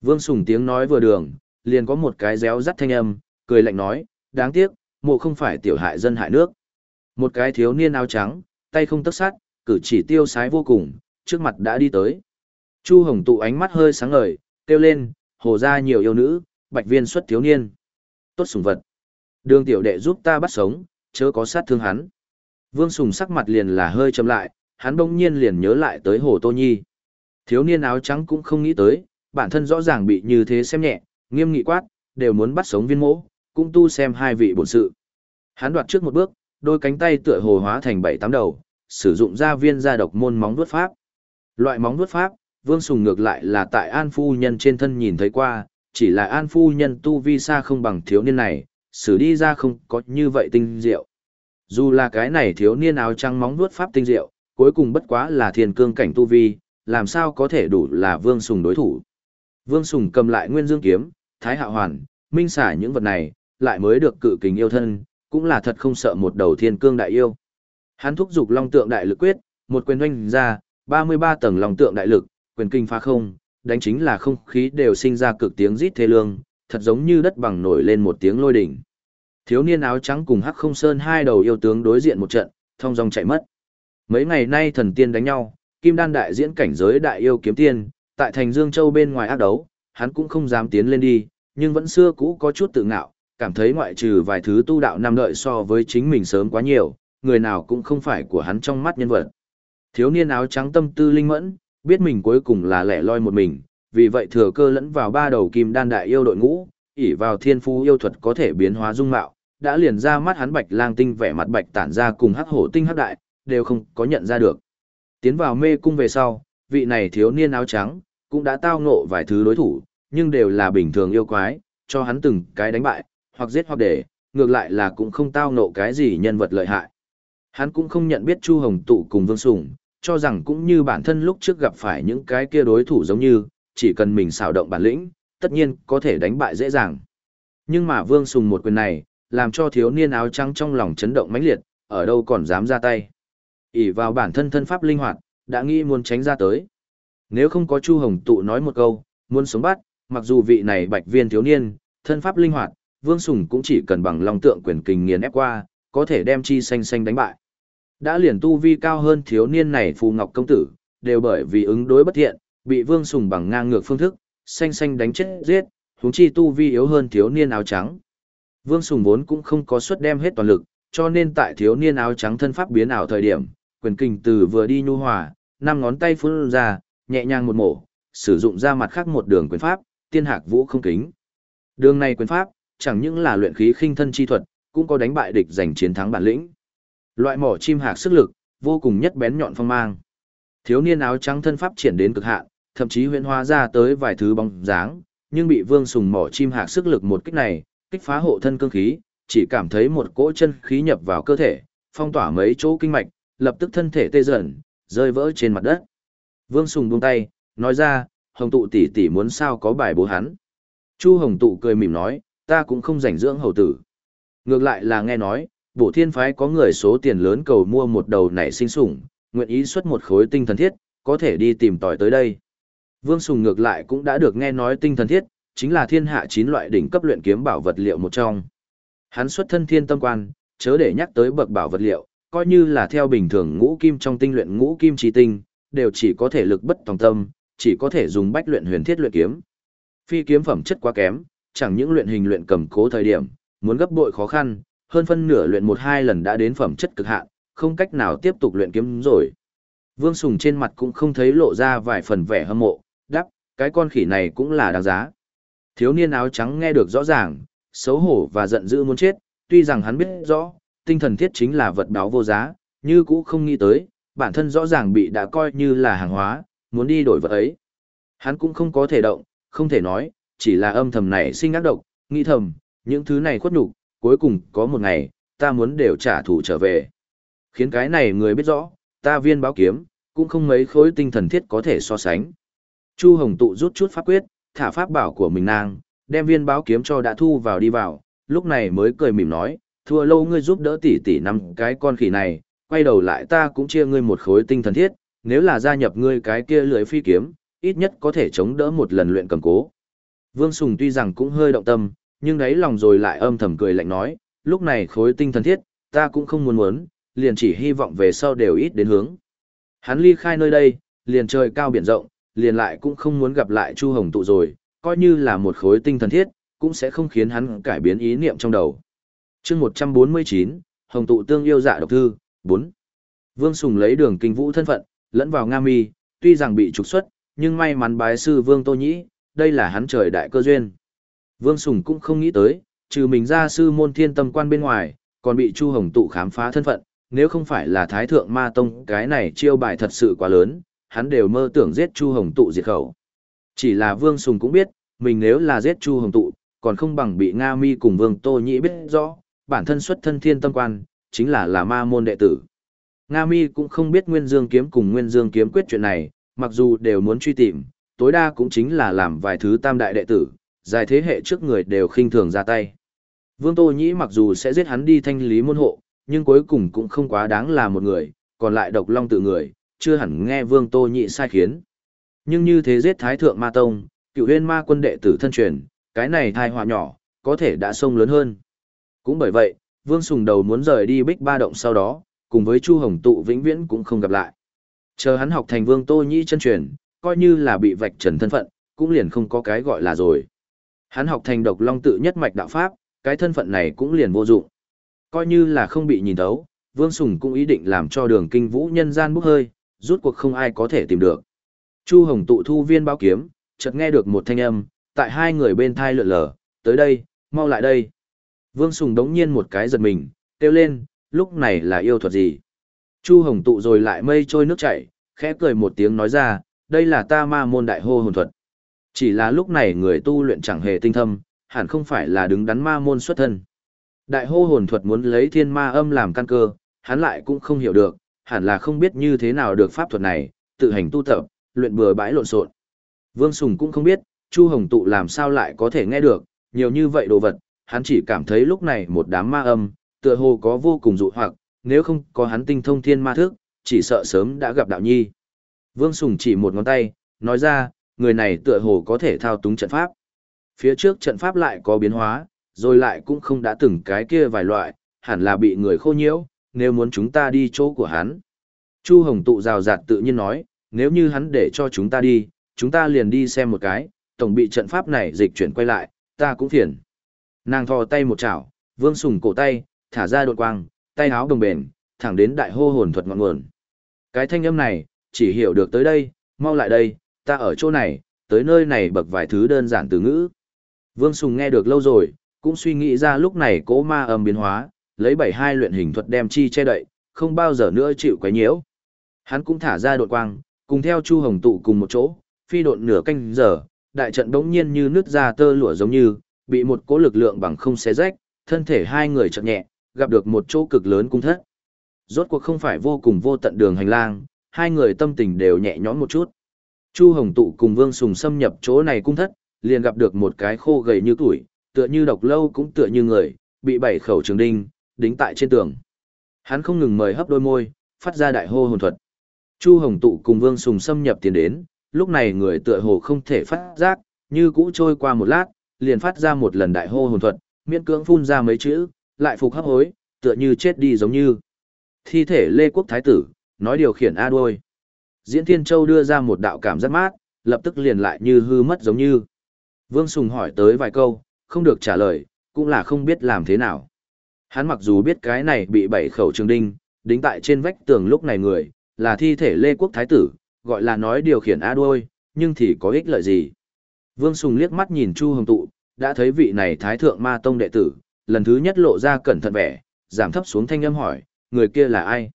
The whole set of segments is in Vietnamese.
Vương Sùng tiếng nói vừa đường, liền có một cái réo rắt thanh âm, cười lạnh nói, đáng tiếc, mộ không phải tiểu hại dân hại nước. Một cái thiếu niên áo trắng, tay không tất sát, cử chỉ tiêu sái vô cùng, trước mặt đã đi tới. Chu Hồng tụ ánh mắt hơi sáng ngời, kêu lên, hồ ra nhiều yêu nữ, bạch viên xuất thiếu niên. Tốt sùng vật. Đường tiểu đệ giúp ta bắt sống, chớ có sát thương hắn. Vương Sùng sắc mặt liền là hơi chậm lại, hắn bỗng nhiên liền nhớ lại tới Hồ Tô Nhi. Thiếu niên áo trắng cũng không nghĩ tới, bản thân rõ ràng bị như thế xem nhẹ, nghiêm nghị quát, đều muốn bắt sống viên mỗ, cũng tu xem hai vị bổn sự. Hắn đoạt trước một bước, đôi cánh tay tựa hồ hóa thành bảy tám đầu, sử dụng ra viên gia độc môn móng vuốt pháp. Loại móng vuốt pháp, Vương Sùng ngược lại là tại An Phu Nhân trên thân nhìn thấy qua, chỉ là An Phu Nhân tu vi xa không bằng thiếu niên này, xử đi ra không có như vậy tinh diệu. Dù là cái này thiếu niên áo trắng móng vuốt pháp tinh diệu, cuối cùng bất quá là thiên cương cảnh tu vi, làm sao có thể đủ là Vương Sùng đối thủ. Vương Sùng cầm lại Nguyên Dương kiếm, Thái Hạ Hoàn, minh xả những vật này, lại mới được cự kình yêu thân, cũng là thật không sợ một đầu thiên cương đại yêu. Hắn thúc giục long tượng đại lực quyết, một quyền oanh ra, 33 tầng long tượng đại lực, quyền kinh phá không, đánh chính là không khí đều sinh ra cực tiếng rít thê lương, thật giống như đất bằng nổi lên một tiếng lôi đỉnh. Thiếu niên áo trắng cùng Hắc Không Sơn hai đầu yêu tướng đối diện một trận, thông dòng chạy mất. Mấy ngày nay thần tiên đánh nhau, Kim Đan đại diễn cảnh giới đại yêu kiếm tiên, tại thành Dương Châu bên ngoài ác đấu, hắn cũng không dám tiến lên đi, nhưng vẫn xưa cũ có chút tự ngạo, cảm thấy ngoại trừ vài thứ tu đạo nằm đợi so với chính mình sớm quá nhiều, người nào cũng không phải của hắn trong mắt nhân vật. Thiếu niên áo trắng tâm tư linh mẫn, biết mình cuối cùng là lẻ loi một mình, vì vậy thừa cơ lẫn vào ba đầu kim đan đại yêu đội ngũ, ỷ vào thiên phú yêu thuật có thể biến hóa dung mạo, đã liền ra mắt hắn bạch lang tinh vẻ mặt bạch tản ra cùng hắc hổ tinh hắc đại, đều không có nhận ra được. Tiến vào mê cung về sau, vị này thiếu niên áo trắng, cũng đã tao ngộ vài thứ đối thủ, nhưng đều là bình thường yêu quái, cho hắn từng cái đánh bại, hoặc giết hoặc để, ngược lại là cũng không tao ngộ cái gì nhân vật lợi hại. Hắn cũng không nhận biết Chu Hồng Tụ cùng Vương Sùng, cho rằng cũng như bản thân lúc trước gặp phải những cái kia đối thủ giống như, chỉ cần mình xào động bản lĩnh, tất nhiên có thể đánh bại dễ dàng. Nhưng mà Vương Sùng một quyền này, làm cho thiếu niên áo trắng trong lòng chấn động mãnh liệt, ở đâu còn dám ra tay. ỉ vào bản thân thân pháp linh hoạt, đã nghĩ muốn tránh ra tới. Nếu không có Chu Hồng Tụ nói một câu, muốn sống bắt, mặc dù vị này bạch viên thiếu niên, thân pháp linh hoạt, Vương Sùng cũng chỉ cần bằng lòng tượng quyền kình nghiền ép qua, có thể đem chi xanh xanh đánh bại. Đã liền tu vi cao hơn thiếu niên này phù ngọc công tử, đều bởi vì ứng đối bất thiện, bị Vương Sùng bằng ngang ngược phương thức, xanh xanh đánh chết giết, huống chi tu vi yếu hơn thiếu niên áo trắng. Vương Sùng vốn cũng không có suất đem hết toàn lực, cho nên tại thiếu niên áo trắng thân pháp biến ảo thời điểm, quyền kình từ vừa đi nhu hòa, năm ngón tay phun ra, nhẹ nhàng một mổ, sử dụng ra mặt khác một đường quyền pháp, tiên hạc vũ không kính. Đường này quyền pháp, chẳng những là luyện khí khinh thân chi thuật, cũng có đánh bại địch giành chiến thắng bản lĩnh. Loại mỏ chim hạc sức lực, vô cùng nhất bén nhọn phong mang. Thiếu niên áo trắng thân pháp triển đến cực hạn, thậm chí huyễn hóa ra tới vài thứ bóng dáng, nhưng bị Vương Sùng mỏ chim hạc sức lực một kích này, kích phá hộ thân cương khí, chỉ cảm thấy một cỗ chân khí nhập vào cơ thể, phong tỏa mấy chỗ kinh mạch, lập tức thân thể tê dần, rơi vỡ trên mặt đất. Vương Sùng buông tay, nói ra, Hồng tụ tỷ tỷ muốn sao có bài bố hắn. Chu Hồng tụ cười mỉm nói, ta cũng không rảnh dưỡng hầu tử. Ngược lại là nghe nói, bổ thiên phái có người số tiền lớn cầu mua một đầu nảy sinh sủng, nguyện ý xuất một khối tinh thần thiết, có thể đi tìm tòi tới đây. Vương Sùng ngược lại cũng đã được nghe nói tinh thần thiết, chính là thiên hạ chín loại đỉnh cấp luyện kiếm bảo vật liệu một trong. Hắn xuất thân thiên tâm quan, chớ để nhắc tới bậc bảo vật liệu, coi như là theo bình thường ngũ kim trong tinh luyện ngũ kim chi tinh, đều chỉ có thể lực bất tòng tâm, chỉ có thể dùng bách luyện huyền thiết luyện kiếm. Phi kiếm phẩm chất quá kém, chẳng những luyện hình luyện cầm cố thời điểm, muốn gấp bội khó khăn, hơn phân nửa luyện một hai lần đã đến phẩm chất cực hạn, không cách nào tiếp tục luyện kiếm rồi. Vương Sùng trên mặt cũng không thấy lộ ra vài phần vẻ hâm mộ, đắp, cái con khỉ này cũng là đáng giá. Thiếu niên áo trắng nghe được rõ ràng, xấu hổ và giận dữ muốn chết, tuy rằng hắn biết rõ, tinh thần thiết chính là vật báo vô giá, như cũ không nghĩ tới, bản thân rõ ràng bị đã coi như là hàng hóa, muốn đi đổi vật ấy. Hắn cũng không có thể động, không thể nói, chỉ là âm thầm này sinh ác độc, nghĩ thầm, những thứ này khuất nhục, cuối cùng có một ngày, ta muốn đều trả thù trở về. Khiến cái này người biết rõ, ta viên báo kiếm, cũng không mấy khối tinh thần thiết có thể so sánh. Chu Hồng tụ rút chút pháp quyết, thả pháp bảo của mình nang đem viên báo kiếm cho đã thu vào đi vào, lúc này mới cười mỉm nói, thua lâu ngươi giúp đỡ tỷ tỷ năm cái con khỉ này, quay đầu lại ta cũng chia ngươi một khối tinh thần thiết, nếu là gia nhập ngươi cái kia lưỡi phi kiếm, ít nhất có thể chống đỡ một lần luyện cầm cố, Vương Sùng tuy rằng cũng hơi động tâm, nhưng đấy lòng rồi lại âm thầm cười lạnh nói, lúc này khối tinh thần thiết, ta cũng không muốn muốn, liền chỉ hy vọng về sau đều ít đến hướng. Hắn ly khai nơi đây, liền trời cao biển rộng, liền lại cũng không muốn gặp lại Chu Hồng tụ rồi, coi như là một khối tinh thần thiết, cũng sẽ không khiến hắn cải biến ý niệm trong đầu. chương 149, Hồng tụ tương yêu dạ độc thư, 4. Vương Sùng lấy đường kinh vũ thân phận, lẫn vào Nga Mi, tuy rằng bị trục xuất, nhưng may mắn bái sư Vương Tô Nhĩ, đây là hắn trời đại cơ duyên. Vương Sùng cũng không nghĩ tới, trừ mình ra sư môn thiên tâm quan bên ngoài, còn bị Chu Hồng tụ khám phá thân phận, nếu không phải là Thái Thượng Ma Tông cái này chiêu bài thật sự quá lớn, hắn đều mơ tưởng giết Chu Hồng tụ diệt khẩu. Chỉ là Vương Sùng cũng biết, mình nếu là giết Chu Hồng tụ, còn không bằng bị Nga Mi cùng Vương Tô Nhĩ biết rõ, bản thân xuất thân thiên tâm quan, chính là là ma môn đệ tử. Nga Mi cũng không biết Nguyên Dương kiếm cùng Nguyên Dương kiếm quyết chuyện này, mặc dù đều muốn truy tìm, tối đa cũng chính là làm vài thứ tam đại đệ tử, dài thế hệ trước người đều khinh thường ra tay. Vương Tô Nhĩ mặc dù sẽ giết hắn đi thanh lý môn hộ, nhưng cuối cùng cũng không quá đáng là một người, còn lại độc long tự người, chưa hẳn nghe Vương Tô Nhĩ sai khiến. Nhưng như thế giết Thái Thượng Ma Tông, cựu huyên ma quân đệ tử thân truyền, cái này thai họa nhỏ, có thể đã sông lớn hơn. Cũng bởi vậy, Vương Sùng đầu muốn rời đi bích ba động sau đó, cùng với Chu Hồng tụ vĩnh viễn cũng không gặp lại. Chờ hắn học thành Vương Tô Nhĩ chân truyền, coi như là bị vạch trần thân phận, cũng liền không có cái gọi là rồi. Hắn học thành độc long tự nhất mạch đạo pháp, cái thân phận này cũng liền vô dụng. Coi như là không bị nhìn thấu, Vương Sùng cũng ý định làm cho đường kinh vũ nhân gian bốc hơi, rút cuộc không ai có thể tìm được. Chu Hồng tụ thu viên báo kiếm, chợt nghe được một thanh âm, tại hai người bên thai lượn lờ, tới đây, mau lại đây. Vương Sùng đống nhiên một cái giật mình, kêu lên, lúc này là yêu thuật gì? Chu Hồng tụ rồi lại mây trôi nước chảy, khẽ cười một tiếng nói ra, đây là ta ma môn đại hô hồn thuật. Chỉ là lúc này người tu luyện chẳng hề tinh thâm, hẳn không phải là đứng đắn ma môn xuất thân. Đại hô hồn thuật muốn lấy thiên ma âm làm căn cơ, hắn lại cũng không hiểu được, hẳn là không biết như thế nào được pháp thuật này, tự hành tu tập, luyện bừa bãi lộn xộn. Vương Sùng cũng không biết, Chu Hồng tụ làm sao lại có thể nghe được, nhiều như vậy đồ vật, hắn chỉ cảm thấy lúc này một đám ma âm, tựa hồ có vô cùng dụ hoặc, nếu không có hắn tinh thông thiên ma thức, chỉ sợ sớm đã gặp đạo nhi. Vương Sùng chỉ một ngón tay, nói ra, người này tựa hồ có thể thao túng trận pháp. Phía trước trận pháp lại có biến hóa, rồi lại cũng không đã từng cái kia vài loại, hẳn là bị người khô nhiễu, nếu muốn chúng ta đi chỗ của hắn. Chu Hồng tụ rào rạt tự nhiên nói, nếu như hắn để cho chúng ta đi, chúng ta liền đi xem một cái, tổng bị trận pháp này dịch chuyển quay lại, ta cũng phiền. Nàng thò tay một chảo, vương sùng cổ tay, thả ra đột quang, tay áo đồng bền, thẳng đến đại hô hồn thuật ngọn nguồn. Cái thanh âm này, chỉ hiểu được tới đây, mau lại đây, ta ở chỗ này, tới nơi này bậc vài thứ đơn giản từ ngữ. Vương Sùng nghe được lâu rồi, cũng suy nghĩ ra lúc này cố ma âm biến hóa, lấy bảy hai luyện hình thuật đem chi che đậy, không bao giờ nữa chịu quấy nhiễu. Hắn cũng thả ra đột quang, cùng theo Chu Hồng tụ cùng một chỗ, phi độn nửa canh giờ, đại trận đống nhiên như nứt ra tơ lụa giống như, bị một cỗ lực lượng bằng không xé rách, thân thể hai người chợt nhẹ, gặp được một chỗ cực lớn cung thất. Rốt cuộc không phải vô cùng vô tận đường hành lang, hai người tâm tình đều nhẹ nhõm một chút. Chu Hồng tụ cùng Vương Sùng xâm nhập chỗ này cung thất, liền gặp được một cái khô gầy như tuổi, tựa như độc lâu cũng tựa như người, bị bảy khẩu trường đinh, đính tại trên tường. Hắn không ngừng mời hấp đôi môi, phát ra đại hô hồn thuật. Chu Hồng tụ cùng Vương Sùng xâm nhập tiến đến, lúc này người tựa hồ không thể phát giác, như cũ trôi qua một lát, liền phát ra một lần đại hô hồn thuật, miễn cưỡng phun ra mấy chữ, lại phục hấp hối, tựa như chết đi giống như. Thi thể Lê Quốc Thái tử, nói điều khiển A đôi. Diễn Thiên Châu đưa ra một đạo cảm giác mát, lập tức liền lại như hư mất giống như. Vương Sùng hỏi tới vài câu, không được trả lời, cũng là không biết làm thế nào. Hắn mặc dù biết cái này bị bảy khẩu trường đinh, đính tại trên vách tường lúc này người, là thi thể Lê Quốc Thái tử, gọi là nói điều khiển A đôi, nhưng thì có ích lợi gì. Vương Sùng liếc mắt nhìn Chu Hồng Tụ, đã thấy vị này Thái Thượng Ma Tông đệ tử, lần thứ nhất lộ ra cẩn thận vẻ, giảm thấp xuống thanh âm hỏi, người kia là ai?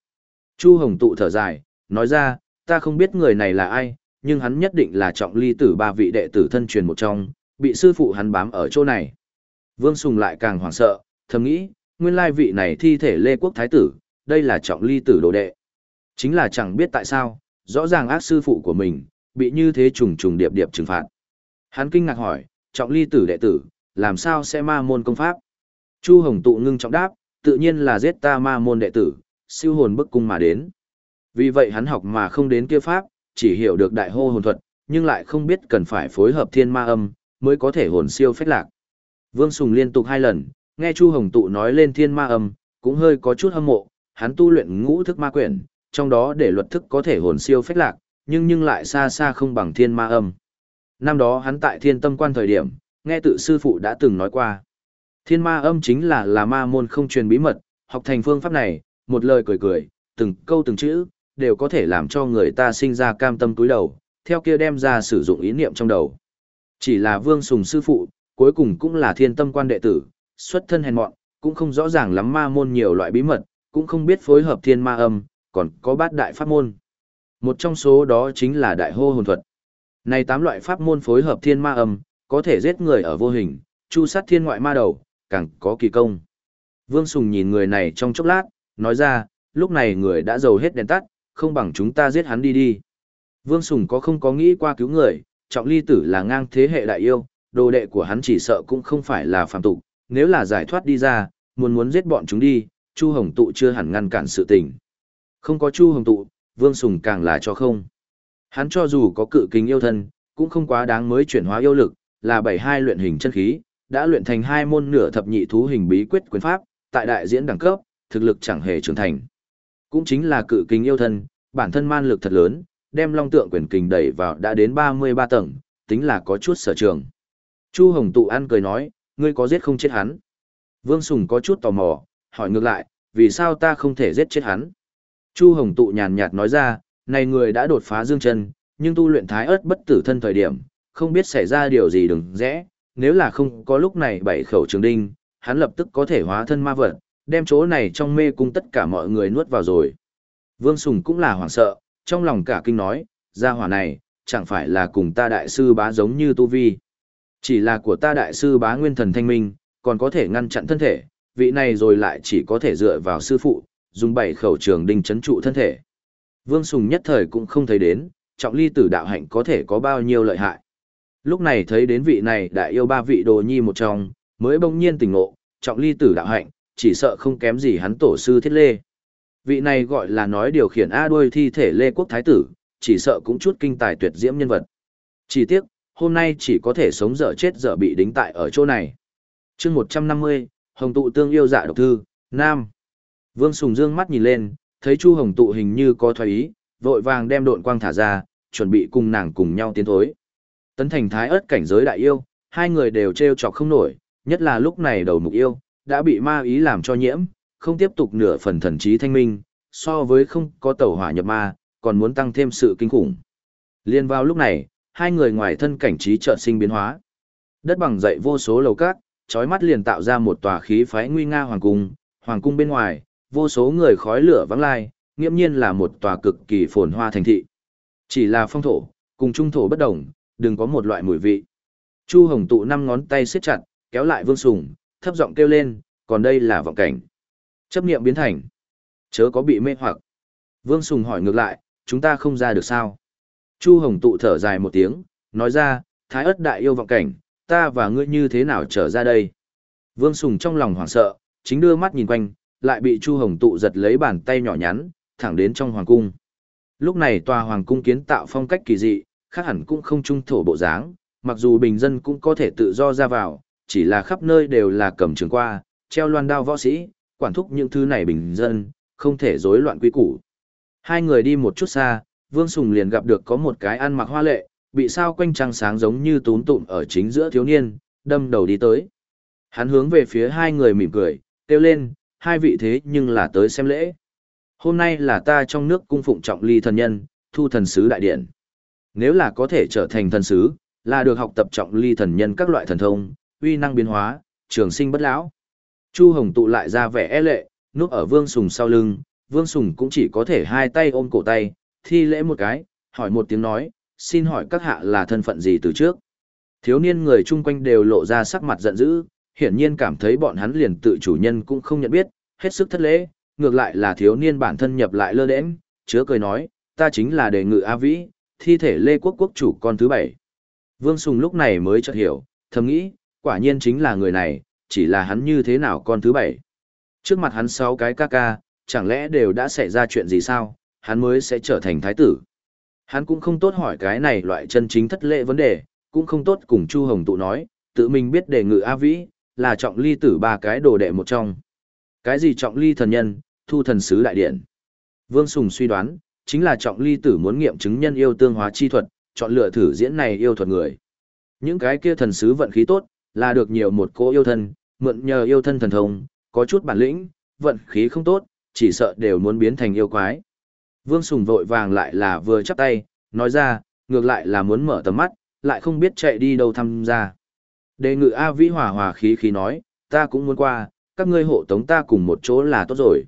Chu Hồng Tụ thở dài, nói ra, ta không biết người này là ai, nhưng hắn nhất định là trọng ly tử ba vị đệ tử thân truyền một trong, bị sư phụ hắn bám ở chỗ này. Vương Sùng lại càng hoảng sợ, thầm nghĩ, nguyên lai vị này thi thể Lê Quốc Thái tử, đây là trọng ly tử đồ đệ. Chính là chẳng biết tại sao, rõ ràng ác sư phụ của mình, bị như thế trùng trùng điệp điệp trừng phạt. Hắn kinh ngạc hỏi, trọng ly tử đệ tử, làm sao sẽ ma môn công pháp? Chu Hồng tụ ngưng trọng đáp, tự nhiên là giết ta ma môn đệ tử, siêu hồn bức cung mà đến. Vì vậy hắn học mà không đến kia pháp, chỉ hiểu được đại hô hồn thuật, nhưng lại không biết cần phải phối hợp thiên ma âm, mới có thể hồn siêu phách lạc. Vương Sùng liên tục hai lần, nghe Chu Hồng Tụ nói lên thiên ma âm, cũng hơi có chút hâm mộ, hắn tu luyện ngũ thức ma quyển, trong đó để luật thức có thể hồn siêu phách lạc, nhưng nhưng lại xa xa không bằng thiên ma âm. Năm đó hắn tại thiên tâm quan thời điểm, nghe tự sư phụ đã từng nói qua. Thiên ma âm chính là là ma môn không truyền bí mật, học thành phương pháp này, một lời cười cười, từng câu từng chữ, đều có thể làm cho người ta sinh ra cam tâm túi đầu, theo kia đem ra sử dụng ý niệm trong đầu. Chỉ là vương sùng sư phụ, cuối cùng cũng là thiên tâm quan đệ tử, xuất thân hèn mọn, cũng không rõ ràng lắm ma môn nhiều loại bí mật, cũng không biết phối hợp thiên ma âm, còn có bát đại pháp môn. Một trong số đó chính là đại hô hồn thuật. Này tám loại pháp môn phối hợp thiên ma âm, có thể giết người ở vô hình, chu sát thiên ngoại ma đầu, càng có kỳ công. Vương Sùng nhìn người này trong chốc lát, nói ra, lúc này người đã dầu hết đèn tắt, không bằng chúng ta giết hắn đi đi. Vương Sùng có không có nghĩ qua cứu người, trọng ly tử là ngang thế hệ đại yêu, đồ đệ của hắn chỉ sợ cũng không phải là phạm tục, nếu là giải thoát đi ra, muốn muốn giết bọn chúng đi, Chu Hồng Tụ chưa hẳn ngăn cản sự tình. Không có Chu Hồng Tụ, Vương Sùng càng là cho không. Hắn cho dù có cự kính yêu thân, cũng không quá đáng mới chuyển hóa yêu lực, là bảy hai luyện hình chân khí, đã luyện thành hai môn nửa thập nhị thú hình bí quyết quyền pháp, tại đại diễn đẳng cấp, thực lực chẳng hề trưởng thành. Cũng chính là cự kính yêu thân, bản thân man lực thật lớn, đem long tượng quyền kình đẩy vào đã đến 33 tầng, tính là có chút sở trường. Chu Hồng Tụ ăn cười nói, ngươi có giết không chết hắn. Vương Sùng có chút tò mò, hỏi ngược lại, vì sao ta không thể giết chết hắn? Chu Hồng Tụ nhàn nhạt nói ra, này người đã đột phá dương chân, nhưng tu luyện thái ớt bất tử thân thời điểm, không biết xảy ra điều gì đừng rẽ, nếu là không có lúc này bảy khẩu trường đinh, hắn lập tức có thể hóa thân ma vật, đem chỗ này trong mê cung tất cả mọi người nuốt vào rồi. Vương Sùng cũng là hoảng sợ, trong lòng cả kinh nói, gia hỏa này, chẳng phải là cùng ta đại sư bá giống như tu vi. Chỉ là của ta đại sư bá nguyên thần thanh minh, còn có thể ngăn chặn thân thể, vị này rồi lại chỉ có thể dựa vào sư phụ, dùng bảy khẩu trường đinh chấn trụ thân thể. Vương Sùng nhất thời cũng không thấy đến, trọng ly tử đạo hạnh có thể có bao nhiêu lợi hại. Lúc này thấy đến vị này đại yêu ba vị đồ nhi một trong, mới bỗng nhiên tỉnh ngộ, trọng ly tử đạo hạnh, chỉ sợ không kém gì hắn tổ sư thiết lê. Vị này gọi là nói điều khiển A đuôi thi thể lê quốc thái tử, chỉ sợ cũng chút kinh tài tuyệt diễm nhân vật. Chỉ tiếc, hôm nay chỉ có thể sống dở chết dở bị đính tại ở chỗ này. chương 150, Hồng tụ tương yêu dạ độc thư, Nam. Vương Sùng Dương mắt nhìn lên, thấy Chu Hồng tụ hình như có thoái ý, vội vàng đem độn quang thả ra, chuẩn bị cùng nàng cùng nhau tiến thối. Tấn thành thái ớt cảnh giới đại yêu, hai người đều treo chọc không nổi, nhất là lúc này đầu mục yêu, đã bị ma ý làm cho nhiễm, không tiếp tục nửa phần thần trí thanh minh, so với không có tẩu hỏa nhập ma, còn muốn tăng thêm sự kinh khủng. Liên vào lúc này, hai người ngoài thân cảnh trí chợt sinh biến hóa. Đất bằng dậy vô số lầu cát, chói mắt liền tạo ra một tòa khí phái nguy nga hoàng cung, hoàng cung bên ngoài, vô số người khói lửa vắng lai, nghiễm nhiên là một tòa cực kỳ phồn hoa thành thị. Chỉ là phong thổ, cùng trung thổ bất đồng, đừng có một loại mùi vị. Chu Hồng tụ năm ngón tay siết chặt, kéo lại Vương Sùng, thấp giọng kêu lên, còn đây là vọng cảnh. Chấp niệm biến thành. Chớ có bị mê hoặc. Vương Sùng hỏi ngược lại, chúng ta không ra được sao? Chu Hồng tụ thở dài một tiếng, nói ra, thái ất đại yêu vọng cảnh, ta và ngươi như thế nào trở ra đây? Vương Sùng trong lòng hoảng sợ, chính đưa mắt nhìn quanh, lại bị Chu Hồng tụ giật lấy bàn tay nhỏ nhắn, thẳng đến trong hoàng cung. Lúc này tòa hoàng cung kiến tạo phong cách kỳ dị, khác hẳn cũng không trung thổ bộ dáng, mặc dù bình dân cũng có thể tự do ra vào, chỉ là khắp nơi đều là cầm trường qua, treo loan đao võ sĩ, quản thúc những thứ này bình dân, không thể rối loạn quy củ. Hai người đi một chút xa, Vương Sùng liền gặp được có một cái ăn mặc hoa lệ, bị sao quanh trăng sáng giống như tún tụm ở chính giữa thiếu niên, đâm đầu đi tới. Hắn hướng về phía hai người mỉm cười, kêu lên, hai vị thế nhưng là tới xem lễ. Hôm nay là ta trong nước cung phụng trọng ly thần nhân, thu thần sứ đại điện. Nếu là có thể trở thành thần sứ, là được học tập trọng ly thần nhân các loại thần thông, uy năng biến hóa, trường sinh bất lão. Chu Hồng tụ lại ra vẻ e lệ, núp ở Vương Sùng sau lưng, Vương Sùng cũng chỉ có thể hai tay ôm cổ tay, thi lễ một cái, hỏi một tiếng nói, xin hỏi các hạ là thân phận gì từ trước. Thiếu niên người chung quanh đều lộ ra sắc mặt giận dữ, hiển nhiên cảm thấy bọn hắn liền tự chủ nhân cũng không nhận biết, hết sức thất lễ, ngược lại là thiếu niên bản thân nhập lại lơ đễnh, chứa cười nói, ta chính là đề ngự A Vĩ, thi thể Lê Quốc quốc chủ con thứ bảy. Vương Sùng lúc này mới chợt hiểu, thầm nghĩ, quả nhiên chính là người này, chỉ là hắn như thế nào con thứ bảy. Trước mặt hắn sáu cái ca ca, chẳng lẽ đều đã xảy ra chuyện gì sao, hắn mới sẽ trở thành thái tử. Hắn cũng không tốt hỏi cái này loại chân chính thất lệ vấn đề, cũng không tốt cùng Chu Hồng tụ nói, tự mình biết đề ngự A Vĩ, là trọng ly tử ba cái đồ đệ một trong. Cái gì trọng ly thần nhân, thu thần sứ đại điện. Vương Sùng suy đoán, chính là trọng ly tử muốn nghiệm chứng nhân yêu tương hóa chi thuật, chọn lựa thử diễn này yêu thuật người. Những cái kia thần sứ vận khí tốt, là được nhiều một cô yêu thân, mượn nhờ yêu thân thần thông, có chút bản lĩnh, vận khí không tốt, chỉ sợ đều muốn biến thành yêu quái. Vương Sùng vội vàng lại là vừa chắp tay, nói ra, ngược lại là muốn mở tầm mắt, lại không biết chạy đi đâu tham gia. Đề ngự A Vĩ hòa hòa khí khí nói, ta cũng muốn qua, các ngươi hộ tống ta cùng một chỗ là tốt rồi.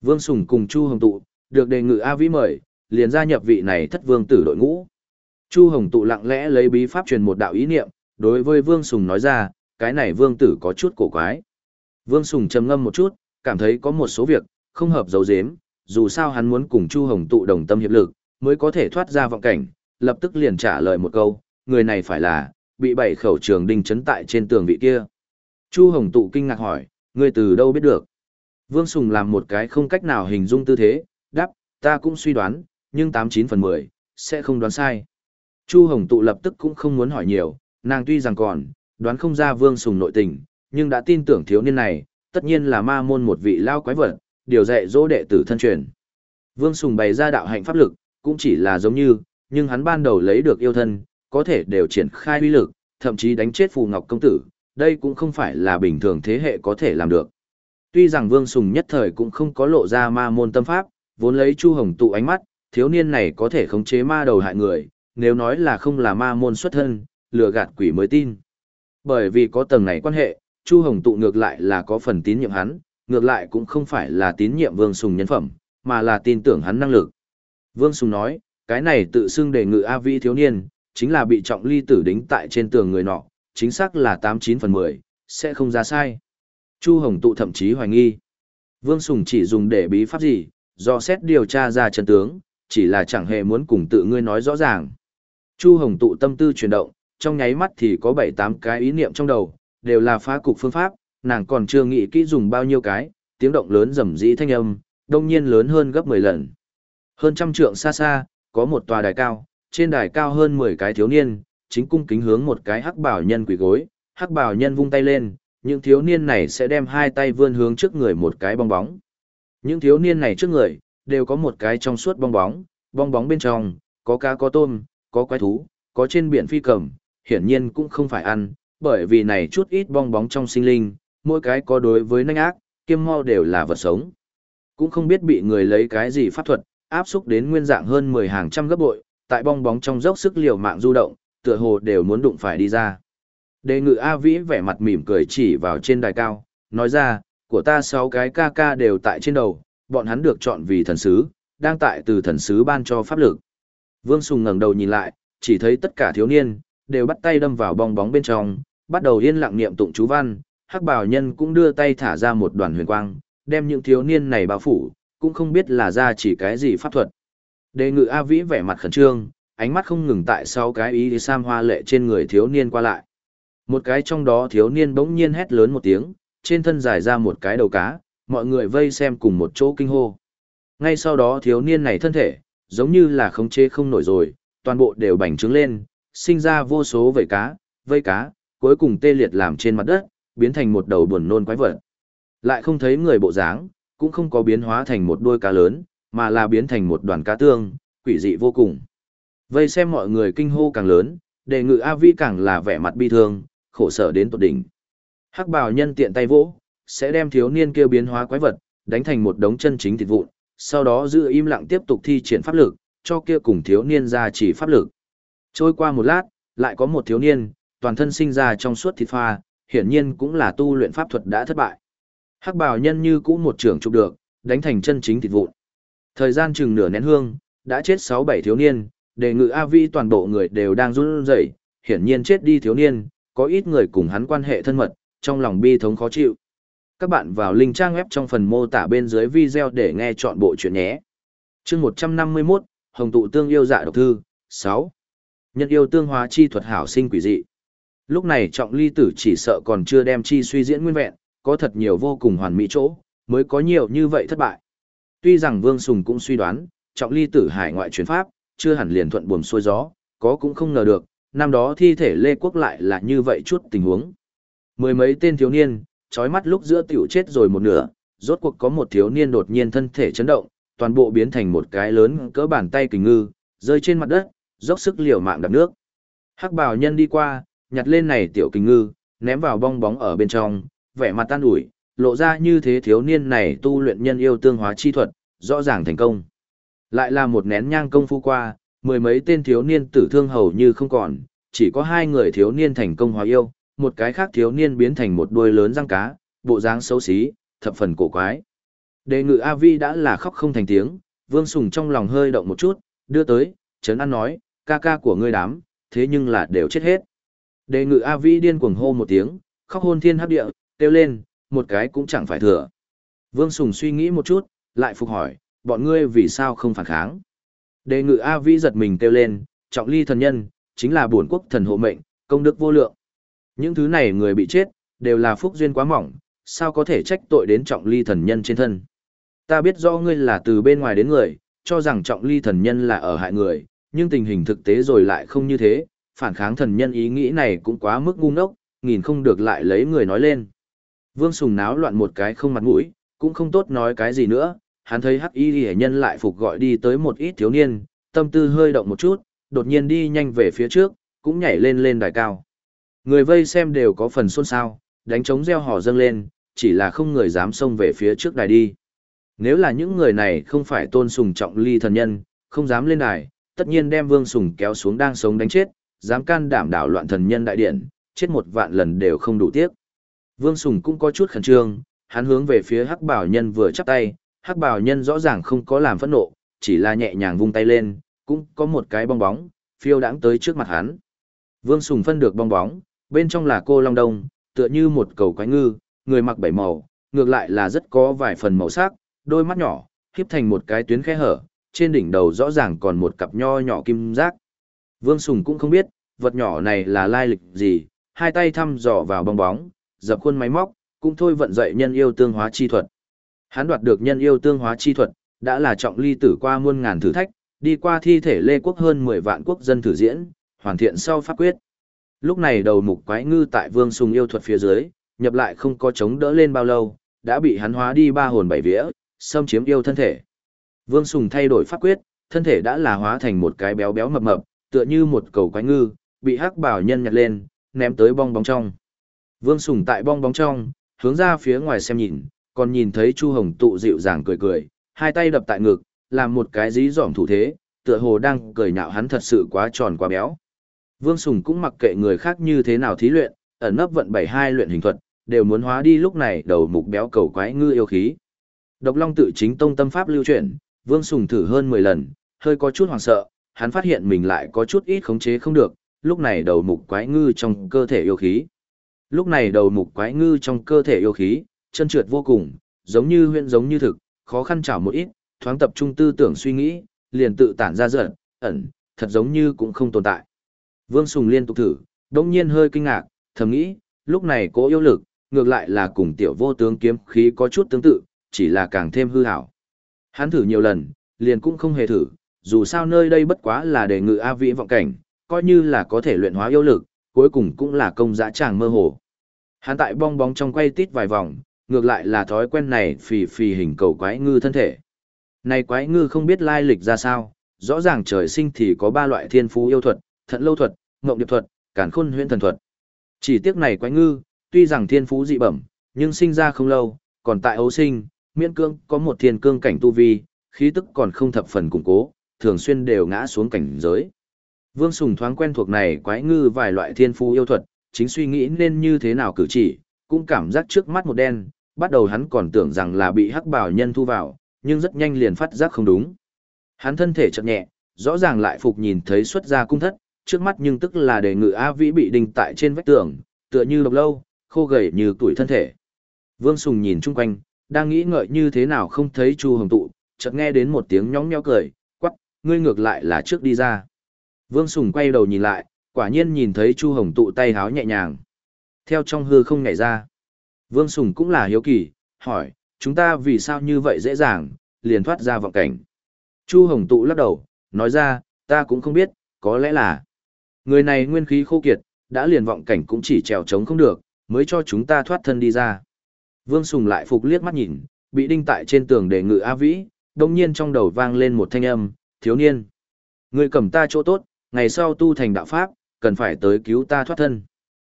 Vương Sùng cùng Chu Hồng Tụ, được đề ngự A Vĩ mời, liền gia nhập vị này thất vương tử đội ngũ. Chu Hồng Tụ lặng lẽ lấy bí pháp truyền một đạo ý niệm, đối với Vương Sùng nói ra, cái này vương tử có chút cổ quái. Vương Sùng trầm ngâm một chút, cảm thấy có một số việc, không hợp dấu dếm, dù sao hắn muốn cùng Chu Hồng tụ đồng tâm hiệp lực, mới có thể thoát ra vọng cảnh, lập tức liền trả lời một câu, người này phải là, bị bảy khẩu trường đinh chấn tại trên tường vị kia. Chu Hồng tụ kinh ngạc hỏi, người từ đâu biết được? Vương Sùng làm một cái không cách nào hình dung tư thế, đáp, ta cũng suy đoán, nhưng 89 phần 10, sẽ không đoán sai. Chu Hồng tụ lập tức cũng không muốn hỏi nhiều, nàng tuy rằng còn, đoán không ra Vương Sùng nội tình, nhưng đã tin tưởng thiếu niên này, tất nhiên là ma môn một vị lao quái vật, điều dạy dỗ đệ tử thân truyền. Vương Sùng bày ra đạo hạnh pháp lực, cũng chỉ là giống như, nhưng hắn ban đầu lấy được yêu thân, có thể đều triển khai uy lực, thậm chí đánh chết Phù Ngọc công tử, đây cũng không phải là bình thường thế hệ có thể làm được. Tuy rằng Vương Sùng nhất thời cũng không có lộ ra ma môn tâm pháp, vốn lấy Chu Hồng tụ ánh mắt, thiếu niên này có thể khống chế ma đầu hại người, nếu nói là không là ma môn xuất thân, lừa gạt quỷ mới tin. Bởi vì có tầng này quan hệ, Chu Hồng tụ ngược lại là có phần tín nhiệm hắn, ngược lại cũng không phải là tín nhiệm Vương Sùng nhân phẩm, mà là tin tưởng hắn năng lực. Vương Sùng nói, cái này tự xưng đề ngự A vi thiếu niên, chính là bị trọng ly tử đính tại trên tường người nọ, chính xác là 89 phần 10, sẽ không ra sai. Chu Hồng tụ thậm chí hoài nghi. Vương Sùng chỉ dùng để bí pháp gì, do xét điều tra ra chân tướng, chỉ là chẳng hề muốn cùng tự ngươi nói rõ ràng. Chu Hồng tụ tâm tư chuyển động, trong nháy mắt thì có 7-8 cái ý niệm trong đầu, đều là phá cục phương pháp, nàng còn chưa nghĩ kỹ dùng bao nhiêu cái, tiếng động lớn rầm rĩ thanh âm, đông nhiên lớn hơn gấp 10 lần. Hơn trăm trượng xa xa, có một tòa đài cao, trên đài cao hơn 10 cái thiếu niên, chính cung kính hướng một cái hắc bảo nhân quỳ gối, hắc bảo nhân vung tay lên, những thiếu niên này sẽ đem hai tay vươn hướng trước người một cái bong bóng. Những thiếu niên này trước người, đều có một cái trong suốt bong bóng, bong bóng bên trong, có cá có tôm, có quái thú, có trên biển phi cầm, hiển nhiên cũng không phải ăn, bởi vì này chút ít bong bóng trong sinh linh, mỗi cái có đối với nanh ác, kiêm mau đều là vật sống. Cũng không biết bị người lấy cái gì pháp thuật, áp xúc đến nguyên dạng hơn 10 hàng trăm gấp bội, tại bong bóng trong dốc sức liều mạng du động, tựa hồ đều muốn đụng phải đi ra. Đề ngự A Vĩ vẻ mặt mỉm cười chỉ vào trên đài cao, nói ra, của ta sáu cái ca ca đều tại trên đầu, bọn hắn được chọn vì thần sứ, đang tại từ thần sứ ban cho pháp lực. Vương Sùng ngẩng đầu nhìn lại, chỉ thấy tất cả thiếu niên, đều bắt tay đâm vào bong bóng bên trong, bắt đầu yên lặng niệm tụng chú văn, hắc bảo nhân cũng đưa tay thả ra một đoàn huyền quang, đem những thiếu niên này bao phủ, cũng không biết là ra chỉ cái gì pháp thuật. Đề ngự A Vĩ vẻ mặt khẩn trương, ánh mắt không ngừng tại sau cái ý sam hoa lệ trên người thiếu niên qua lại. Một cái trong đó thiếu niên bỗng nhiên hét lớn một tiếng, trên thân dài ra một cái đầu cá, mọi người vây xem cùng một chỗ kinh hô. Ngay sau đó thiếu niên này thân thể, giống như là không chế không nổi rồi, toàn bộ đều bành trướng lên, sinh ra vô số vẩy cá, vây cá, cuối cùng tê liệt làm trên mặt đất, biến thành một đầu buồn nôn quái vật. Lại không thấy người bộ dáng, cũng không có biến hóa thành một đuôi cá lớn, mà là biến thành một đoàn cá tương, quỷ dị vô cùng. Vây xem mọi người kinh hô càng lớn, đề ngự A Vi càng là vẻ mặt bi thương, khổ sở đến tột đỉnh. Hắc bào nhân tiện tay vỗ, sẽ đem thiếu niên kêu biến hóa quái vật, đánh thành một đống chân chính thịt vụn, sau đó giữ im lặng tiếp tục thi triển pháp lực, cho kia cùng thiếu niên ra chỉ pháp lực. Trôi qua một lát, lại có một thiếu niên, toàn thân sinh ra trong suốt thịt pha, hiển nhiên cũng là tu luyện pháp thuật đã thất bại. Hắc bào nhân như cũ một trưởng chụp được, đánh thành chân chính thịt vụn. Thời gian chừng nửa nén hương, đã chết 6-7 thiếu niên, đề ngự A Vi toàn bộ người đều đang run rẩy, hiển nhiên chết đi thiếu niên, có ít người cùng hắn quan hệ thân mật, trong lòng bi thống khó chịu. Các bạn vào link trang web trong phần mô tả bên dưới video để nghe chọn bộ chuyện nhé. Chương 151, Hồng tụ tương yêu dạ độc thư, 6. Nhân yêu tương hóa chi thuật hảo sinh quỷ dị. Lúc này trọng ly tử chỉ sợ còn chưa đem chi suy diễn nguyên vẹn, có thật nhiều vô cùng hoàn mỹ chỗ, mới có nhiều như vậy thất bại. Tuy rằng Vương Sùng cũng suy đoán, trọng ly tử hải ngoại chuyến pháp, chưa hẳn liền thuận buồm xuôi gió, có cũng không ngờ được, năm đó thi thể Lê Quốc lại là như vậy chút tình huống. Mười mấy tên thiếu niên, trói mắt lúc giữa tiểu chết rồi một nửa, rốt cuộc có một thiếu niên đột nhiên thân thể chấn động, toàn bộ biến thành một cái lớn cỡ bàn tay kình ngư, rơi trên mặt đất, dốc sức liều mạng đập nước. Hắc bào nhân đi qua, nhặt lên này tiểu kình ngư, ném vào bong bóng ở bên trong, vẻ mặt tan ủi, lộ ra như thế thiếu niên này tu luyện nhân yêu tương hóa chi thuật, rõ ràng thành công. Lại là một nén nhang công phu qua, mười mấy tên thiếu niên tử thương hầu như không còn, chỉ có hai người thiếu niên thành công hóa yêu, một cái khác thiếu niên biến thành một đuôi lớn răng cá, bộ dáng xấu xí, thập phần cổ quái. Đề ngự A Vi đã là khóc không thành tiếng, Vương Sùng trong lòng hơi động một chút, đưa tới, Trấn An nói, ca ca của ngươi đám, thế nhưng là đều chết hết. Đề ngự A Vi điên cuồng hô một tiếng, khóc hôn thiên hấp địa, kêu lên, một cái cũng chẳng phải thừa. Vương Sùng suy nghĩ một chút, lại phục hỏi, bọn ngươi vì sao không phản kháng? Đề ngự A Vi giật mình kêu lên, trọng ly thần nhân, chính là bổn quốc thần hộ mệnh, công đức vô lượng. Những thứ này người bị chết, đều là phúc duyên quá mỏng, sao có thể trách tội đến trọng ly thần nhân trên thân. Ta biết rõ ngươi là từ bên ngoài đến người, cho rằng trọng ly thần nhân là ở hại người, nhưng tình hình thực tế rồi lại không như thế, phản kháng thần nhân ý nghĩ này cũng quá mức ngu ngốc, nghìn không được lại lấy người nói lên. Vương Sùng náo loạn một cái không mặt mũi, cũng không tốt nói cái gì nữa, hắn thấy hắc y hệ nhân lại phục gọi đi tới một ít thiếu niên, tâm tư hơi động một chút, đột nhiên đi nhanh về phía trước, cũng nhảy lên lên đài cao. Người vây xem đều có phần xôn xao, đánh trống reo hò dâng lên, chỉ là không người dám xông về phía trước đài đi. Nếu là những người này không phải tôn sùng trọng ly thần nhân, không dám lên đài, tất nhiên đem vương sùng kéo xuống đang sống đánh chết, dám can đảm đảo loạn thần nhân đại điện, chết một vạn lần đều không đủ tiếc. Vương Sùng cũng có chút khẩn trương, hắn hướng về phía hắc bảo nhân vừa chắp tay, hắc bảo nhân rõ ràng không có làm phẫn nộ, chỉ là nhẹ nhàng vung tay lên, cũng có một cái bong bóng, phiêu đãng tới trước mặt hắn. Vương Sùng phân được bong bóng, bên trong là cô Long Đông, tựa như một cầu quái ngư, người mặc bảy màu, ngược lại là rất có vài phần màu sắc, đôi mắt nhỏ, hiếp thành một cái tuyến khe hở, trên đỉnh đầu rõ ràng còn một cặp nho nhỏ kim giác. Vương Sùng cũng không biết, vật nhỏ này là lai lịch gì, hai tay thăm dò vào bong bóng, dập khuôn máy móc, cũng thôi vận dậy nhân yêu tương hóa chi thuật. Hắn đoạt được nhân yêu tương hóa chi thuật, đã là trọng ly tử qua muôn ngàn thử thách, đi qua thi thể lê quốc hơn 10 vạn quốc dân thử diễn, hoàn thiện sau pháp quyết. Lúc này đầu mục quái ngư tại Vương Sùng yêu thuật phía dưới, nhập lại không có chống đỡ lên bao lâu, đã bị hắn hóa đi ba hồn bảy vía, xâm chiếm yêu thân thể. Vương Sùng thay đổi pháp quyết, thân thể đã là hóa thành một cái béo béo mập mập, tựa như một cầu quái ngư, bị hắc bảo nhân nhặt lên, ném tới bong bóng trong. Vương Sùng tại bong bóng trong, hướng ra phía ngoài xem nhìn, còn nhìn thấy Chu Hồng tụ dịu dàng cười cười, hai tay đập tại ngực, làm một cái dí dỏm thủ thế, tựa hồ đang cười nhạo hắn thật sự quá tròn quá béo. Vương Sùng cũng mặc kệ người khác như thế nào thí luyện, ẩn nấp vận bảy hai luyện hình thuật, đều muốn hóa đi lúc này đầu mục béo cầu quái ngư yêu khí. Độc Long tự chính tông tâm pháp lưu chuyển, Vương Sùng thử hơn 10 lần, hơi có chút hoảng sợ, hắn phát hiện mình lại có chút ít khống chế không được, lúc này đầu mục quái ngư trong cơ thể yêu khí. Lúc này đầu mục quái ngư trong cơ thể yêu khí, chân trượt vô cùng, giống như huyện giống như thực, khó khăn chảo một ít, thoáng tập trung tư tưởng suy nghĩ, liền tự tản ra giận, ẩn, thật giống như cũng không tồn tại. Vương Sùng liên tục thử, đông nhiên hơi kinh ngạc, thầm nghĩ, lúc này cố yêu lực, ngược lại là cùng tiểu vô tướng kiếm khí có chút tương tự, chỉ là càng thêm hư hảo. Hắn thử nhiều lần, liền cũng không hề thử, dù sao nơi đây bất quá là để ngự A vĩ vọng cảnh, coi như là có thể luyện hóa yêu lực, cuối cùng cũng là công dã tràng mơ hồ. Hắn tại bong bóng trong quay tít vài vòng, ngược lại là thói quen này phì phì hình cầu quái ngư thân thể. Này quái ngư không biết lai lịch ra sao, rõ ràng trời sinh thì có ba loại thiên phú yêu thuật, thận lâu thuật, ngộng điệp thuật, cản khôn huyễn thần thuật. Chỉ tiếc này quái ngư, tuy rằng thiên phú dị bẩm, nhưng sinh ra không lâu, còn tại ấu sinh, miễn cương có một thiên cương cảnh tu vi, khí tức còn không thập phần củng cố, thường xuyên đều ngã xuống cảnh giới. Vương Sùng thoáng quen thuộc này quái ngư vài loại thiên phú yêu thuật, chính suy nghĩ nên như thế nào cử chỉ, cũng cảm giác trước mắt một đen, bắt đầu hắn còn tưởng rằng là bị hắc bảo nhân thu vào, nhưng rất nhanh liền phát giác không đúng. Hắn thân thể chậm nhẹ, rõ ràng lại phục nhìn thấy xuất ra cung thất, trước mắt nhưng tức là đề ngự A Vĩ bị đinh tại trên vách tường, tựa như độc lâu, khô gầy như tuổi thân thể. Vương Sùng nhìn chung quanh, đang nghĩ ngợi như thế nào không thấy Chu Hồng tụ, chợt nghe đến một tiếng nhóng nheo cười, quắc, ngươi ngược lại là trước đi ra. Vương Sùng quay đầu nhìn lại, quả nhiên nhìn thấy Chu Hồng tụ tay háo nhẹ nhàng. Theo trong hư không nhảy ra. Vương Sùng cũng là hiếu kỳ, hỏi, chúng ta vì sao như vậy dễ dàng, liền thoát ra vọng cảnh. Chu Hồng tụ lắc đầu, nói ra, ta cũng không biết, có lẽ là Người này nguyên khí khô kiệt, đã liền vọng cảnh cũng chỉ trèo trống không được, mới cho chúng ta thoát thân đi ra. Vương Sùng lại phục liếc mắt nhìn, bị đinh tại trên tường để ngự A Vĩ, đồng nhiên trong đầu vang lên một thanh âm, thiếu niên. Người cầm ta chỗ tốt, ngày sau tu thành đạo pháp, cần phải tới cứu ta thoát thân.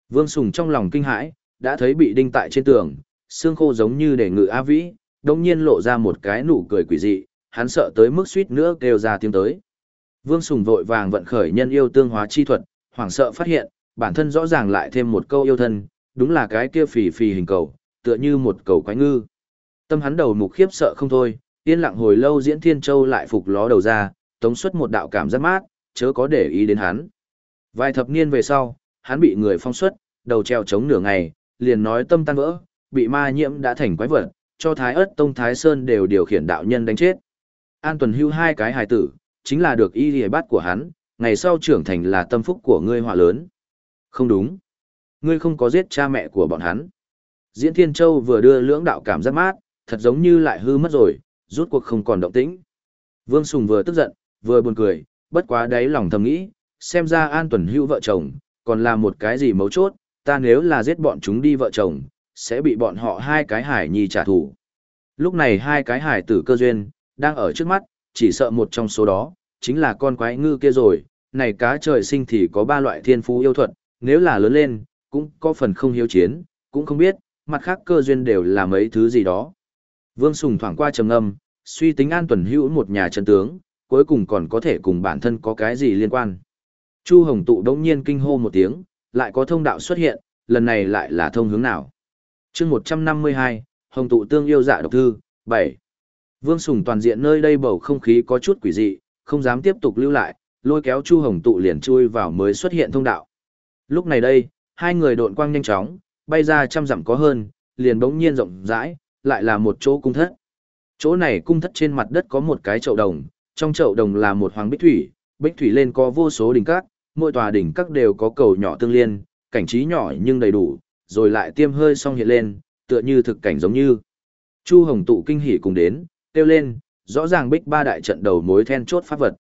Vương Sùng trong lòng kinh hãi, đã thấy bị đinh tại trên tường, xương khô giống như để ngự A Vĩ, đồng nhiên lộ ra một cái nụ cười quỷ dị, hắn sợ tới mức suýt nữa kêu ra tiếng tới. Vương Sùng vội vàng vận khởi nhân yêu tương hóa chi thuật, hoảng sợ phát hiện, bản thân rõ ràng lại thêm một câu yêu thân, đúng là cái kia phì phì hình cầu, tựa như một cầu quái ngư. Tâm hắn đầu mục khiếp sợ không thôi, yên lặng hồi lâu diễn thiên châu lại phục ló đầu ra, tống xuất một đạo cảm giác mát, chớ có để ý đến hắn. Vài thập niên về sau, hắn bị người phong xuất, đầu treo chống nửa ngày, liền nói tâm tan vỡ, bị ma nhiễm đã thành quái vật, cho Thái ớt Tông Thái Sơn đều điều khiển đạo nhân đánh chết. An Tuần hưu hai cái hài tử, chính là được y lìa bát của hắn, ngày sau trưởng thành là tâm phúc của ngươi họa lớn. Không đúng. Ngươi không có giết cha mẹ của bọn hắn. Diễn Thiên Châu vừa đưa lưỡng đạo cảm giác mát, thật giống như lại hư mất rồi, rút cuộc không còn động tĩnh. Vương Sùng vừa tức giận, vừa buồn cười, bất quá đáy lòng thầm nghĩ, xem ra An Tuần hưu vợ chồng, còn là một cái gì mấu chốt, ta nếu là giết bọn chúng đi vợ chồng, sẽ bị bọn họ hai cái hải nhi trả thù. Lúc này hai cái hải tử cơ duyên, đang ở trước mắt, chỉ sợ một trong số đó, chính là con quái ngư kia rồi, này cá trời sinh thì có ba loại thiên phú yêu thuật, nếu là lớn lên, cũng có phần không hiếu chiến, cũng không biết, mặt khác cơ duyên đều là mấy thứ gì đó. Vương Sùng thoảng qua trầm âm, suy tính an tuần hữu một nhà chân tướng, cuối cùng còn có thể cùng bản thân có cái gì liên quan. Chu Hồng Tụ đống nhiên kinh hô một tiếng, lại có thông đạo xuất hiện, lần này lại là thông hướng nào. chương 152, Hồng Tụ tương yêu dạ độc thư, 7. Vương Sùng toàn diện nơi đây bầu không khí có chút quỷ dị, không dám tiếp tục lưu lại, lôi kéo Chu Hồng Tụ liền chui vào mới xuất hiện thông đạo. Lúc này đây, hai người độn quang nhanh chóng, bay ra trăm dặm có hơn, liền bỗng nhiên rộng rãi, lại là một chỗ cung thất. Chỗ này cung thất trên mặt đất có một cái chậu đồng, trong chậu đồng là một hoàng bích thủy, bích thủy lên có vô số đỉnh cát mỗi tòa đỉnh các đều có cầu nhỏ tương liên, cảnh trí nhỏ nhưng đầy đủ, rồi lại tiêm hơi xong hiện lên, tựa như thực cảnh giống như. Chu Hồng tụ kinh hỉ cùng đến, kêu lên, rõ ràng bích ba đại trận đầu mối then chốt pháp vật.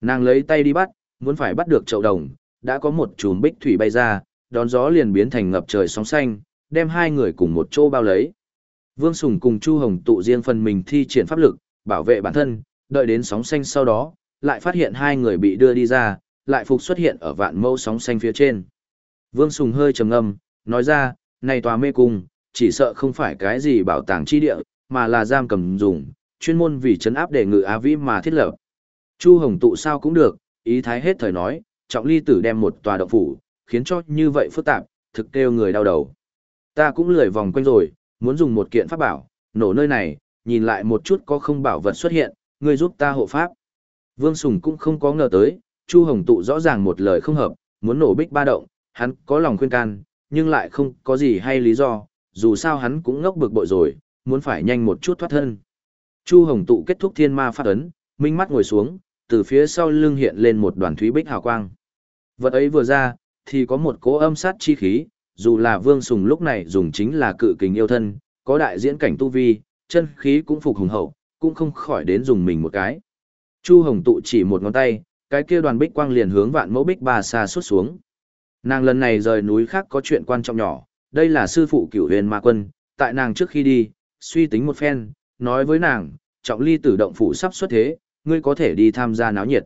Nàng lấy tay đi bắt, muốn phải bắt được chậu đồng, đã có một chùm bích thủy bay ra, đón gió liền biến thành ngập trời sóng xanh, đem hai người cùng một chỗ bao lấy. Vương Sùng cùng Chu Hồng tụ riêng phần mình thi triển pháp lực, bảo vệ bản thân, đợi đến sóng xanh sau đó, lại phát hiện hai người bị đưa đi ra, lại phục xuất hiện ở vạn mâu sóng xanh phía trên. Vương Sùng hơi trầm ngâm, nói ra, này tòa mê cung, chỉ sợ không phải cái gì bảo tàng chi địa, mà là giam cầm dùng, chuyên môn vì chấn áp để ngự Á Vĩ mà thiết lập. Chu Hồng tụ sao cũng được, ý thái hết thời nói, trọng ly tử đem một tòa động phủ, khiến cho như vậy phức tạp, thực kêu người đau đầu. Ta cũng lười vòng quanh rồi, muốn dùng một kiện pháp bảo, nổ nơi này, nhìn lại một chút có không bảo vật xuất hiện, ngươi giúp ta hộ pháp. Vương Sùng cũng không có ngờ tới, Chu Hồng tụ rõ ràng một lời không hợp, muốn nổ bích ba động, hắn có lòng khuyên can, nhưng lại không có gì hay lý do, dù sao hắn cũng ngốc bực bội rồi, muốn phải nhanh một chút thoát thân. Chu Hồng tụ kết thúc thiên ma phát ấn, minh mắt ngồi xuống, từ phía sau lưng hiện lên một đoàn thúy bích hào quang. Vật ấy vừa ra, thì có một cỗ âm sát chi khí, dù là Vương Sùng lúc này dùng chính là cự kình yêu thân, có đại diễn cảnh tu vi, chân khí cũng phục hùng hậu, cũng không khỏi đến dùng mình một cái. Chu Hồng tụ chỉ một ngón tay, cái kia đoàn bích quang liền hướng vạn mẫu bích ba xa suốt xuống. Nàng lần này rời núi khác có chuyện quan trọng nhỏ, đây là sư phụ cửu huyền ma quân, tại nàng trước khi đi, suy tính một phen, nói với nàng, trọng ly tử động phủ sắp xuất thế, ngươi có thể đi tham gia náo nhiệt.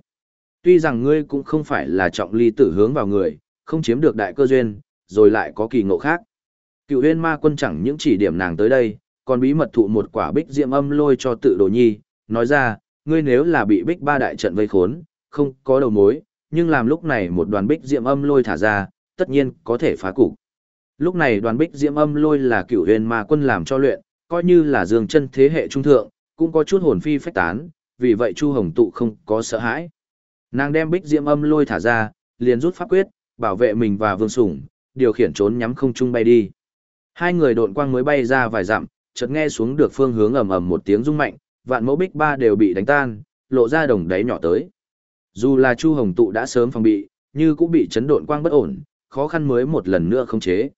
Tuy rằng ngươi cũng không phải là trọng ly tử hướng vào người, không chiếm được đại cơ duyên, rồi lại có kỳ ngộ khác. Cựu huyên ma quân chẳng những chỉ điểm nàng tới đây, còn bí mật thụ một quả bích diệm âm lôi cho tự đồ nhi, nói ra, ngươi nếu là bị bích ba đại trận vây khốn, không có đầu mối, nhưng làm lúc này một đoàn bích diệm âm lôi thả ra, tất nhiên có thể phá cục. Lúc này đoàn bích diệm âm lôi là cựu huyền ma quân làm cho luyện, coi như là dương chân thế hệ trung thượng, cũng có chút hồn phi phách tán, vì vậy Chu Hồng tụ không có sợ hãi. Nàng đem bích diệm âm lôi thả ra, liền rút pháp quyết, bảo vệ mình và vương sủng, điều khiển trốn nhắm không trung bay đi. Hai người độn quang mới bay ra vài dặm, chợt nghe xuống được phương hướng ầm ầm một tiếng rung mạnh, vạn mẫu bích ba đều bị đánh tan, lộ ra đồng đáy nhỏ tới. Dù là Chu Hồng tụ đã sớm phòng bị, như cũng bị chấn độn quang bất ổn, khó khăn mới một lần nữa không chế.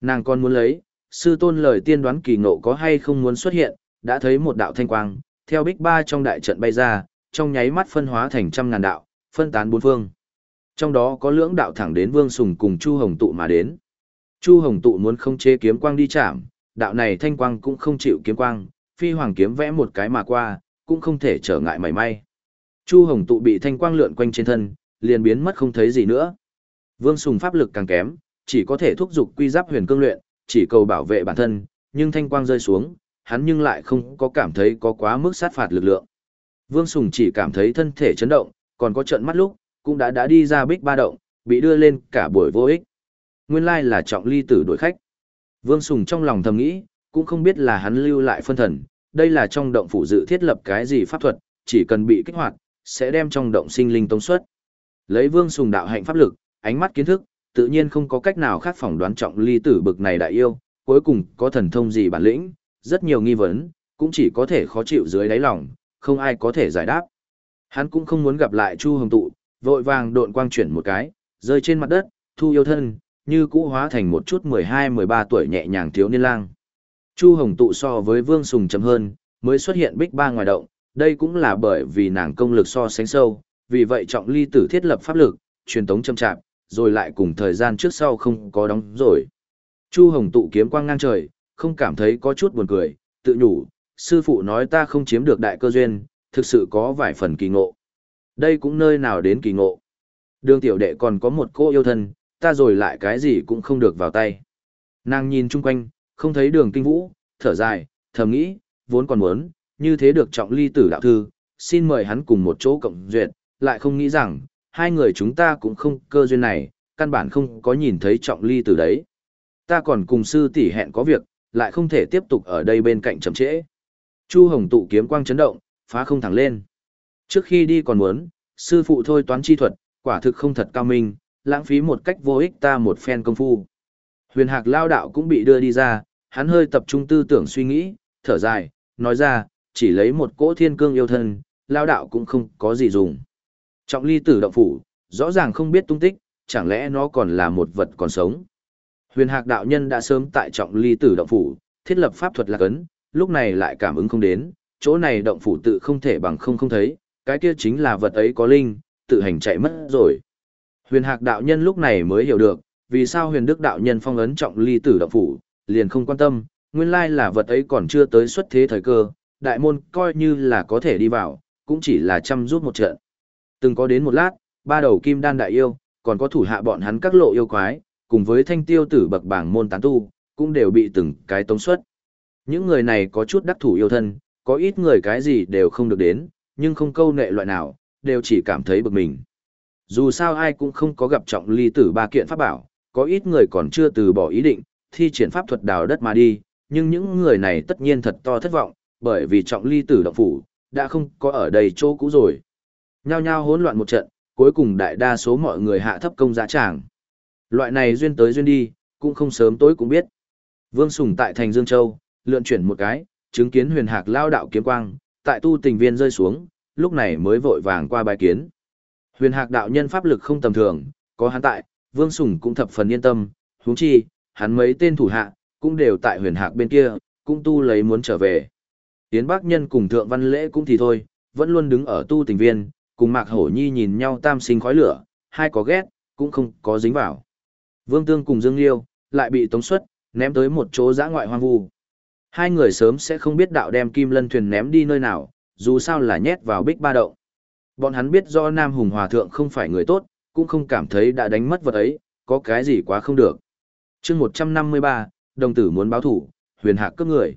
Nàng còn muốn lấy, sư tôn lời tiên đoán kỳ ngộ có hay không muốn xuất hiện, đã thấy một đạo thanh quang, theo bích ba trong đại trận bay ra, trong nháy mắt phân hóa thành trăm ngàn đạo, phân tán bốn phương. Trong đó có lưỡng đạo thẳng đến Vương Sùng cùng Chu Hồng Tụ mà đến. Chu Hồng Tụ muốn không chế kiếm quang đi chạm, đạo này thanh quang cũng không chịu kiếm quang, phi hoàng kiếm vẽ một cái mà qua, cũng không thể trở ngại mảy may. Chu Hồng Tụ bị thanh quang lượn quanh trên thân, liền biến mất không thấy gì nữa. Vương Sùng pháp lực càng kém, chỉ có thể thúc giục quy giáp huyền cương luyện, chỉ cầu bảo vệ bản thân, nhưng thanh quang rơi xuống, hắn nhưng lại không có cảm thấy có quá mức sát phạt lực lượng. Vương Sùng chỉ cảm thấy thân thể chấn động, còn có trận mắt lúc, cũng đã đã đi ra bích ba động, bị đưa lên cả buổi vô ích. Nguyên lai là trọng ly tử đổi khách. Vương Sùng trong lòng thầm nghĩ, cũng không biết là hắn lưu lại phân thần, đây là trong động phủ dự thiết lập cái gì pháp thuật, chỉ cần bị kích hoạt, sẽ đem trong động sinh linh tống suất. Lấy Vương Sùng đạo hạnh pháp lực, ánh mắt kiến thức, tự nhiên không có cách nào khác phỏng đoán trọng ly tử bực này đại yêu, cuối cùng có thần thông gì bản lĩnh, rất nhiều nghi vấn, cũng chỉ có thể khó chịu dưới đáy lòng, không ai có thể giải đáp. Hắn cũng không muốn gặp lại Chu Hồng Tụ, vội vàng độn quang chuyển một cái, rơi trên mặt đất, thu yêu thân, như cũ hóa thành một chút 12-13 tuổi nhẹ nhàng thiếu niên lang. Chu Hồng Tụ so với Vương Sùng chậm hơn, mới xuất hiện bích ba ngoài động, đây cũng là bởi vì nàng công lực so sánh sâu, vì vậy trọng ly tử thiết lập pháp lực, truyền tống châm chạp, rồi lại cùng thời gian trước sau không có đóng rồi. Chu Hồng Tụ kiếm quang ngang trời, không cảm thấy có chút buồn cười, tự nhủ, sư phụ nói ta không chiếm được đại cơ duyên, thực sự có vài phần kỳ ngộ. Đây cũng nơi nào đến kỳ ngộ. Đường tiểu đệ còn có một cô yêu thân, ta rồi lại cái gì cũng không được vào tay. Nàng nhìn chung quanh, không thấy đường kinh vũ, thở dài, thầm nghĩ, vốn còn muốn, như thế được trọng ly tử đạo thư, xin mời hắn cùng một chỗ cộng duyệt, lại không nghĩ rằng, hai người chúng ta cũng không cơ duyên này, căn bản không có nhìn thấy trọng ly tử đấy. Ta còn cùng sư tỷ hẹn có việc, lại không thể tiếp tục ở đây bên cạnh chậm trễ. Chu Hồng tụ kiếm quang chấn động, phá không thẳng lên. Trước khi đi còn muốn, sư phụ thôi toán chi thuật, quả thực không thật cao minh, lãng phí một cách vô ích ta một phen công phu. Huyền hạc lao đạo cũng bị đưa đi ra, hắn hơi tập trung tư tưởng suy nghĩ, thở dài, nói ra, chỉ lấy một cỗ thiên cương yêu thân, lao đạo cũng không có gì dùng. Trọng ly tử động phủ, rõ ràng không biết tung tích, chẳng lẽ nó còn là một vật còn sống. Huyền hạc đạo nhân đã sớm tại trọng ly tử động phủ, thiết lập pháp thuật lạc ấn, lúc này lại cảm ứng không đến, chỗ này động phủ tự không thể bằng không không thấy, cái kia chính là vật ấy có linh, tự hành chạy mất rồi. Huyền hạc đạo nhân lúc này mới hiểu được, vì sao huyền đức đạo nhân phong ấn trọng ly tử động phủ, liền không quan tâm, nguyên lai là vật ấy còn chưa tới xuất thế thời cơ, đại môn coi như là có thể đi vào, cũng chỉ là chăm rút một trận. Từng có đến một lát, ba đầu kim đan đại yêu, còn có thủ hạ bọn hắn các lộ yêu quái, cùng với thanh tiêu tử bậc bảng môn tán tu, cũng đều bị từng cái tống suất. Những người này có chút đắc thủ yêu thân, có ít người cái gì đều không được đến, nhưng không câu nệ loại nào, đều chỉ cảm thấy bực mình. Dù sao ai cũng không có gặp trọng ly tử ba kiện pháp bảo, có ít người còn chưa từ bỏ ý định, thi triển pháp thuật đào đất mà đi, nhưng những người này tất nhiên thật to thất vọng, bởi vì trọng ly tử động phủ, đã không có ở đây chỗ cũ rồi. Nhao nhao hỗn loạn một trận, cuối cùng đại đa số mọi người hạ thấp công giá tràng. Loại này duyên tới duyên đi, cũng không sớm tối cũng biết. Vương Sùng tại thành Dương Châu, lượn chuyển một cái, chứng kiến huyền hạc lao đạo kiếm quang, tại tu tình viên rơi xuống, lúc này mới vội vàng qua bài kiến. Huyền hạc đạo nhân pháp lực không tầm thường, có hắn tại, Vương Sùng cũng thập phần yên tâm, huống chi, hắn mấy tên thủ hạ, cũng đều tại huyền hạc bên kia, cũng tu lấy muốn trở về. Tiến Bắc Nhân cùng Thượng Văn Lễ cũng thì thôi, vẫn luôn đứng ở tu tình viên, cùng Mạc Hổ Nhi nhìn nhau tam sinh khói lửa, hai có ghét, cũng không có dính vào. Vương Tương cùng Dương Liêu, lại bị tống xuất, ném tới một chỗ giã ngoại hoang vu. Hai người sớm sẽ không biết đạo đem kim lân thuyền ném đi nơi nào, dù sao là nhét vào bích ba đậu. Bọn hắn biết do Nam Hùng Hòa Thượng không phải người tốt, cũng không cảm thấy đã đánh mất vật ấy, có cái gì quá không được. chương 153, đồng tử muốn báo thủ, huyền hạc cướp người.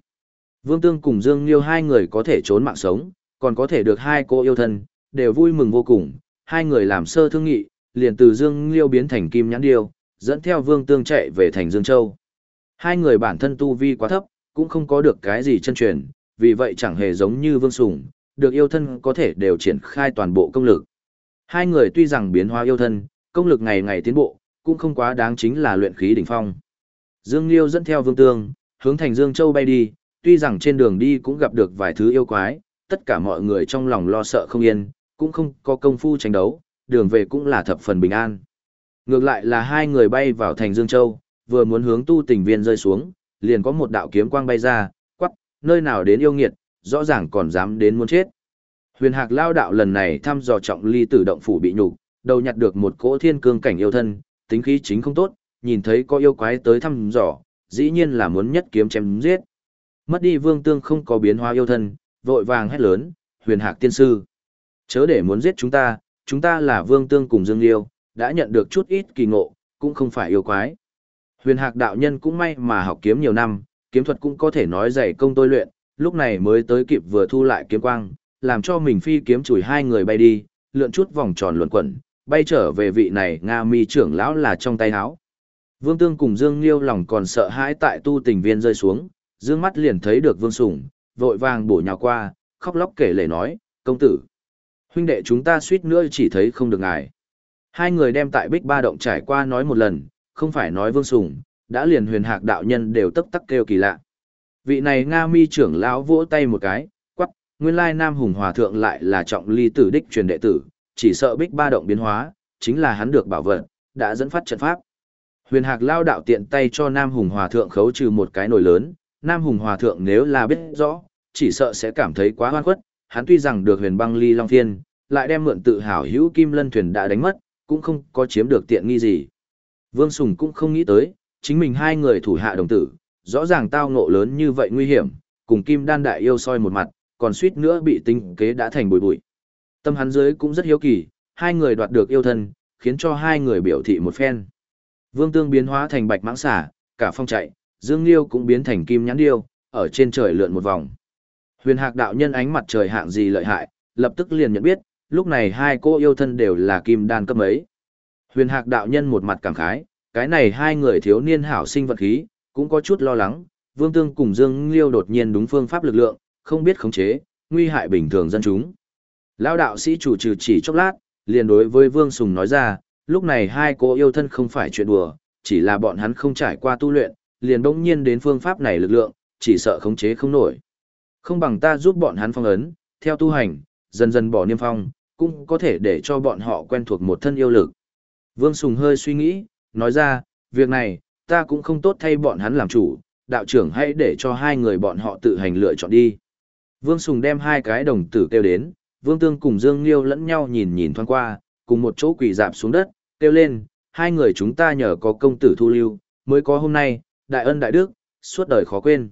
Vương Tương cùng Dương Liêu hai người có thể trốn mạng sống, còn có thể được hai cô yêu thân, đều vui mừng vô cùng. Hai người làm sơ thương nghị, liền từ Dương Liêu biến thành Kim Nhãn Điêu, dẫn theo Vương Tương chạy về thành Dương Châu. Hai người bản thân tu vi quá thấp, cũng không có được cái gì chân truyền, vì vậy chẳng hề giống như Vương Sùng, được yêu thân có thể đều triển khai toàn bộ công lực. Hai người tuy rằng biến hóa yêu thân, công lực ngày ngày tiến bộ, cũng không quá đáng chính là luyện khí đỉnh phong. Dương Liêu dẫn theo Vương Tương, hướng thành Dương Châu bay đi, tuy rằng trên đường đi cũng gặp được vài thứ yêu quái, tất cả mọi người trong lòng lo sợ không yên, cũng không có công phu tranh đấu, đường về cũng là thập phần bình an. Ngược lại là hai người bay vào thành Dương Châu, vừa muốn hướng tu tình viên rơi xuống, liền có một đạo kiếm quang bay ra, quắc, nơi nào đến yêu nghiệt, rõ ràng còn dám đến muốn chết. Huyền Hạc lao đạo lần này thăm dò trọng ly tử động phủ bị nhục, đầu nhặt được một cỗ thiên cương cảnh yêu thân, tính khí chính không tốt, nhìn thấy có yêu quái tới thăm dò, dĩ nhiên là muốn nhất kiếm chém giết. Mất đi vương tương không có biến hóa yêu thân, vội vàng hét lớn, huyền hạc tiên sư. Chớ để muốn giết chúng ta, chúng ta là vương tương cùng dương liêu, đã nhận được chút ít kỳ ngộ, cũng không phải yêu quái. Huyền hạc đạo nhân cũng may mà học kiếm nhiều năm, kiếm thuật cũng có thể nói dày công tôi luyện, lúc này mới tới kịp vừa thu lại kiếm quang, làm cho mình phi kiếm chùi hai người bay đi, lượn chút vòng tròn luẩn quẩn, bay trở về vị này Nga mi trưởng lão là trong tay áo. Vương Tương cùng Dương Liêu lòng còn sợ hãi tại tu tình viên rơi xuống, dương mắt liền thấy được Vương Sủng, vội vàng bổ nhào qua, khóc lóc kể lể nói, công tử. Huynh đệ chúng ta suýt nữa chỉ thấy không được ngài. Hai người đem tại Bích Ba Động trải qua nói một lần, không phải nói Vương Sủng, đã liền huyền hạc đạo nhân đều tấp tắc kêu kỳ lạ. Vị này Nga mi trưởng lão vỗ tay một cái, quắc, nguyên lai Nam Hùng Hòa Thượng lại là trọng ly tử đích truyền đệ tử, chỉ sợ Bích Ba Động biến hóa, chính là hắn được bảo vật, đã dẫn phát trận pháp. Huyền Hạc lao đạo tiện tay cho Nam Hùng Hòa Thượng khấu trừ một cái nồi lớn, Nam Hùng Hòa Thượng nếu là biết rõ, chỉ sợ sẽ cảm thấy quá hoan khuất, hắn tuy rằng được huyền băng ly long phiên, lại đem mượn tự hào hữu kim lân thuyền đã đánh mất, cũng không có chiếm được tiện nghi gì. Vương Sùng cũng không nghĩ tới, chính mình hai người thủ hạ đồng tử, rõ ràng tao ngộ lớn như vậy nguy hiểm, cùng kim đan đại yêu soi một mặt, còn suýt nữa bị tinh kế đã thành bụi bụi. Tâm hắn dưới cũng rất hiếu kỳ, hai người đoạt được yêu thân, khiến cho hai người biểu thị một phen. Vương Tương biến hóa thành bạch mãng xả, cả phong chạy, Dương Liêu cũng biến thành kim nhãn điêu, ở trên trời lượn một vòng. Huyền Hạc đạo nhân ánh mặt trời hạng gì lợi hại, lập tức liền nhận biết, lúc này hai cô yêu thân đều là kim đan cấp ấy. Huyền Hạc đạo nhân một mặt cảm khái, cái này hai người thiếu niên hảo sinh vật khí, cũng có chút lo lắng, Vương Tương cùng Dương Liêu đột nhiên đúng phương pháp lực lượng, không biết khống chế, nguy hại bình thường dân chúng. Lão đạo sĩ chủ trừ chỉ chốc lát, liền đối với Vương Sùng nói ra, lúc này hai cô yêu thân không phải chuyện đùa, chỉ là bọn hắn không trải qua tu luyện, liền bỗng nhiên đến phương pháp này lực lượng, chỉ sợ khống chế không nổi. Không bằng ta giúp bọn hắn phong ấn, theo tu hành, dần dần bỏ niêm phong, cũng có thể để cho bọn họ quen thuộc một thân yêu lực. Vương Sùng hơi suy nghĩ, nói ra, việc này, ta cũng không tốt thay bọn hắn làm chủ, đạo trưởng hãy để cho hai người bọn họ tự hành lựa chọn đi. Vương Sùng đem hai cái đồng tử kêu đến, Vương Tương cùng Dương Liêu lẫn nhau nhìn nhìn thoáng qua, cùng một chỗ quỳ dạp xuống đất, kêu lên, hai người chúng ta nhờ có công tử thu lưu, mới có hôm nay, đại ân đại đức, suốt đời khó quên.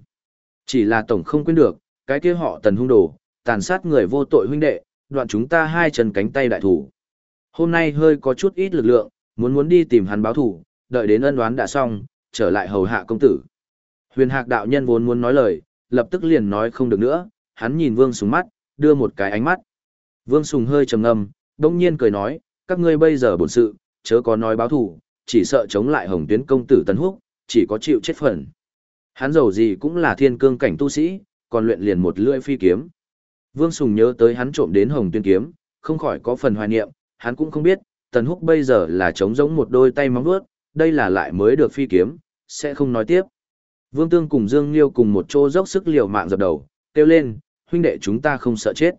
Chỉ là tổng không quên được, cái kia họ tần hung đồ, tàn sát người vô tội huynh đệ, đoạn chúng ta hai chân cánh tay đại thủ. Hôm nay hơi có chút ít lực lượng, muốn muốn đi tìm hắn báo thủ, đợi đến ân đoán đã xong, trở lại hầu hạ công tử. Huyền hạc đạo nhân vốn muốn nói lời, lập tức liền nói không được nữa, hắn nhìn vương sùng mắt, đưa một cái ánh mắt. Vương sùng hơi trầm ngâm, đông nhiên cười nói, các ngươi bây giờ bổn sự, chớ có nói báo thủ, chỉ sợ chống lại hồng tuyến công tử tấn húc, chỉ có chịu chết phần. Hắn giàu gì cũng là thiên cương cảnh tu sĩ, còn luyện liền một lưỡi phi kiếm. Vương Sùng nhớ tới hắn trộm đến hồng tuyên kiếm, không khỏi có phần hoài niệm, hắn cũng không biết, tần húc bây giờ là trống giống một đôi tay móng vuốt, đây là lại mới được phi kiếm, sẽ không nói tiếp. Vương Tương cùng Dương Liêu cùng một chỗ dốc sức liều mạng dập đầu, kêu lên, huynh đệ chúng ta không sợ chết.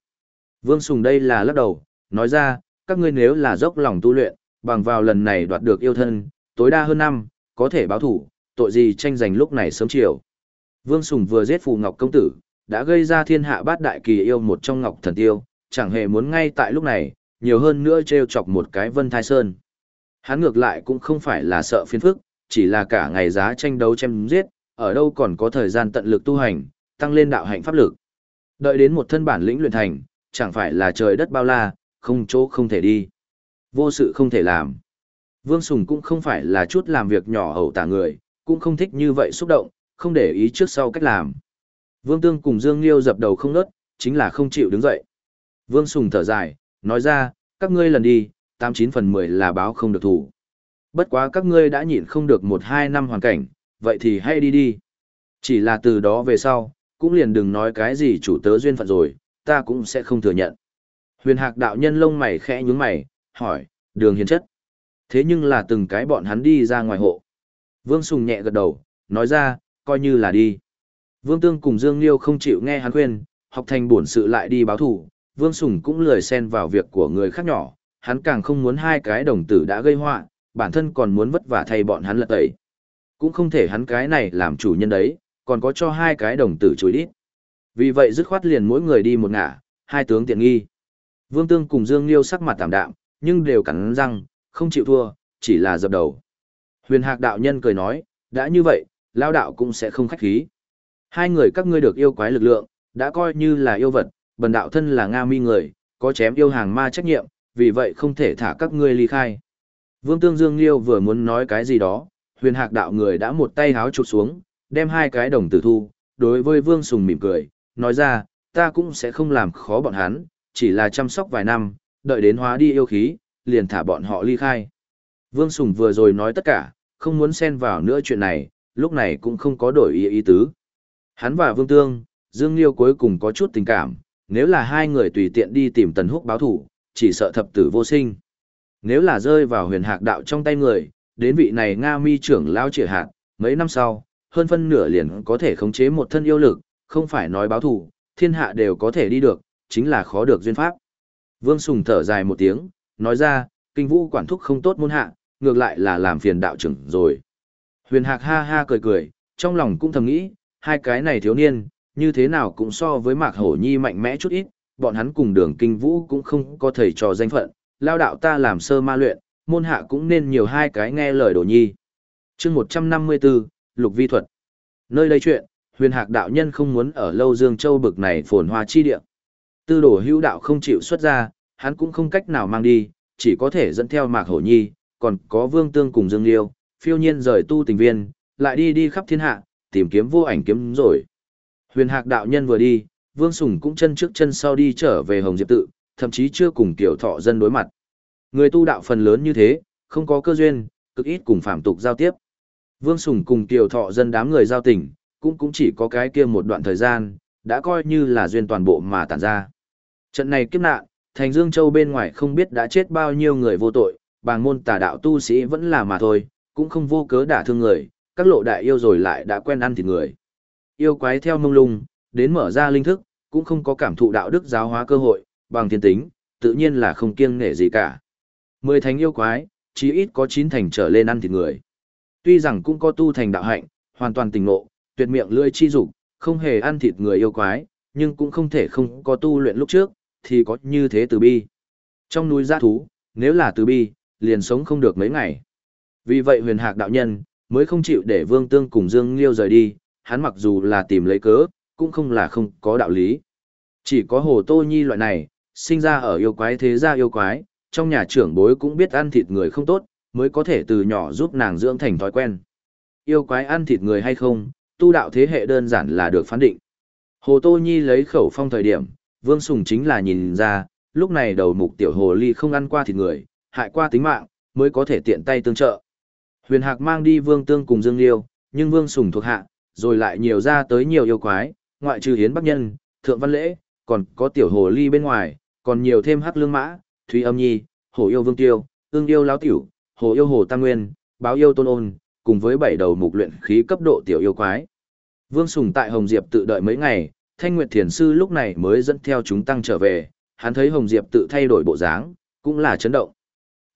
Vương Sùng đây là lắc đầu, nói ra, các ngươi nếu là dốc lòng tu luyện, bằng vào lần này đoạt được yêu thân, tối đa hơn năm, có thể báo thủ, tội gì tranh giành lúc này sớm chiều. Vương Sùng vừa giết Phù Ngọc Công Tử, đã gây ra thiên hạ bát đại kỳ yêu một trong Ngọc Thần Tiêu, chẳng hề muốn ngay tại lúc này, nhiều hơn nữa treo chọc một cái Vân Thai Sơn. Hắn ngược lại cũng không phải là sợ phiền phức, chỉ là cả ngày giá tranh đấu chém giết, ở đâu còn có thời gian tận lực tu hành, tăng lên đạo hạnh pháp lực. Đợi đến một thân bản lĩnh luyện thành, chẳng phải là trời đất bao la, không chỗ không thể đi. Vô sự không thể làm. Vương Sùng cũng không phải là chút làm việc nhỏ hậu tả người, cũng không thích như vậy xúc động, không để ý trước sau cách làm. Vương Tương cùng Dương Liêu dập đầu không nớt, chính là không chịu đứng dậy. Vương Sùng thở dài, nói ra, các ngươi lần đi, 89 phần 10 là báo không được thủ. Bất quá các ngươi đã nhịn không được một hai năm hoàn cảnh, vậy thì hay đi đi. Chỉ là từ đó về sau, cũng liền đừng nói cái gì chủ tớ duyên phận rồi, ta cũng sẽ không thừa nhận. Huyền hạc đạo nhân lông mày khẽ nhướng mày, hỏi, đường hiền chất. Thế nhưng là từng cái bọn hắn đi ra ngoài hộ. Vương Sùng nhẹ gật đầu, nói ra, coi như là đi. Vương Tương cùng Dương Liêu không chịu nghe hắn khuyên, học thành bổn sự lại đi báo thủ, Vương Sùng cũng lười xen vào việc của người khác nhỏ, hắn càng không muốn hai cái đồng tử đã gây họa, bản thân còn muốn vất vả thay bọn hắn lật tẩy. Cũng không thể hắn cái này làm chủ nhân đấy, còn có cho hai cái đồng tử chối đít. Vì vậy dứt khoát liền mỗi người đi một ngả, hai tướng tiện nghi. Vương Tương cùng Dương Liêu sắc mặt tạm đạm, nhưng đều cắn răng, không chịu thua, chỉ là dập đầu. Huyền Hạc đạo nhân cười nói, đã như vậy, lao đạo cũng sẽ không khách khí. Hai người các ngươi được yêu quái lực lượng, đã coi như là yêu vật, bần đạo thân là Nga mi người, có chém yêu hàng ma trách nhiệm, vì vậy không thể thả các ngươi ly khai. Vương Tương Dương Liêu vừa muốn nói cái gì đó, huyền hạc đạo người đã một tay háo chụp xuống, đem hai cái đồng tử thu, đối với Vương Sùng mỉm cười, nói ra, ta cũng sẽ không làm khó bọn hắn, chỉ là chăm sóc vài năm, đợi đến hóa đi yêu khí, liền thả bọn họ ly khai. Vương Sùng vừa rồi nói tất cả, không muốn xen vào nữa chuyện này, lúc này cũng không có đổi ý ý tứ. Hắn và Vương Tương, Dương Liêu cuối cùng có chút tình cảm, nếu là hai người tùy tiện đi tìm Tần Húc báo thủ, chỉ sợ thập tử vô sinh. Nếu là rơi vào huyền hạc đạo trong tay người, đến vị này Nga mi trưởng lao trịa hạt, mấy năm sau, hơn phân nửa liền có thể khống chế một thân yêu lực, không phải nói báo thủ, thiên hạ đều có thể đi được, chính là khó được duyên pháp. Vương Sùng thở dài một tiếng, nói ra, kinh vũ quản thúc không tốt môn hạ, ngược lại là làm phiền đạo trưởng rồi. Huyền Hạc ha ha cười cười, trong lòng cũng thầm nghĩ, hai cái này thiếu niên, như thế nào cũng so với Mạc Hổ Nhi mạnh mẽ chút ít, bọn hắn cùng đường kinh vũ cũng không có thầy trò danh phận, lao đạo ta làm sơ ma luyện, môn hạ cũng nên nhiều hai cái nghe lời đồ nhi. chương 154, Lục Vi Thuật. Nơi đây chuyện, huyền hạc đạo nhân không muốn ở lâu Dương Châu bực này phồn hoa chi địa. Tư đồ hữu đạo không chịu xuất ra, hắn cũng không cách nào mang đi, chỉ có thể dẫn theo Mạc Hổ Nhi, còn có Vương Tương cùng Dương Liêu, phiêu nhiên rời tu tình viên, lại đi đi khắp thiên hạ, tìm kiếm vô ảnh kiếm rồi. Huyền Hạc đạo nhân vừa đi, Vương Sùng cũng chân trước chân sau đi trở về Hồng Diệp tự, thậm chí chưa cùng tiểu thọ dân đối mặt. Người tu đạo phần lớn như thế, không có cơ duyên, cực ít cùng phạm tục giao tiếp. Vương Sùng cùng tiểu thọ dân đám người giao tình, cũng cũng chỉ có cái kia một đoạn thời gian, đã coi như là duyên toàn bộ mà tản ra. Trận này kiếp nạn, thành Dương Châu bên ngoài không biết đã chết bao nhiêu người vô tội, bàng môn tà đạo tu sĩ vẫn là mà thôi, cũng không vô cớ đả thương người, các lộ đại yêu rồi lại đã quen ăn thịt người. Yêu quái theo mông lung, đến mở ra linh thức, cũng không có cảm thụ đạo đức giáo hóa cơ hội, bằng thiên tính, tự nhiên là không kiêng nể gì cả. Mười thành yêu quái, chí ít có chín thành trở lên ăn thịt người. Tuy rằng cũng có tu thành đạo hạnh, hoàn toàn tình ngộ, tuyệt miệng lưỡi chi dục, không hề ăn thịt người yêu quái, nhưng cũng không thể không có tu luyện lúc trước, thì có như thế từ bi. Trong núi giã thú, nếu là từ bi, liền sống không được mấy ngày. Vì vậy huyền hạc đạo nhân, mới không chịu để vương tương cùng Dương Liêu rời đi, hắn mặc dù là tìm lấy cớ, cũng không là không có đạo lý. Chỉ có hồ tô nhi loại này, sinh ra ở yêu quái thế gia yêu quái, trong nhà trưởng bối cũng biết ăn thịt người không tốt, mới có thể từ nhỏ giúp nàng dưỡng thành thói quen. Yêu quái ăn thịt người hay không, tu đạo thế hệ đơn giản là được phán định. Hồ Tô Nhi lấy khẩu phong thời điểm, Vương Sùng chính là nhìn ra, lúc này đầu mục tiểu hồ ly không ăn qua thịt người, hại qua tính mạng, mới có thể tiện tay tương trợ. Huyền Hạc mang đi Vương Tương cùng Dương Liêu, nhưng Vương Sùng thuộc hạ, rồi lại nhiều ra tới nhiều yêu quái, ngoại trừ Hiến Bắc Nhân, Thượng Văn Lễ, còn có tiểu hồ ly bên ngoài, còn nhiều thêm hắc lương mã, thúy âm nhi, hồ yêu vương tiêu, ương yêu lão tiểu, hồ yêu hồ tam nguyên, báo yêu tôn ôn, cùng với bảy đầu mục luyện khí cấp độ tiểu yêu quái. Vương Sùng tại Hồng Diệp tự đợi mấy ngày, Thanh Nguyệt Thiền Sư lúc này mới dẫn theo chúng tăng trở về, hắn thấy Hồng Diệp tự thay đổi bộ dáng, cũng là chấn động.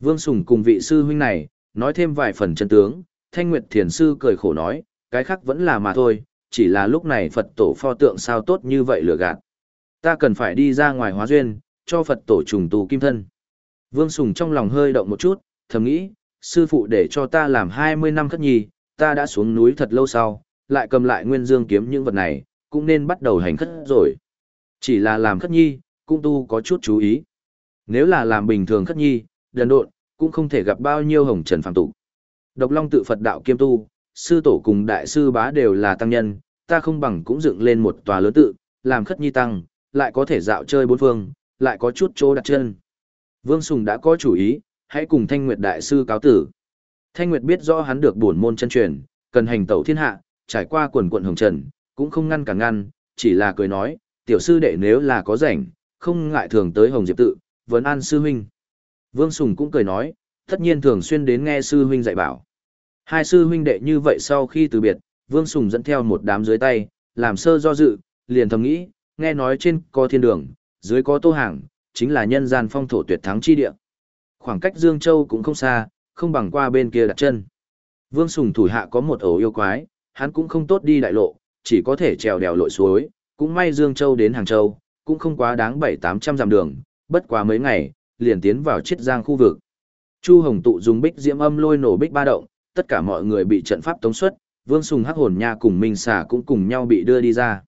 Vương Sùng cùng vị sư huynh này, nói thêm vài phần chân tướng, Thanh Nguyệt Thiền Sư cười khổ nói, cái khác vẫn là mà thôi, chỉ là lúc này Phật tổ pho tượng sao tốt như vậy lừa gạt. Ta cần phải đi ra ngoài hóa duyên, cho Phật tổ trùng tù kim thân. Vương Sùng trong lòng hơi động một chút, thầm nghĩ, sư phụ để cho ta làm 20 năm khất nhi, ta đã xuống núi thật lâu sau, lại cầm lại nguyên dương kiếm những vật này, cũng nên bắt đầu hành khất rồi. Chỉ là làm khất nhi, cũng tu có chút chú ý. Nếu là làm bình thường khất nhi, đần độn, cũng không thể gặp bao nhiêu hồng trần phàm tục. Độc Long tự Phật đạo kiêm tu, sư tổ cùng đại sư bá đều là tăng nhân, ta không bằng cũng dựng lên một tòa lớn tự, làm khất nhi tăng, lại có thể dạo chơi bốn phương, lại có chút chỗ đặt chân. Vương Sùng đã có chủ ý, hãy cùng Thanh Nguyệt Đại Sư cáo tử. Thanh Nguyệt biết rõ hắn được bổn môn chân truyền, cần hành tẩu thiên hạ, trải qua quần quận hồng trần, cũng không ngăn cả ngăn, chỉ là cười nói, tiểu sư đệ nếu là có rảnh, không ngại thường tới Hồng Diệp tự, vấn an sư huynh. Vương Sùng cũng cười nói, tất nhiên thường xuyên đến nghe sư huynh dạy bảo. Hai sư huynh đệ như vậy sau khi từ biệt, Vương Sùng dẫn theo một đám dưới tay, làm sơ do dự, liền thầm nghĩ, nghe nói trên có thiên đường, dưới có tô hàng, chính là nhân gian phong thổ tuyệt thắng chi địa. Khoảng cách Dương Châu cũng không xa, không bằng qua bên kia đặt chân. Vương Sùng thủ hạ có một ổ yêu quái, hắn cũng không tốt đi đại lộ, chỉ có thể trèo đèo lội suối, cũng may Dương Châu đến Hàng Châu, cũng không quá đáng bảy tám trăm dặm đường, bất quá mấy ngày, liền tiến vào chiết giang khu vực. Chu Hồng tụ dùng bích diễm âm lôi nổ bích ba động, tất cả mọi người bị trận pháp tống xuất, Vương Sùng hắc hồn nha cùng Minh Xà cũng cùng nhau bị đưa đi ra.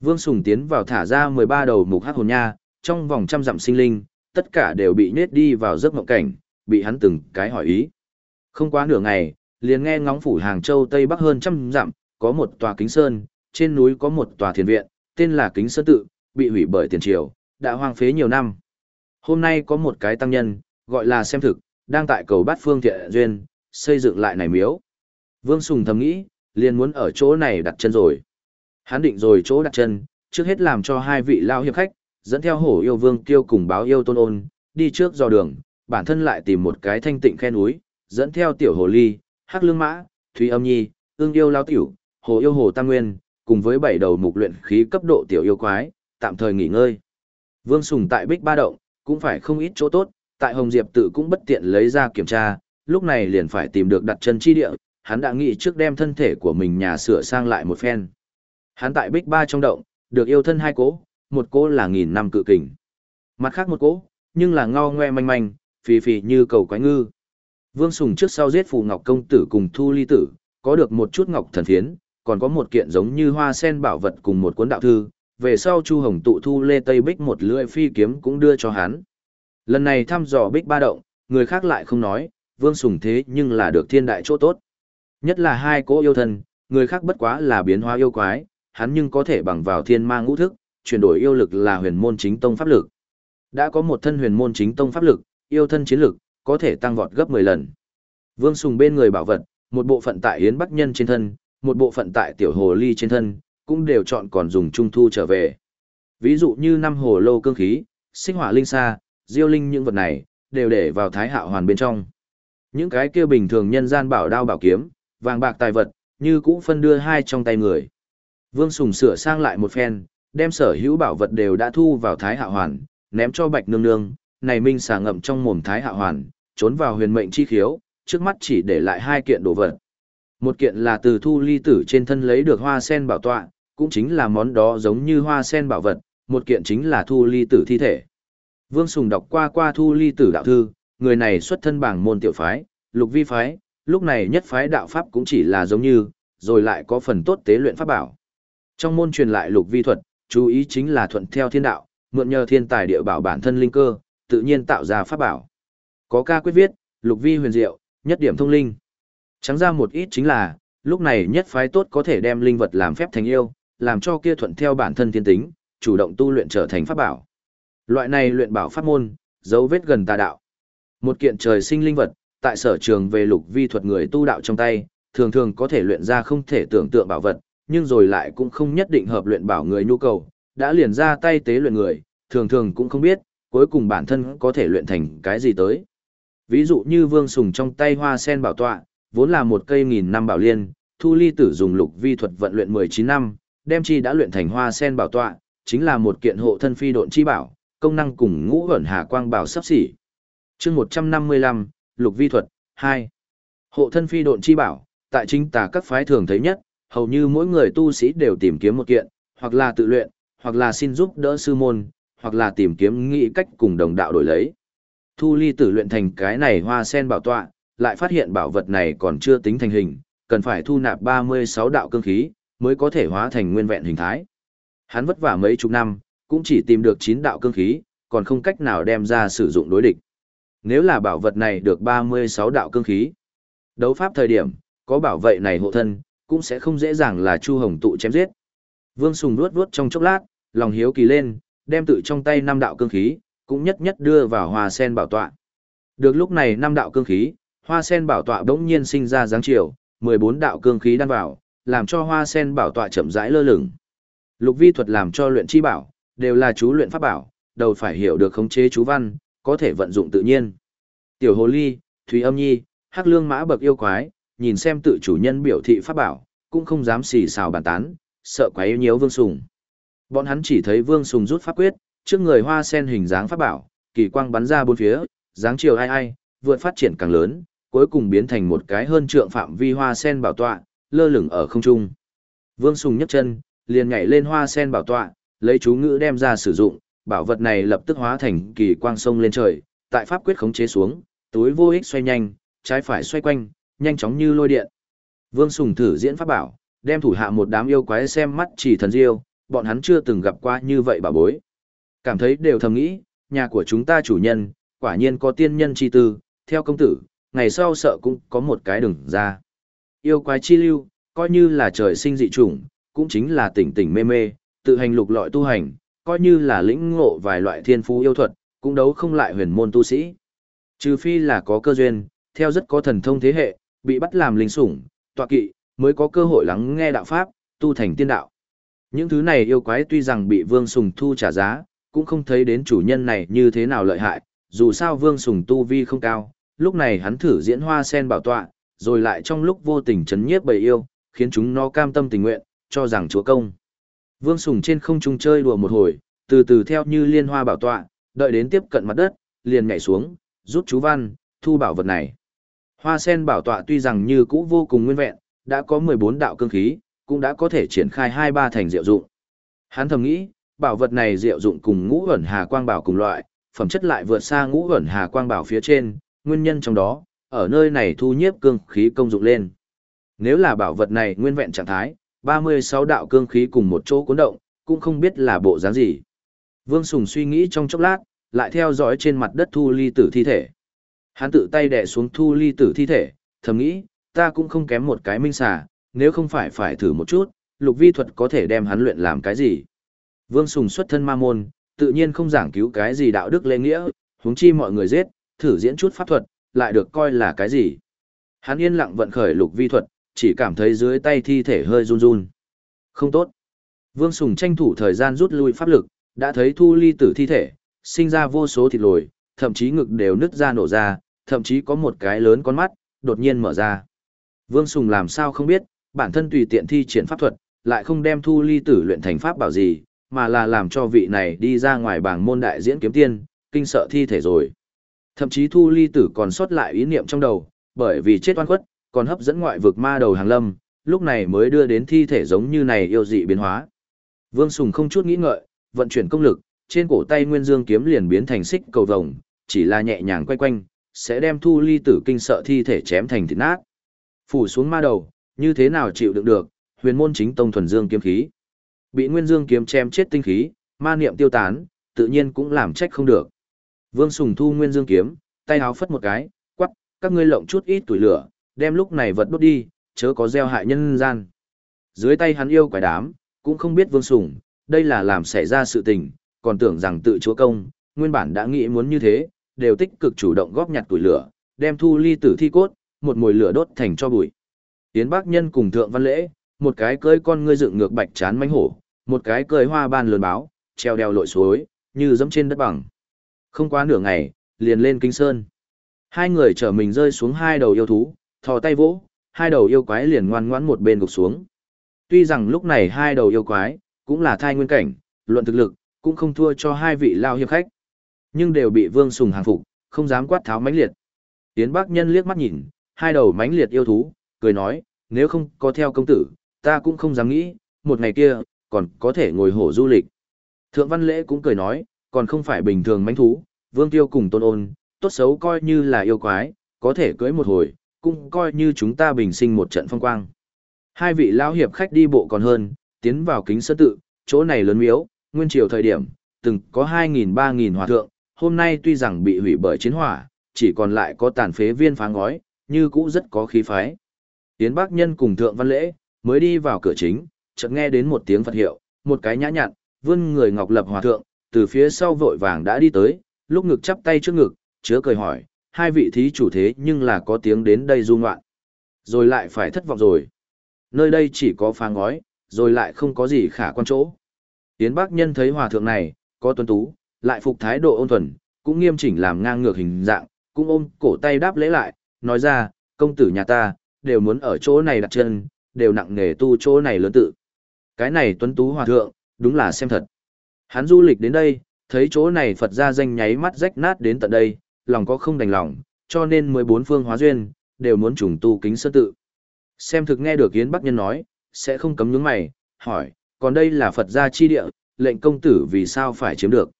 Vương Sùng tiến vào thả ra 13 đầu mục hắc hồn nha, trong vòng trăm dặm sinh linh, tất cả đều bị nết đi vào giấc mộng cảnh, bị hắn từng cái hỏi ý. Không quá nửa ngày, liền nghe ngóng phủ Hàng Châu Tây Bắc hơn trăm dặm, có một tòa kính sơn, trên núi có một tòa thiền viện, tên là Kính Sơn Tự, bị hủy bởi tiền triều, đã hoang phế nhiều năm. Hôm nay có một cái tăng nhân, gọi là xem thực, đang tại cầu bát phương thiện duyên, xây dựng lại này miếu. Vương Sùng thầm nghĩ, liền muốn ở chỗ này đặt chân rồi. Hắn định rồi chỗ đặt chân, trước hết làm cho hai vị lao hiệp khách, dẫn theo hổ yêu vương kiêu cùng báo yêu tôn ôn, đi trước dò đường, bản thân lại tìm một cái thanh tịnh khe núi, dẫn theo tiểu hồ ly, hắc lương mã, thúy âm nhi, ương yêu lao tiểu, hồ yêu hồ tam nguyên, cùng với bảy đầu mục luyện khí cấp độ tiểu yêu quái, tạm thời nghỉ ngơi. Vương Sùng tại Bích Ba Động, cũng phải không ít chỗ tốt, tại Hồng Diệp tự cũng bất tiện lấy ra kiểm tra, lúc này liền phải tìm được đặt chân chi địa, hắn đã nghĩ trước đem thân thể của mình nhà sửa sang lại một phen. Hắn tại Bích Ba trong động, được yêu thân hai cố, một cố là nghìn năm cự kình. Mặt khác một cố, nhưng là ngao ngoe manh manh, phì phì như cầu quái ngư. Vương Sùng trước sau giết Phù Ngọc Công Tử cùng Thu Ly Tử, có được một chút ngọc thần phiến, còn có một kiện giống như hoa sen bảo vật cùng một cuốn đạo thư, về sau Chu Hồng tụ thu lê Tây Bích một lưỡi phi kiếm cũng đưa cho hắn. Lần này thăm dò Bích ba động, người khác lại không nói, Vương Sùng thế nhưng là được thiên đại chỗ tốt. Nhất là hai cỗ yêu thân, người khác bất quá là biến hóa yêu quái, hắn nhưng có thể bằng vào thiên ma ngũ thức, chuyển đổi yêu lực là huyền môn chính tông pháp lực. Đã có một thân huyền môn chính tông pháp lực, yêu thân chiến lực, có thể tăng vọt gấp 10 lần. Vương Sùng bên người bảo vật, một bộ phận tại Yến Bắc Nhân trên thân, một bộ phận tại Tiểu Hồ Ly trên thân, cũng đều chọn còn dùng trung thu trở về. Ví dụ như năm hồ lô cương khí, sinh hỏa linh sa, diêu linh những vật này, đều để vào thái hạo hoàn bên trong. Những cái kia bình thường nhân gian bảo đao bảo kiếm, vàng bạc tài vật, như cũ phân đưa hai trong tay người. Vương Sùng sửa sang lại một phen, đem sở hữu bảo vật đều đã thu vào thái hạo hoàn, ném cho bạch nương nương, này minh xả ngậm trong mồm thái hạo hoàn, trốn vào huyền mệnh chi khiếu, trước mắt chỉ để lại hai kiện đồ vật. Một kiện là từ thu ly tử trên thân lấy được hoa sen bảo tọa, cũng chính là món đó giống như hoa sen bảo vật, một kiện chính là thu ly tử thi thể. Vương Sùng đọc qua qua thu ly tử đạo thư, người này xuất thân bảng môn tiểu phái, lục vi phái, lúc này nhất phái đạo pháp cũng chỉ là giống như, rồi lại có phần tốt tế luyện pháp bảo. Trong môn truyền lại lục vi thuật, chú ý chính là thuận theo thiên đạo, mượn nhờ thiên tài địa bảo bản thân linh cơ, tự nhiên tạo ra pháp bảo. Có ca quyết viết, lục vi huyền diệu, nhất điểm thông linh. Trắng ra một ít chính là, lúc này nhất phái tốt có thể đem linh vật làm phép thành yêu, làm cho kia thuận theo bản thân thiên tính, chủ động tu luyện trở thành pháp bảo. Loại này luyện bảo pháp môn, dấu vết gần tà đạo. Một kiện trời sinh linh vật, tại sở trường về lục vi thuật người tu đạo trong tay, thường thường có thể luyện ra không thể tưởng tượng bảo vật, nhưng rồi lại cũng không nhất định hợp luyện bảo người nhu cầu, đã liền ra tay tế luyện người, thường thường cũng không biết, cuối cùng bản thân có thể luyện thành cái gì tới. Ví dụ như vương sùng trong tay hoa sen bảo tọa, vốn là một cây nghìn năm bảo liên, thu ly tử dùng lục vi thuật vận luyện 19 năm, đem chi đã luyện thành hoa sen bảo tọa, chính là một kiện hộ thân phi độn chi bảo, công năng cùng ngũ ẩn hà quang bảo sắp xỉ. chương 155, lục vi thuật, 2. Hộ thân phi độn chi bảo, tại chính tà các phái thường thấy nhất, hầu như mỗi người tu sĩ đều tìm kiếm một kiện, hoặc là tự luyện, hoặc là xin giúp đỡ sư môn, hoặc là tìm kiếm nghĩ cách cùng đồng đạo đổi lấy. Thu ly tử luyện thành cái này hoa sen bảo tọa, lại phát hiện bảo vật này còn chưa tính thành hình, cần phải thu nạp 36 đạo cương khí, mới có thể hóa thành nguyên vẹn hình thái. Hắn vất vả mấy chục năm, cũng chỉ tìm được 9 đạo cương khí, còn không cách nào đem ra sử dụng đối địch. Nếu là bảo vật này được 36 đạo cương khí, đấu pháp thời điểm, có bảo vệ này hộ thân, cũng sẽ không dễ dàng là Chu Hồng tụ chém giết. Vương Sùng nuốt nuốt trong chốc lát, lòng hiếu kỳ lên, đem tự trong tay năm đạo cương khí, cũng nhất nhất đưa vào hoa sen bảo tọa. Được lúc này năm đạo cương khí, hoa sen bảo tọa bỗng nhiên sinh ra dáng chiều, 14 đạo cương khí đan vào, làm cho hoa sen bảo tọa chậm rãi lơ lửng. Lục vi thuật làm cho luyện chi bảo, đều là chú luyện pháp bảo, đầu phải hiểu được khống chế chú văn, có thể vận dụng tự nhiên. Tiểu hồ ly, thủy âm nhi, hắc lương mã bậc yêu quái, nhìn xem tự chủ nhân biểu thị pháp bảo, cũng không dám xì xào bàn tán, sợ quá yêu nhiễu vương sùng. Bọn hắn chỉ thấy vương sùng rút pháp quyết, trước người hoa sen hình dáng pháp bảo, kỳ quang bắn ra bốn phía, dáng chiều ai ai, vượt phát triển càng lớn, cuối cùng biến thành một cái hơn trượng phạm vi hoa sen bảo tọa, lơ lửng ở không trung. Vương Sùng nhấc chân, liền nhảy lên hoa sen bảo tọa, lấy chú ngữ đem ra sử dụng, bảo vật này lập tức hóa thành kỳ quang sông lên trời, tại pháp quyết khống chế xuống, túi vô ích xoay nhanh, trái phải xoay quanh, nhanh chóng như lôi điện. Vương Sùng thử diễn pháp bảo, đem thủ hạ một đám yêu quái xem mắt chỉ thần diêu, bọn hắn chưa từng gặp qua như vậy bà bối. Cảm thấy đều thầm nghĩ, nhà của chúng ta chủ nhân, quả nhiên có tiên nhân chi tư, theo công tử, ngày sau sợ cũng có một cái đường ra. Yêu quái chi lưu, coi như là trời sinh dị chủng, cũng chính là tỉnh tỉnh mê mê, tự hành lục lọi tu hành, coi như là lĩnh ngộ vài loại thiên phú yêu thuật, cũng đấu không lại huyền môn tu sĩ. Trừ phi là có cơ duyên, theo rất có thần thông thế hệ, bị bắt làm linh sủng, tọa kỵ, mới có cơ hội lắng nghe đạo pháp, tu thành tiên đạo. Những thứ này yêu quái tuy rằng bị Vương Sùng thu trả giá, cũng không thấy đến chủ nhân này như thế nào lợi hại, dù sao Vương Sùng tu vi không cao, lúc này hắn thử diễn hoa sen bảo tọa, rồi lại trong lúc vô tình chấn nhiếp bầy yêu, khiến chúng nó cam tâm tình nguyện, cho rằng chúa công. Vương Sùng trên không trung chơi đùa một hồi, từ từ theo như liên hoa bảo tọa, đợi đến tiếp cận mặt đất, liền nhảy xuống, rút chú văn, thu bảo vật này. Hoa sen bảo tọa tuy rằng như cũ vô cùng nguyên vẹn, đã có 14 đạo cương khí, cũng đã có thể triển khai hai ba thành diệu dụng. Hắn thầm nghĩ, bảo vật này diệu dụng cùng ngũ ẩn hà quang bảo cùng loại, phẩm chất lại vượt xa ngũ ẩn hà quang bảo phía trên, nguyên nhân trong đó, ở nơi này thu nhiếp cương khí công dụng lên. Nếu là bảo vật này nguyên vẹn trạng thái, 36 đạo cương khí cùng một chỗ cuốn động, cũng không biết là bộ dáng gì. Vương Sùng suy nghĩ trong chốc lát, lại theo dõi trên mặt đất thu ly tử thi thể. Hắn tự tay đè xuống thu ly tử thi thể, thầm nghĩ, ta cũng không kém một cái minh xà, nếu không phải phải thử một chút, lục vi thuật có thể đem hắn luyện làm cái gì. Vương Sùng xuất thân ma môn, tự nhiên không giảng cứu cái gì đạo đức lễ nghĩa, huống chi mọi người giết, thử diễn chút pháp thuật, lại được coi là cái gì. Hắn yên lặng vận khởi lục vi thuật, chỉ cảm thấy dưới tay thi thể hơi run run. Không tốt. Vương Sùng tranh thủ thời gian rút lui pháp lực, đã thấy thu ly tử thi thể, sinh ra vô số thịt lồi, thậm chí ngực đều nứt ra nổ ra, thậm chí có một cái lớn con mắt, đột nhiên mở ra. Vương Sùng làm sao không biết, bản thân tùy tiện thi triển pháp thuật, lại không đem thu ly tử luyện thành pháp bảo gì, mà là làm cho vị này đi ra ngoài bảng môn đại diễn kiếm tiên, kinh sợ thi thể rồi. Thậm chí thu ly tử còn sót lại ý niệm trong đầu, bởi vì chết oan khuất, còn hấp dẫn ngoại vực ma đầu hàng lâm, lúc này mới đưa đến thi thể giống như này yêu dị biến hóa. Vương Sùng không chút nghĩ ngợi, vận chuyển công lực, trên cổ tay Nguyên Dương kiếm liền biến thành xích cầu vồng, chỉ là nhẹ nhàng quay quanh, sẽ đem thu ly tử kinh sợ thi thể chém thành thịt nát. Phủ xuống ma đầu, như thế nào chịu đựng được, huyền môn chính tông thuần dương kiếm khí. Bị Nguyên Dương kiếm chém chết tinh khí, ma niệm tiêu tán, tự nhiên cũng làm trách không được. Vương Sùng thu Nguyên Dương kiếm, tay áo phất một cái, quắc, các ngươi lộng chút ít tuổi lửa, đem lúc này vật đốt đi, chớ có gieo hại nhân gian. Dưới tay hắn yêu quái đám, cũng không biết Vương Sùng, đây là làm xảy ra sự tình, còn tưởng rằng tự chúa công, nguyên bản đã nghĩ muốn như thế, đều tích cực chủ động góp nhặt tuổi lửa, đem thu ly tử thi cốt, một mùi lửa đốt thành cho bụi. Tiến bác nhân cùng thượng văn lễ, một cái cưới con ngươi dựng ngược bạch chán mánh hổ, một cái cười hoa ban lớn báo, treo đeo lội suối, như dẫm trên đất bằng. Không quá nửa ngày, liền lên kinh sơn. Hai người chở mình rơi xuống hai đầu yêu thú, thò tay vỗ, hai đầu yêu quái liền ngoan ngoãn một bên gục xuống. Tuy rằng lúc này hai đầu yêu quái, cũng là thai nguyên cảnh, luận thực lực, cũng không thua cho hai vị lao hiệp khách. Nhưng đều bị Vương Sùng hàng phục, không dám quát tháo mãnh liệt. Tiến Bác Nhân liếc mắt nhìn, hai đầu mãnh liệt yêu thú, cười nói, nếu không có theo công tử, ta cũng không dám nghĩ, một ngày kia, còn có thể ngồi hổ du lịch. Thượng Văn Lễ cũng cười nói, còn không phải bình thường mánh thú, Vương Tiêu cùng Tôn Ôn, tốt xấu coi như là yêu quái, có thể cưới một hồi, cũng coi như chúng ta bình sinh một trận phong quang. Hai vị lão hiệp khách đi bộ còn hơn, tiến vào kính sơn tự, chỗ này lớn miếu, nguyên triều thời điểm, từng có 2.000-3.000 hòa thượng, hôm nay tuy rằng bị hủy bởi chiến hỏa, chỉ còn lại có tàn phế viên phá ngói, như cũ rất có khí phái. Tiến bác nhân cùng thượng văn lễ, mới đi vào cửa chính, chợt nghe đến một tiếng Phật hiệu, một cái nhã nhặn, vươn người ngọc lập hòa thượng, từ phía sau vội vàng đã đi tới, lúc ngực chắp tay trước ngực, chứa cười hỏi, hai vị thí chủ thế nhưng là có tiếng đến đây du ngoạn. Rồi lại phải thất vọng rồi. Nơi đây chỉ có phá ngói, rồi lại không có gì khả quan chỗ. Tiến bác nhân thấy hòa thượng này, có tuấn tú, lại phục thái độ ôn thuần, cũng nghiêm chỉnh làm ngang ngược hình dạng, cũng ôm cổ tay đáp lễ lại, nói ra, công tử nhà ta, đều muốn ở chỗ này đặt chân, đều nặng nghề tu chỗ này lớn tự. Cái này tuấn tú hòa thượng, đúng là xem thật. Hắn du lịch đến đây, thấy chỗ này Phật ra danh nháy mắt rách nát đến tận đây, lòng có không đành lòng, cho nên 14 phương hóa duyên, đều muốn trùng tu kính sơ tự. Xem thực nghe được Yến Bắc Nhân nói, sẽ không cấm nhướng mày, hỏi, còn đây là Phật gia chi địa, lệnh công tử vì sao phải chiếm được.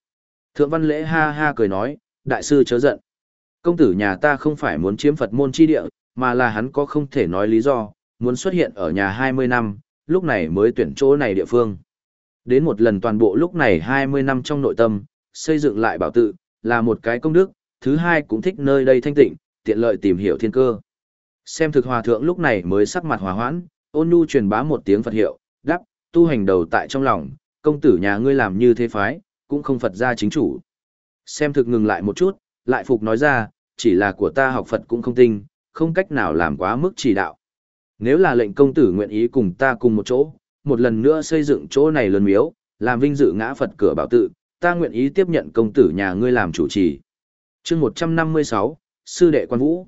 Thượng văn lễ ha ha cười nói, đại sư chớ giận. Công tử nhà ta không phải muốn chiếm Phật môn chi địa, mà là hắn có không thể nói lý do, muốn xuất hiện ở nhà 20 năm, lúc này mới tuyển chỗ này địa phương. Đến một lần toàn bộ lúc này 20 năm trong nội tâm, xây dựng lại bảo tự, là một cái công đức, thứ hai cũng thích nơi đây thanh tịnh, tiện lợi tìm hiểu thiên cơ. Xem thực hòa thượng lúc này mới sắc mặt hòa hoãn, ôn nhu truyền bá một tiếng Phật hiệu, đáp, tu hành đầu tại trong lòng, công tử nhà ngươi làm như thế phái, cũng không Phật gia chính chủ. Xem thực ngừng lại một chút, lại phục nói ra, chỉ là của ta học Phật cũng không tinh, không cách nào làm quá mức chỉ đạo. Nếu là lệnh công tử nguyện ý cùng ta cùng một chỗ, một lần nữa xây dựng chỗ này lớn miếu, làm vinh dự ngã Phật cửa bảo tự, ta nguyện ý tiếp nhận công tử nhà ngươi làm chủ trì. chương 156, Sư đệ quan vũ.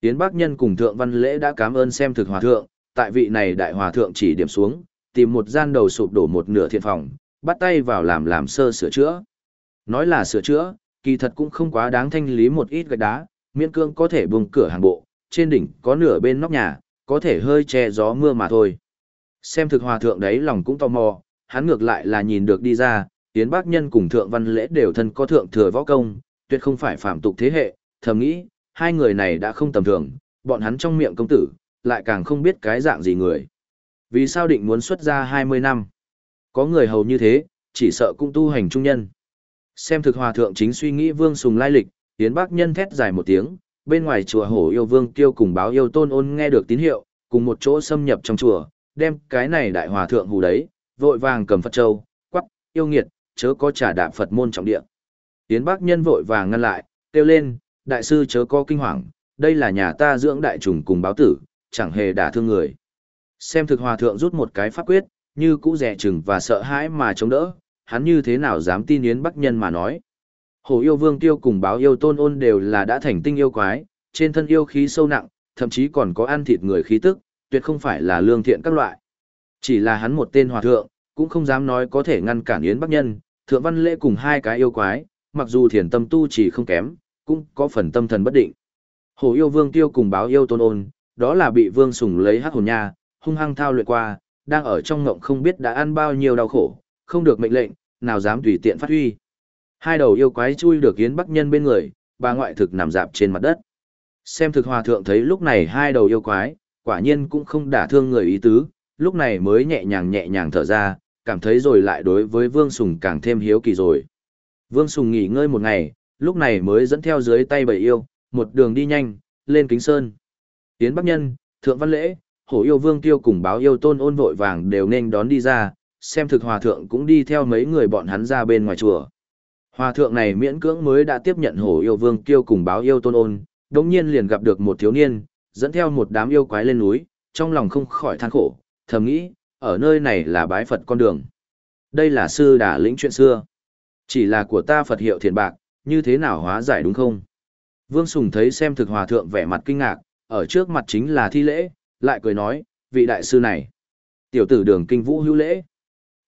Tiến Bắc Nhân cùng Thượng Văn Lễ đã cảm ơn xem thực hòa thượng, tại vị này đại hòa thượng chỉ điểm xuống, tìm một gian đầu sụp đổ một nửa thiện phòng, bắt tay vào làm làm sơ sửa chữa. Nói là sửa chữa, kỳ thật cũng không quá đáng thanh lý một ít gạch đá, miễn cương có thể bùng cửa hàng bộ, trên đỉnh có nửa bên nóc nhà, có thể hơi che gió mưa mà thôi. Xem thực hòa thượng đấy lòng cũng tò mò, hắn ngược lại là nhìn được đi ra, Tiến Bác Nhân cùng Thượng Văn Lễ đều thân có thượng thừa võ công, tuyệt không phải phạm tục thế hệ, thầm nghĩ, hai người này đã không tầm thường, bọn hắn trong miệng công tử, lại càng không biết cái dạng gì người. Vì sao định muốn xuất ra 20 năm? Có người hầu như thế, chỉ sợ cũng tu hành trung nhân. Xem thực hòa thượng chính suy nghĩ vương sùng lai lịch, Tiến Bác Nhân thét dài một tiếng, bên ngoài chùa hổ yêu vương tiêu cùng báo yêu tôn ôn nghe được tín hiệu, cùng một chỗ xâm nhập trong chùa, đem cái này đại hòa thượng hù đấy, vội vàng cầm Phật Châu, quắc, yêu nghiệt, chớ có trả đạm Phật môn trọng địa. Tiến bác nhân vội vàng ngăn lại, kêu lên, đại sư chớ có kinh hoàng, đây là nhà ta dưỡng đại trùng cùng báo tử, chẳng hề đả thương người. Xem thực hòa thượng rút một cái pháp quyết, như cũ rẻ chừng và sợ hãi mà chống đỡ, hắn như thế nào dám tin Yến Bắc Nhân mà nói. Hồ yêu vương tiêu cùng báo yêu tôn ôn đều là đã thành tinh yêu quái, trên thân yêu khí sâu nặng, thậm chí còn có ăn thịt người khí tức, tuyệt không phải là lương thiện các loại. Chỉ là hắn một tên hòa thượng, cũng không dám nói có thể ngăn cản Yến Bắc Nhân, Thượng Văn Lễ cùng hai cái yêu quái, mặc dù thiền tâm tu chỉ không kém, cũng có phần tâm thần bất định. Hồ yêu vương tiêu cùng báo yêu tôn ôn, đó là bị vương sùng lấy hắc hồn nha, hung hăng thao luyện qua, đang ở trong ngộng không biết đã ăn bao nhiêu đau khổ, không được mệnh lệnh, nào dám tùy tiện phát huy. Hai đầu yêu quái chui được Yến Bắc Nhân bên người, bà ngoại thực nằm dạp trên mặt đất. Xem thực hòa thượng thấy lúc này hai đầu yêu quái, quả nhiên cũng không đả thương người ý tứ, lúc này mới nhẹ nhàng nhẹ nhàng thở ra, cảm thấy rồi lại đối với Vương Sùng càng thêm hiếu kỳ rồi. Vương Sùng nghỉ ngơi một ngày, lúc này mới dẫn theo dưới tay bầy yêu, một đường đi nhanh, lên kính sơn. Tiến Bắc Nhân, Thượng Văn Lễ, Hổ yêu Vương Tiêu cùng báo yêu tôn ôn vội vàng đều nên đón đi ra, xem thực hòa thượng cũng đi theo mấy người bọn hắn ra bên ngoài chùa. Hòa thượng này miễn cưỡng mới đã tiếp nhận hổ yêu vương tiêu cùng báo yêu tôn ôn, đồng nhiên liền gặp được một thiếu niên, dẫn theo một đám yêu quái lên núi, trong lòng không khỏi than khổ, thầm nghĩ, ở nơi này là bái Phật con đường. Đây là sư đà lĩnh chuyện xưa. Chỉ là của ta Phật hiệu thiền bạc, như thế nào hóa giải đúng không? Vương Sùng thấy xem thực hòa thượng vẻ mặt kinh ngạc, ở trước mặt chính là thi lễ, lại cười nói, vị đại sư này. Tiểu tử đường kinh vũ hữu lễ.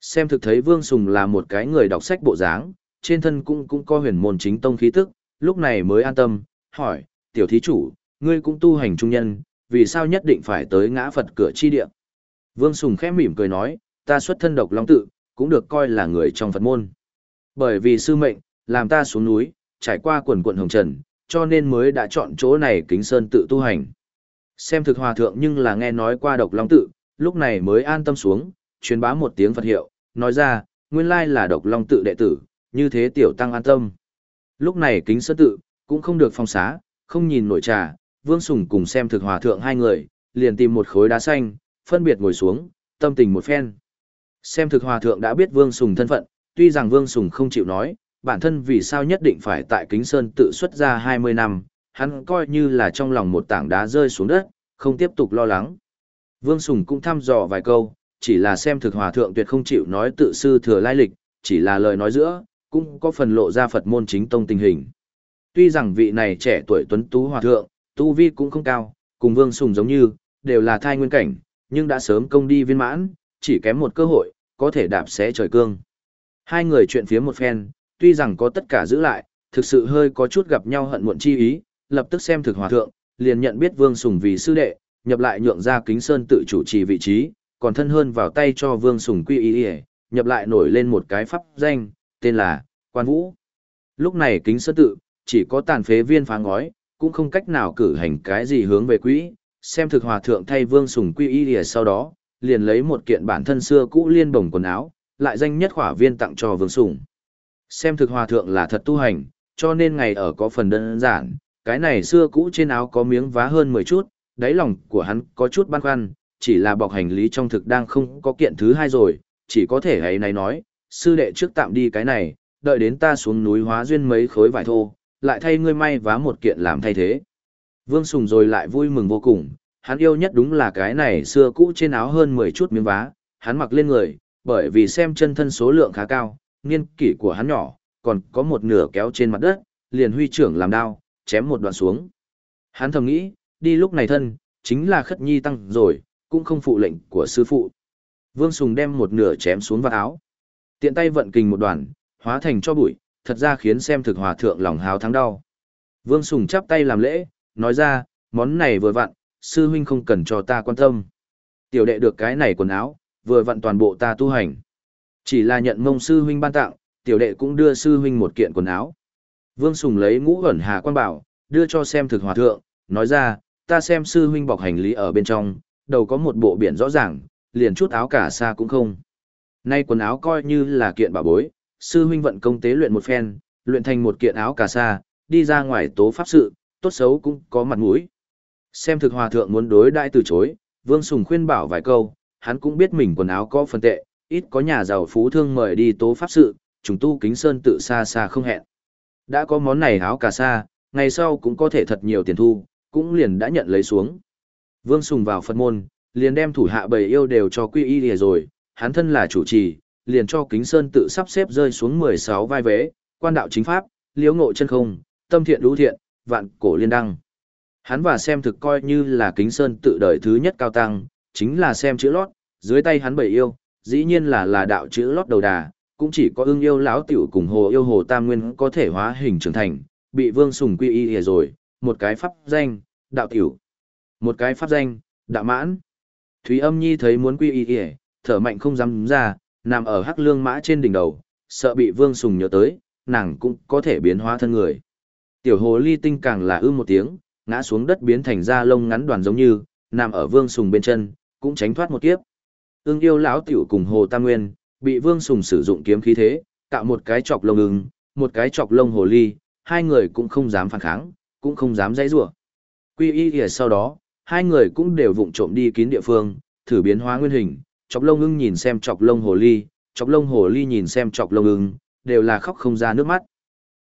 Xem thực thấy Vương Sùng là một cái người đọc sách bộ dáng, trên thân cũng cũng có huyền môn chính tông khí tức, lúc này mới an tâm, hỏi, tiểu thí chủ, ngươi cũng tu hành trung nhân, vì sao nhất định phải tới ngã Phật cửa chi địa? Vương Sùng khẽ mỉm cười nói, ta xuất thân độc long tự, cũng được coi là người trong Phật môn. Bởi vì sư mệnh, làm ta xuống núi, trải qua quần quận hồng trần, cho nên mới đã chọn chỗ này kính sơn tự tu hành. Xem thực hòa thượng nhưng là nghe nói qua độc long tự, lúc này mới an tâm xuống, truyền bá một tiếng Phật hiệu, nói ra, nguyên lai là độc long tự đệ tử, như thế tiểu tăng an tâm. Lúc này kính sơn tự, cũng không được phong xá, không nhìn nổi trà, Vương Sùng cùng xem thực hòa thượng hai người, liền tìm một khối đá xanh, phân biệt ngồi xuống, tâm tình một phen. Xem thực hòa thượng đã biết Vương Sùng thân phận, tuy rằng Vương Sùng không chịu nói, bản thân vì sao nhất định phải tại Kính Sơn tự xuất ra 20 năm, hắn coi như là trong lòng một tảng đá rơi xuống đất, không tiếp tục lo lắng. Vương Sùng cũng thăm dò vài câu, chỉ là xem thực hòa thượng tuyệt không chịu nói tự sư thừa lai lịch, chỉ là lời nói giữa, cũng có phần lộ ra Phật môn chính tông tình hình. Tuy rằng vị này trẻ tuổi tuấn tú hòa thượng, tu vi cũng không cao, cùng Vương Sùng giống như, đều là thai nguyên cảnh, nhưng đã sớm công đi viên mãn, chỉ kém một cơ hội, có thể đạp xé trời cương. Hai người chuyện phía một phen, tuy rằng có tất cả giữ lại, thực sự hơi có chút gặp nhau hận muộn chi ý, lập tức xem thực hòa thượng, liền nhận biết Vương Sùng vì sư đệ, nhập lại nhượng ra Kính Sơn tự chủ trì vị trí, còn thân hơn vào tay cho Vương Sùng quy ý, ý nhập lại nổi lên một cái pháp danh, tên là Quan Vũ. Lúc này Kính Sơn tự, chỉ có tàn phế viên phá ngói, cũng không cách nào cử hành cái gì hướng về quỹ, xem thực hòa thượng thay vương sùng quy y lìa sau đó, liền lấy một kiện bản thân xưa cũ liên bồng quần áo, lại danh nhất khỏa viên tặng cho vương sùng. Xem thực hòa thượng là thật tu hành, cho nên ngày ở có phần đơn giản, cái này xưa cũ trên áo có miếng vá hơn 10 chút, đáy lòng của hắn có chút băn khoăn, chỉ là bọc hành lý trong thực đang không có kiện thứ hai rồi, chỉ có thể hãy này nói, sư đệ trước tạm đi cái này, đợi đến ta xuống núi hóa duyên mấy khối vải thô, lại thay ngươi may vá một kiện làm thay thế. Vương Sùng rồi lại vui mừng vô cùng, hắn yêu nhất đúng là cái này xưa cũ trên áo hơn 10 chút miếng vá, hắn mặc lên người, bởi vì xem chân thân số lượng khá cao, niên kỷ của hắn nhỏ, còn có một nửa kéo trên mặt đất, liền huy trưởng làm đao, chém một đoạn xuống. Hắn thầm nghĩ, đi lúc này thân, chính là khất nhi tăng rồi, cũng không phụ lệnh của sư phụ. Vương Sùng đem một nửa chém xuống vào áo. Tiện tay vận kình một đoàn, hóa thành cho bụi, thật ra khiến xem thực hòa thượng lòng háo thắng đau. Vương Sùng chắp tay làm lễ, nói ra, món này vừa vặn, sư huynh không cần cho ta quan tâm. Tiểu đệ được cái này quần áo, vừa vặn toàn bộ ta tu hành. Chỉ là nhận mông sư huynh ban tặng, tiểu đệ cũng đưa sư huynh một kiện quần áo. Vương Sùng lấy ngũ ẩn hà quan bảo, đưa cho xem thực hòa thượng, nói ra, ta xem sư huynh bọc hành lý ở bên trong, đầu có một bộ biển rõ ràng, liền chút áo cả xa cũng không. Nay quần áo coi như là kiện bảo bối, sư huynh vận công tế luyện một phen, luyện thành một kiện áo cà sa, đi ra ngoài tố pháp sự, tốt xấu cũng có mặt mũi. Xem thực hòa thượng muốn đối đãi từ chối, Vương Sùng khuyên bảo vài câu, hắn cũng biết mình quần áo có phần tệ, ít có nhà giàu phú thương mời đi tố pháp sự, trùng tu kính sơn tự xa xa không hẹn. Đã có món này áo cà sa, ngày sau cũng có thể thật nhiều tiền thu, cũng liền đã nhận lấy xuống. Vương Sùng vào Phật môn, liền đem thủ hạ bầy yêu đều cho quy y lìa rồi, hắn thân là chủ trì, liền cho kính sơn tự sắp xếp rơi xuống 16 vai vế, quan đạo chính pháp, liễu ngộ chân không, tâm thiện lũ thiện, vạn cổ liên đăng. Hắn và xem thực coi như là kính sơn tự đời thứ nhất cao tăng, chính là xem chữ lót, dưới tay hắn bảy yêu, dĩ nhiên là là đạo chữ lót đầu đà, cũng chỉ có ưng yêu lão tiểu cùng hồ yêu hồ tam nguyên có thể hóa hình trưởng thành, bị vương sùng quy y hề rồi, một cái pháp danh, đạo tiểu, một cái pháp danh, đạo mãn. Thúy âm nhi thấy muốn quy y hề, thở mạnh không dám ra, nằm ở hắc lương mã trên đỉnh đầu, sợ bị vương sùng nhớ tới, nàng cũng có thể biến hóa thân người. Tiểu hồ ly tinh càng là ư một tiếng, ngã xuống đất biến thành da lông ngắn đoàn giống như, nằm ở vương sùng bên chân, cũng tránh thoát một kiếp. Ưng yêu lão tiểu cùng hồ tam nguyên, bị vương sùng sử dụng kiếm khí thế, tạo một cái chọc lông ưng, một cái chọc lông hồ ly, hai người cũng không dám phản kháng, cũng không dám dãy rủa. Quy y kìa sau đó, hai người cũng đều vụng trộm đi kín địa phương, thử biến hóa nguyên hình, chọc lông ưng nhìn xem chọc lông hồ ly, chọc lông hồ ly nhìn xem chọc lông ưng, đều là khóc không ra nước mắt.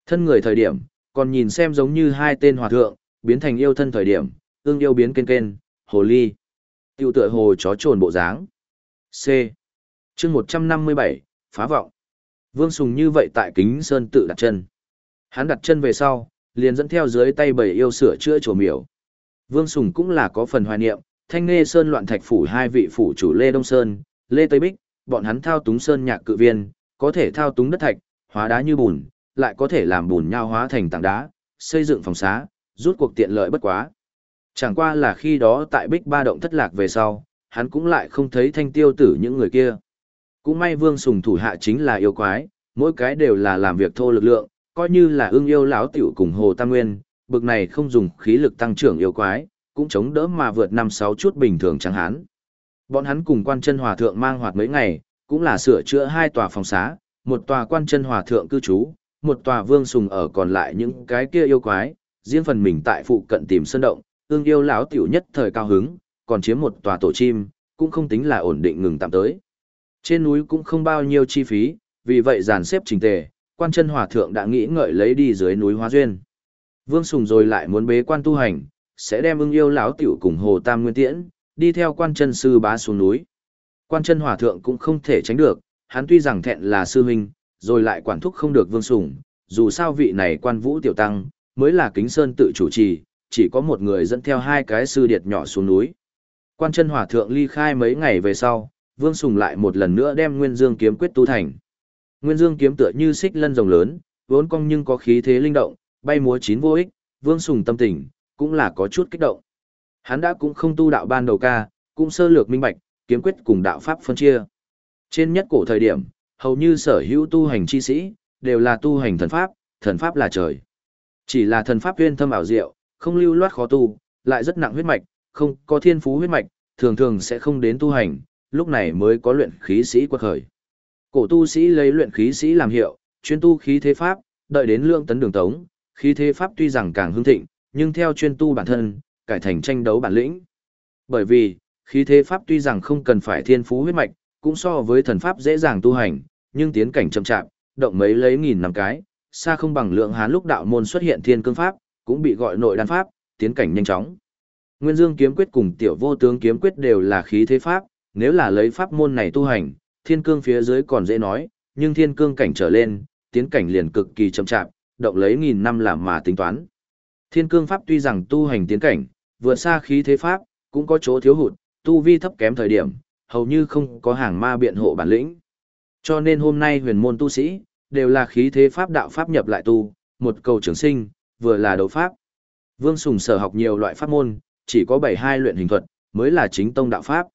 Thân người thời điểm, còn nhìn xem giống như hai tên hòa thượng, biến thành yêu thân thời điểm, ương yêu biến kên kên, hồ ly. tiểu tựa hồ chó trồn bộ dáng. C. chương 157, phá vọng. Vương Sùng như vậy tại kính sơn tự đặt chân. Hắn đặt chân về sau, liền dẫn theo dưới tay bảy yêu sửa chữa chỗ miểu. Vương Sùng cũng là có phần hoài niệm, thanh nghe sơn loạn thạch phủ hai vị phủ chủ Lê Đông Sơn, Lê Tây Bích, bọn hắn thao túng sơn nhạc cự viên, có thể thao túng đất thạch, hóa đá như bùn, lại có thể làm bùn nhau hóa thành tảng đá, xây dựng phòng xá, rút cuộc tiện lợi bất quá. Chẳng qua là khi đó tại Bích Ba động thất lạc về sau, hắn cũng lại không thấy thanh tiêu tử những người kia. Cũng may Vương Sùng thủ hạ chính là yêu quái, mỗi cái đều là làm việc thô lực lượng, coi như là ưng yêu lão tiểu cùng Hồ Tam Nguyên, bực này không dùng khí lực tăng trưởng yêu quái, cũng chống đỡ mà vượt năm sáu chút bình thường chẳng hán. Bọn hắn cùng quan chân hòa thượng mang hoạt mấy ngày, cũng là sửa chữa hai tòa phòng xá, một tòa quan chân hòa thượng cư trú, một tòa vương sùng ở còn lại những cái kia yêu quái, riêng phần mình tại phụ cận tìm sơn động, ương yêu lão tiểu nhất thời cao hứng, còn chiếm một tòa tổ chim, cũng không tính là ổn định ngừng tạm tới. Trên núi cũng không bao nhiêu chi phí, vì vậy dàn xếp trình tề, quan chân hòa thượng đã nghĩ ngợi lấy đi dưới núi hóa duyên. Vương Sùng rồi lại muốn bế quan tu hành, sẽ đem ưng yêu lão tiểu cùng Hồ Tam Nguyên Tiễn, đi theo quan chân sư bá xuống núi. Quan chân hòa thượng cũng không thể tránh được, hắn tuy rằng thẹn là sư huynh, rồi lại quản thúc không được Vương Sùng, dù sao vị này quan vũ tiểu tăng, mới là kính sơn tự chủ trì, chỉ có một người dẫn theo hai cái sư điệt nhỏ xuống núi. Quan chân hòa thượng ly khai mấy ngày về sau, Vương Sùng lại một lần nữa đem Nguyên Dương kiếm quyết tu thành. Nguyên Dương kiếm tựa như xích lân rồng lớn, vốn cong nhưng có khí thế linh động, bay múa chín vô ích, Vương Sùng tâm tình cũng là có chút kích động. Hắn đã cũng không tu đạo ban đầu ca, cũng sơ lược minh bạch, kiếm quyết cùng đạo pháp phân chia. Trên nhất cổ thời điểm, hầu như sở hữu tu hành chi sĩ đều là tu hành thần pháp, thần pháp là trời. Chỉ là thần pháp huyên thâm ảo diệu, không lưu loát khó tu, lại rất nặng huyết mạch, không có thiên phú huyết mạch, thường thường sẽ không đến tu hành, lúc này mới có luyện khí sĩ quật khởi. Cổ tu sĩ lấy luyện khí sĩ làm hiệu, chuyên tu khí thế pháp, đợi đến lượng tấn đường tống, khí thế pháp tuy rằng càng hưng thịnh, nhưng theo chuyên tu bản thân, cải thành tranh đấu bản lĩnh. Bởi vì, khí thế pháp tuy rằng không cần phải thiên phú huyết mạch, cũng so với thần pháp dễ dàng tu hành, nhưng tiến cảnh chậm chạp, động mấy lấy nghìn năm cái, xa không bằng lượng hán lúc đạo môn xuất hiện thiên cương pháp, cũng bị gọi nội đan pháp, tiến cảnh nhanh chóng. Nguyên Dương kiếm quyết cùng tiểu vô tướng kiếm quyết đều là khí thế pháp, nếu là lấy pháp môn này tu hành, thiên cương phía dưới còn dễ nói, nhưng thiên cương cảnh trở lên, tiến cảnh liền cực kỳ chậm chạp, động lấy nghìn năm làm mà tính toán. Thiên cương pháp tuy rằng tu hành tiến cảnh, vượt xa khí thế pháp, cũng có chỗ thiếu hụt, tu vi thấp kém thời điểm, hầu như không có hàng ma biện hộ bản lĩnh. Cho nên hôm nay huyền môn tu sĩ, đều là khí thế pháp đạo pháp nhập lại tu, một cầu trường sinh, vừa là đấu pháp. Vương Sùng sở học nhiều loại pháp môn, chỉ có 72 luyện hình thuật, mới là chính tông đạo pháp.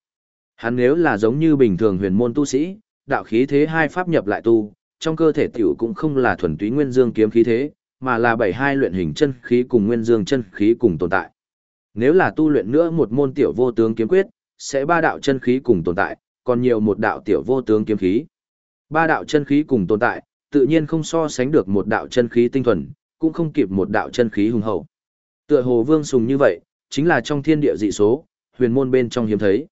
Hắn nếu là giống như bình thường huyền môn tu sĩ, đạo khí thế hai pháp nhập lại tu, trong cơ thể tiểu cũng không là thuần túy nguyên dương kiếm khí thế, mà là 72 luyện hình chân khí cùng nguyên dương chân khí cùng tồn tại. Nếu là tu luyện nữa một môn tiểu vô tướng kiếm quyết, sẽ ba đạo chân khí cùng tồn tại, còn nhiều một đạo tiểu vô tướng kiếm khí. Ba đạo chân khí cùng tồn tại, tự nhiên không so sánh được một đạo chân khí tinh thuần, cũng không kịp một đạo chân khí hùng hậu. Tựa hồ Vương Sùng như vậy, chính là trong thiên địa dị số, huyền môn bên trong hiếm thấy.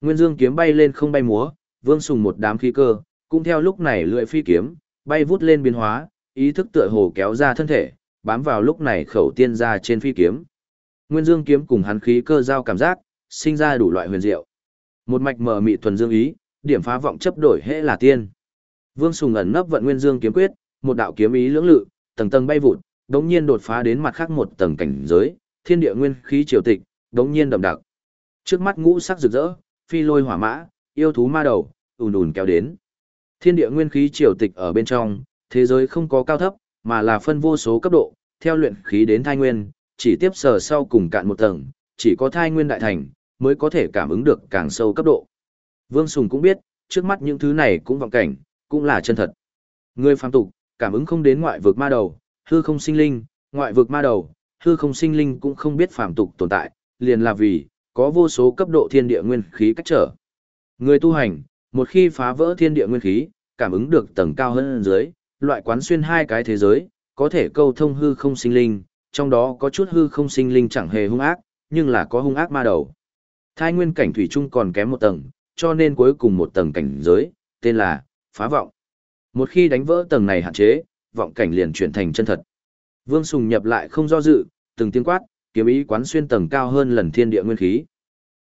Nguyên Dương kiếm bay lên không bay múa, Vương Sùng một đám khí cơ, cũng theo lúc này lưỡi phi kiếm, bay vút lên biến hóa, ý thức tựa hồ kéo ra thân thể, bám vào lúc này khẩu tiên ra trên phi kiếm. Nguyên Dương kiếm cùng hắn khí cơ giao cảm giác, sinh ra đủ loại huyền diệu. Một mạch mở mị thuần dương ý, điểm phá vọng chấp đổi hệ là tiên. Vương Sùng ẩn nấp vận Nguyên Dương kiếm quyết, một đạo kiếm ý lưỡng lự, tầng tầng bay vụt, đống nhiên đột phá đến mặt khác một tầng cảnh giới, thiên địa nguyên khí triều tịch, đống nhiên đậm đặc. Trước mắt ngũ sắc rực rỡ, phi lôi hỏa mã, yêu thú ma đầu, ùn ùn kéo đến. Thiên địa nguyên khí triều tịch ở bên trong, thế giới không có cao thấp, mà là phân vô số cấp độ, theo luyện khí đến thai nguyên, chỉ tiếp sở sau cùng cạn một tầng, chỉ có thai nguyên đại thành, mới có thể cảm ứng được càng sâu cấp độ. Vương Sùng cũng biết, trước mắt những thứ này cũng vọng cảnh, cũng là chân thật. Người phàm tục, cảm ứng không đến ngoại vực ma đầu, hư không sinh linh, ngoại vực ma đầu, hư không sinh linh cũng không biết phàm tục tồn tại, liền là vì, có vô số cấp độ thiên địa nguyên khí cách trở. Người tu hành, một khi phá vỡ thiên địa nguyên khí, cảm ứng được tầng cao hơn dưới, loại quán xuyên hai cái thế giới, có thể câu thông hư không sinh linh, trong đó có chút hư không sinh linh chẳng hề hung ác, nhưng là có hung ác ma đầu. Thai nguyên cảnh thủy chung còn kém một tầng, cho nên cuối cùng một tầng cảnh giới, tên là phá vọng. Một khi đánh vỡ tầng này hạn chế, vọng cảnh liền chuyển thành chân thật. Vương Sùng nhập lại không do dự, từng tiếng quát, kiếm ý quán xuyên tầng cao hơn lần thiên địa nguyên khí.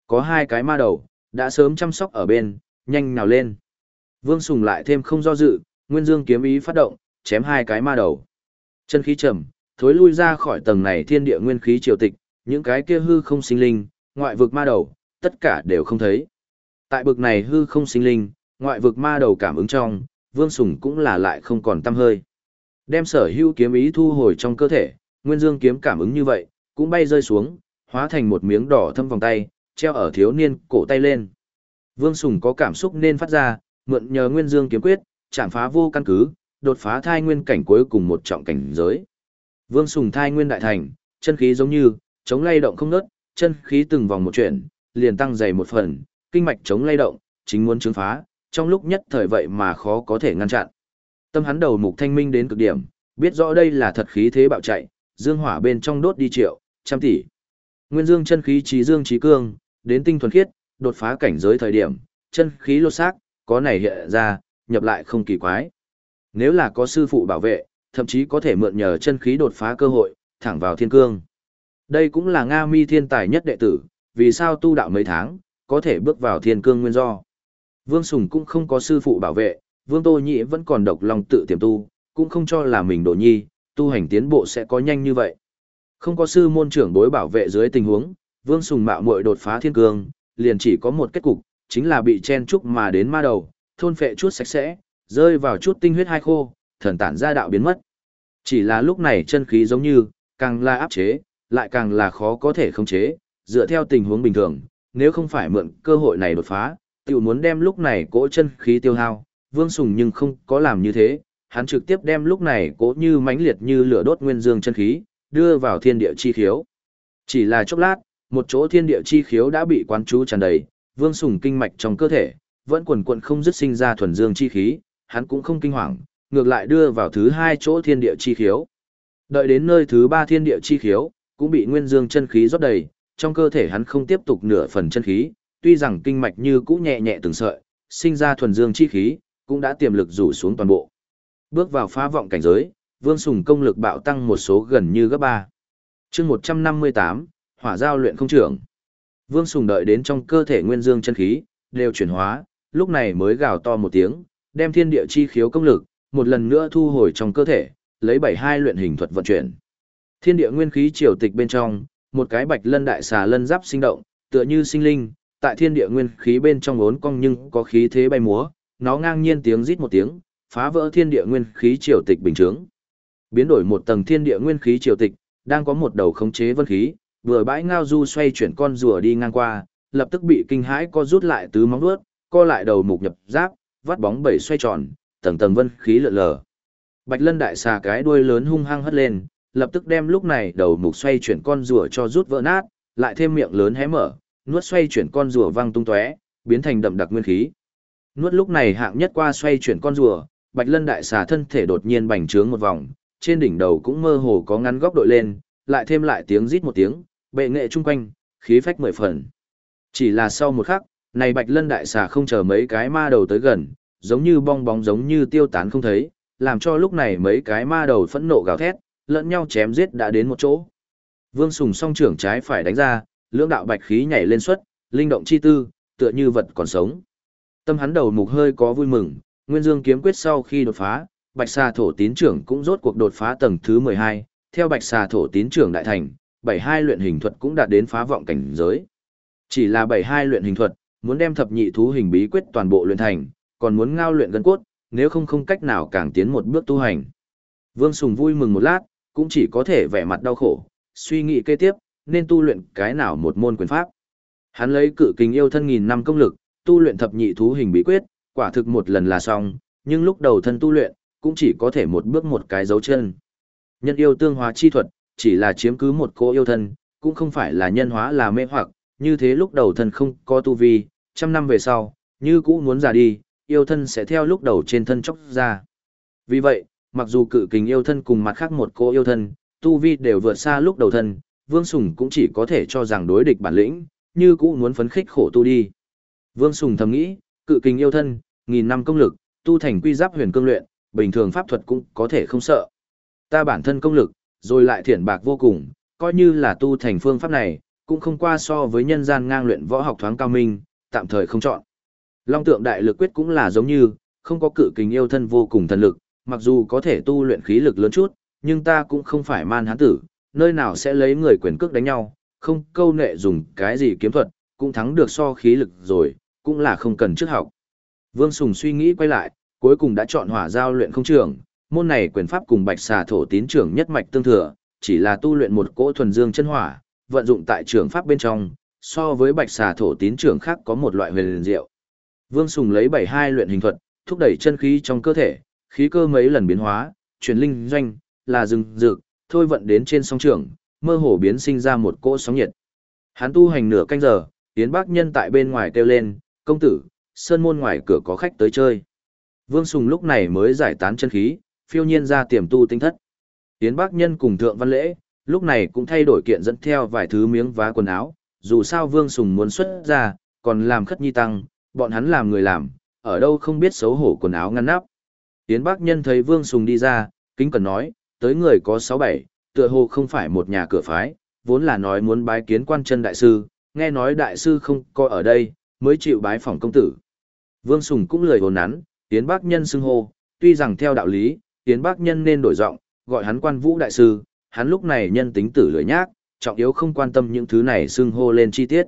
Có hai cái ma đầu, đã sớm chăm sóc ở bên, nhanh nào lên. Vương Sùng lại thêm không do dự, Nguyên Dương kiếm ý phát động, chém hai cái ma đầu. Chân khí trầm, thối lui ra khỏi tầng này thiên địa nguyên khí triều tịch, những cái kia hư không sinh linh, ngoại vực ma đầu, tất cả đều không thấy. Tại bực này hư không sinh linh, ngoại vực ma đầu cảm ứng trong, Vương Sùng cũng là lại không còn tâm hơi. Đem sở hữu kiếm ý thu hồi trong cơ thể, Nguyên Dương kiếm cảm ứng như vậy, cũng bay rơi xuống, hóa thành một miếng đỏ thâm vòng tay, treo ở thiếu niên cổ tay lên. Vương Sùng có cảm xúc nên phát ra, mượn nhờ Nguyên Dương kiếm quyết, chạm phá vô căn cứ, đột phá thai nguyên cảnh cuối cùng một trọng cảnh giới. Vương Sùng thai nguyên đại thành, chân khí giống như, chống lay động không ngớt, chân khí từng vòng một chuyển, liền tăng dày một phần, kinh mạch chống lay động, chính muốn chứng phá, trong lúc nhất thời vậy mà khó có thể ngăn chặn. Tâm hắn đầu mục thanh minh đến cực điểm, biết rõ đây là thật khí thế bạo chạy, dương hỏa bên trong đốt đi triệu, trăm tỷ. Nguyên dương chân khí trí dương trí cương, đến tinh thuần khiết, đột phá cảnh giới thời điểm, chân khí lột xác, có này hiện ra, nhập lại không kỳ quái. Nếu là có sư phụ bảo vệ, thậm chí có thể mượn nhờ chân khí đột phá cơ hội, thẳng vào thiên cương. Đây cũng là Nga mi thiên tài nhất đệ tử, vì sao tu đạo mấy tháng, có thể bước vào thiên cương nguyên do. Vương Sùng cũng không có sư phụ bảo vệ, Vương Tô Nhĩ vẫn còn độc lòng tự tiềm tu, cũng không cho là mình đổ nhi, tu hành tiến bộ sẽ có nhanh như vậy. Không có sư môn trưởng bối bảo vệ dưới tình huống, Vương Sùng mạo muội đột phá thiên cương, liền chỉ có một kết cục, chính là bị chen trúc mà đến ma đầu, thôn phệ chút sạch sẽ, rơi vào chút tinh huyết hai khô, thần tản ra đạo biến mất. Chỉ là lúc này chân khí giống như, càng là áp chế, lại càng là khó có thể khống chế, dựa theo tình huống bình thường, nếu không phải mượn cơ hội này đột phá, tiểu muốn đem lúc này cỗ chân khí tiêu hao, Vương Sùng nhưng không có làm như thế, hắn trực tiếp đem lúc này cỗ như mãnh liệt như lửa đốt nguyên dương chân khí, đưa vào thiên địa chi khiếu. Chỉ là chốc lát, một chỗ thiên địa chi khiếu đã bị quán chú tràn đầy, vương sùng kinh mạch trong cơ thể, vẫn quần quận không dứt sinh ra thuần dương chi khí, hắn cũng không kinh hoàng, ngược lại đưa vào thứ hai chỗ thiên địa chi khiếu. Đợi đến nơi thứ ba thiên địa chi khiếu, cũng bị nguyên dương chân khí rót đầy, trong cơ thể hắn không tiếp tục nửa phần chân khí, tuy rằng kinh mạch như cũ nhẹ nhẹ từng sợi, sinh ra thuần dương chi khí, cũng đã tiềm lực rủ xuống toàn bộ. Bước vào phá vọng cảnh giới, Vương Sùng công lực bạo tăng một số gần như gấp 3. chương 158, hỏa giao luyện không trưởng. Vương Sùng đợi đến trong cơ thể nguyên dương chân khí, đều chuyển hóa, lúc này mới gào to một tiếng, đem thiên địa chi khiếu công lực, một lần nữa thu hồi trong cơ thể, lấy 72 luyện hình thuật vận chuyển. Thiên địa nguyên khí triều tịch bên trong, một cái bạch lân đại xà lân giáp sinh động, tựa như sinh linh, tại thiên địa nguyên khí bên trong ốn cong nhưng có khí thế bay múa, nó ngang nhiên tiếng rít một tiếng, phá vỡ thiên địa nguyên khí triều tịch bình thường. Biến đổi một tầng thiên địa nguyên khí triều tịch, đang có một đầu khống chế vân khí, vừa bãi ngao du xoay chuyển con rùa đi ngang qua, lập tức bị kinh hãi co rút lại tứ móng vuốt, co lại đầu mục nhập giáp, vắt bóng bảy xoay tròn, tầng tầng vân khí lượn lờ. Bạch Lân đại xà cái đuôi lớn hung hăng hất lên, lập tức đem lúc này đầu mục xoay chuyển con rùa cho rút vỡ nát, lại thêm miệng lớn hé mở, nuốt xoay chuyển con rùa văng tung tóe, biến thành đậm đặc nguyên khí. Nuốt lúc này hạng nhất qua xoay chuyển con rùa, Bạch Lân đại xà thân thể đột nhiên bành trướng một vòng, trên đỉnh đầu cũng mơ hồ có ngắn góc đội lên, lại thêm lại tiếng rít một tiếng, bệ nghệ chung quanh, khí phách mười phần. Chỉ là sau một khắc, này Bạch Lân đại xà không chờ mấy cái ma đầu tới gần, giống như bong bóng giống như tiêu tán không thấy, làm cho lúc này mấy cái ma đầu phẫn nộ gào thét, lẫn nhau chém giết đã đến một chỗ. Vương Sùng song trưởng trái phải đánh ra, lưỡng đạo bạch khí nhảy lên xuất, linh động chi tư, tựa như vật còn sống. Tâm hắn đầu mục hơi có vui mừng, Nguyên Dương kiếm quyết sau khi đột phá, Bạch Xà thổ tín trưởng cũng rốt cuộc đột phá tầng thứ 12, theo Bạch Xà thổ tín trưởng đại thành, 72 luyện hình thuật cũng đạt đến phá vọng cảnh giới. Chỉ là 72 luyện hình thuật, muốn đem thập nhị thú hình bí quyết toàn bộ luyện thành, còn muốn ngao luyện gân cốt, nếu không không cách nào càng tiến một bước tu hành. Vương Sùng vui mừng một lát, cũng chỉ có thể vẻ mặt đau khổ, suy nghĩ kế tiếp, nên tu luyện cái nào một môn quyền pháp. Hắn lấy cự kình yêu thân nghìn năm công lực, tu luyện thập nhị thú hình bí quyết, quả thực một lần là xong, nhưng lúc đầu thân tu luyện, cũng chỉ có thể một bước một cái dấu chân. Nhân yêu tương hóa chi thuật, chỉ là chiếm cứ một cô yêu thân, cũng không phải là nhân hóa là mê hoặc, như thế lúc đầu thân không có tu vi, trăm năm về sau, như cũ muốn già đi, yêu thân sẽ theo lúc đầu trên thân chóc ra. Vì vậy, mặc dù cự kình yêu thân cùng mặt khác một cô yêu thân, tu vi đều vượt xa lúc đầu thân, Vương Sùng cũng chỉ có thể cho rằng đối địch bản lĩnh, như cũ muốn phấn khích khổ tu đi. Vương Sùng thầm nghĩ, cự kình yêu thân, nghìn năm công lực, tu thành quy giáp huyền cương luyện, bình thường pháp thuật cũng có thể không sợ. Ta bản thân công lực, rồi lại thiển bạc vô cùng, coi như là tu thành phương pháp này, cũng không qua so với nhân gian ngang luyện võ học thoáng cao minh, tạm thời không chọn. Long tượng đại lực quyết cũng là giống như, không có cự kình yêu thân vô cùng thần lực, mặc dù có thể tu luyện khí lực lớn chút, nhưng ta cũng không phải man hán tử, nơi nào sẽ lấy người quyền cước đánh nhau, không câu nệ dùng cái gì kiếm thuật, cũng thắng được so khí lực rồi, cũng là không cần trước học. Vương Sùng suy nghĩ quay lại, cuối cùng đã chọn hỏa giao luyện không trường, môn này quyền pháp cùng bạch xà thổ tín trưởng nhất mạch tương thừa, chỉ là tu luyện một cỗ thuần dương chân hỏa, vận dụng tại trường pháp bên trong, so với bạch xà thổ tín trưởng khác có một loại huyền diệu. Vương Sùng lấy 72 luyện hình thuật, thúc đẩy chân khí trong cơ thể, khí cơ mấy lần biến hóa, chuyển linh doanh, là rừng rực, thôi vận đến trên sóng trường, mơ hồ biến sinh ra một cỗ sóng nhiệt. Hắn tu hành nửa canh giờ, Yến Bác Nhân tại bên ngoài kêu lên, công tử, sơn môn ngoài cửa có khách tới chơi. Vương Sùng lúc này mới giải tán chân khí, phiêu nhiên ra tiềm tu tinh thất. Yến Bác Nhân cùng Thượng Văn Lễ, lúc này cũng thay đổi kiện dẫn theo vài thứ miếng vá quần áo, dù sao Vương Sùng muốn xuất ra, còn làm khất nhi tăng, bọn hắn làm người làm, ở đâu không biết xấu hổ quần áo ngăn nắp. Tiến Bác Nhân thấy Vương Sùng đi ra, kính cần nói, tới người có 6-7, tựa hồ không phải một nhà cửa phái, vốn là nói muốn bái kiến quan chân đại sư, nghe nói đại sư không coi ở đây, mới chịu bái phỏng công tử. Vương Sùng cũng lười hồn nắn, Tiến Bác Nhân xưng hô, tuy rằng theo đạo lý, Tiến Bác Nhân nên đổi giọng, gọi hắn quan vũ đại sư, hắn lúc này nhân tính tử lười nhác, trọng yếu không quan tâm những thứ này xưng hô lên chi tiết.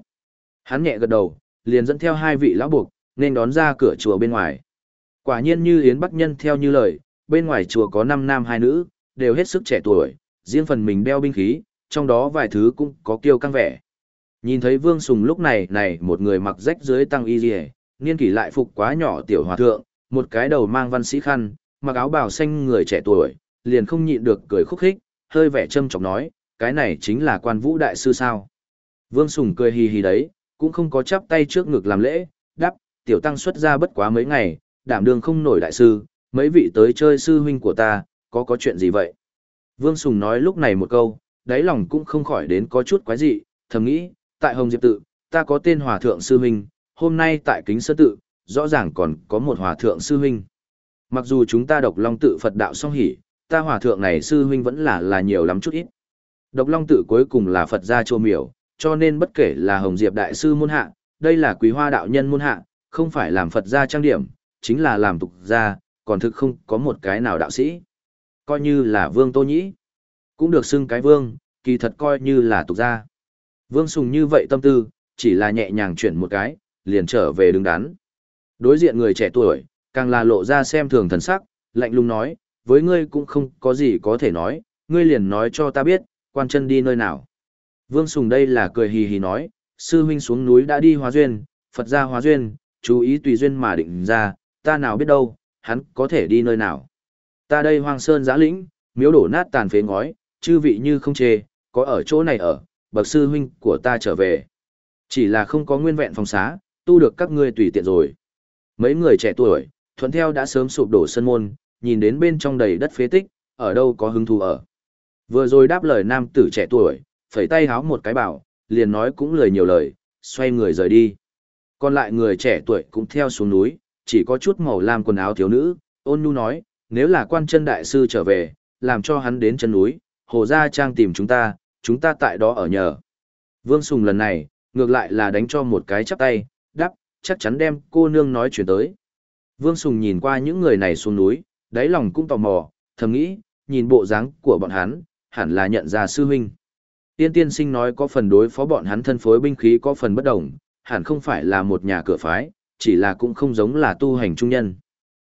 Hắn nhẹ gật đầu, liền dẫn theo hai vị lão buộc, nên đón ra cửa chùa bên ngoài. Quả nhiên như Yến Bắc Nhân theo như lời, bên ngoài chùa có năm nam hai nữ, đều hết sức trẻ tuổi, riêng phần mình đeo binh khí, trong đó vài thứ cũng có kiêu căng vẻ. Nhìn thấy Vương Sùng lúc này này một người mặc rách dưới tăng y rìa, niên kỷ lại phục quá nhỏ tiểu hòa thượng, một cái đầu mang văn sĩ khăn, mặc áo bào xanh người trẻ tuổi, liền không nhịn được cười khúc khích, hơi vẻ châm chọc nói, cái này chính là quan vũ đại sư sao. Vương Sùng cười hì hì đấy, cũng không có chắp tay trước ngực làm lễ, đáp, tiểu tăng xuất ra bất quá mấy ngày, đảm đường không nổi đại sư, mấy vị tới chơi sư huynh của ta, có có chuyện gì vậy? Vương Sùng nói lúc này một câu, đáy lòng cũng không khỏi đến có chút quái dị, thầm nghĩ, tại Hồng Diệp Tự, ta có tên Hòa Thượng Sư Huynh, hôm nay tại Kính Sơ Tự, rõ ràng còn có một Hòa Thượng Sư Huynh. Mặc dù chúng ta độc long tự Phật đạo song hỉ, ta Hòa Thượng này Sư Huynh vẫn là là nhiều lắm chút ít. Độc long tự cuối cùng là Phật gia trô miểu, cho nên bất kể là Hồng Diệp Đại Sư môn hạ, đây là quý hoa đạo nhân môn hạ, không phải làm Phật gia trang điểm, chính là làm tục gia, còn thực không có một cái nào đạo sĩ. Coi như là Vương Tô Nhĩ, cũng được xưng cái Vương, kỳ thật coi như là tục gia. Vương Sùng như vậy tâm tư, chỉ là nhẹ nhàng chuyển một cái, liền trở về đứng đắn. Đối diện người trẻ tuổi, càng là lộ ra xem thường thần sắc, lạnh lùng nói, với ngươi cũng không có gì có thể nói, ngươi liền nói cho ta biết, quan chân đi nơi nào. Vương Sùng đây là cười hì hì nói, sư huynh xuống núi đã đi hóa duyên, Phật ra hóa duyên, chú ý tùy duyên mà định ra, ta nào biết đâu, hắn có thể đi nơi nào. Ta đây hoang sơn giã lĩnh, miếu đổ nát tàn phế ngói, chư vị như không chê, có ở chỗ này ở, bậc sư huynh của ta trở về. Chỉ là không có nguyên vẹn phòng xá, tu được các ngươi tùy tiện rồi. Mấy người trẻ tuổi, thuận theo đã sớm sụp đổ sân môn, nhìn đến bên trong đầy đất phế tích, ở đâu có hứng thú ở. Vừa rồi đáp lời nam tử trẻ tuổi, phẩy tay háo một cái bảo, liền nói cũng lời nhiều lời, xoay người rời đi. Còn lại người trẻ tuổi cũng theo xuống núi, chỉ có chút màu lam quần áo thiếu nữ, ôn nhu nói, nếu là quan chân đại sư trở về, làm cho hắn đến chân núi, hồ gia trang tìm chúng ta, chúng ta tại đó ở nhờ. Vương Sùng lần này, ngược lại là đánh cho một cái chắp tay, đắp, chắc chắn đem cô nương nói chuyện tới. Vương Sùng nhìn qua những người này xuống núi, đáy lòng cũng tò mò, thầm nghĩ, nhìn bộ dáng của bọn hắn, hẳn là nhận ra sư huynh. Tiên tiên sinh nói có phần đối phó bọn hắn thân phối binh khí có phần bất đồng, hẳn không phải là một nhà cửa phái, chỉ là cũng không giống là tu hành trung nhân.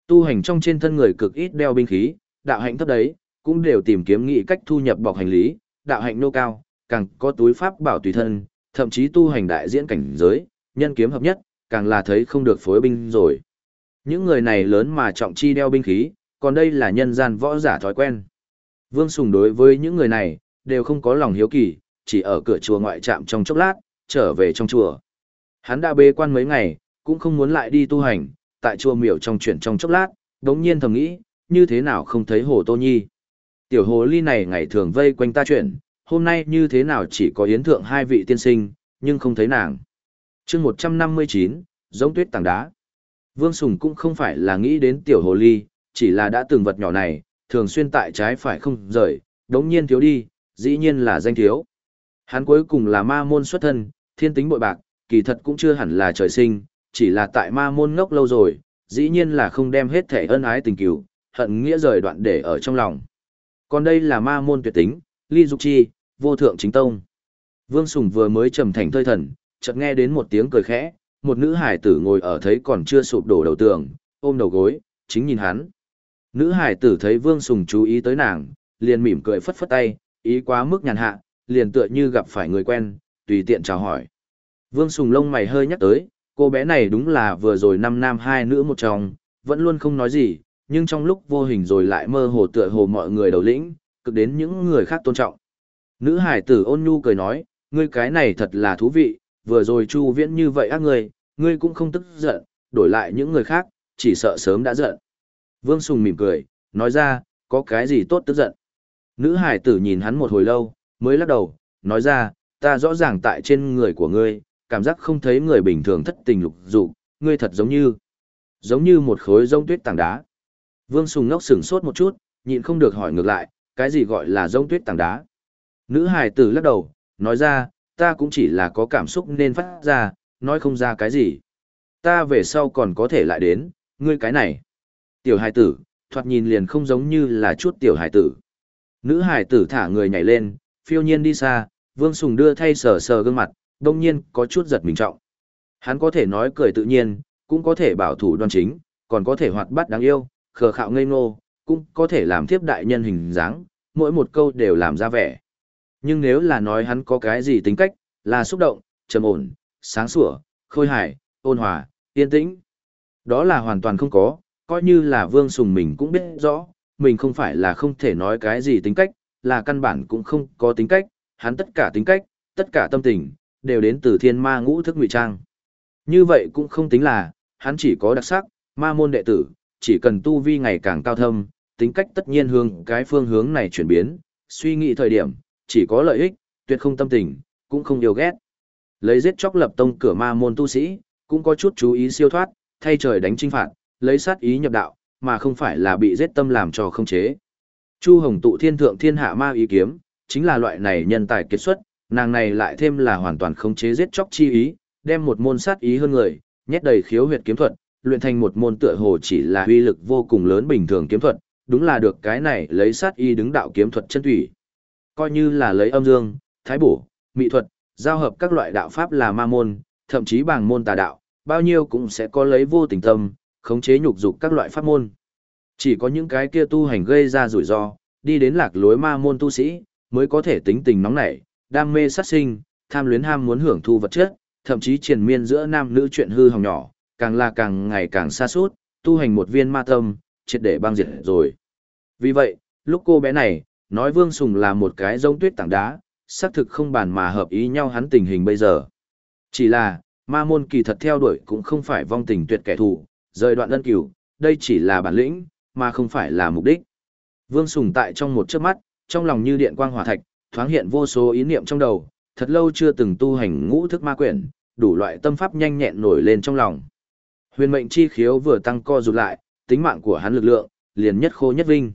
Tu hành trong trên thân người cực ít đeo binh khí, đạo hạnh thấp đấy, cũng đều tìm kiếm nghị cách thu nhập bọc hành lý, đạo hạnh nô cao, càng có túi pháp bảo tùy thân, thậm chí tu hành đại diễn cảnh giới, nhân kiếm hợp nhất, càng là thấy không được phối binh rồi. Những người này lớn mà trọng chi đeo binh khí, còn đây là nhân gian võ giả thói quen. Vương Sùng đối với những người này, đều không có lòng hiếu kỳ, chỉ ở cửa chùa ngoại trạm trong chốc lát, trở về trong chùa. Hắn đã bế quan mấy ngày, cũng không muốn lại đi tu hành, tại chùa miểu trong chuyển trong chốc lát, đống nhiên thầm nghĩ, như thế nào không thấy hồ tô nhi. Tiểu hồ ly này ngày thường vây quanh ta chuyển, hôm nay như thế nào chỉ có yến thượng hai vị tiên sinh, nhưng không thấy nàng. chương 159, giống tuyết tảng đá. Vương Sùng cũng không phải là nghĩ đến tiểu hồ ly, chỉ là đã từng vật nhỏ này, thường xuyên tại trái phải không rời, đống nhiên thiếu đi, dĩ nhiên là danh thiếu. Hắn cuối cùng là ma môn xuất thân, thiên tính bội bạc, kỳ thật cũng chưa hẳn là trời sinh, chỉ là tại ma môn ngốc lâu rồi, dĩ nhiên là không đem hết thể ân ái tình cứu, hận nghĩa rời đoạn để ở trong lòng. Còn đây là ma môn tuyệt tính, ly dục chi, vô thượng chính tông. Vương Sùng vừa mới trầm thành thơi thần, chợt nghe đến một tiếng cười khẽ, một nữ hải tử ngồi ở thấy còn chưa sụp đổ đầu tường, ôm đầu gối, chính nhìn hắn. Nữ hải tử thấy Vương Sùng chú ý tới nàng, liền mỉm cười phất phất tay, ý quá mức nhàn hạ, liền tựa như gặp phải người quen, tùy tiện chào hỏi. Vương Sùng lông mày hơi nhắc tới, cô bé này đúng là vừa rồi năm nam hai nữ một chồng, vẫn luôn không nói gì, nhưng trong lúc vô hình rồi lại mơ hồ tựa hồ mọi người đầu lĩnh, cực đến những người khác tôn trọng. Nữ hải tử ôn nhu cười nói, ngươi cái này thật là thú vị, vừa rồi chu viễn như vậy ác ngươi, ngươi cũng không tức giận, đổi lại những người khác, chỉ sợ sớm đã giận. Vương Sùng mỉm cười, nói ra, có cái gì tốt tức giận. Nữ hải tử nhìn hắn một hồi lâu, mới lắc đầu, nói ra, ta rõ ràng tại trên người của ngươi, cảm giác không thấy người bình thường thất tình lục dụ, ngươi thật giống như, giống như một khối rông tuyết tảng đá. Vương Sùng ngốc sửng sốt một chút, nhịn không được hỏi ngược lại, cái gì gọi là rông tuyết tảng đá. Nữ hải tử lắc đầu, nói ra, ta cũng chỉ là có cảm xúc nên phát ra, nói không ra cái gì. Ta về sau còn có thể lại đến, ngươi cái này. Tiểu hải tử, thoạt nhìn liền không giống như là chút tiểu hải tử. Nữ hải tử thả người nhảy lên, phiêu nhiên đi xa, Vương Sùng đưa thay sờ sờ gương mặt, đông nhiên có chút giật mình trọng. Hắn có thể nói cười tự nhiên, cũng có thể bảo thủ đoan chính, còn có thể hoạt bát đáng yêu, khờ khạo ngây ngô, cũng có thể làm Thiếp đại nhân hình dáng, mỗi một câu đều làm ra vẻ. Nhưng nếu là nói hắn có cái gì tính cách, là xúc động, trầm ổn, sáng sủa, khôi hài, ôn hòa, yên tĩnh. Đó là hoàn toàn không có, coi như là Vương Sùng mình cũng biết rõ, mình không phải là không thể nói cái gì tính cách, là căn bản cũng không có tính cách, hắn tất cả tính cách, tất cả tâm tình, đều đến từ thiên ma ngũ thức ngụy trang. Như vậy cũng không tính là, hắn chỉ có đặc sắc, ma môn đệ tử, chỉ cần tu vi ngày càng cao thâm, tính cách tất nhiên hướng cái phương hướng này chuyển biến, suy nghĩ thời điểm, chỉ có lợi ích, tuyệt không tâm tình, cũng không yêu ghét. Lấy giết chóc lập tông cửa ma môn tu sĩ, cũng có chút chú ý siêu thoát, thay trời đánh trinh phạt, lấy sát ý nhập đạo, mà không phải là bị giết tâm làm cho không chế. Chu Hồng tụ thiên thượng thiên hạ ma ý kiếm, chính là loại này nhân tài kết xuất, nàng này lại thêm là hoàn toàn không chế giết chóc chi ý, đem một môn sát ý hơn người, nhét đầy khiếu huyệt kiếm thuật, luyện thành một môn tựa hồ chỉ là uy lực vô cùng lớn bình thường kiếm thuật, đúng là được cái này lấy sát ý đứng đạo kiếm thuật chân thủy. Coi như là lấy âm dương, thái bổ, mỹ thuật, giao hợp các loại đạo pháp là ma môn, thậm chí bằng môn tà đạo, bao nhiêu cũng sẽ có lấy vô tình tâm, khống chế nhục dục các loại pháp môn. Chỉ có những cái kia tu hành gây ra rủi ro, đi đến lạc lối ma môn tu sĩ, mới có thể tính tình nóng nảy, đam mê sát sinh, tham luyến ham muốn hưởng thu vật chất, thậm chí triền miên giữa nam nữ chuyện hư hỏng nhỏ, càng là càng ngày càng xa suốt, tu hành một viên ma tâm, triệt để băng diệt rồi. Vì vậy, lúc cô bé này, nói Vương Sùng là một cái giống tuyết tảng đá, xác thực không bàn mà hợp ý nhau hắn tình hình bây giờ. Chỉ là, ma môn kỳ thật theo đuổi cũng không phải vong tình tuyệt kẻ thù, rời đoạn ân cửu, đây chỉ là bản lĩnh, mà không phải là mục đích. Vương Sùng tại trong một chớp mắt, trong lòng như điện quang hỏa thạch, thoáng hiện vô số ý niệm trong đầu, thật lâu chưa từng tu hành ngũ thức ma quyển, đủ loại tâm pháp nhanh nhẹn nổi lên trong lòng. Huyền mệnh chi khiếu vừa tăng co rụt lại, tính mạng của hắn lực lượng, liền nhất khô nhất vinh.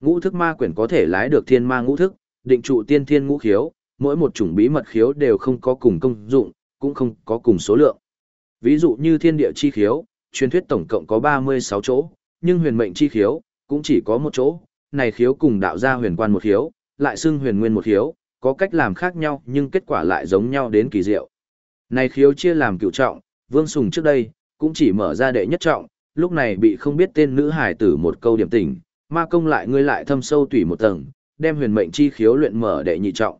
Ngũ thức ma quyển có thể lái được thiên ma ngũ thức, định trụ tiên thiên ngũ khiếu, mỗi một chủng bí mật khiếu đều không có cùng công dụng, cũng không có cùng số lượng. Ví dụ như thiên địa chi khiếu, truyền thuyết tổng cộng có 36 chỗ, nhưng huyền mệnh chi khiếu, cũng chỉ có một chỗ, này khiếu cùng đạo gia huyền quan một khiếu, lại xưng huyền nguyên một khiếu, có cách làm khác nhau nhưng kết quả lại giống nhau đến kỳ diệu. Này khiếu chia làm cựu trọng, Vương Sùng trước đây, cũng chỉ mở ra đệ nhất trọng, lúc này bị không biết tên nữ hải tử một câu điểm tình, ma công lại ngươi lại thâm sâu tủy một tầng, đem huyền mệnh chi khiếu luyện mở đệ nhị trọng.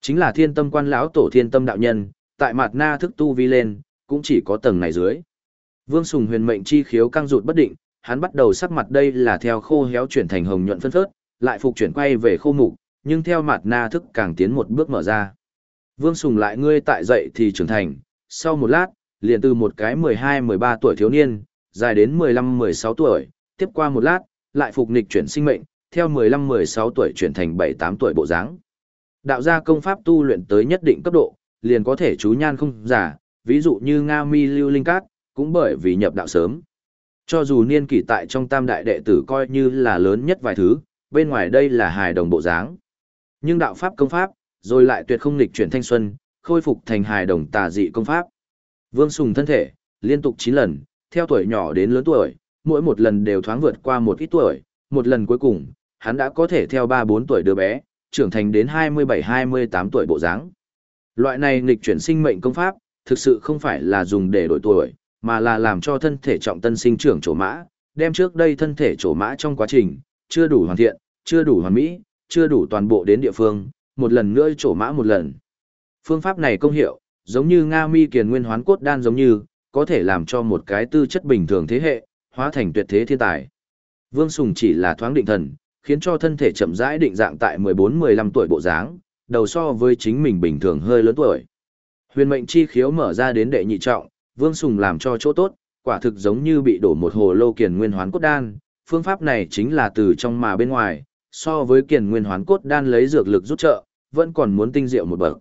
Chính là thiên tâm quan lão tổ thiên tâm đạo nhân, tại mặt na thức tu vi lên, cũng chỉ có tầng này dưới. Vương Sùng huyền mệnh chi khiếu căng rụt bất định, hắn bắt đầu sắc mặt đây là theo khô héo chuyển thành hồng nhuận phân phớt, lại phục chuyển quay về khô mục, nhưng theo mặt na thức càng tiến một bước mở ra. Vương Sùng lại ngươi tại dậy thì trưởng thành, sau một lát, liền từ một cái 12-13 tuổi thiếu niên, dài đến 15-16 tuổi, tiếp qua một lát, lại phục nịch chuyển sinh mệnh, theo 15-16 tuổi chuyển thành 7-8 tuổi bộ dáng. Đạo gia công pháp tu luyện tới nhất định cấp độ, liền có thể chú nhan không giả, ví dụ như Nga Mi Lưu Linh Cát, cũng bởi vì nhập đạo sớm. Cho dù niên kỷ tại trong tam đại đệ tử coi như là lớn nhất vài thứ, bên ngoài đây là hài đồng bộ dáng. Nhưng đạo pháp công pháp, rồi lại tuyệt không nghịch chuyển thanh xuân, khôi phục thành hài đồng tà dị công pháp. Vương Sùng thân thể, liên tục 9 lần, theo tuổi nhỏ đến lớn tuổi, mỗi một lần đều thoáng vượt qua một ít tuổi, một lần cuối cùng, hắn đã có thể theo 3-4 tuổi đứa bé, trưởng thành đến 27-28 tuổi bộ dáng. Loại này nghịch chuyển sinh mệnh công pháp, thực sự không phải là dùng để đổi tuổi, mà là làm cho thân thể trọng tân sinh trưởng trổ mã, đem trước đây thân thể trổ mã trong quá trình, chưa đủ hoàn thiện, chưa đủ hoàn mỹ, chưa đủ toàn bộ đến địa phương, một lần nữa trổ mã một lần. Phương pháp này công hiệu, giống như Nga mi kiền nguyên hoán cốt đan giống như, có thể làm cho một cái tư chất bình thường thế hệ, hóa thành tuyệt thế thiên tài. Vương Sùng chỉ là thoáng định thần, khiến cho thân thể chậm rãi định dạng tại 14-15 tuổi bộ dáng, đầu so với chính mình bình thường hơi lớn tuổi. Huyền mệnh chi khiếu mở ra đến đệ nhị trọng, Vương Sùng làm cho chỗ tốt, quả thực giống như bị đổ một hồ lô kiền nguyên hoán cốt đan, phương pháp này chính là từ trong mà bên ngoài, so với kiền nguyên hoán cốt đan lấy dược lực rút trợ, vẫn còn muốn tinh diệu một bậc.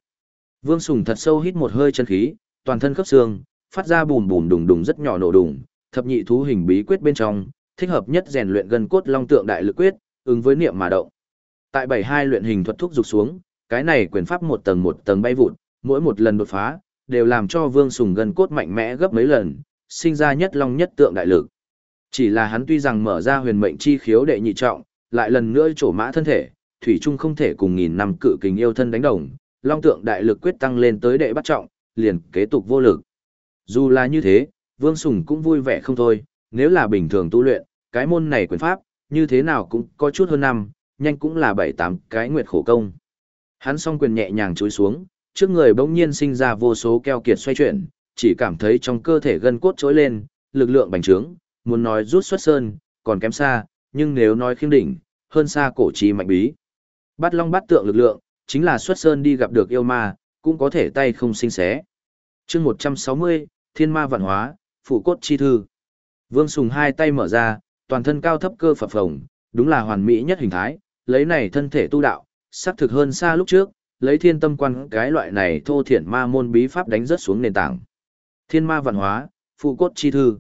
Vương Sùng thật sâu hít một hơi chân khí, toàn thân khớp xương, phát ra bùm bùm đùng đùng rất nhỏ nổ đùng, thập nhị thú hình bí quyết bên trong, thích hợp nhất rèn luyện gần cốt long tượng đại lực quyết, ứng với niệm mà động. Tại 72 luyện hình thuật thúc dục xuống, cái này quyền pháp một tầng một tầng bay vụt, mỗi một lần đột phá, đều làm cho Vương Sùng gần cốt mạnh mẽ gấp mấy lần, sinh ra nhất long nhất tượng đại lực. Chỉ là hắn tuy rằng mở ra huyền mệnh chi khiếu đệ nhị trọng, lại lần nữa trổ mã thân thể, thủy trung không thể cùng nghìn năm cự kình yêu thân đánh đồng, long tượng đại lực quyết tăng lên tới đệ bắt trọng, liền kế tục vô lực. Dù là như thế, Vương Sùng cũng vui vẻ không thôi, nếu là bình thường tu luyện, cái môn này quyền pháp, như thế nào cũng có chút hơn năm, nhanh cũng là bảy tám cái nguyệt khổ công. Hắn song quyền nhẹ nhàng chối xuống, trước người bỗng nhiên sinh ra vô số keo kiệt xoay chuyển, chỉ cảm thấy trong cơ thể gân cốt trỗi lên, lực lượng bành trướng, muốn nói rút xuất sơn, còn kém xa, nhưng nếu nói khiêm đỉnh, hơn xa cổ trí mạnh bí. Bắt long bắt tượng lực lượng, chính là xuất sơn đi gặp được yêu ma, cũng có thể tay không sinh xé. chương 160, Thiên Ma Vạn Hóa, Phụ Cốt Chi Thư. Vương Sùng hai tay mở ra, toàn thân cao thấp cơ phập phồng, đúng là hoàn mỹ nhất hình thái, lấy này thân thể tu đạo, sắc thực hơn xa lúc trước, lấy thiên tâm quan cái loại này thô thiển ma môn bí pháp đánh rất xuống nền tảng. Thiên ma văn hóa, phụ cốt chi thư.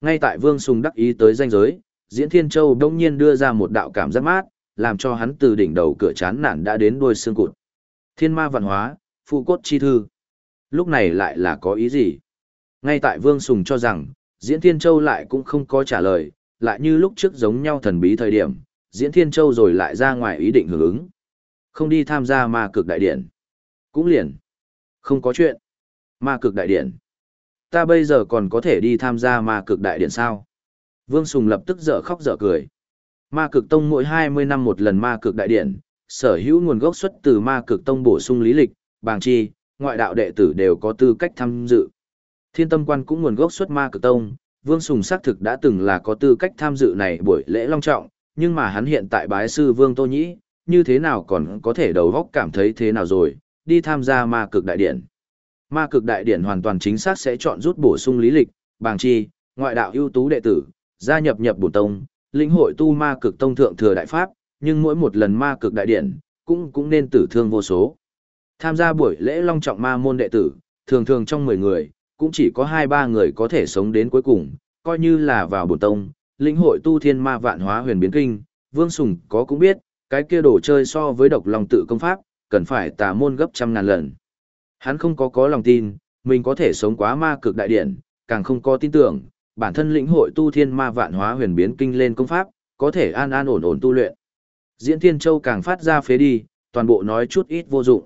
Ngay tại Vương Sùng đắc ý tới danh giới, Diễn Thiên Châu đông nhiên đưa ra một đạo cảm giác mát, làm cho hắn từ đỉnh đầu cửa chán nản đã đến đuôi xương cụt. Thiên ma văn hóa, phụ cốt chi thư. Lúc này lại là có ý gì? Ngay tại Vương Sùng cho rằng, Diễn Thiên Châu lại cũng không có trả lời, lại như lúc trước giống nhau thần bí thời điểm, Diễn Thiên Châu rồi lại ra ngoài ý định hưởng ứng. Không đi tham gia ma cực đại điển. Cũng liền. Không có chuyện. Ma cực đại điển. Ta bây giờ còn có thể đi tham gia ma cực đại điển sao? Vương Sùng lập tức dở khóc dở cười. Ma cực tông mỗi 20 năm một lần ma cực đại điển, sở hữu nguồn gốc xuất từ ma cực tông bổ sung lý lịch, bàng chi, ngoại đạo đệ tử đều có tư cách tham dự. Thiên tâm quan cũng nguồn gốc xuất ma cực tông, Vương Sùng xác thực đã từng là có tư cách tham dự này buổi lễ long trọng, nhưng mà hắn hiện tại bái sư Vương Tô Nhĩ, như thế nào còn có thể đầu góc cảm thấy thế nào rồi, đi tham gia ma cực đại điển. Ma cực đại điển hoàn toàn chính xác sẽ chọn rút bổ sung lý lịch, bàng chi, ngoại đạo ưu tú đệ tử, gia nhập nhập bổ tông, lĩnh hội tu ma cực tông thượng thừa đại pháp, nhưng mỗi một lần ma cực đại điển, cũng cũng nên tử thương vô số. Tham gia buổi lễ long trọng ma môn đệ tử, thường thường trong 10 người, cũng chỉ có 2-3 người có thể sống đến cuối cùng, coi như là vào bổ tông, lĩnh hội tu thiên ma vạn hóa huyền biến kinh, Vương Sùng có cũng biết, cái kia đồ chơi so với độc lòng tự công pháp, cần phải tà môn gấp trăm ngàn lần. Hắn không có có lòng tin, mình có thể sống quá ma cực đại điện, càng không có tin tưởng, bản thân lĩnh hội tu thiên ma vạn hóa huyền biến kinh lên công pháp, có thể an an ổn ổn tu luyện. Diễn Thiên Châu càng phát ra phế đi, toàn bộ nói chút ít vô dụng.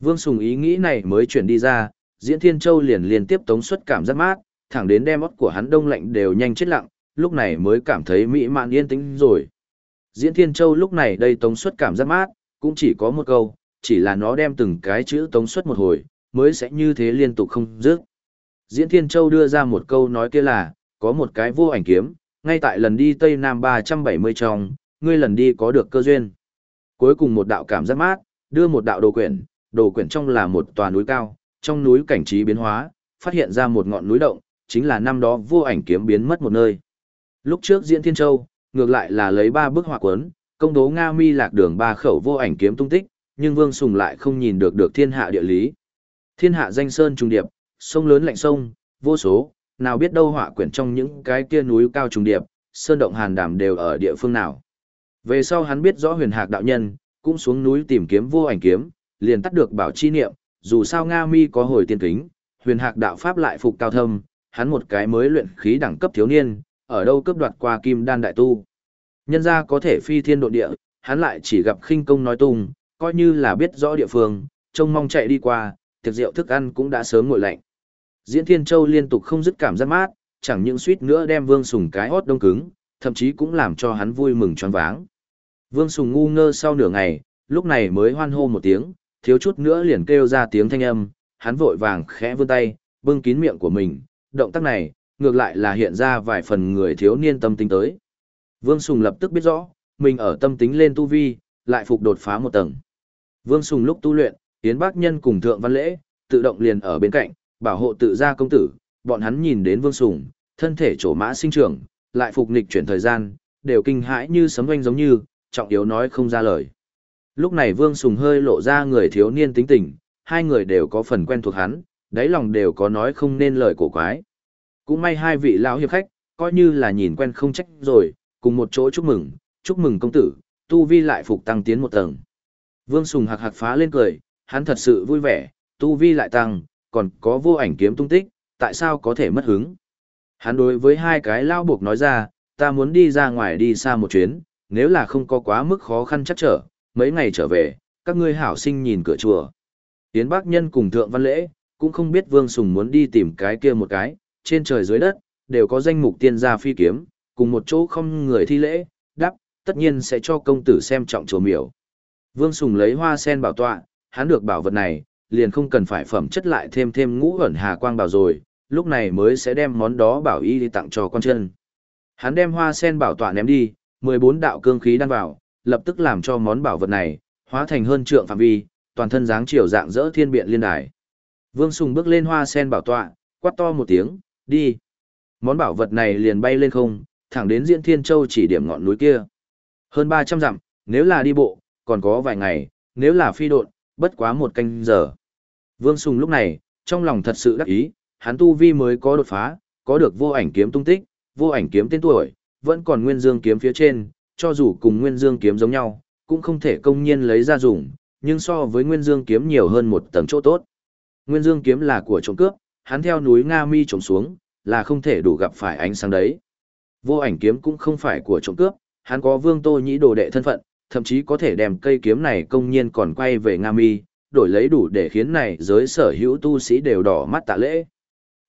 Vương Sùng ý nghĩ này mới chuyển đi ra, Diễn Thiên Châu liền liên tiếp tống xuất cảm giác mát, thẳng đến đem óc của hắn đông lạnh đều nhanh chết lặng, lúc này mới cảm thấy mỹ mãn yên tĩnh rồi. Diễn Thiên Châu lúc này đây tống suất cảm giác mát, cũng chỉ có một câu, chỉ là nó đem từng cái chữ tống suất một hồi, mới sẽ như thế liên tục không dứt. Diễn Thiên Châu đưa ra một câu nói kia là, có một cái vô ảnh kiếm, ngay tại lần đi Tây Nam 370 trong, ngươi lần đi có được cơ duyên. Cuối cùng một đạo cảm giác mát, đưa một đạo đồ quyển, đồ quyển trong là một tòa núi cao, trong núi cảnh trí biến hóa, phát hiện ra một ngọn núi động, chính là năm đó vô ảnh kiếm biến mất một nơi. Lúc trước Diễn Thiên Châu, ngược lại là lấy ba bức họa cuốn, công đố Nga mi lạc đường ba khẩu vô ảnh kiếm tung tích, nhưng Vương Sùng lại không nhìn được được thiên hạ địa lý. Thiên hạ danh sơn trùng điệp, sông lớn lạnh sông, vô số, nào biết đâu họa quyển trong những cái kia núi cao trùng điệp, sơn động hàn đàm đều ở địa phương nào. Về sau hắn biết rõ huyền hạc đạo nhân, cũng xuống núi tìm kiếm vô ảnh kiếm, liền tắt được bảo chi niệm, dù sao Nga mi có hồi tiên kính, huyền hạc đạo pháp lại phục cao thâm, hắn một cái mới luyện khí đẳng cấp thiếu niên, ở đâu cướp đoạt qua kim đan đại tu. Nhân ra có thể phi thiên độ địa, hắn lại chỉ gặp khinh công nói tung, coi như là biết rõ địa phương, trông mong chạy đi qua, tiệc rượu thức ăn cũng đã sớm nguội lạnh. Diễn Thiên Châu liên tục không dứt cảm giác mát, chẳng những suýt nữa đem Vương Sùng cái hót đông cứng, thậm chí cũng làm cho hắn vui mừng choáng váng. Vương Sùng ngu ngơ sau nửa ngày, lúc này mới hoan hô một tiếng, thiếu chút nữa liền kêu ra tiếng thanh âm, hắn vội vàng khẽ vươn tay, bưng kín miệng của mình, động tác này, ngược lại là hiện ra vài phần người thiếu niên tâm tính tới. Vương Sùng lập tức biết rõ, mình ở tâm tính lên tu vi, lại phục đột phá một tầng. Vương Sùng lúc tu luyện, Yến Bác Nhân cùng Thượng Văn Lễ, tự động liền ở bên cạnh, bảo hộ tự gia công tử, bọn hắn nhìn đến Vương Sùng, thân thể trổ mã sinh trưởng, lại phục nghịch chuyển thời gian, đều kinh hãi như sấm oanh giống như, trọng yếu nói không ra lời. Lúc này Vương Sùng hơi lộ ra người thiếu niên tính tình, hai người đều có phần quen thuộc hắn, đáy lòng đều có nói không nên lời cổ quái. Cũng may hai vị lão hiệp khách, coi như là nhìn quen không trách rồi, cùng một chỗ chúc mừng, chúc mừng công tử, tu vi lại phục tăng tiến một tầng. Vương Sùng hạc hạc phá lên cười, hắn thật sự vui vẻ, tu vi lại tăng, còn có vô ảnh kiếm tung tích, tại sao có thể mất hứng. Hắn đối với hai cái lao buộc nói ra, ta muốn đi ra ngoài đi xa một chuyến, nếu là không có quá mức khó khăn chắc trở, mấy ngày trở về, các ngươi hảo sinh nhìn cửa chùa. Tiến Bác Nhân cùng Thượng Văn Lễ, cũng không biết Vương Sùng muốn đi tìm cái kia một cái, trên trời dưới đất, đều có danh mục tiên gia phi kiếm, cùng một chỗ không người thi lễ, đáp, tất nhiên sẽ cho công tử xem trọng chùa miểu. Vương Sùng lấy hoa sen bảo tọa, hắn được bảo vật này, liền không cần phải phẩm chất lại thêm thêm ngũ ẩn hà quang bảo rồi, lúc này mới sẽ đem món đó bảo y đi tặng cho con chân. Hắn đem hoa sen bảo tọa ném đi, 14 đạo cương khí đan vào, lập tức làm cho món bảo vật này, hóa thành hơn trượng phạm vi, toàn thân dáng chiều dạng dỡ thiên biện liên đài. Vương Sùng bước lên hoa sen bảo tọa, quát to một tiếng, đi. Món bảo vật này liền bay lên không, thẳng đến Diễn Thiên Châu chỉ điểm ngọn núi kia. Hơn 300 dặm, nếu là đi bộ, còn có vài ngày, nếu là phi độn, bất quá một canh giờ. Vương Sùng lúc này, trong lòng thật sự đắc ý, hắn tu vi mới có đột phá, có được vô ảnh kiếm tung tích, vô ảnh kiếm tên tuổi, vẫn còn nguyên dương kiếm phía trên, cho dù cùng nguyên dương kiếm giống nhau, cũng không thể công nhiên lấy ra dùng, nhưng so với nguyên dương kiếm nhiều hơn một tầng chỗ tốt. Nguyên dương kiếm là của trộm cướp, hắn theo núi Nga Mi trộm xuống, là không thể đủ gặp phải ánh sáng đấy. Vô ảnh kiếm cũng không phải của trộm cướp, hắn có vương tô nhĩ đồ đệ thân phận, thậm chí có thể đem cây kiếm này công nhiên còn quay về Nga Mi, đổi lấy đủ để khiến này giới sở hữu tu sĩ đều đỏ mắt tạ lễ.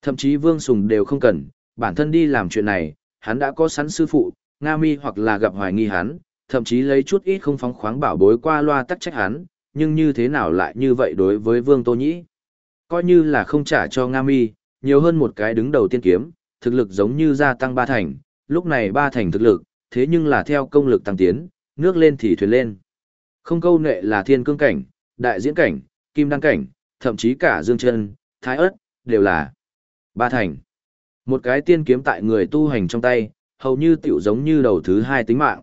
Thậm chí vương sùng đều không cần, bản thân đi làm chuyện này, hắn đã có sẵn sư phụ, Nga Mi hoặc là gặp hoài nghi hắn, thậm chí lấy chút ít không phóng khoáng bảo bối qua loa tắc trách hắn, nhưng như thế nào lại như vậy đối với Vương Tô Nhĩ? Coi như là không trả cho Nga Mi, nhiều hơn một cái đứng đầu tiên kiếm, thực lực giống như gia tăng ba thành, lúc này ba thành thực lực, thế nhưng là theo công lực tăng tiến, nước lên thì thuyền lên. Không câu nệ là thiên cương cảnh, đại diễn cảnh, kim đăng cảnh, thậm chí cả dương chân, thái ớt, đều là ba thành. Một cái tiên kiếm tại người tu hành trong tay, hầu như tiểu giống như đầu thứ hai tính mạng.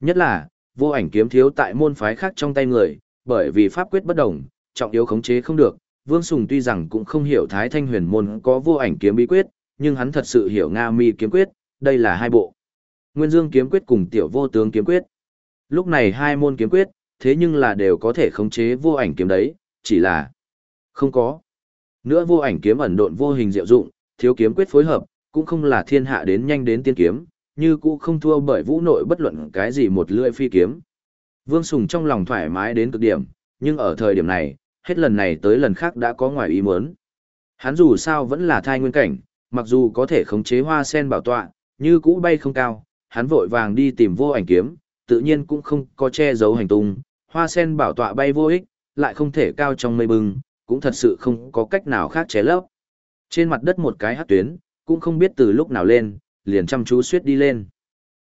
Nhất là, vô ảnh kiếm thiếu tại môn phái khác trong tay người, bởi vì pháp quyết bất đồng, trọng yếu khống chế không được. Vương Sùng tuy rằng cũng không hiểu Thái Thanh huyền môn có vô ảnh kiếm bí quyết, nhưng hắn thật sự hiểu Nga mi kiếm quyết, đây là hai bộ. Nguyên Dương kiếm quyết cùng tiểu vô tướng kiếm quyết. Lúc này hai môn kiếm quyết, thế nhưng là đều có thể khống chế vô ảnh kiếm đấy, chỉ là không có. Nữa vô ảnh kiếm ẩn độn vô hình diệu dụng, thiếu kiếm quyết phối hợp, cũng không là thiên hạ đến nhanh đến tiên kiếm, như cũ không thua bởi vũ nội bất luận cái gì một lưỡi phi kiếm. Vương Sùng trong lòng thoải mái đến cực điểm, nhưng ở thời điểm này, hết lần này tới lần khác đã có ngoài ý muốn. Hắn dù sao vẫn là thai nguyên cảnh, mặc dù có thể khống chế hoa sen bảo tọa, như cũ bay không cao, hắn vội vàng đi tìm vô ảnh kiếm, tự nhiên cũng không có che giấu hành tung, hoa sen bảo tọa bay vô ích, lại không thể cao trong mây bừng, cũng thật sự không có cách nào khác chế lấp. Trên mặt đất một cái hát tuyến, cũng không biết từ lúc nào lên, liền chăm chú suýt đi lên.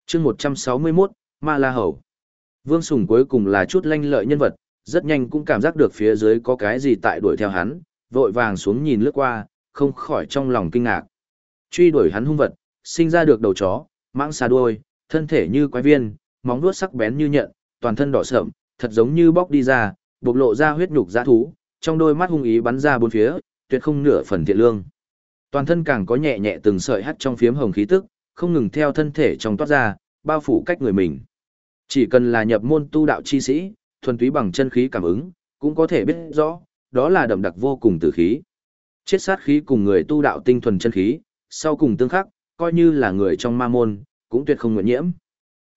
chương 161, Ma La Hầu. Vương Sùng cuối cùng là chút lanh lợi nhân vật, rất nhanh cũng cảm giác được phía dưới có cái gì tại đuổi theo hắn, vội vàng xuống nhìn lướt qua, không khỏi trong lòng kinh ngạc. Truy đuổi hắn hung vật, sinh ra được đầu chó, mãng xà đuôi, thân thể như quái viên, móng vuốt sắc bén như nhận, toàn thân đỏ sợm, thật giống như bóc đi ra, bộc lộ ra huyết nhục dã thú, trong đôi mắt hung ý bắn ra bốn phía, tuyệt không nửa phần thiện lương. Toàn thân càng có nhẹ nhẹ từng sợi hắt trong phiếm hồng khí tức, không ngừng theo thân thể trong toát ra, bao phủ cách người mình. Chỉ cần là nhập môn tu đạo chi sĩ, thuần túy bằng chân khí cảm ứng, cũng có thể biết rõ, đó là đậm đặc vô cùng tử khí. Chết sát khí cùng người tu đạo tinh thuần chân khí, sau cùng tương khắc, coi như là người trong ma môn, cũng tuyệt không nguyện nhiễm.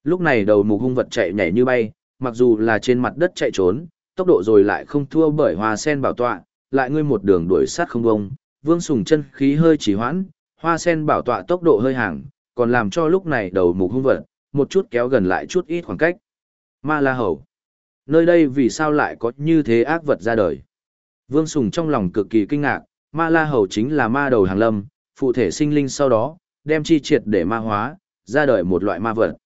Lúc này đầu mục hung vật chạy nhảy như bay, mặc dù là trên mặt đất chạy trốn, tốc độ rồi lại không thua bởi hoa sen bảo tọa, lại ngươi một đường đuổi sát không bông, vương sùng chân khí hơi chỉ hoãn, hoa sen bảo tọa tốc độ hơi hàng, còn làm cho lúc này đầu mục hung vật, một chút kéo gần lại chút ít khoảng cách. Ma La Hầu. Nơi đây vì sao lại có như thế ác vật ra đời? Vương Sùng trong lòng cực kỳ kinh ngạc, Ma La Hầu chính là ma đầu hàng lâm, phụ thể sinh linh sau đó, đem chi triệt để ma hóa, ra đời một loại ma vật.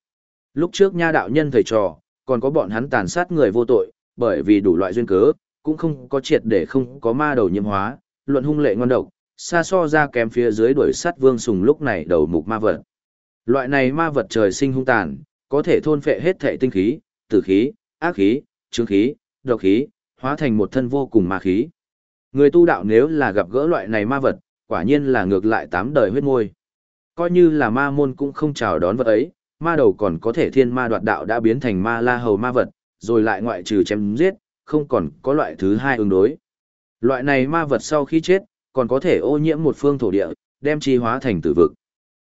Lúc trước nha đạo nhân thầy trò, còn có bọn hắn tàn sát người vô tội, bởi vì đủ loại duyên cớ, cũng không có triệt để không có ma đầu nhiễm hóa, luận hung lệ ngon độc, xa so ra kém phía dưới đuổi sát Vương Sùng lúc này đầu mục ma vật. Loại này ma vật trời sinh hung tàn, có thể thôn phệ hết thể tinh khí, tử khí, ác khí, chướng khí, độc khí, hóa thành một thân vô cùng ma khí. Người tu đạo nếu là gặp gỡ loại này ma vật, quả nhiên là ngược lại tám đời huyết môi. Coi như là ma môn cũng không chào đón vật ấy, ma đầu còn có thể thiên ma đoạt đạo đã biến thành ma la hầu ma vật, rồi lại ngoại trừ chém giết, không còn có loại thứ hai ứng đối. Loại này ma vật sau khi chết, còn có thể ô nhiễm một phương thổ địa, đem chi hóa thành tử vực.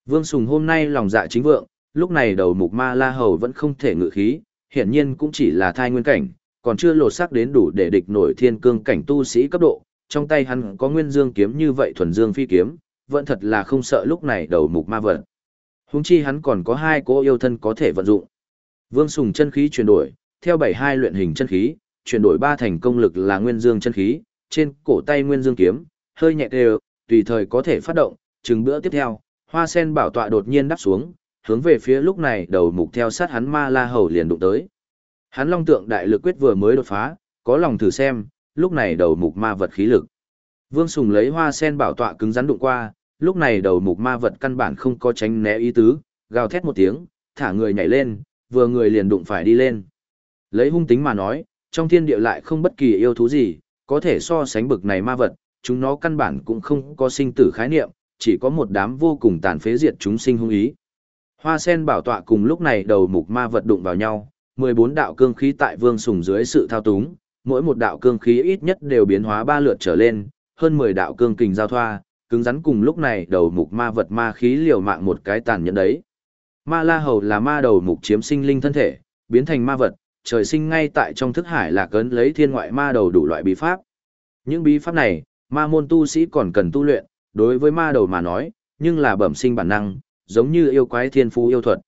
Vương Sùng hôm nay lòng dạ chính vượng, lúc này đầu mục ma la hầu vẫn không thể ngự khí, hiển nhiên cũng chỉ là thai nguyên cảnh, còn chưa lột xác đến đủ để địch nổi thiên cương cảnh tu sĩ cấp độ, trong tay hắn có nguyên dương kiếm như vậy thuần dương phi kiếm, vẫn thật là không sợ lúc này đầu mục ma vật. Huống chi hắn còn có hai cô yêu thân có thể vận dụng. Vương Sùng chân khí chuyển đổi, theo bảy hai luyện hình chân khí, chuyển đổi ba thành công lực là nguyên dương chân khí, trên cổ tay nguyên dương kiếm, hơi nhẹ đều, tùy thời có thể phát động, chừng bữa tiếp theo, hoa sen bảo tọa đột nhiên đắp xuống, hướng về phía lúc này đầu mục theo sát hắn ma la hầu liền đụng tới. Hắn long tượng đại lực quyết vừa mới đột phá, có lòng thử xem, lúc này đầu mục ma vật khí lực. Vương Sùng lấy hoa sen bảo tọa cứng rắn đụng qua, lúc này đầu mục ma vật căn bản không có tránh né ý tứ, gào thét một tiếng, thả người nhảy lên, vừa người liền đụng phải đi lên. Lấy hung tính mà nói, trong thiên địa lại không bất kỳ yêu thú gì, có thể so sánh bực này ma vật, chúng nó căn bản cũng không có sinh tử khái niệm, chỉ có một đám vô cùng tàn phế diệt chúng sinh hung ý. Hoa sen bảo tọa cùng lúc này đầu mục ma vật đụng vào nhau, 14 đạo cương khí tại vương sùng dưới sự thao túng, mỗi một đạo cương khí ít nhất đều biến hóa ba lượt trở lên, hơn 10 đạo cương kình giao thoa, cứng rắn cùng lúc này đầu mục ma vật ma khí liều mạng một cái tàn nhẫn đấy. Ma La Hầu là ma đầu mục chiếm sinh linh thân thể, biến thành ma vật, trời sinh ngay tại trong thức hải là cấn lấy thiên ngoại ma đầu đủ loại bí pháp. Những bí pháp này, ma môn tu sĩ còn cần tu luyện, đối với ma đầu mà nói, nhưng là bẩm sinh bản năng, giống như yêu quái thiên phú yêu thuật.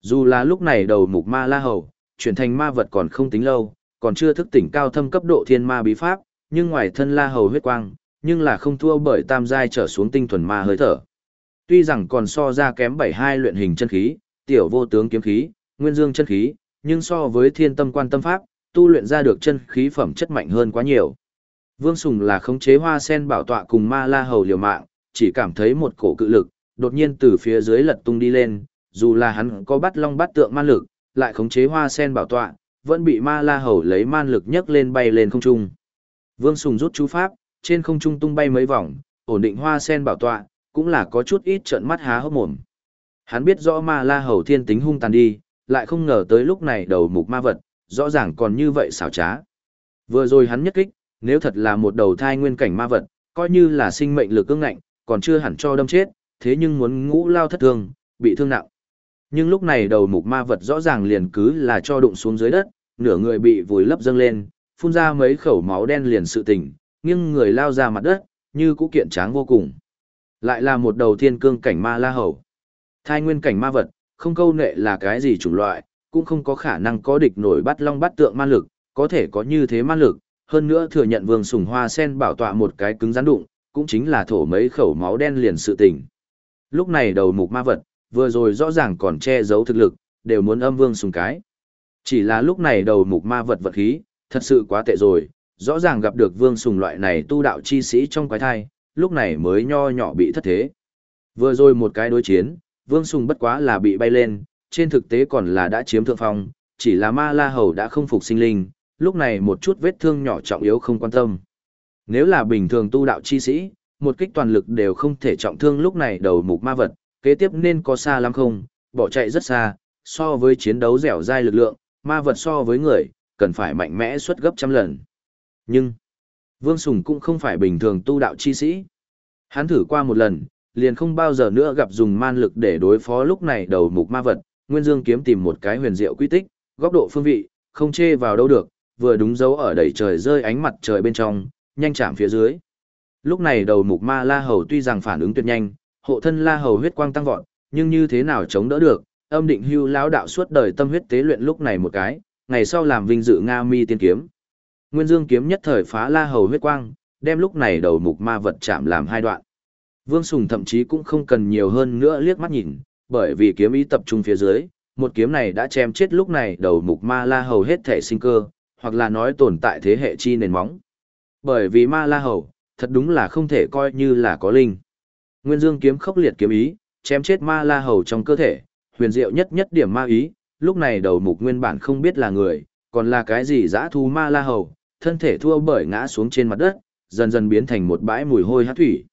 Dù là lúc này đầu mục ma La Hầu, chuyển thành ma vật còn không tính lâu, còn chưa thức tỉnh cao thâm cấp độ thiên ma bí pháp, nhưng ngoài thân La Hầu huyết quang, nhưng là không thua bởi tam giai trở xuống tinh thuần ma hơi thở. Tuy rằng còn so ra kém 72 luyện hình chân khí, tiểu vô tướng kiếm khí, nguyên dương chân khí, nhưng so với thiên tâm quan tâm pháp, tu luyện ra được chân khí phẩm chất mạnh hơn quá nhiều. Vương Sùng là khống chế hoa sen bảo tọa cùng ma la hầu liều mạng, chỉ cảm thấy một cổ cự lực, đột nhiên từ phía dưới lật tung đi lên, dù là hắn có bắt long bắt tượng man lực, lại khống chế hoa sen bảo tọa, vẫn bị ma la hầu lấy man lực nhấc lên bay lên không trung. Vương Sùng rút chú pháp, trên không trung tung bay mấy vòng, ổn định hoa sen bảo tọa, cũng là có chút ít trợn mắt há hốc mồm. Hắn biết rõ ma la hầu thiên tính hung tàn đi, lại không ngờ tới lúc này đầu mục ma vật, rõ ràng còn như vậy xảo trá. Vừa rồi hắn nhất kích, nếu thật là một đầu thai nguyên cảnh ma vật, coi như là sinh mệnh lực cương ngạnh, còn chưa hẳn cho đâm chết, thế nhưng muốn ngũ lao thất thương, bị thương nặng. Nhưng lúc này đầu mục ma vật rõ ràng liền cứ là cho đụng xuống dưới đất, nửa người bị vùi lấp dâng lên, phun ra mấy khẩu máu đen liền sự tỉnh, nghiêng người lao ra mặt đất, như cũ kiện tráng vô cùng. Lại là một đầu thiên cương cảnh ma la hầu. Thai nguyên cảnh ma vật, không câu nệ là cái gì chủng loại, cũng không có khả năng có địch nổi bắt long bắt tượng ma lực, có thể có như thế ma lực, hơn nữa thừa nhận vương sùng hoa sen bảo tọa một cái cứng rắn đụng, cũng chính là thổ mấy khẩu máu đen liền sự tình. Lúc này đầu mục ma vật, vừa rồi rõ ràng còn che giấu thực lực, đều muốn âm vương sùng cái. Chỉ là lúc này đầu mục ma vật vật khí, thật sự quá tệ rồi, rõ ràng gặp được vương sùng loại này tu đạo chi sĩ trong quái thai, lúc này mới nho nhỏ bị thất thế. Vừa rồi một cái đối chiến, vương sùng bất quá là bị bay lên, trên thực tế còn là đã chiếm thượng phong, chỉ là ma la hầu đã không phục sinh linh, lúc này một chút vết thương nhỏ trọng yếu không quan tâm. Nếu là bình thường tu đạo chi sĩ, một kích toàn lực đều không thể trọng thương lúc này đầu mục ma vật, kế tiếp nên có xa lắm không, bỏ chạy rất xa, so với chiến đấu dẻo dai lực lượng, ma vật so với người, cần phải mạnh mẽ suất gấp trăm lần. Nhưng, Vương Sùng cũng không phải bình thường tu đạo chi sĩ. Hắn thử qua một lần, liền không bao giờ nữa gặp dùng man lực để đối phó lúc này đầu mục ma vật, Nguyên Dương kiếm tìm một cái huyền diệu quy tích, góc độ phương vị, không chê vào đâu được, vừa đúng dấu ở đầy trời rơi ánh mặt trời bên trong, nhanh chạm phía dưới. Lúc này đầu mục ma La Hầu tuy rằng phản ứng tuyệt nhanh, hộ thân La Hầu huyết quang tăng vọt, nhưng như thế nào chống đỡ được, âm định hưu lão đạo suốt đời tâm huyết tế luyện lúc này một cái, ngày sau làm vinh dự Nga mi tiên kiếm. Nguyên Dương kiếm nhất thời phá La Hầu huyết quang, đem lúc này đầu mục ma vật chạm làm hai đoạn. Vương Sùng thậm chí cũng không cần nhiều hơn nữa liếc mắt nhìn, bởi vì kiếm ý tập trung phía dưới, một kiếm này đã chém chết lúc này đầu mục ma la hầu hết thể sinh cơ, hoặc là nói tồn tại thế hệ chi nền móng. Bởi vì ma la hầu, thật đúng là không thể coi như là có linh. Nguyên Dương kiếm khốc liệt kiếm ý, chém chết ma la hầu trong cơ thể, huyền diệu nhất nhất điểm ma ý, lúc này đầu mục nguyên bản không biết là người, còn là cái gì dã thu ma la hầu, thân thể thua bởi ngã xuống trên mặt đất, dần dần biến thành một bãi mùi hôi hát thủy.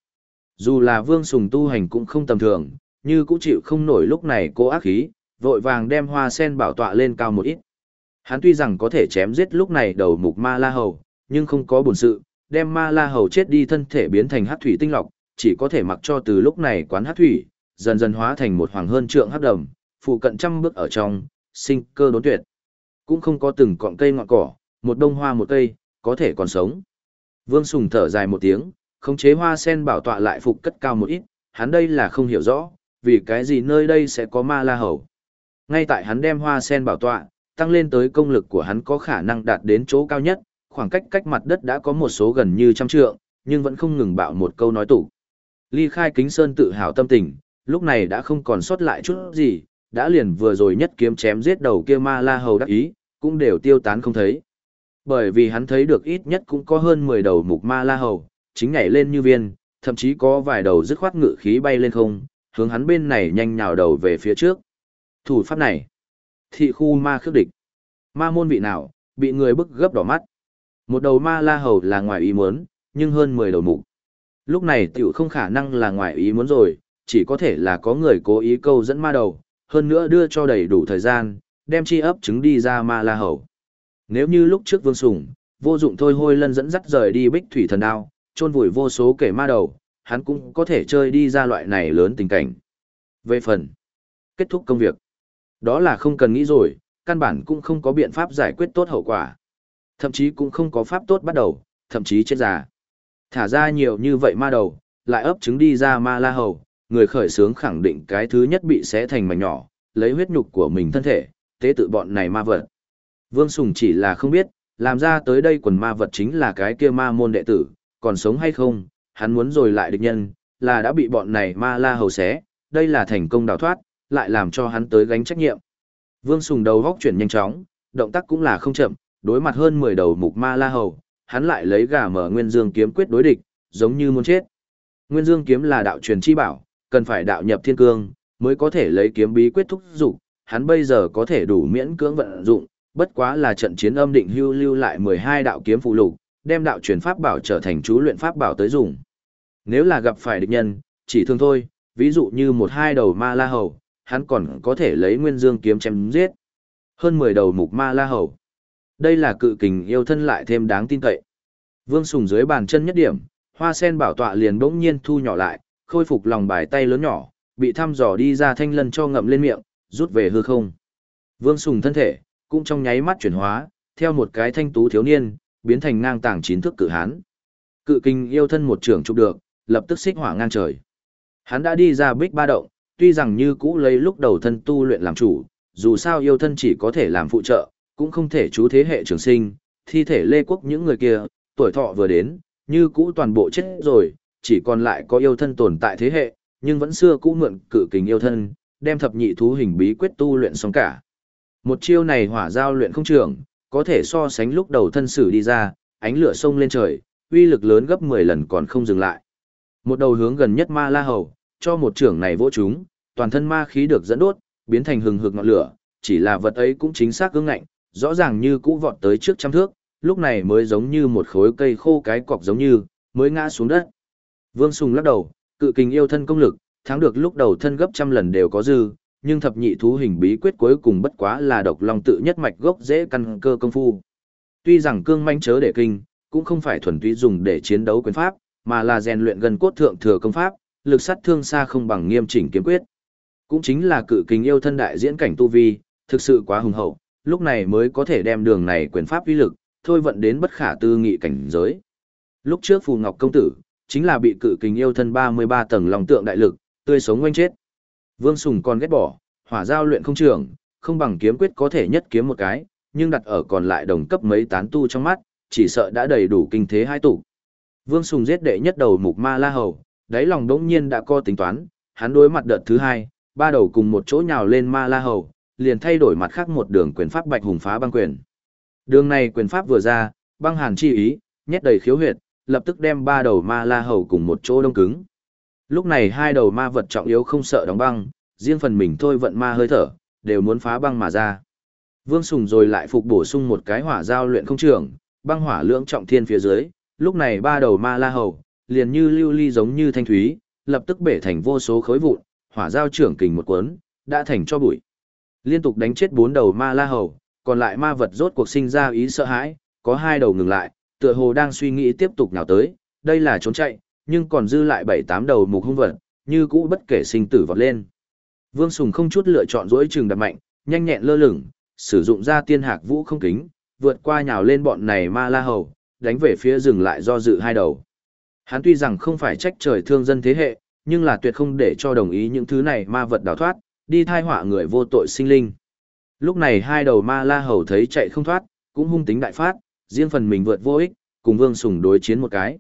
Dù là vương sùng tu hành cũng không tầm thường, như cũng chịu không nổi lúc này cô ác khí, vội vàng đem hoa sen bảo tọa lên cao một ít. Hắn tuy rằng có thể chém giết lúc này đầu mục ma la hầu, nhưng không có buồn sự, đem ma la hầu chết đi thân thể biến thành hát thủy tinh lọc, chỉ có thể mặc cho từ lúc này quán hát thủy, dần dần hóa thành một hoàng hơn trượng hát đầm, phụ cận trăm bước ở trong, sinh cơ đốn tuyệt. Cũng không có từng cọng cây ngọn cỏ, một đông hoa một cây, có thể còn sống. Vương Sùng thở dài một tiếng, khống chế hoa sen bảo tọa lại phục cất cao một ít, hắn đây là không hiểu rõ, vì cái gì nơi đây sẽ có ma la hầu. Ngay tại hắn đem hoa sen bảo tọa, tăng lên tới công lực của hắn có khả năng đạt đến chỗ cao nhất, khoảng cách cách mặt đất đã có một số gần như trăm trượng, nhưng vẫn không ngừng bạo một câu nói tủ. Ly khai kính sơn tự hào tâm tình, lúc này đã không còn sót lại chút gì, đã liền vừa rồi nhất kiếm chém giết đầu kia ma la hầu đắc ý, cũng đều tiêu tán không thấy. Bởi vì hắn thấy được ít nhất cũng có hơn 10 đầu mục ma la hầu, chính nhảy lên như viên, thậm chí có vài đầu dứt khoát ngự khí bay lên không, hướng hắn bên này nhanh nhào đầu về phía trước. Thủ pháp này, thị khu ma khước địch. Ma môn vị nào, bị người bức gấp đỏ mắt. Một đầu ma la hầu là ngoài ý muốn, nhưng hơn 10 đầu mục. Lúc này tiểu không khả năng là ngoài ý muốn rồi, chỉ có thể là có người cố ý câu dẫn ma đầu, hơn nữa đưa cho đầy đủ thời gian, đem chi ấp trứng đi ra ma la hầu. Nếu như lúc trước vương sủng, vô dụng thôi hôi lân dẫn dắt rời đi bích thủy thần đao, chôn vùi vô số kẻ ma đầu, hắn cũng có thể chơi đi ra loại này lớn tình cảnh. Về phần kết thúc công việc, đó là không cần nghĩ rồi, căn bản cũng không có biện pháp giải quyết tốt hậu quả. Thậm chí cũng không có pháp tốt bắt đầu, thậm chí chết già. Thả ra nhiều như vậy ma đầu, lại ấp trứng đi ra ma la hầu, người khởi sướng khẳng định cái thứ nhất bị xé thành mảnh nhỏ, lấy huyết nhục của mình thân thể, tế tự bọn này ma vật. Vương Sùng chỉ là không biết, làm ra tới đây quần ma vật chính là cái kia ma môn đệ tử, còn sống hay không, hắn muốn rồi lại địch nhân, là đã bị bọn này ma la hầu xé, đây là thành công đào thoát, lại làm cho hắn tới gánh trách nhiệm. Vương Sùng đầu góc chuyển nhanh chóng, động tác cũng là không chậm, đối mặt hơn 10 đầu mục ma la hầu, hắn lại lấy gà mở Nguyên Dương kiếm quyết đối địch, giống như muốn chết. Nguyên Dương kiếm là đạo truyền chi bảo, cần phải đạo nhập thiên cương, mới có thể lấy kiếm bí quyết thúc dục, hắn bây giờ có thể đủ miễn cưỡng vận dụng, bất quá là trận chiến âm định hưu lưu lại 12 đạo kiếm phụ lục, đem đạo truyền pháp bảo trở thành chú luyện pháp bảo tới dùng. Nếu là gặp phải địch nhân, chỉ thương thôi, ví dụ như một hai đầu ma la hầu, hắn còn có thể lấy nguyên dương kiếm chém giết. Hơn 10 đầu mục ma la hầu. Đây là cự kình yêu thân lại thêm đáng tin cậy. Vương Sùng dưới bàn chân nhất điểm, hoa sen bảo tọa liền bỗng nhiên thu nhỏ lại, khôi phục lòng bài tay lớn nhỏ, bị thăm dò đi ra thanh lân cho ngậm lên miệng, rút về hư không. Vương Sùng thân thể, cũng trong nháy mắt chuyển hóa, theo một cái thanh tú thiếu niên, biến thành ngang tàng chín thước cự hán. Cự kinh yêu thân một trưởng chụp được, lập tức xích hỏa ngang trời. Hắn đã đi ra bích ba động, tuy rằng như cũ lấy lúc đầu thân tu luyện làm chủ, dù sao yêu thân chỉ có thể làm phụ trợ, cũng không thể chú thế hệ trường sinh, thi thể lê quốc những người kia, tuổi thọ vừa đến, như cũ toàn bộ chết rồi, chỉ còn lại có yêu thân tồn tại thế hệ, nhưng vẫn xưa cũ mượn cự kình yêu thân, đem thập nhị thú hình bí quyết tu luyện xong cả. Một chiêu này hỏa giao luyện không trưởng, có thể so sánh lúc đầu thân sử đi ra, ánh lửa sông lên trời, uy lực lớn gấp 10 lần còn không dừng lại. Một đầu hướng gần nhất ma la hầu, cho một trưởng này vỗ chúng, toàn thân ma khí được dẫn đốt, biến thành hừng hực ngọn lửa, chỉ là vật ấy cũng chính xác cứng ngạnh, rõ ràng như cũ vọt tới trước trăm thước, lúc này mới giống như một khối cây khô cái cọc giống như, mới ngã xuống đất. Vương Sùng lắc đầu, cự kình yêu thân công lực, thắng được lúc đầu thân gấp trăm lần đều có dư, nhưng thập nhị thú hình bí quyết cuối cùng bất quá là độc long tự nhất mạch gốc dễ căn cơ công phu. Tuy rằng cương manh chớ để kinh, cũng không phải thuần túy dùng để chiến đấu quyền pháp, mà là rèn luyện gần cốt thượng thừa công pháp, lực sát thương xa không bằng nghiêm chỉnh kiếm quyết. Cũng chính là cự kình yêu thân đại diễn cảnh tu vi, thực sự quá hùng hậu, lúc này mới có thể đem đường này quyền pháp uy lực, thôi vận đến bất khả tư nghị cảnh giới. Lúc trước Phù Ngọc công tử, chính là bị cự kình yêu thân 33 tầng lòng tượng đại lực, tươi sống ngoanh chết. Vương Sùng còn ghét bỏ, hỏa giao luyện không trường, không bằng kiếm quyết có thể nhất kiếm một cái, nhưng đặt ở còn lại đồng cấp mấy tán tu trong mắt, chỉ sợ đã đầy đủ kinh thế hai tụ. Vương Sùng giết đệ nhất đầu mục ma la hầu, đáy lòng đỗng nhiên đã co tính toán, hắn đối mặt đợt thứ hai, ba đầu cùng một chỗ nhào lên ma la hầu, liền thay đổi mặt khác một đường quyền pháp bạch hùng phá băng quyền. Đường này quyền pháp vừa ra, băng hàn chi ý, nhét đầy khiếu huyệt, lập tức đem ba đầu ma la hầu cùng một chỗ đông cứng. Lúc này hai đầu ma vật trọng yếu không sợ đóng băng, riêng phần mình thôi vận ma hơi thở, đều muốn phá băng mà ra. Vương Sùng rồi lại phục bổ sung một cái hỏa giao luyện không trưởng, băng hỏa lưỡng trọng thiên phía dưới, lúc này ba đầu ma la hầu, liền như lưu ly giống như thanh thúy, lập tức bể thành vô số khối vụn, hỏa giao trưởng kình một cuốn, đã thành cho bụi. Liên tục đánh chết bốn đầu ma la hầu, còn lại ma vật rốt cuộc sinh ra ý sợ hãi, có hai đầu ngừng lại, tựa hồ đang suy nghĩ tiếp tục nào tới, đây là trốn chạy, nhưng còn dư lại bảy tám đầu mục hung vật, như cũ bất kể sinh tử vọt lên. Vương Sùng không chút lựa chọn rỗi trường đặt mạnh, nhanh nhẹn lơ lửng, sử dụng ra tiên hạc vũ không kính, vượt qua nhào lên bọn này ma la hầu, đánh về phía rừng lại do dự hai đầu. Hắn tuy rằng không phải trách trời thương dân thế hệ, nhưng là tuyệt không để cho đồng ý những thứ này ma vật đào thoát, đi thai họa người vô tội sinh linh. Lúc này hai đầu ma la hầu thấy chạy không thoát, cũng hung tính đại phát, riêng phần mình vượt vô ích, cùng Vương Sùng đối chiến một cái.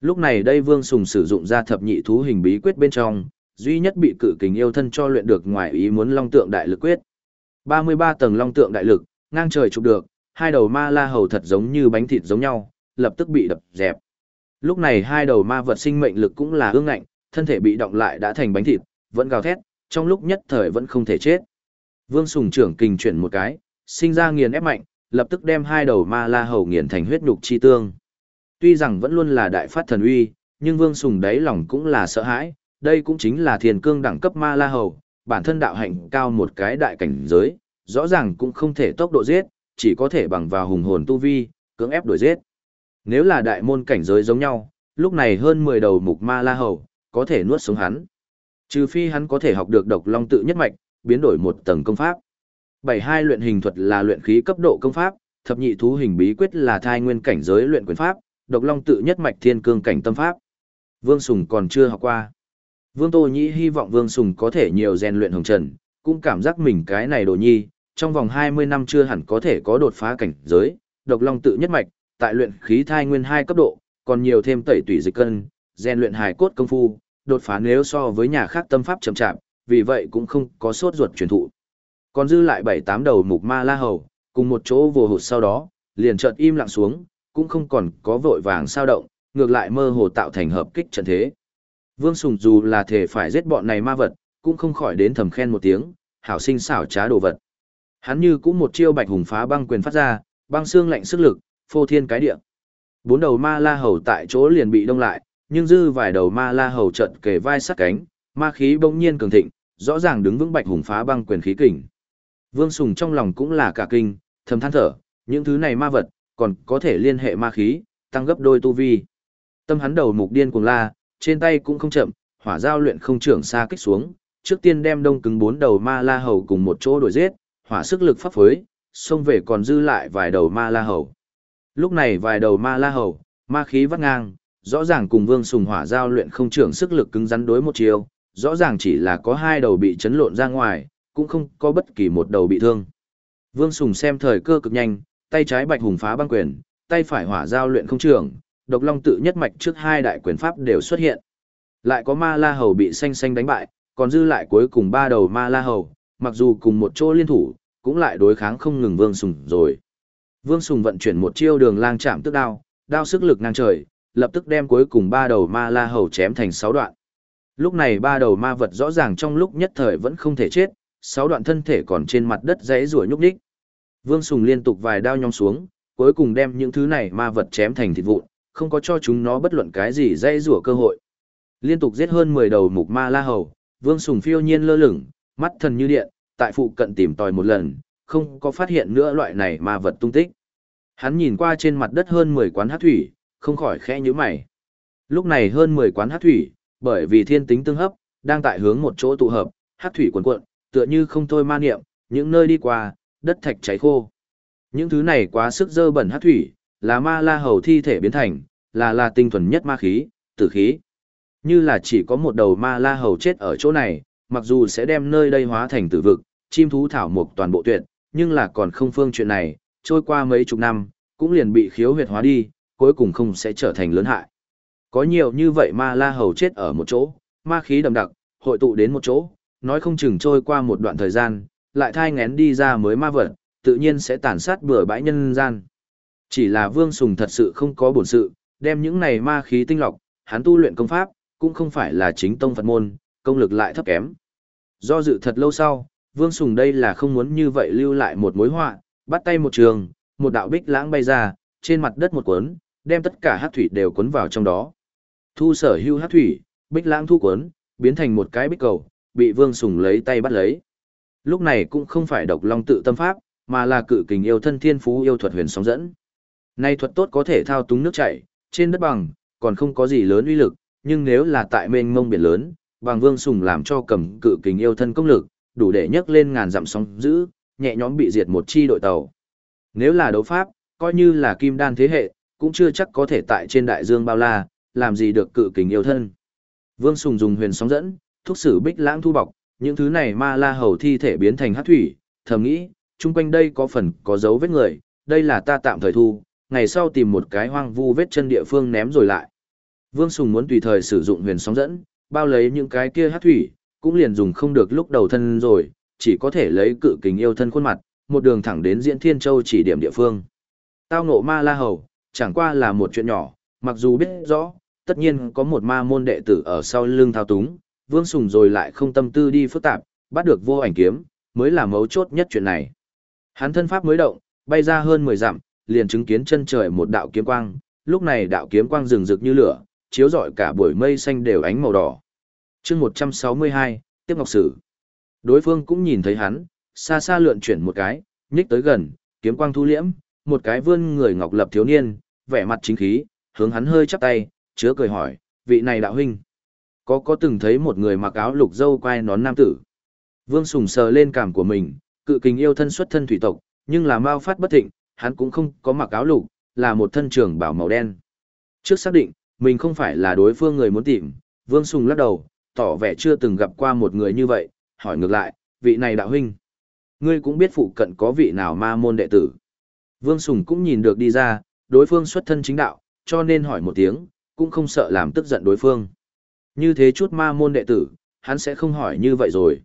Lúc này đây Vương Sùng sử dụng ra thập nhị thú hình bí quyết bên trong, duy nhất bị cự kính yêu thân cho luyện được ngoài ý muốn long tượng đại lực quyết. 33 tầng long tượng đại lực, ngang trời chụp được, hai đầu ma la hầu thật giống như bánh thịt giống nhau, lập tức bị đập dẹp. Lúc này hai đầu ma vật sinh mệnh lực cũng là ương ngạnh, thân thể bị động lại đã thành bánh thịt, vẫn gào thét, trong lúc nhất thời vẫn không thể chết. Vương Sùng trưởng kình chuyển một cái, sinh ra nghiền ép mạnh, lập tức đem hai đầu ma la hầu nghiền thành huyết nhục chi tương. Tuy rằng vẫn luôn là đại phát thần uy, nhưng Vương Sùng đáy lòng cũng là sợ hãi, đây cũng chính là thiền cương đẳng cấp ma la hầu, bản thân đạo hạnh cao một cái đại cảnh giới, rõ ràng cũng không thể tốc độ giết, chỉ có thể bằng vào hùng hồn tu vi, cưỡng ép đuổi giết. Nếu là đại môn cảnh giới giống nhau, lúc này hơn 10 đầu mục ma la hầu, có thể nuốt sống hắn. Trừ phi hắn có thể học được độc long tự nhất mạch, biến đổi một tầng công pháp. 72 luyện hình thuật là luyện khí cấp độ công pháp, thập nhị thú hình bí quyết là thai nguyên cảnh giới luyện quyền pháp, độc long tự nhất mạch thiên cương cảnh tâm pháp. Vương Sùng còn chưa học qua. Vương Tô Nhĩ hy vọng Vương Sùng có thể nhiều rèn luyện hồng trần, cũng cảm giác mình cái này đồ nhi, trong vòng 20 năm chưa hẳn có thể có đột phá cảnh giới, độc long tự nhất mạch, tại luyện khí thai nguyên 2 cấp độ, còn nhiều thêm tẩy tủy dịch cân, rèn luyện hài cốt công phu, đột phá nếu so với nhà khác tâm pháp chậm chạp, vì vậy cũng không có sốt ruột truyền thụ. Còn dư lại 7-8 đầu mục ma la hầu, cùng một chỗ vồ hụt sau đó, liền chợt im lặng xuống, cũng không còn có vội vàng sao động, ngược lại mơ hồ tạo thành hợp kích trận thế. Vương Sùng dù là thể phải giết bọn này ma vật, cũng không khỏi đến thầm khen một tiếng, hảo sinh xảo trá đồ vật. Hắn như cũng một chiêu bạch hùng phá băng quyền phát ra, băng xương lạnh sức lực, phô thiên cái địa. Bốn đầu ma la hầu tại chỗ liền bị đông lại, nhưng dư vài đầu ma la hầu trận kề vai sát cánh, ma khí bỗng nhiên cường thịnh, rõ ràng đứng vững bạch hùng phá băng quyền khí kình. Vương Sùng trong lòng cũng là cả kinh, thầm than thở, những thứ này ma vật, còn có thể liên hệ ma khí, tăng gấp đôi tu vi. Tâm hắn đầu mục điên cuồng la, trên tay cũng không chậm, hỏa giao luyện không trưởng xa kích xuống, trước tiên đem đông cứng bốn đầu ma la hầu cùng một chỗ đuổi giết, hỏa sức lực pháp phối, xông về còn dư lại vài đầu ma la hầu. Lúc này vài đầu ma la hầu, ma khí vắt ngang, rõ ràng cùng vương sùng hỏa giao luyện không trưởng sức lực cứng rắn đối một chiều, rõ ràng chỉ là có hai đầu bị chấn lộn ra ngoài, cũng không có bất kỳ một đầu bị thương. Vương Sùng xem thời cơ cực nhanh, tay trái bạch hùng phá băng quyền, tay phải hỏa giao luyện không trưởng, độc long tự nhất mạch trước hai đại quyền pháp đều xuất hiện. Lại có ma la hầu bị xanh xanh đánh bại, còn dư lại cuối cùng ba đầu ma la hầu, mặc dù cùng một chỗ liên thủ, cũng lại đối kháng không ngừng Vương Sùng rồi. Vương Sùng vận chuyển một chiêu đường lang chạm tức đao, đao sức lực ngang trời, lập tức đem cuối cùng ba đầu ma la hầu chém thành sáu đoạn. Lúc này ba đầu ma vật rõ ràng trong lúc nhất thời vẫn không thể chết, sáu đoạn thân thể còn trên mặt đất rẽ rủa nhúc nhích. Vương Sùng liên tục vài đao nhong xuống, cuối cùng đem những thứ này ma vật chém thành thịt vụn, không có cho chúng nó bất luận cái gì rẽ rủa cơ hội. Liên tục giết hơn 10 đầu mục ma la hầu, Vương Sùng phiêu nhiên lơ lửng, mắt thần như điện, tại phụ cận tìm tòi một lần, không có phát hiện nữa loại này ma vật tung tích. Hắn nhìn qua trên mặt đất hơn 10 quán hát thủy, không khỏi khẽ nhíu mày. Lúc này hơn 10 quán hát thủy, bởi vì thiên tính tương hấp, đang tại hướng một chỗ tụ hợp, hát thủy cuồn cuộn, tựa như không thôi ma niệm, những nơi đi qua, đất thạch cháy khô. Những thứ này quá sức dơ bẩn hát thủy, là ma la hầu thi thể biến thành, là là tinh thuần nhất ma khí, tử khí. Như là chỉ có một đầu ma la hầu chết ở chỗ này, mặc dù sẽ đem nơi đây hóa thành tử vực, chim thú thảo mục toàn bộ tuyệt, nhưng là còn không phương chuyện này, trôi qua mấy chục năm, cũng liền bị khiếu huyệt hóa đi, cuối cùng không sẽ trở thành lớn hại. Có nhiều như vậy ma la hầu chết ở một chỗ, ma khí đậm đặc, hội tụ đến một chỗ, nói không chừng trôi qua một đoạn thời gian, lại thai ngén đi ra mới ma vật, tự nhiên sẽ tàn sát bừa bãi nhân gian. Chỉ là Vương Sùng thật sự không có bổn sự, đem những này ma khí tinh lọc, hắn tu luyện công pháp, cũng không phải là chính tông Phật môn, công lực lại thấp kém. Do dự thật lâu sau, Vương Sùng đây là không muốn như vậy lưu lại một mối họa, bắt tay một trường, một đạo bích lãng bay ra, trên mặt đất một cuốn, đem tất cả hát thủy đều cuốn vào trong đó. Thu sở hưu hát thủy, bích lãng thu cuốn, biến thành một cái bích cầu, bị Vương Sùng lấy tay bắt lấy. Lúc này cũng không phải độc long tự tâm pháp, mà là cự kình yêu thân thiên phú yêu thuật huyền sóng dẫn. Nay thuật tốt có thể thao túng nước chảy, trên đất bằng, còn không có gì lớn uy lực, nhưng nếu là tại mênh mông biển lớn, bằng Vương Sùng làm cho cầm cự kình yêu thân công lực, đủ để nhấc lên ngàn dặm sóng dữ, nhẹ nhõm bị diệt một chi đội tàu. Nếu là đấu pháp, coi như là kim đan thế hệ, cũng chưa chắc có thể tại trên đại dương bao la, làm gì được cự kình yêu thân. Vương Sùng dùng huyền sóng dẫn, thúc sử bích lãng thu bọc, những thứ này ma la hầu thi thể biến thành hát thủy, thầm nghĩ, chung quanh đây có phần có dấu vết người, đây là ta tạm thời thu, ngày sau tìm một cái hoang vu vết chân địa phương ném rồi lại. Vương Sùng muốn tùy thời sử dụng huyền sóng dẫn, bao lấy những cái kia hát thủy, cũng liền dùng không được lúc đầu thân rồi, chỉ có thể lấy cự kình yêu thân khuôn mặt, một đường thẳng đến Diễn Thiên Châu chỉ điểm địa phương. Tao ngộ ma la hầu, chẳng qua là một chuyện nhỏ, mặc dù biết rõ, tất nhiên có một ma môn đệ tử ở sau lưng thao túng, Vương Sùng rồi lại không tâm tư đi phức tạp, bắt được vô ảnh kiếm, mới là mấu chốt nhất chuyện này. Hắn thân pháp mới động, bay ra hơn 10 dặm, liền chứng kiến chân trời một đạo kiếm quang, lúc này đạo kiếm quang rừng rực như lửa, chiếu rọi cả buổi mây xanh đều ánh màu đỏ. chương 162, Tiếp Ngọc Sử. Đối phương cũng nhìn thấy hắn, xa xa lượn chuyển một cái, nhích tới gần, kiếm quang thu liễm, một cái vươn người ngọc lập thiếu niên, vẻ mặt chính khí, hướng hắn hơi chắp tay, chứa cười hỏi, vị này đạo huynh. Có có từng thấy một người mặc áo lục dâu quai nón nam tử. Vương Sùng sờ lên cảm của mình, cự kình yêu thân xuất thân thủy tộc, nhưng là mau phát bất thịnh, hắn cũng không có mặc áo lục, là một thân trường bảo màu đen. Trước xác định, mình không phải là đối phương người muốn tìm, Vương Sùng lắc đầu, tỏ vẻ chưa từng gặp qua một người như vậy, hỏi ngược lại, vị này đạo huynh. Ngươi cũng biết phụ cận có vị nào ma môn đệ tử. Vương Sùng cũng nhìn được đi ra, đối phương xuất thân chính đạo, cho nên hỏi một tiếng, cũng không sợ làm tức giận đối phương. Như thế chút ma môn đệ tử, hắn sẽ không hỏi như vậy rồi.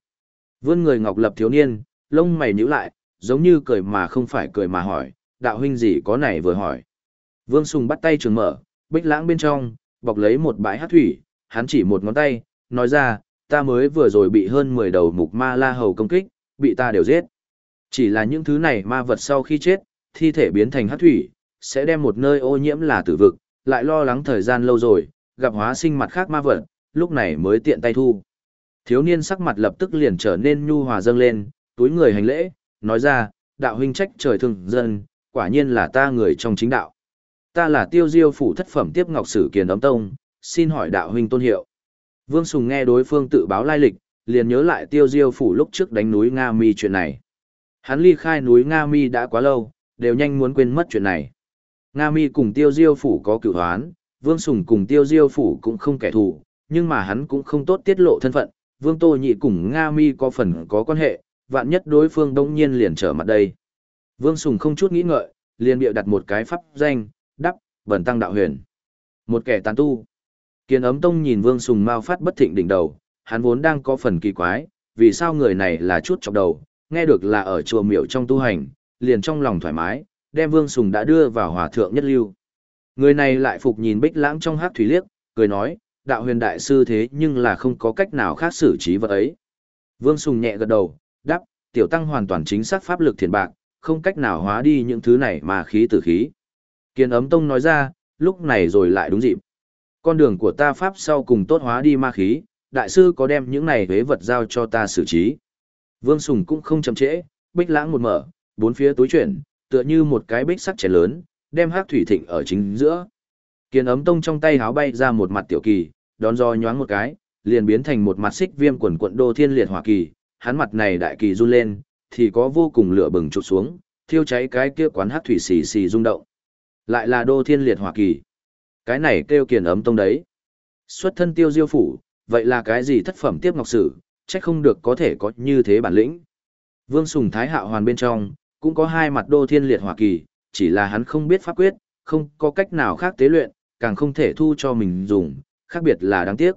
Vươn người ngọc lập thiếu niên, lông mày nhíu lại, giống như cười mà không phải cười mà hỏi, đạo huynh gì có này vừa hỏi. Vương Sùng bắt tay trường mở, bích lãng bên trong, bọc lấy một bãi hát thủy, hắn chỉ một ngón tay, nói ra, ta mới vừa rồi bị hơn 10 đầu mục ma la hầu công kích, bị ta đều giết. Chỉ là những thứ này ma vật sau khi chết, thi thể biến thành hát thủy, sẽ đem một nơi ô nhiễm là tử vực, lại lo lắng thời gian lâu rồi, gặp hóa sinh mặt khác ma vật, lúc này mới tiện tay thu. Thiếu niên sắc mặt lập tức liền trở nên nhu hòa dâng lên, túi người hành lễ, nói ra, đạo huynh trách trời thương dân, quả nhiên là ta người trong chính đạo. Ta là tiêu diêu phủ thất phẩm tiếp ngọc sử kiền ấm tông, xin hỏi đạo huynh tôn hiệu. Vương Sùng nghe đối phương tự báo lai lịch, liền nhớ lại tiêu diêu phủ lúc trước đánh núi Nga Mi chuyện này. Hắn ly khai núi Nga Mi đã quá lâu, đều nhanh muốn quên mất chuyện này. Nga Mi cùng tiêu diêu phủ có cựu hoán, Vương Sùng cùng tiêu diêu phủ cũng không kẻ thù, nhưng mà hắn cũng không tốt tiết lộ thân phận, Vương Tô Nhị cùng Nga Mi có phần có quan hệ, vạn nhất đối phương đông nhiên liền trở mặt đây. Vương Sùng không chút nghĩ ngợi, liền bịa đặt một cái pháp danh, đắp, bẩn tăng đạo huyền. Một kẻ tán tu. Kiên ấm tông nhìn Vương Sùng mau phát bất thịnh đỉnh đầu, hắn vốn đang có phần kỳ quái, vì sao người này là chút chọc đầu, nghe được là ở chùa miểu trong tu hành, liền trong lòng thoải mái, đem Vương Sùng đã đưa vào hòa thượng nhất lưu. Người này lại phục nhìn bích lãng trong hát thủy liếc, cười nói, đạo huyền đại sư thế nhưng là không có cách nào khác xử trí vật ấy. Vương Sùng nhẹ gật đầu, đáp, tiểu tăng hoàn toàn chính xác pháp lực thiền bạc, không cách nào hóa đi những thứ này mà khí tử khí. Kiên ấm tông nói ra, lúc này rồi lại đúng dịp. Con đường của ta pháp sau cùng tốt hóa đi ma khí, đại sư có đem những này huế vật giao cho ta xử trí. Vương Sùng cũng không chậm trễ, bích lãng một mở, bốn phía túi chuyển, tựa như một cái bích sắc trẻ lớn, đem hắc thủy thịnh ở chính giữa. kiền ấm tông trong tay háo bay ra một mặt tiểu kỳ, đón do nhoáng một cái, liền biến thành một mặt xích viêm quần quận đô thiên liệt hỏa kỳ, hắn mặt này đại kỳ run lên, thì có vô cùng lửa bừng trục xuống, thiêu cháy cái kia quán hắc thủy xì xì rung động. Lại là đô thiên liệt hỏa kỳ. Cái này kêu kiền ấm tông đấy. Xuất thân tiêu diêu phủ, vậy là cái gì thất phẩm tiếp ngọc sử, chắc không được có thể có như thế bản lĩnh. Vương Sùng Thái Hạo Hoàn bên trong, cũng có hai mặt đô thiên liệt hỏa kỳ, chỉ là hắn không biết pháp quyết, không có cách nào khác tế luyện, càng không thể thu cho mình dùng, khác biệt là đáng tiếc.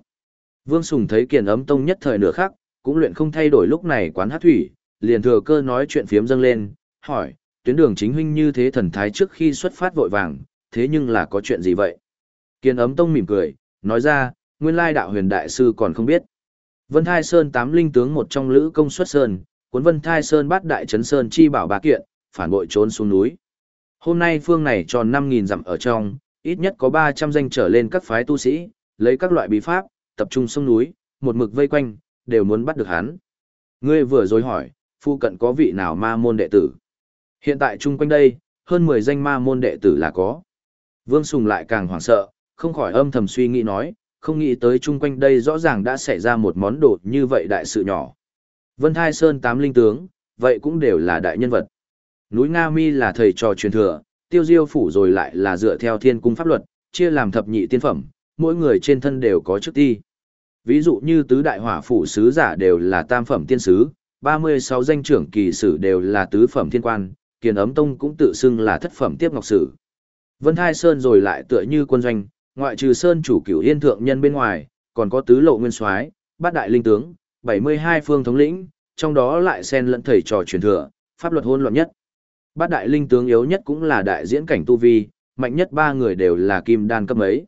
Vương Sùng thấy kiền ấm tông nhất thời nửa khắc cũng luyện không thay đổi lúc này quán hát thủy, liền thừa cơ nói chuyện phiếm dâng lên, hỏi, tuyến đường chính huynh như thế thần thái trước khi xuất phát vội vàng, thế nhưng là có chuyện gì vậy? Kiền ấm tông mỉm cười, nói ra, nguyên lai đạo huyền đại sư còn không biết. Vân Thai Sơn tám linh tướng một trong lữ công xuất sơn, cuốn Vân Thai Sơn bắt đại trấn Sơn chi bảo bá kiện, phản bội trốn xuống núi. Hôm nay phương này tròn 5.000 dặm ở trong, ít nhất có 300 danh trở lên các phái tu sĩ, lấy các loại bí pháp, tập trung sông núi, một mực vây quanh, đều muốn bắt được hắn. Ngươi vừa rồi hỏi, phu cận có vị nào ma môn đệ tử? Hiện tại chung quanh đây, hơn 10 danh ma môn đệ tử là có. Vương Sùng lại càng hoảng sợ, không khỏi âm thầm suy nghĩ nói, không nghĩ tới chung quanh đây rõ ràng đã xảy ra một món đồ như vậy đại sự nhỏ. Vân Thai Sơn tám linh tướng, vậy cũng đều là đại nhân vật. Núi Nga Mi là thầy trò truyền thừa, tiêu diêu phủ rồi lại là dựa theo thiên cung pháp luật, chia làm thập nhị tiên phẩm, mỗi người trên thân đều có chức ti. Ví dụ như tứ đại hỏa phủ sứ giả đều là tam phẩm tiên sứ, 36 danh trưởng kỳ sử đều là tứ phẩm thiên quan, kiền ấm tông cũng tự xưng là thất phẩm tiếp ngọc sử. Vân Thai Sơn rồi lại tựa như quân doanh, ngoại trừ Sơn chủ cửu yên thượng nhân bên ngoài, còn có tứ lộ nguyên soái, bát đại linh tướng, 72 phương thống lĩnh, trong đó lại xen lẫn thầy trò truyền thừa, pháp luật hôn loạn nhất. Bát đại linh tướng yếu nhất cũng là đại diễn cảnh tu vi, mạnh nhất ba người đều là kim đan cấp ấy.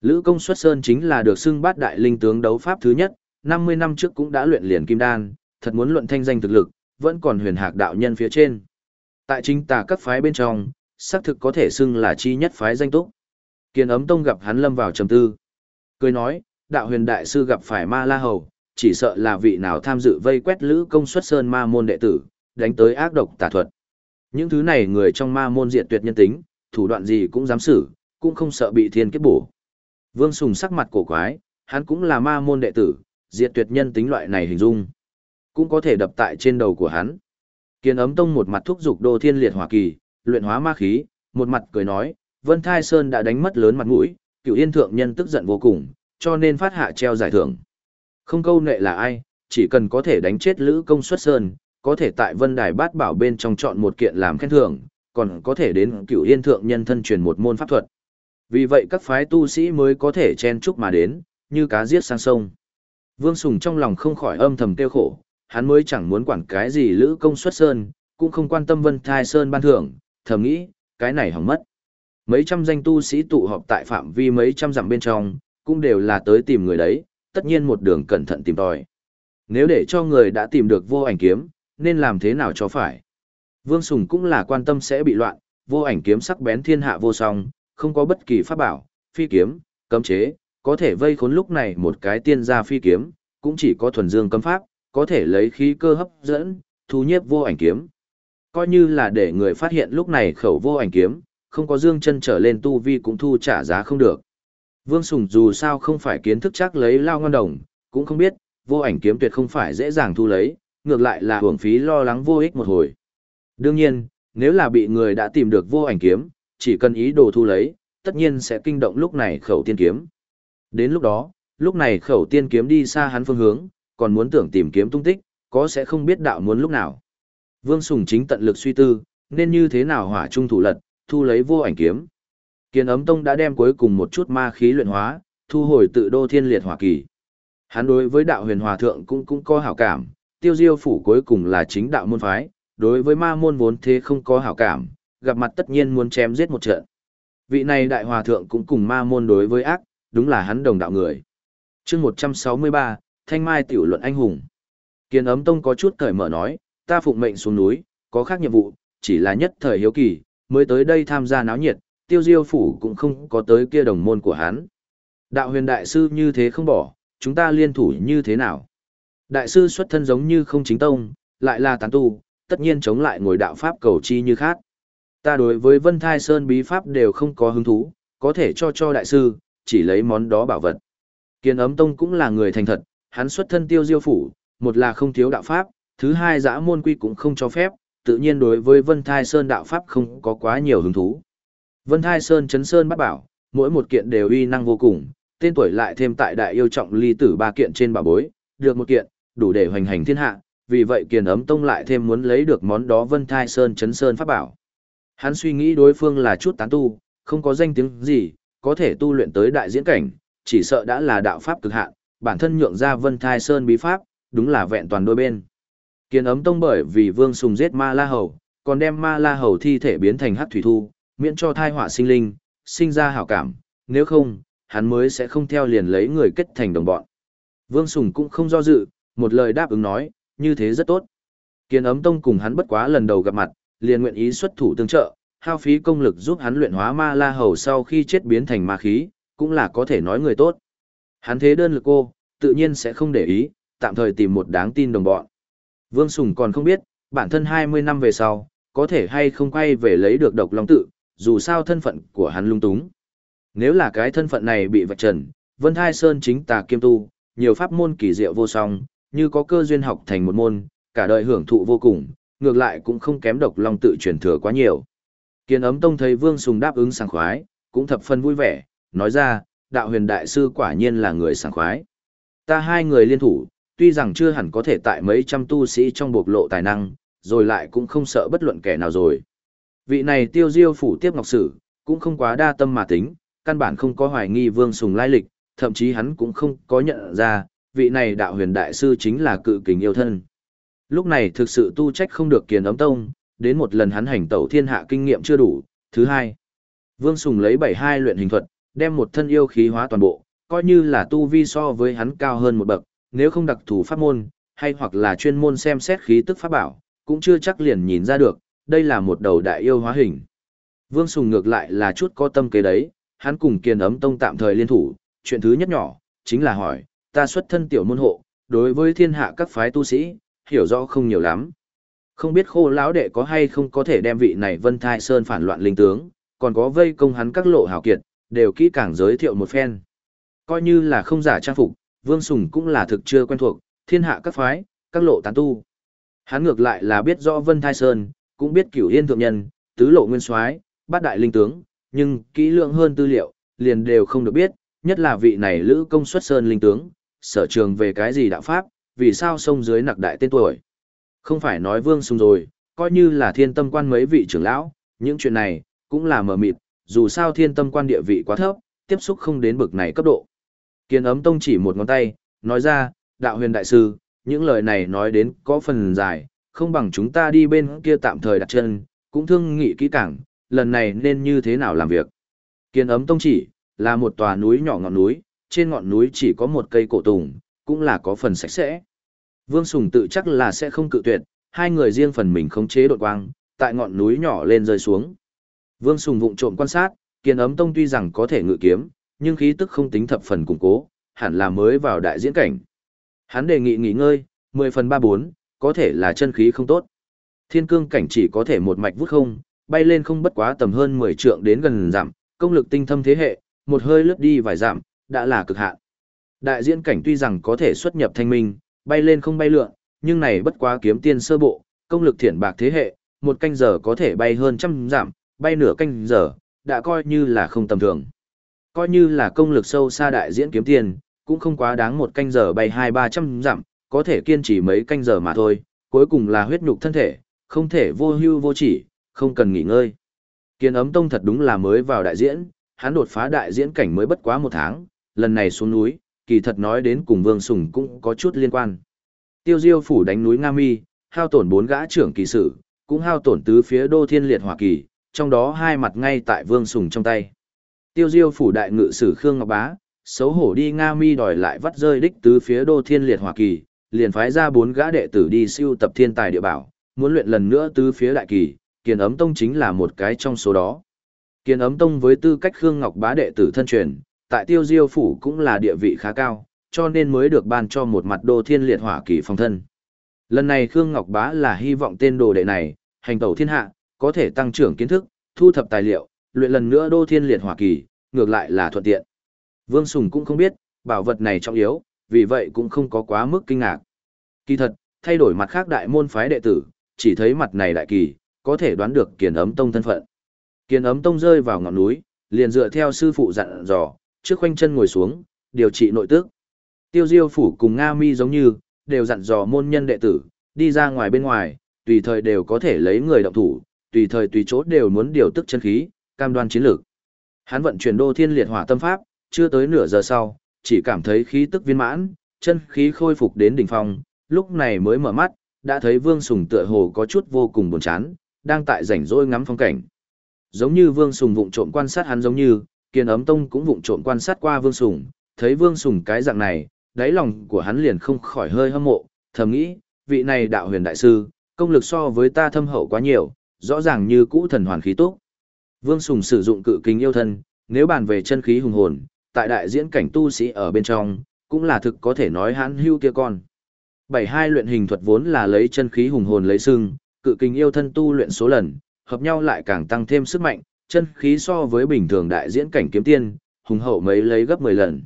Lữ công xuất sơn chính là được xưng bát đại linh tướng đấu pháp thứ nhất, 50 năm trước cũng đã luyện liền kim đan, thật muốn luận thanh danh thực lực, vẫn còn huyền hạc đạo nhân phía trên. Tại chính tà các phái bên trong, xác thực có thể xưng là chi nhất phái danh túc. Kiền ấm tông gặp hắn lâm vào trầm tư. Cười nói, đạo huyền đại sư gặp phải ma la hầu, chỉ sợ là vị nào tham dự vây quét lữ công xuất sơn ma môn đệ tử, đánh tới ác độc tà thuật. Những thứ này người trong ma môn diện tuyệt nhân tính, thủ đoạn gì cũng dám xử, cũng không sợ bị thiên kiếp bổ. Vương Sùng sắc mặt cổ quái, hắn cũng là ma môn đệ tử, diệt tuyệt nhân tính loại này hình dung. Cũng có thể đập tại trên đầu của hắn. Kiên ấm tông một mặt thúc giục đô thiên liệt hỏa kỳ, luyện hóa ma khí, một mặt cười nói, Vân Thai Sơn đã đánh mất lớn mặt mũi, cựu yên thượng nhân tức giận vô cùng, cho nên phát hạ treo giải thưởng. Không câu nệ là ai, chỉ cần có thể đánh chết Lữ Công Xuất Sơn, có thể tại Vân Đài Bát Bảo bên trong chọn một kiện làm khen thưởng, còn có thể đến cựu yên thượng nhân thân truyền một môn pháp thuật. Vì vậy các phái tu sĩ mới có thể chen chúc mà đến, như cá giết sang sông. Vương Sùng trong lòng không khỏi âm thầm tiêu khổ, hắn mới chẳng muốn quản cái gì Lữ Công Xuất Sơn, cũng không quan tâm Vân Thai Sơn ban thưởng, thầm nghĩ, cái này hỏng mất. Mấy trăm danh tu sĩ tụ họp tại phạm vi mấy trăm dặm bên trong, cũng đều là tới tìm người đấy, tất nhiên một đường cẩn thận tìm tòi. Nếu để cho người đã tìm được vô ảnh kiếm, nên làm thế nào cho phải? Vương Sùng cũng là quan tâm sẽ bị loạn, vô ảnh kiếm sắc bén thiên hạ vô song, không có bất kỳ pháp bảo, phi kiếm, cấm chế, có thể vây khốn lúc này một cái tiên gia phi kiếm, cũng chỉ có thuần dương cấm pháp, có thể lấy khí cơ hấp dẫn, thu nhiếp vô ảnh kiếm. Coi như là để người phát hiện lúc này khẩu vô ảnh kiếm, không có dương chân trở lên tu vi cũng thu trả giá không được. Vương Sùng dù sao không phải kiến thức chắc lấy lao ngon đồng, cũng không biết, vô ảnh kiếm tuyệt không phải dễ dàng thu lấy, ngược lại là hưởng phí lo lắng vô ích một hồi. Đương nhiên, nếu là bị người đã tìm được vô ảnh kiếm, chỉ cần ý đồ thu lấy, tất nhiên sẽ kinh động lúc này khẩu tiên kiếm. Đến lúc đó, lúc này khẩu tiên kiếm đi xa hắn phương hướng, còn muốn tưởng tìm kiếm tung tích, có sẽ không biết đạo muốn lúc nào. Vương Sùng chính tận lực suy tư, nên như thế nào hỏa trung thủ lật, thu lấy vô ảnh kiếm. Kiền ấm tông đã đem cuối cùng một chút ma khí luyện hóa, thu hồi tự đô thiên liệt hỏa kỳ. Hắn đối với đạo huyền hòa thượng cũng cũng có hảo cảm, tiêu diêu phủ cuối cùng là chính đạo môn phái, đối với ma môn vốn thế không có hảo cảm, gặp mặt tất nhiên muốn chém giết một trận. Vị này đại hòa thượng cũng cùng ma môn đối với ác, đúng là hắn đồng đạo người. chương 163, Thanh Mai tiểu luận anh hùng. Kiên ấm tông có chút cởi mở nói, ta phụng mệnh xuống núi, có khác nhiệm vụ, chỉ là nhất thời hiếu kỳ, mới tới đây tham gia náo nhiệt, tiêu diêu phủ cũng không có tới kia đồng môn của hắn. Đạo huyền đại sư như thế không bỏ, chúng ta liên thủ như thế nào? Đại sư xuất thân giống như không chính tông, lại là tán tu, tất nhiên chống lại ngồi đạo pháp cầu chi như khác. Ta đối với Vân Thai Sơn bí pháp đều không có hứng thú, có thể cho cho đại sư, chỉ lấy món đó bảo vật. Kiên ấm tông cũng là người thành thật, hắn xuất thân tiêu diêu phủ, một là không thiếu đạo pháp, thứ hai giã môn quy cũng không cho phép, tự nhiên đối với Vân Thai Sơn đạo pháp không có quá nhiều hứng thú. Vân Thai Sơn chấn sơn bắt bảo, mỗi một kiện đều uy năng vô cùng, tên tuổi lại thêm tại đại yêu trọng ly tử ba kiện trên bà bối, được một kiện, đủ để hoành hành thiên hạ, vì vậy kiền ấm tông lại thêm muốn lấy được món đó Vân Thai Sơn chấn sơn pháp bảo. Hắn suy nghĩ đối phương là chút tán tu, không có danh tiếng gì, có thể tu luyện tới đại diễn cảnh, chỉ sợ đã là đạo pháp cực hạn, bản thân nhượng ra Vân Thai Sơn bí pháp, đúng là vẹn toàn đôi bên. Kiền ấm tông bởi vì Vương Sùng giết Ma La Hầu, còn đem Ma La Hầu thi thể biến thành hắc thủy thu, miễn cho thai họa sinh linh, sinh ra hảo cảm, nếu không, hắn mới sẽ không theo liền lấy người kết thành đồng bọn. Vương Sùng cũng không do dự, một lời đáp ứng nói, như thế rất tốt. Kiên ấm tông cùng hắn bất quá lần đầu gặp mặt, liền nguyện ý xuất thủ tương trợ, hao phí công lực giúp hắn luyện hóa ma la hầu sau khi chết biến thành ma khí, cũng là có thể nói người tốt. Hắn thế đơn lực cô, tự nhiên sẽ không để ý, tạm thời tìm một đáng tin đồng bọn. Vương Sùng còn không biết, bản thân 20 năm về sau, có thể hay không quay về lấy được độc long tự, dù sao thân phận của hắn lung túng. Nếu là cái thân phận này bị vạch trần, Vân Thai Sơn chính tà kiêm tu, nhiều pháp môn kỳ diệu vô song, như có cơ duyên học thành một môn, cả đời hưởng thụ vô cùng, ngược lại cũng không kém độc long tự truyền thừa quá nhiều. Kiên ấm tông thấy Vương Sùng đáp ứng sảng khoái, cũng thập phân vui vẻ, nói ra, đạo huyền đại sư quả nhiên là người sảng khoái. Ta hai người liên thủ, tuy rằng chưa hẳn có thể tại mấy trăm tu sĩ trong bộc lộ tài năng, rồi lại cũng không sợ bất luận kẻ nào rồi. Vị này tiêu diêu phủ tiếp ngọc sử, cũng không quá đa tâm mà tính, căn bản không có hoài nghi vương sùng lai lịch, thậm chí hắn cũng không có nhận ra, vị này đạo huyền đại sư chính là cự kính yêu thân. Lúc này thực sự tu trách không được kiền ấm tông, đến một lần hắn hành tẩu thiên hạ kinh nghiệm chưa đủ. Thứ hai, Vương Sùng lấy bảy hai luyện hình thuật, đem một thân yêu khí hóa toàn bộ, coi như là tu vi so với hắn cao hơn một bậc, nếu không đặc thù pháp môn, hay hoặc là chuyên môn xem xét khí tức pháp bảo, cũng chưa chắc liền nhìn ra được, đây là một đầu đại yêu hóa hình. Vương Sùng ngược lại là chút có tâm kế đấy, hắn cùng kiền ấm tông tạm thời liên thủ, chuyện thứ nhất nhỏ, chính là hỏi, ta xuất thân tiểu môn hộ, đối với thiên hạ các phái tu sĩ, hiểu rõ không nhiều lắm. Không biết khô lão đệ có hay không có thể đem vị này vân thai sơn phản loạn linh tướng, còn có vây công hắn các lộ hào kiệt, đều kỹ càng giới thiệu một phen. Coi như là không giả trang phục, Vương Sùng cũng là thực chưa quen thuộc, thiên hạ các phái, các lộ tán tu. Hắn ngược lại là biết rõ Vân Thai Sơn, cũng biết cửu yên thượng nhân, tứ lộ nguyên soái bát đại linh tướng, nhưng kỹ lượng hơn tư liệu, liền đều không được biết, nhất là vị này lữ công xuất sơn linh tướng, sở trường về cái gì đạo pháp, vì sao sông dưới nặc đại tên tuổi. Không phải nói vương sùng rồi, coi như là thiên tâm quan mấy vị trưởng lão, những chuyện này, cũng là mờ mịt, dù sao thiên tâm quan địa vị quá thấp, tiếp xúc không đến bực này cấp độ. Kiên ấm tông chỉ một ngón tay, nói ra, đạo huyền đại sư, những lời này nói đến có phần dài, không bằng chúng ta đi bên kia tạm thời đặt chân, cũng thương nghị kỹ càng, lần này nên như thế nào làm việc. Kiên ấm tông chỉ, là một tòa núi nhỏ ngọn núi, trên ngọn núi chỉ có một cây cổ tùng, cũng là có phần sạch sẽ. Vương Sùng tự chắc là sẽ không cự tuyệt, hai người riêng phần mình khống chế đột quang, tại ngọn núi nhỏ lên rơi xuống. Vương Sùng vụng trộm quan sát, kiên ấm tông tuy rằng có thể ngự kiếm, nhưng khí tức không tính thập phần củng cố, hẳn là mới vào đại diễn cảnh. Hắn đề nghị nghỉ ngơi, 10 phần 3-4, có thể là chân khí không tốt. Thiên cương cảnh chỉ có thể một mạch vút không, bay lên không bất quá tầm hơn 10 trượng đến gần giảm, công lực tinh thâm thế hệ, một hơi lướt đi vài giảm, đã là cực hạn. Đại diễn cảnh tuy rằng có thể xuất nhập thanh minh, bay lên không bay lượn, nhưng này bất quá kiếm tiên sơ bộ, công lực thiển bạc thế hệ, một canh giờ có thể bay hơn trăm giảm, bay nửa canh giờ, đã coi như là không tầm thường. Coi như là công lực sâu xa đại diễn kiếm tiên, cũng không quá đáng một canh giờ bay hai ba trăm giảm có thể kiên trì mấy canh giờ mà thôi, cuối cùng là huyết nhục thân thể, không thể vô hưu vô chỉ, không cần nghỉ ngơi. Kiên ấm tông thật đúng là mới vào đại diễn, hắn đột phá đại diễn cảnh mới bất quá một tháng, lần này xuống núi, kỳ thật nói đến cùng Vương Sùng cũng có chút liên quan. Tiêu Diêu phủ đánh núi Nga Mi, hao tổn bốn gã trưởng kỳ sử, cũng hao tổn tứ phía đô thiên liệt hỏa kỳ, trong đó hai mặt ngay tại Vương Sùng trong tay. Tiêu Diêu phủ đại ngự sử Khương Ngọc Bá, xấu hổ đi Nga Mi đòi lại vắt rơi đích tứ phía đô thiên liệt hỏa kỳ, liền phái ra bốn gã đệ tử đi siêu tập thiên tài địa bảo, muốn luyện lần nữa tứ phía đại kỳ, Kiền Ấm Tông chính là một cái trong số đó. Kiền Ấm Tông với tư cách Khương Ngọc Bá đệ tử thân truyền, tại Tiêu Diêu phủ cũng là địa vị khá cao, cho nên mới được ban cho một mặt đô thiên liệt hỏa kỳ phong thân. Lần này Khương Ngọc Bá là hy vọng tên đồ đệ này, hành tẩu thiên hạ, có thể tăng trưởng kiến thức, thu thập tài liệu, luyện lần nữa đô thiên liệt hỏa kỳ, ngược lại là thuận tiện. Vương Sùng cũng không biết, bảo vật này trọng yếu, vì vậy cũng không có quá mức kinh ngạc. Kỳ thật, thay đổi mặt khác đại môn phái đệ tử, chỉ thấy mặt này đại kỳ, có thể đoán được kiền ấm tông thân phận. Kiền ấm tông rơi vào ngọn núi, liền dựa theo sư phụ dặn dò, trước khoanh chân ngồi xuống, điều trị nội tức. Tiêu diêu phủ cùng Nga mi giống như, đều dặn dò môn nhân đệ tử, đi ra ngoài bên ngoài, tùy thời đều có thể lấy người động thủ, tùy thời tùy chỗ đều muốn điều tức chân khí, cam đoan chiến lược. Hắn vận chuyển đô thiên liệt hỏa tâm pháp, chưa tới nửa giờ sau, chỉ cảm thấy khí tức viên mãn, chân khí khôi phục đến đỉnh phong, lúc này mới mở mắt, đã thấy Vương Sùng tựa hồ có chút vô cùng buồn chán, đang tại rảnh rỗi ngắm phong cảnh. Giống như Vương Sùng vụng trộm quan sát hắn giống như, Kiên Ấm Tông cũng vụng trộm quan sát qua Vương Sùng, thấy Vương Sùng cái dạng này, đáy lòng của hắn liền không khỏi hơi hâm mộ, thầm nghĩ, vị này đạo huyền đại sư, công lực so với ta thâm hậu quá nhiều, rõ ràng như cũ thần hoàn khí tốt. Vương Sùng sử dụng cự kính yêu thân, nếu bàn về chân khí hùng hồn, tại đại diễn cảnh tu sĩ ở bên trong, cũng là thực có thể nói hãn hưu kia con. Bảy hai luyện hình thuật vốn là lấy chân khí hùng hồn lấy xương, cự kinh yêu thân tu luyện số lần, hợp nhau lại càng tăng thêm sức mạnh, chân khí so với bình thường đại diễn cảnh kiếm tiên, hùng hậu mấy lấy gấp 10 lần.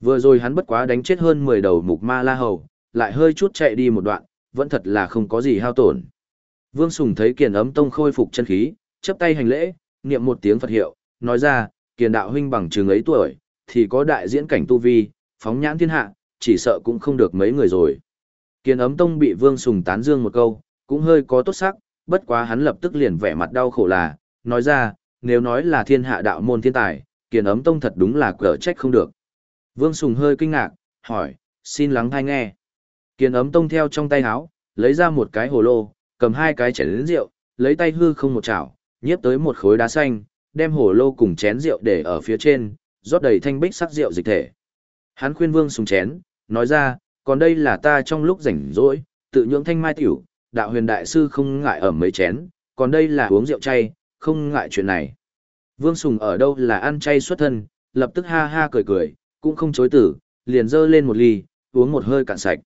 Vừa rồi hắn bất quá đánh chết hơn 10 đầu mục ma la hầu, lại hơi chút chạy đi một đoạn, vẫn thật là không có gì hao tổn. Vương Sùng thấy kiền ấm tông khôi phục chân khí, chấp tay hành lễ, niệm một tiếng Phật hiệu, nói ra, kiền đạo huynh bằng trường ấy tuổi, thì có đại diễn cảnh tu vi, phóng nhãn thiên hạ, chỉ sợ cũng không được mấy người rồi. Kiền ấm tông bị Vương Sùng tán dương một câu, cũng hơi có tốt sắc, bất quá hắn lập tức liền vẻ mặt đau khổ là, nói ra, nếu nói là thiên hạ đạo môn thiên tài, kiền ấm tông thật đúng là cỡ trách không được. Vương Sùng hơi kinh ngạc, hỏi, xin lắng thai nghe. Kiền ấm tông theo trong tay áo, lấy ra một cái hồ lô, cầm hai cái chén lớn rượu, lấy tay hư không một chảo, nhiếp tới một khối đá xanh, đem hồ lô cùng chén rượu để ở phía trên, rót đầy thanh bích sắc rượu dịch thể. Hắn khuyên Vương Sùng chén, nói ra, còn đây là ta trong lúc rảnh rỗi, tự nhưỡng thanh mai tiểu, đạo huyền đại sư không ngại ở mấy chén, còn đây là uống rượu chay, không ngại chuyện này. Vương Sùng ở đâu là ăn chay xuất thân, lập tức ha ha cười cười, cũng không chối tử, liền dơ lên một ly, uống một hơi cạn sạch.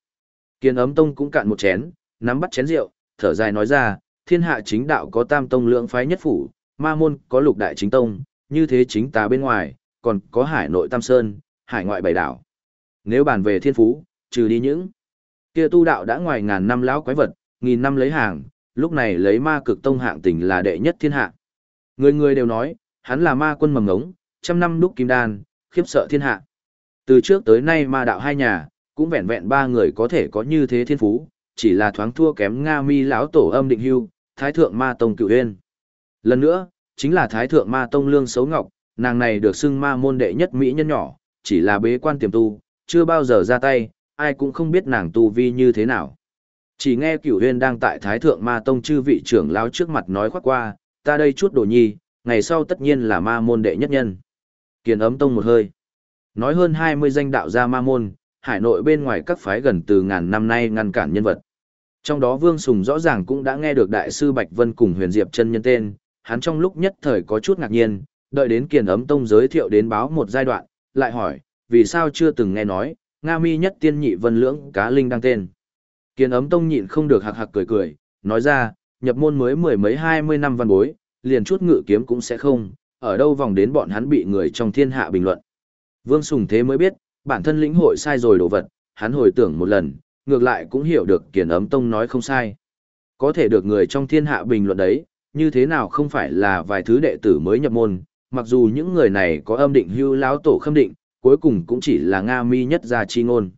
Kiên ấm tông cũng cạn một chén, nắm bắt chén rượu, thở dài nói ra, thiên hạ chính đạo có tam tông lượng phái nhất phủ, ma môn có lục đại chính tông, như thế chính tà bên ngoài, còn có hải nội tam sơn, hải ngoại bảy đảo. Nếu bàn về thiên phú, trừ đi những kia tu đạo đã ngoài ngàn năm lão quái vật, nghìn năm lấy hàng, lúc này lấy ma cực tông hạng tình là đệ nhất thiên hạ. Người người đều nói, hắn là ma quân mầm ngống, trăm năm đúc kim đan, khiếp sợ thiên hạ. Từ trước tới nay ma đạo hai nhà, cũng vẹn vẹn ba người có thể có như thế thiên phú, chỉ là thoáng thua kém Nga mi lão tổ âm định hưu, thái thượng ma tông cựu huyên. Lần nữa, chính là thái thượng ma tông lương xấu ngọc, nàng này được xưng ma môn đệ nhất mỹ nhân nhỏ, chỉ là bế quan tiềm tu, chưa bao giờ ra tay, ai cũng không biết nàng tu vi như thế nào. Chỉ nghe cửu huyên đang tại thái thượng ma tông chư vị trưởng lão trước mặt nói khoác qua, ta đây chút đồ nhi, ngày sau tất nhiên là ma môn đệ nhất nhân. Kiền ấm tông một hơi. Nói hơn 20 danh đạo gia ma môn, hải nội bên ngoài các phái gần từ ngàn năm nay ngăn cản nhân vật. Trong đó Vương Sùng rõ ràng cũng đã nghe được Đại sư Bạch Vân cùng huyền diệp chân nhân tên, hắn trong lúc nhất thời có chút ngạc nhiên, đợi đến kiền ấm tông giới thiệu đến báo một giai đoạn, lại hỏi, vì sao chưa từng nghe nói, Nga mi nhất tiên nhị vân lưỡng cá linh đăng tên. Kiền ấm tông nhịn không được hạc hạc cười cười, nói ra, nhập môn mới mười mấy hai mươi năm văn bối, liền chút ngự kiếm cũng sẽ không, ở đâu vòng đến bọn hắn bị người trong thiên hạ bình luận. Vương Sùng Thế mới biết, bản thân lĩnh hội sai rồi đồ vật, hắn hồi tưởng một lần, ngược lại cũng hiểu được kiền ấm tông nói không sai. Có thể được người trong thiên hạ bình luận đấy, như thế nào không phải là vài thứ đệ tử mới nhập môn, mặc dù những người này có âm định hưu lão tổ khâm định, cuối cùng cũng chỉ là Nga mi nhất gia chi ngôn.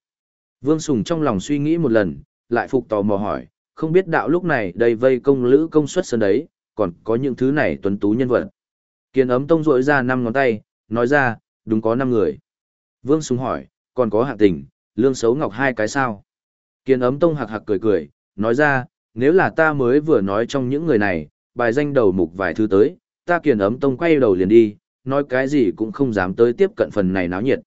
Vương Sùng trong lòng suy nghĩ một lần, lại phục tò mò hỏi, không biết đạo lúc này đầy vây công lữ công suất sân đấy, còn có những thứ này tuấn tú nhân vật. Kiên ấm tông rỗi ra năm ngón tay, nói ra, đúng có năm người. Vương Sùng hỏi, còn có hạng tình, lương xấu ngọc hai cái sao? Kiên ấm tông hạc hạc cười cười, nói ra, nếu là ta mới vừa nói trong những người này, bài danh đầu mục vài thứ tới, ta kiền ấm tông quay đầu liền đi, nói cái gì cũng không dám tới tiếp cận phần này náo nhiệt.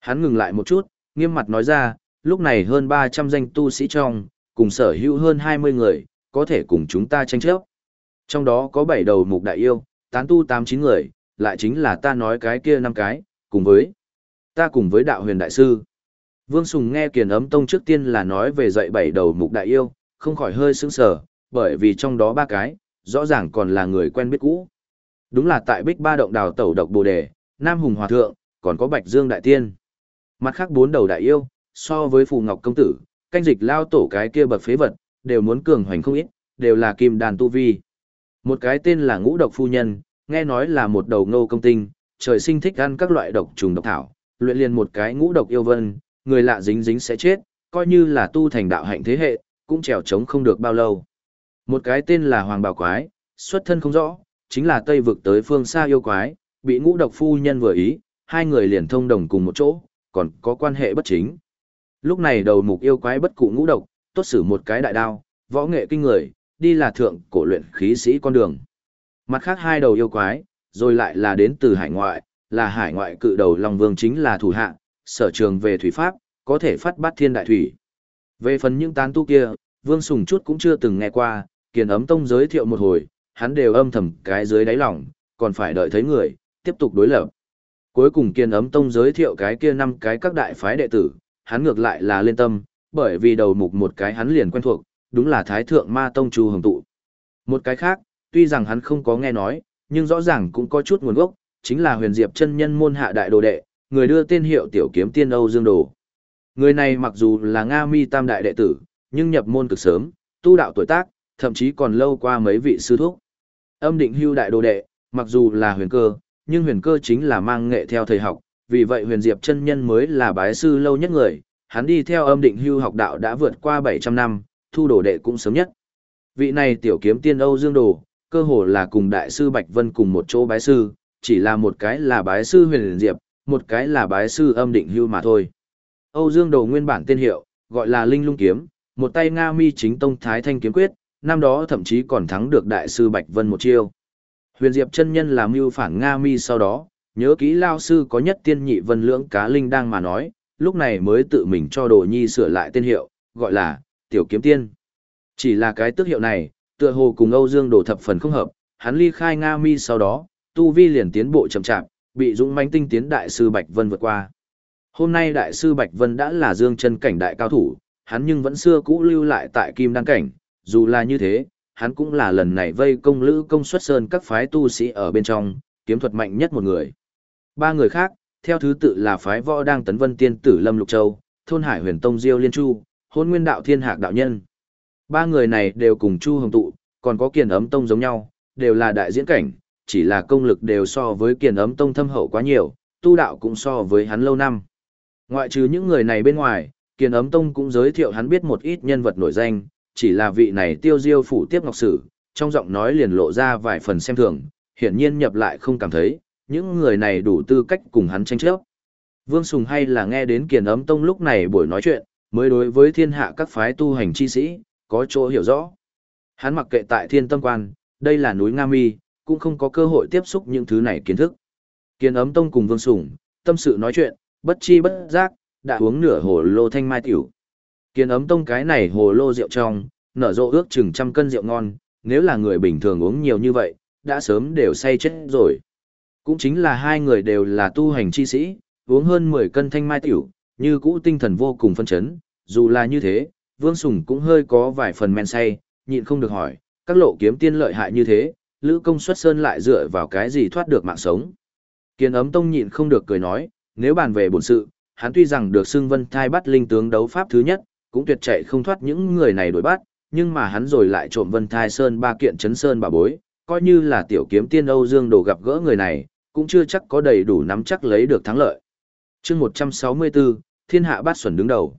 Hắn ngừng lại một chút, nghiêm mặt nói ra, lúc này hơn 300 danh tu sĩ trong, cùng sở hữu hơn 20 người, có thể cùng chúng ta tranh chấp. Trong đó có 7 đầu mục đại yêu, tán tu 89 người, lại chính là ta nói cái kia năm cái, cùng với ta cùng với đạo huyền đại sư. Vương Sùng nghe kiền ấm tông trước tiên là nói về dạy bảy đầu mục đại yêu, không khỏi hơi sững sờ, bởi vì trong đó ba cái, rõ ràng còn là người quen biết cũ. Đúng là tại Bích Ba động đào tẩu độc Bồ đề, Nam Hùng Hòa thượng, còn có Bạch Dương đại tiên. Mặt khác bốn đầu đại yêu, so với Phù Ngọc công tử, canh dịch lao tổ cái kia bậc phế vật, đều muốn cường hoành không ít, đều là kim đàn tu vi. Một cái tên là Ngũ Độc phu nhân, nghe nói là một đầu ngô công tinh, trời sinh thích ăn các loại độc trùng độc thảo, luyện liền một cái ngũ độc yêu vân, người lạ dính dính sẽ chết, coi như là tu thành đạo hạnh thế hệ, cũng trèo trống không được bao lâu. Một cái tên là Hoàng Bảo Quái, xuất thân không rõ, chính là Tây vực tới phương xa yêu quái, bị ngũ độc phu nhân vừa ý, hai người liền thông đồng cùng một chỗ, còn có quan hệ bất chính. Lúc này đầu mục yêu quái bất cụ ngũ độc, tốt xử một cái đại đao, võ nghệ kinh người, đi là thượng cổ luyện khí sĩ con đường. Mặt khác hai đầu yêu quái, rồi lại là đến từ hải ngoại, là hải ngoại cự đầu Long Vương chính là thủ hạ, sở trường về thủy pháp, có thể phát bát thiên đại thủy. Về phần những tán tu kia, Vương Sùng chút cũng chưa từng nghe qua, kiền ấm tông giới thiệu một hồi, hắn đều âm thầm cái dưới đáy lòng, còn phải đợi thấy người, tiếp tục đối lập. Cuối cùng kiên ấm tông giới thiệu cái kia năm cái các đại phái đệ tử, hắn ngược lại là lên tâm, bởi vì đầu mục một cái hắn liền quen thuộc, đúng là Thái Thượng Ma Tông Chu Hồng Tụ. Một cái khác, tuy rằng hắn không có nghe nói, nhưng rõ ràng cũng có chút nguồn gốc, chính là huyền diệp chân nhân môn hạ đại đồ đệ, người đưa tên hiệu tiểu kiếm tiên Âu Dương Đồ. Người này mặc dù là Nga mi tam đại đệ tử, nhưng nhập môn cực sớm, tu đạo tuổi tác, thậm chí còn lâu qua mấy vị sư thúc. Âm định hưu đại đồ đệ, mặc dù là huyền cơ, nhưng huyền cơ chính là mang nghệ theo thầy học, vì vậy huyền diệp chân nhân mới là bái sư lâu nhất người, hắn đi theo âm định hưu học đạo đã vượt qua 700 năm, thu đồ đệ cũng sớm nhất. Vị này tiểu kiếm tiên Âu Dương Đồ, cơ hồ là cùng đại sư Bạch Vân cùng một chỗ bái sư, chỉ là một cái là bái sư huyền diệp, một cái là bái sư âm định hưu mà thôi. Âu Dương Đồ nguyên bản tên hiệu, gọi là Linh Lung Kiếm, một tay Nga Mi chính tông Thái Thanh kiếm quyết, năm đó thậm chí còn thắng được đại sư Bạch Vân một chiêu. Huyền Diệp chân nhân làm mưu phản Nga Mi sau đó, nhớ kỹ lao sư có nhất tiên nhị vân lưỡng cá linh đang mà nói, lúc này mới tự mình cho đồ nhi sửa lại tên hiệu, gọi là Tiểu Kiếm Tiên. Chỉ là cái tước hiệu này, tựa hồ cùng Âu Dương Đồ thập phần không hợp, hắn ly khai Nga Mi sau đó, tu vi liền tiến bộ chậm chạp, bị dũng mãnh tinh tiến đại sư Bạch Vân vượt qua. Hôm nay đại sư Bạch Vân đã là dương chân cảnh đại cao thủ, hắn nhưng vẫn xưa cũ lưu lại tại kim đăng cảnh, dù là như thế, hắn cũng là lần này vây công lữ công xuất sơn các phái tu sĩ ở bên trong, kiếm thuật mạnh nhất một người. Ba người khác, theo thứ tự là phái võ đang tấn vân tiên tử Lâm Lục Châu, thôn hải huyền tông Diêu Liên Chu, hôn nguyên đạo thiên hạc đạo nhân. Ba người này đều cùng Chu Hồng Tụ, còn có kiền ấm tông giống nhau, đều là đại diễn cảnh, chỉ là công lực đều so với kiền ấm tông thâm hậu quá nhiều, tu đạo cũng so với hắn lâu năm. Ngoại trừ những người này bên ngoài, kiền ấm tông cũng giới thiệu hắn biết một ít nhân vật nổi danh, chỉ là vị này tiêu diêu phủ tiếp ngọc sử, trong giọng nói liền lộ ra vài phần xem thường, hiển nhiên nhập lại không cảm thấy, những người này đủ tư cách cùng hắn tranh chấp. Vương Sùng hay là nghe đến kiền ấm tông lúc này buổi nói chuyện, mới đối với thiên hạ các phái tu hành chi sĩ, có chỗ hiểu rõ. Hắn mặc kệ tại thiên tâm quan, đây là núi Nga Mi, cũng không có cơ hội tiếp xúc những thứ này kiến thức. Kiền ấm tông cùng Vương Sùng, tâm sự nói chuyện, bất chi bất giác, đã uống nửa hồ lô thanh mai tiểu kiến ấm tông cái này hồ lô rượu trong, nở rộ ước chừng trăm cân rượu ngon, nếu là người bình thường uống nhiều như vậy, đã sớm đều say chết rồi. Cũng chính là hai người đều là tu hành chi sĩ, uống hơn 10 cân thanh mai tiểu, như cũ tinh thần vô cùng phân chấn, dù là như thế, Vương Sùng cũng hơi có vài phần men say, nhịn không được hỏi, các lộ kiếm tiên lợi hại như thế, Lữ Công xuất sơn lại dựa vào cái gì thoát được mạng sống. kiến ấm tông nhịn không được cười nói, nếu bàn về bổn sự, hắn tuy rằng được xưng vân thai bắt linh tướng đấu pháp thứ nhất, cũng tuyệt chạy không thoát những người này đuổi bắt, nhưng mà hắn rồi lại trộm vân thai sơn ba kiện chấn sơn bà bối, coi như là tiểu kiếm tiên Âu Dương Đồ gặp gỡ người này, cũng chưa chắc có đầy đủ nắm chắc lấy được thắng lợi. chương 164, Thiên Hạ Bát Xuẩn đứng đầu.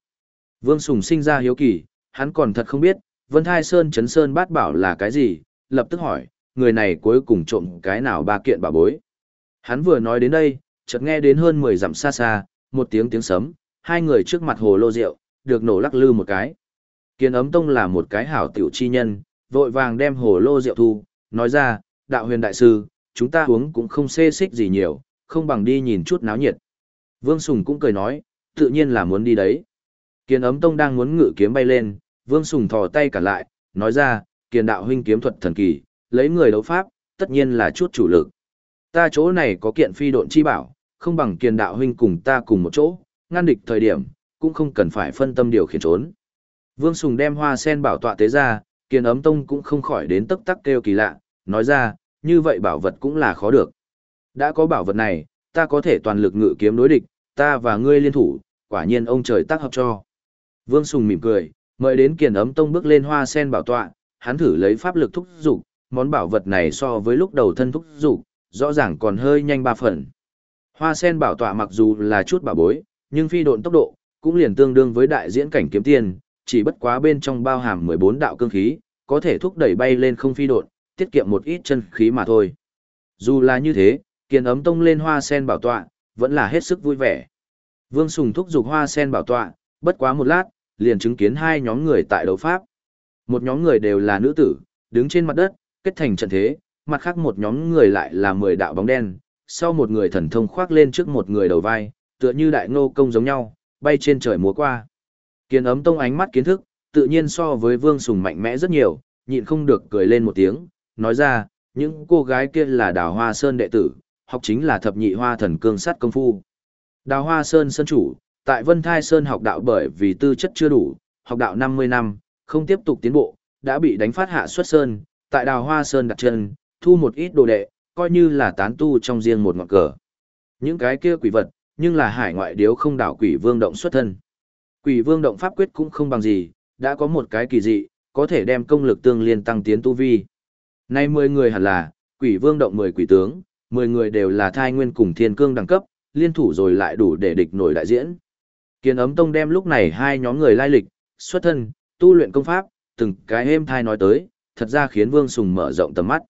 Vương Sùng sinh ra hiếu kỳ, hắn còn thật không biết, Vân Thai Sơn Chấn Sơn Bát Bảo là cái gì, lập tức hỏi, người này cuối cùng trộm cái nào ba kiện bà bối. Hắn vừa nói đến đây, chợt nghe đến hơn 10 dặm xa xa, một tiếng tiếng sấm, hai người trước mặt hồ lô rượu, được nổ lắc lư một cái. Kiên ấm tông là một cái hảo tiểu chi nhân, vội vàng đem hồ lô rượu thu, nói ra, đạo huyền đại sư, chúng ta uống cũng không xê xích gì nhiều, không bằng đi nhìn chút náo nhiệt. Vương Sùng cũng cười nói, tự nhiên là muốn đi đấy. Kiên ấm tông đang muốn ngự kiếm bay lên, Vương Sùng thò tay cả lại, nói ra, kiền đạo huynh kiếm thuật thần kỳ, lấy người đấu pháp, tất nhiên là chút chủ lực. Ta chỗ này có kiện phi độn chi bảo, không bằng kiền đạo huynh cùng ta cùng một chỗ, ngăn địch thời điểm, cũng không cần phải phân tâm điều khiển trốn. Vương Sùng đem hoa sen bảo tọa tế ra, kiền ấm tông cũng không khỏi đến tức tắc kêu kỳ lạ, nói ra, như vậy bảo vật cũng là khó được. Đã có bảo vật này, ta có thể toàn lực ngự kiếm đối địch, ta và ngươi liên thủ, quả nhiên ông trời tác hợp cho. Vương Sùng mỉm cười, mời đến kiền ấm tông bước lên hoa sen bảo tọa, hắn thử lấy pháp lực thúc dục món bảo vật này so với lúc đầu thân thúc dục rõ ràng còn hơi nhanh ba phần. Hoa sen bảo tọa mặc dù là chút bảo bối, nhưng phi độn tốc độ, cũng liền tương đương với đại diễn cảnh kiếm tiên, chỉ bất quá bên trong bao hàm 14 đạo cương khí, có thể thúc đẩy bay lên không phi độn, tiết kiệm một ít chân khí mà thôi. Dù là như thế, kiền ấm tông lên hoa sen bảo tọa, vẫn là hết sức vui vẻ. Vương Sùng thúc giục hoa sen bảo tọa, bất quá một lát, liền chứng kiến hai nhóm người tại đấu pháp. Một nhóm người đều là nữ tử, đứng trên mặt đất, kết thành trận thế, mặt khác một nhóm người lại là 10 đạo bóng đen, sau một người thần thông khoác lên trước một người đầu vai, tựa như đại ngô công giống nhau, bay trên trời múa qua. Kiền ấm tông ánh mắt kiến thức, tự nhiên so với Vương Sùng mạnh mẽ rất nhiều, nhịn không được cười lên một tiếng, nói ra, những cô gái kia là đào hoa sơn đệ tử, học chính là thập nhị hoa thần cương sát công phu. Đào hoa sơn sơn chủ, tại Vân Thai Sơn học đạo bởi vì tư chất chưa đủ, học đạo 50 năm, không tiếp tục tiến bộ, đã bị đánh phát hạ xuất sơn, tại đào hoa sơn đặt chân, thu một ít đồ đệ, coi như là tán tu trong riêng một ngọn cờ. Những cái kia quỷ vật, nhưng là hải ngoại điếu không đảo quỷ vương động xuất thân. Quỷ vương động pháp quyết cũng không bằng gì, đã có một cái kỳ dị, có thể đem công lực tương liên tăng tiến tu vi. Nay 10 người hẳn là, quỷ vương động 10 quỷ tướng, 10 người đều là thai nguyên cùng thiên cương đẳng cấp, liên thủ rồi lại đủ để địch nổi đại diễn. Kiến ấm tông đem lúc này hai nhóm người lai lịch, xuất thân, tu luyện công pháp, từng cái êm thai nói tới, thật ra khiến Vương Sùng mở rộng tầm mắt.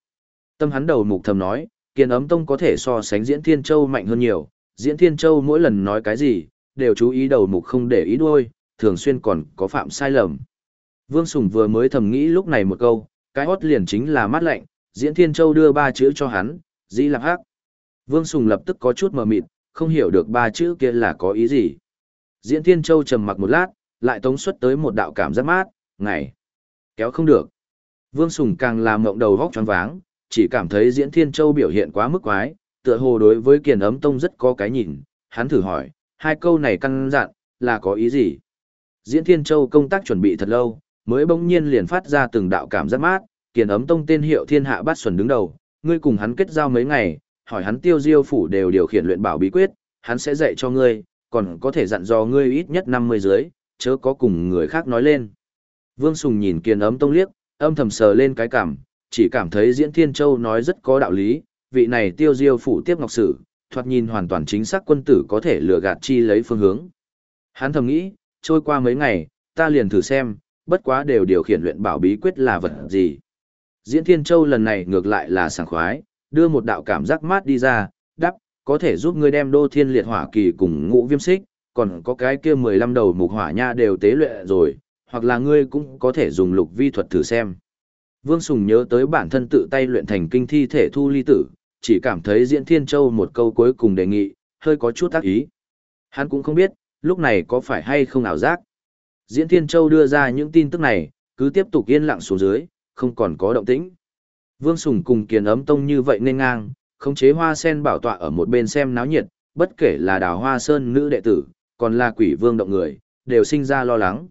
Tâm hắn đầu mục thầm nói, Kiến ấm tông có thể so sánh diễn thiên châu mạnh hơn nhiều, diễn thiên châu mỗi lần nói cái gì, đều chú ý đầu mục không để ý đuôi, thường xuyên còn có phạm sai lầm. Vương Sùng vừa mới thầm nghĩ lúc này một câu, cái hót liền chính là mát lạnh, Diễn Thiên Châu đưa ba chữ cho hắn, dĩ lạc hắc. Vương Sùng lập tức có chút mờ mịt, không hiểu được ba chữ kia là có ý gì. Diễn Thiên Châu trầm mặc một lát, lại tống xuất tới một đạo cảm giác mát, ngày. Kéo không được. Vương Sùng càng làm mộng đầu vóc choáng váng, chỉ cảm thấy Diễn Thiên Châu biểu hiện quá mức quái, tựa hồ đối với Kiền Ấm Tông rất có cái nhìn, hắn thử hỏi, hai câu này căn dặn, là có ý gì? Diễn Thiên Châu công tác chuẩn bị thật lâu, mới bỗng nhiên liền phát ra từng đạo cảm giác mát, Kiền Ấm Tông tên hiệu Thiên Hạ Bát xuẩn đứng đầu, ngươi cùng hắn kết giao mấy ngày, hỏi hắn Tiêu Diêu phủ đều điều khiển luyện bảo bí quyết, hắn sẽ dạy cho ngươi, còn có thể dặn dò ngươi ít nhất 50 dưới, chớ có cùng người khác nói lên. Vương Sùng nhìn Kiền Ấm Tông liếc, âm thầm sờ lên cái cảm, chỉ cảm thấy Diễn Thiên Châu nói rất có đạo lý, vị này Tiêu Diêu phủ tiếp ngọc sử, thoạt nhìn hoàn toàn chính xác quân tử có thể lừa gạt chi lấy phương hướng. Hắn thầm nghĩ, trôi qua mấy ngày, ta liền thử xem, bất quá đều điều khiển luyện bảo bí quyết là vật gì. Diễn Thiên Châu lần này ngược lại là sảng khoái, đưa một đạo cảm giác mát đi ra, đắp, có thể giúp ngươi đem đô thiên liệt hỏa kỳ cùng ngũ viêm xích, còn có cái kia 15 đầu mục hỏa nha đều tế luyện rồi, hoặc là ngươi cũng có thể dùng lục vi thuật thử xem. Vương Sùng nhớ tới bản thân tự tay luyện thành kinh thi thể thu ly tử, chỉ cảm thấy Diễn Thiên Châu một câu cuối cùng đề nghị, hơi có chút tác ý. Hắn cũng không biết, lúc này có phải hay không ảo giác. Diễn Thiên Châu đưa ra những tin tức này, cứ tiếp tục yên lặng xuống dưới, không còn có động tĩnh. Vương Sùng cùng Kiền Ấm Tông như vậy nên ngang, khống chế hoa sen bảo tọa ở một bên xem náo nhiệt, bất kể là đào hoa sơn nữ đệ tử, còn là quỷ vương động người, đều sinh ra lo lắng.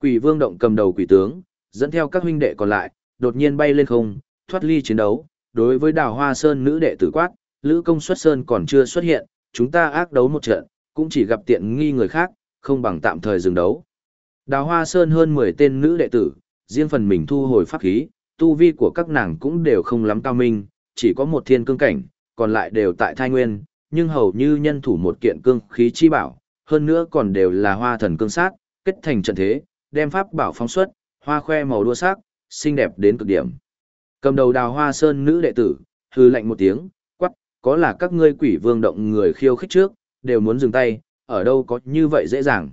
Quỷ vương động cầm đầu quỷ tướng, dẫn theo các huynh đệ còn lại, đột nhiên bay lên không, thoát ly chiến đấu, đối với đào hoa sơn nữ đệ tử quát, lữ công xuất sơn còn chưa xuất hiện, chúng ta ác đấu một trận, cũng chỉ gặp tiện nghi người khác, không bằng tạm thời dừng đấu. Đào hoa sơn hơn 10 tên nữ đệ tử, riêng phần mình thu hồi pháp khí, tu vi của các nàng cũng đều không lắm cao minh, chỉ có một thiên cương cảnh, còn lại đều tại thai nguyên, nhưng hầu như nhân thủ một kiện cương khí chi bảo, hơn nữa còn đều là hoa thần cương sát, kết thành trận thế, đem pháp bảo phóng xuất, hoa khoe màu đua sắc, xinh đẹp đến cực điểm. Cầm đầu đào hoa sơn nữ đệ tử, hư lạnh một tiếng, quắc, có là các ngươi quỷ vương động người khiêu khích trước, đều muốn dừng tay, ở đâu có như vậy dễ dàng.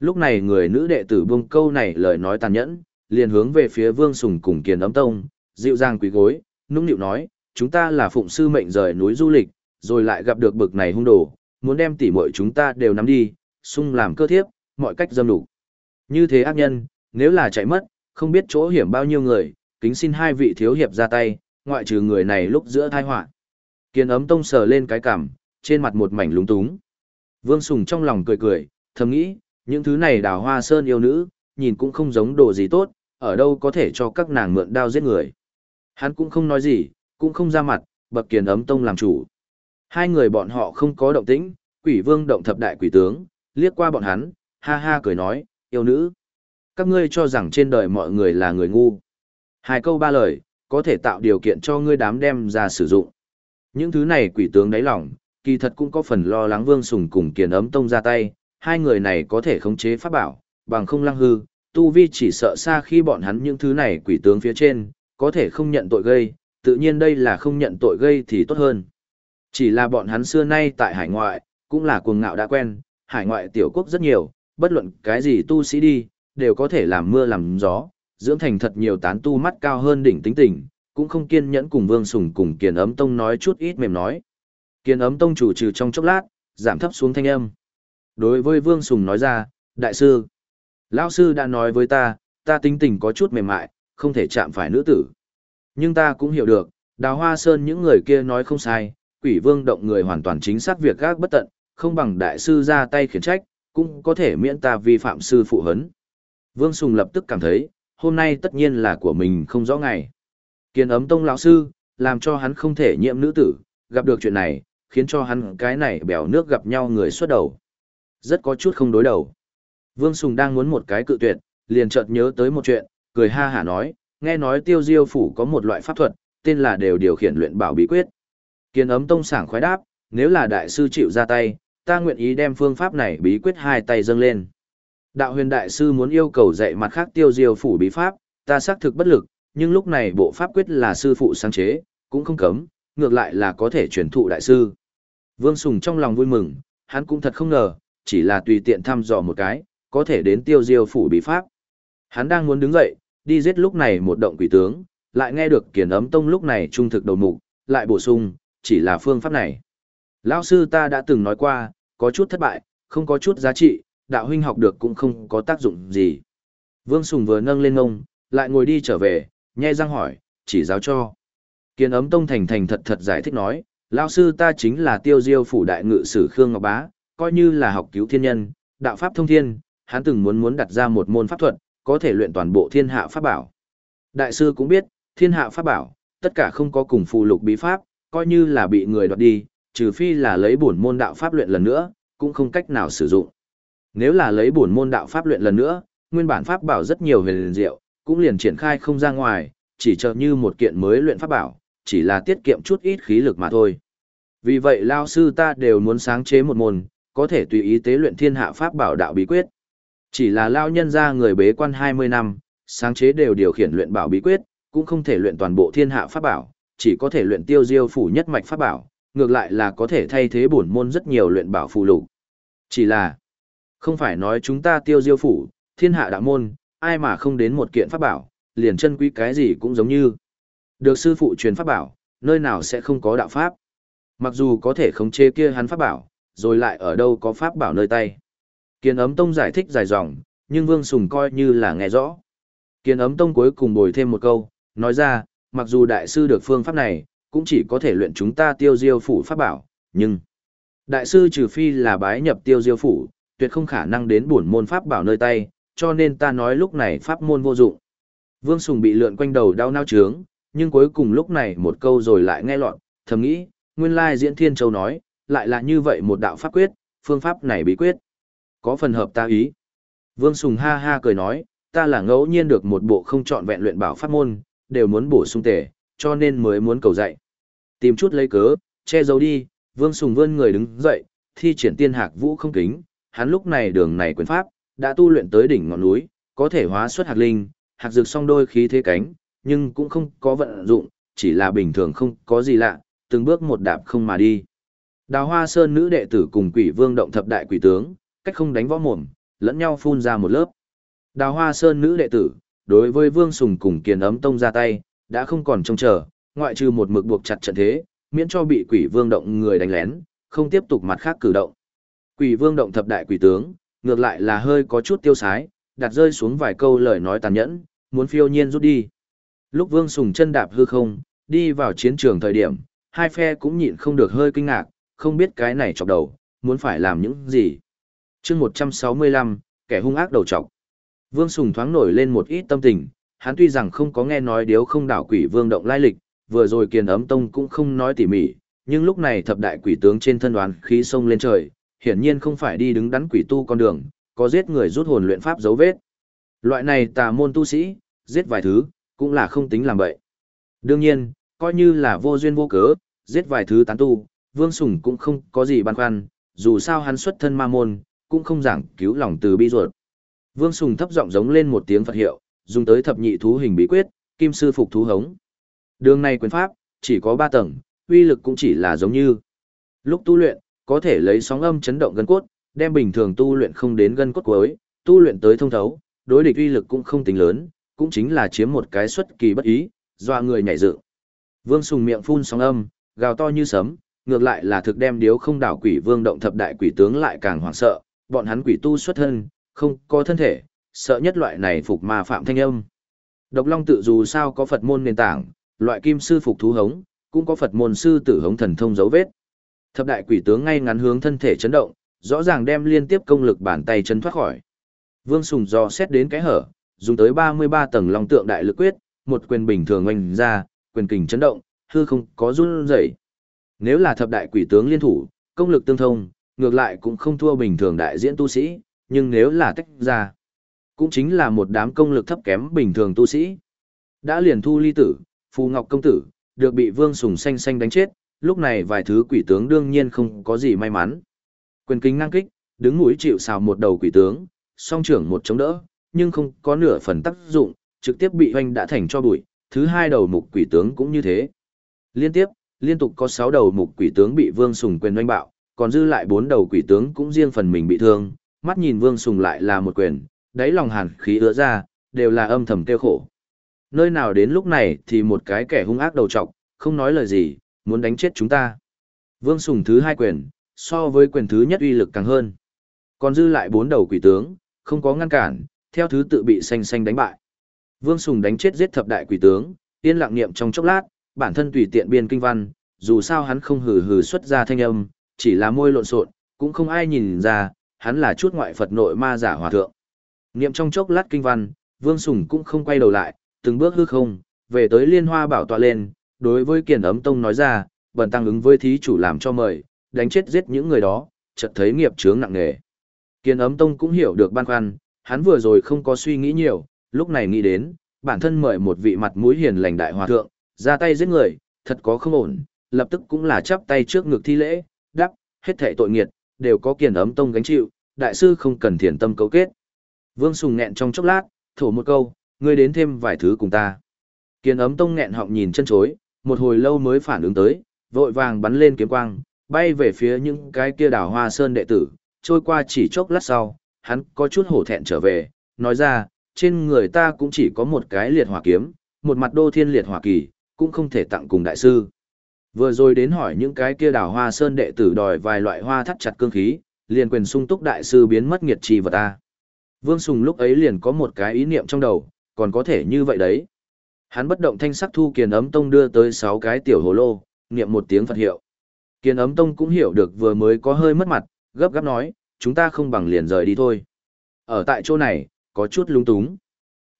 Lúc này người nữ đệ tử buông câu này lời nói tàn nhẫn, liền hướng về phía vương sùng cùng kiền ấm tông, dịu dàng quý gối, nũng nịu nói, chúng ta là phụng sư mệnh rời núi du lịch, rồi lại gặp được bực này hung đồ, muốn đem tỉ muội chúng ta đều nắm đi, sung làm cơ thiếp, mọi cách dâm đủ. Như thế ác nhân, nếu là chạy mất, không biết chỗ hiểm bao nhiêu người, kính xin hai vị thiếu hiệp ra tay, ngoại trừ người này lúc giữa thai họa. Kiền ấm tông sờ lên cái cằm, trên mặt một mảnh lúng túng. Vương Sùng trong lòng cười cười, thầm nghĩ, những thứ này đào hoa sơn yêu nữ, nhìn cũng không giống đồ gì tốt, ở đâu có thể cho các nàng mượn đao giết người. Hắn cũng không nói gì, cũng không ra mặt, bậc kiền ấm tông làm chủ. Hai người bọn họ không có động tĩnh, quỷ vương động thập đại quỷ tướng, liếc qua bọn hắn, ha ha cười nói, yêu nữ. Các ngươi cho rằng trên đời mọi người là người ngu. Hai câu ba lời, có thể tạo điều kiện cho ngươi đám đem ra sử dụng. Những thứ này quỷ tướng đáy lòng, kỳ thật cũng có phần lo lắng vương sùng cùng kiền ấm tông ra tay, hai người này có thể khống chế pháp bảo, bằng không lăng hư, tu vi chỉ sợ xa khi bọn hắn những thứ này quỷ tướng phía trên, có thể không nhận tội gây, tự nhiên đây là không nhận tội gây thì tốt hơn. Chỉ là bọn hắn xưa nay tại hải ngoại, cũng là cuồng ngạo đã quen, hải ngoại tiểu quốc rất nhiều, bất luận cái gì tu sĩ đi, đều có thể làm mưa làm gió, dưỡng thành thật nhiều tán tu mắt cao hơn đỉnh tính tình, cũng không kiên nhẫn cùng Vương Sùng cùng Kiền Ấm Tông nói chút ít mềm nói. Kiền Ấm Tông chủ trừ trong chốc lát, giảm thấp xuống thanh âm. Đối với Vương Sùng nói ra, đại sư, lão sư đã nói với ta, ta tính tình có chút mềm mại, không thể chạm phải nữ tử. Nhưng ta cũng hiểu được, đào hoa sơn những người kia nói không sai, quỷ vương động người hoàn toàn chính xác việc gác bất tận, không bằng đại sư ra tay khiển trách, cũng có thể miễn ta vi phạm sư phụ hấn. Vương Sùng lập tức cảm thấy, hôm nay tất nhiên là của mình không rõ ngày. Kiên ấm tông lão sư, làm cho hắn không thể nhiễm nữ tử, gặp được chuyện này, khiến cho hắn cái này bèo nước gặp nhau người xuất đầu. Rất có chút không đối đầu. Vương Sùng đang muốn một cái cự tuyệt, liền chợt nhớ tới một chuyện, cười ha hả nói, nghe nói tiêu diêu phủ có một loại pháp thuật, tên là đều điều khiển luyện bảo bí quyết. Kiên ấm tông sảng khoái đáp, nếu là đại sư chịu ra tay, ta nguyện ý đem phương pháp này bí quyết hai tay dâng lên. Đạo huyền đại sư muốn yêu cầu dạy mặt khác tiêu diêu phủ bí pháp, ta xác thực bất lực, nhưng lúc này bộ pháp quyết là sư phụ sáng chế, cũng không cấm, ngược lại là có thể truyền thụ đại sư. Vương Sùng trong lòng vui mừng, hắn cũng thật không ngờ, chỉ là tùy tiện thăm dò một cái, có thể đến tiêu diêu phủ bí pháp. Hắn đang muốn đứng dậy, đi giết lúc này một động quỷ tướng, lại nghe được kiền ấm tông lúc này trung thực đầu mục, lại bổ sung, chỉ là phương pháp này. Lão sư ta đã từng nói qua, có chút thất bại, không có chút giá trị, đạo huynh học được cũng không có tác dụng gì. Vương Sùng vừa nâng lên ngông, lại ngồi đi trở về, nhai răng hỏi, chỉ giáo cho. Kiến ấm tông thành thành thật thật giải thích nói, lão sư ta chính là tiêu diêu phủ đại ngự sử Khương Ngọc Bá, coi như là học cứu thiên nhân, đạo pháp thông thiên, hắn từng muốn muốn đặt ra một môn pháp thuật, có thể luyện toàn bộ thiên hạ pháp bảo. Đại sư cũng biết, thiên hạ pháp bảo, tất cả không có cùng phù lục bí pháp, coi như là bị người đoạt đi, trừ phi là lấy bổn môn đạo pháp luyện lần nữa, cũng không cách nào sử dụng. Nếu là lấy bổn môn đạo pháp luyện lần nữa, nguyên bản pháp bảo rất nhiều huyền liền diệu, cũng liền triển khai không ra ngoài, chỉ chờ như một kiện mới luyện pháp bảo, chỉ là tiết kiệm chút ít khí lực mà thôi. Vì vậy lao sư ta đều muốn sáng chế một môn, có thể tùy ý tế luyện thiên hạ pháp bảo đạo bí quyết. Chỉ là lao nhân ra người bế quan 20 năm, sáng chế đều điều khiển luyện bảo bí quyết, cũng không thể luyện toàn bộ thiên hạ pháp bảo, chỉ có thể luyện tiêu diêu phủ nhất mạch pháp bảo, ngược lại là có thể thay thế bổn môn rất nhiều luyện bảo phù lục. Chỉ là, không phải nói chúng ta tiêu diêu phủ, thiên hạ đạo môn, ai mà không đến một kiện pháp bảo, liền chân quý cái gì cũng giống như. Được sư phụ truyền pháp bảo, nơi nào sẽ không có đạo pháp. Mặc dù có thể khống chế kia hắn pháp bảo, rồi lại ở đâu có pháp bảo nơi tay. Kiên ấm tông giải thích dài dòng, nhưng Vương Sùng coi như là nghe rõ. Kiên ấm tông cuối cùng bồi thêm một câu, nói ra, mặc dù đại sư được phương pháp này, cũng chỉ có thể luyện chúng ta tiêu diêu phủ pháp bảo, nhưng đại sư trừ phi là bái nhập tiêu diêu phủ, tuyệt không khả năng đến bổn môn pháp bảo nơi tay, cho nên ta nói lúc này pháp môn vô dụng. Vương Sùng bị lượn quanh đầu đau nao trướng, nhưng cuối cùng lúc này một câu rồi lại nghe lọt, thầm nghĩ, nguyên lai diễn thiên châu nói, lại là như vậy một đạo pháp quyết, phương pháp này bí quyết. Có phần hợp ta ý. Vương Sùng ha ha cười nói, ta là ngẫu nhiên được một bộ không chọn vẹn luyện bảo pháp môn, đều muốn bổ sung tể, cho nên mới muốn cầu dạy. Tìm chút lấy cớ, che giấu đi, Vương Sùng vươn người đứng dậy, thi triển tiên hạc vũ không kính, hắn lúc này đường này quyền pháp, đã tu luyện tới đỉnh ngọn núi, có thể hóa xuất hạt linh, hạt dược song đôi khí thế cánh, nhưng cũng không có vận dụng, chỉ là bình thường không có gì lạ, từng bước một đạp không mà đi. Đào Hoa Sơn nữ đệ tử cùng Quỷ Vương động thập đại quỷ tướng, cách không đánh võ mồm, lẫn nhau phun ra một lớp. Đào Hoa Sơn nữ đệ tử, đối với Vương Sùng cùng Kiền Ấm Tông ra tay, đã không còn trông chờ, ngoại trừ một mực buộc chặt trận thế, miễn cho bị Quỷ Vương động người đánh lén, không tiếp tục mặt khác cử động. Quỷ Vương động thập đại quỷ tướng, ngược lại là hơi có chút tiêu sái, đặt rơi xuống vài câu lời nói tàn nhẫn, muốn phiêu nhiên rút đi. Lúc Vương Sùng chân đạp hư không, đi vào chiến trường thời điểm, hai phe cũng nhịn không được hơi kinh ngạc, không biết cái này chọc đầu, muốn phải làm những gì. chương 165, kẻ hung ác đầu chọc. Vương Sùng thoáng nổi lên một ít tâm tình, hắn tuy rằng không có nghe nói điếu không đảo quỷ vương động lai lịch, vừa rồi kiền ấm tông cũng không nói tỉ mỉ, nhưng lúc này thập đại quỷ tướng trên thân đoàn khí sông lên trời, hiển nhiên không phải đi đứng đắn quỷ tu con đường, có giết người rút hồn luyện pháp dấu vết. Loại này tà môn tu sĩ, giết vài thứ, cũng là không tính làm bậy. Đương nhiên, coi như là vô duyên vô cớ, giết vài thứ tán tu, Vương Sùng cũng không có gì băn khoăn, dù sao hắn xuất thân ma môn, cũng không giảng cứu lòng từ bi ruột. Vương Sùng thấp giọng giống lên một tiếng Phật hiệu, dùng tới thập nhị thú hình bí quyết, kim sư phục thú hống. Đường này quyền pháp, chỉ có 3 tầng, uy lực cũng chỉ là giống như. Lúc tu luyện, có thể lấy sóng âm chấn động gân cốt, đem bình thường tu luyện không đến gân cốt cuối, tu luyện tới thông thấu, đối địch uy lực cũng không tính lớn, cũng chính là chiếm một cái xuất kỳ bất ý, dọa người nhảy dựng. Vương Sùng miệng phun sóng âm, gào to như sấm, ngược lại là thực đem điếu không đảo quỷ vương động thập đại quỷ tướng lại càng hoảng sợ, bọn hắn quỷ tu xuất thân, không có thân thể, sợ nhất loại này phục ma phạm thanh âm. Độc Long tự dù sao có Phật môn nền tảng, loại kim sư phục thú hống, cũng có Phật môn sư tử hống thần thông dấu vết. Thập đại quỷ tướng ngay ngắn hướng thân thể chấn động, rõ ràng đem liên tiếp công lực bàn tay chấn thoát khỏi. Vương Sùng do xét đến cái hở, dùng tới 33 tầng long tượng đại lực quyết, một quyền bình thường oanh ra, quyền kình chấn động, hư không có run rẩy. Nếu là thập đại quỷ tướng liên thủ, công lực tương thông, ngược lại cũng không thua bình thường đại diễn tu sĩ, nhưng nếu là tách ra, cũng chính là một đám công lực thấp kém bình thường tu sĩ. Đã liền thu ly tử, phù ngọc công tử, được bị vương sùng xanh xanh đánh chết, lúc này vài thứ quỷ tướng đương nhiên không có gì may mắn. Quyền kính ngang kích, đứng mũi chịu xào một đầu quỷ tướng, song trưởng một chống đỡ, nhưng không có nửa phần tác dụng, trực tiếp bị hoanh đã thành cho bụi, thứ hai đầu mục quỷ tướng cũng như thế. Liên tiếp, liên tục có 6 đầu mục quỷ tướng bị Vương Sùng quyền oanh bạo, còn dư lại 4 đầu quỷ tướng cũng riêng phần mình bị thương, mắt nhìn Vương Sùng lại là một quyền, đáy lòng hàn khí ứa ra, đều là âm thầm tiêu khổ. Nơi nào đến lúc này thì một cái kẻ hung ác đầu trọc, không nói lời gì, muốn đánh chết chúng ta. Vương Sùng thứ hai quyền, so với quyền thứ nhất uy lực càng hơn. Còn dư lại bốn đầu quỷ tướng, không có ngăn cản, theo thứ tự bị xanh xanh đánh bại. Vương Sùng đánh chết giết thập đại quỷ tướng, yên lặng niệm trong chốc lát, bản thân tùy tiện biên kinh văn, dù sao hắn không hừ hừ xuất ra thanh âm, chỉ là môi lộn xộn, cũng không ai nhìn ra, hắn là chút ngoại Phật nội ma giả hòa thượng. Niệm trong chốc lát kinh văn, Vương Sùng cũng không quay đầu lại, từng bước hư không, về tới liên hoa bảo tọa lên, đối với kiền ấm tông nói ra, bần tăng ứng với thí chủ làm cho mời, đánh chết giết những người đó, chợt thấy nghiệp chướng nặng nề. Kiền ấm tông cũng hiểu được ban khoăn, hắn vừa rồi không có suy nghĩ nhiều, lúc này nghĩ đến, bản thân mời một vị mặt mũi hiền lành đại hòa thượng, ra tay giết người, thật có không ổn, lập tức cũng là chắp tay trước ngực thi lễ, đáp, hết thảy tội nghiệt, đều có kiền ấm tông gánh chịu, đại sư không cần thiền tâm cấu kết. Vương Sùng nghẹn trong chốc lát, thổ một câu, ngươi đến thêm vài thứ cùng ta. Kiền ấm tông nghẹn họng nhìn chân chối, một hồi lâu mới phản ứng tới, vội vàng bắn lên kiếm quang, bay về phía những cái kia đảo hoa sơn đệ tử, trôi qua chỉ chốc lát sau, hắn có chút hổ thẹn trở về, nói ra, trên người ta cũng chỉ có một cái liệt hỏa kiếm, một mặt đô thiên liệt hỏa kỳ, cũng không thể tặng cùng đại sư. Vừa rồi đến hỏi những cái kia đảo hoa sơn đệ tử đòi vài loại hoa thắt chặt cương khí, liền quyền sung túc đại sư biến mất nghiệt trì vật ta. Vương Sùng lúc ấy liền có một cái ý niệm trong đầu, còn có thể như vậy đấy. Hắn bất động thanh sắc thu kiền ấm tông đưa tới 6 cái tiểu hồ lô, niệm một tiếng Phật hiệu. Kiền ấm tông cũng hiểu được vừa mới có hơi mất mặt, gấp gáp nói, chúng ta không bằng liền rời đi thôi. Ở tại chỗ này, có chút lung túng.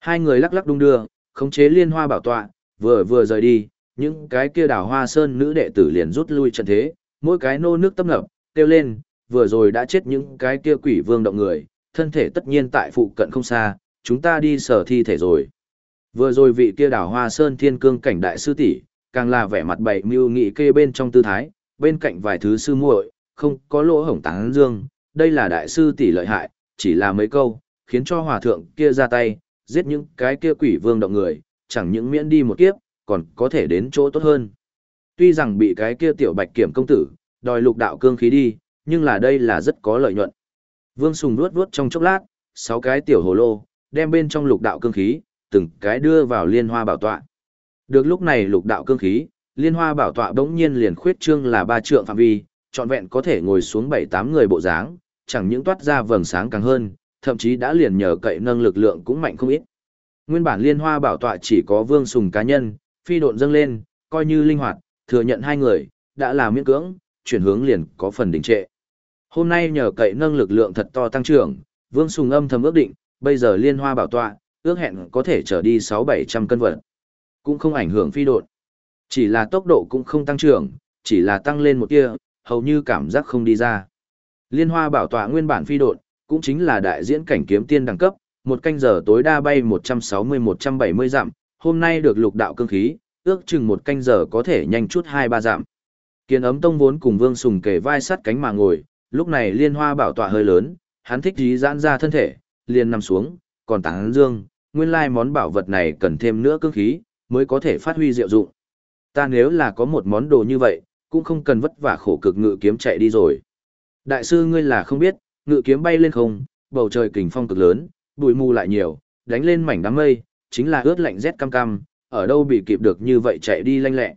Hai người lắc lắc đung đưa, khống chế liên hoa bảo tọa, vừa vừa rời đi, những cái kia đảo hoa sơn nữ đệ tử liền rút lui trận thế, mỗi cái nô nước tâm lập kêu lên, vừa rồi đã chết những cái kia quỷ vương động người, thân thể tất nhiên tại phụ cận không xa, chúng ta đi sở thi thể rồi. Vừa rồi vị kia đảo hoa sơn thiên cương cảnh đại sư tỷ càng là vẻ mặt bậy mưu nghị kê bên trong tư thái, bên cạnh vài thứ sư muội, không có lỗ hổng táng dương, đây là đại sư tỷ lợi hại, chỉ là mấy câu, khiến cho hòa thượng kia ra tay, giết những cái kia quỷ vương động người, chẳng những miễn đi một kiếp, còn có thể đến chỗ tốt hơn. Tuy rằng bị cái kia tiểu bạch kiểm công tử, đòi lục đạo cương khí đi, nhưng là đây là rất có lợi nhuận. Vương Sùng nuốt nuốt trong chốc lát, sáu cái tiểu hồ lô, đem bên trong lục đạo cương khí, từng cái đưa vào liên hoa bảo tọa. Được lúc này lục đạo cương khí, liên hoa bảo tọa bỗng nhiên liền khuyết trương là ba trượng phạm vi, trọn vẹn có thể ngồi xuống bảy tám người bộ dáng, chẳng những toát ra vầng sáng càng hơn, thậm chí đã liền nhờ cậy nâng lực lượng cũng mạnh không ít. Nguyên bản liên hoa bảo tọa chỉ có vương sùng cá nhân, phi độn dâng lên, coi như linh hoạt, thừa nhận hai người, đã là miễn cưỡng, chuyển hướng liền có phần đình trệ. Hôm nay nhờ cậy nâng lực lượng thật to tăng trưởng, vương sùng âm thầm ước định, bây giờ liên hoa bảo tọa, ước hẹn có thể trở đi 6-700 cân vật. Cũng không ảnh hưởng phi độn. Chỉ là tốc độ cũng không tăng trưởng, chỉ là tăng lên một tia, hầu như cảm giác không đi ra. Liên hoa bảo tọa nguyên bản phi độn, cũng chính là đại diễn cảnh kiếm tiên đẳng cấp, một canh giờ tối đa bay 160-170 dặm, hôm nay được lục đạo cương khí, ước chừng một canh giờ có thể nhanh chút 2-3 dặm. Kiên ấm tông vốn cùng vương sùng kề vai sắt cánh mà ngồi, lúc này liên hoa bảo tọa hơi lớn, hắn thích dí giãn ra thân thể, liền nằm xuống, còn tán dương, nguyên lai món bảo vật này cần thêm nữa cương khí, mới có thể phát huy diệu dụng. Ta nếu là có một món đồ như vậy, cũng không cần vất vả khổ cực ngự kiếm chạy đi rồi. Đại sư ngươi là không biết, ngự kiếm bay lên không, bầu trời kình phong cực lớn, bụi mù lại nhiều, đánh lên mảnh đám mây, chính là ướt lạnh rét cam cam, ở đâu bị kịp được như vậy chạy đi lanh lẹ.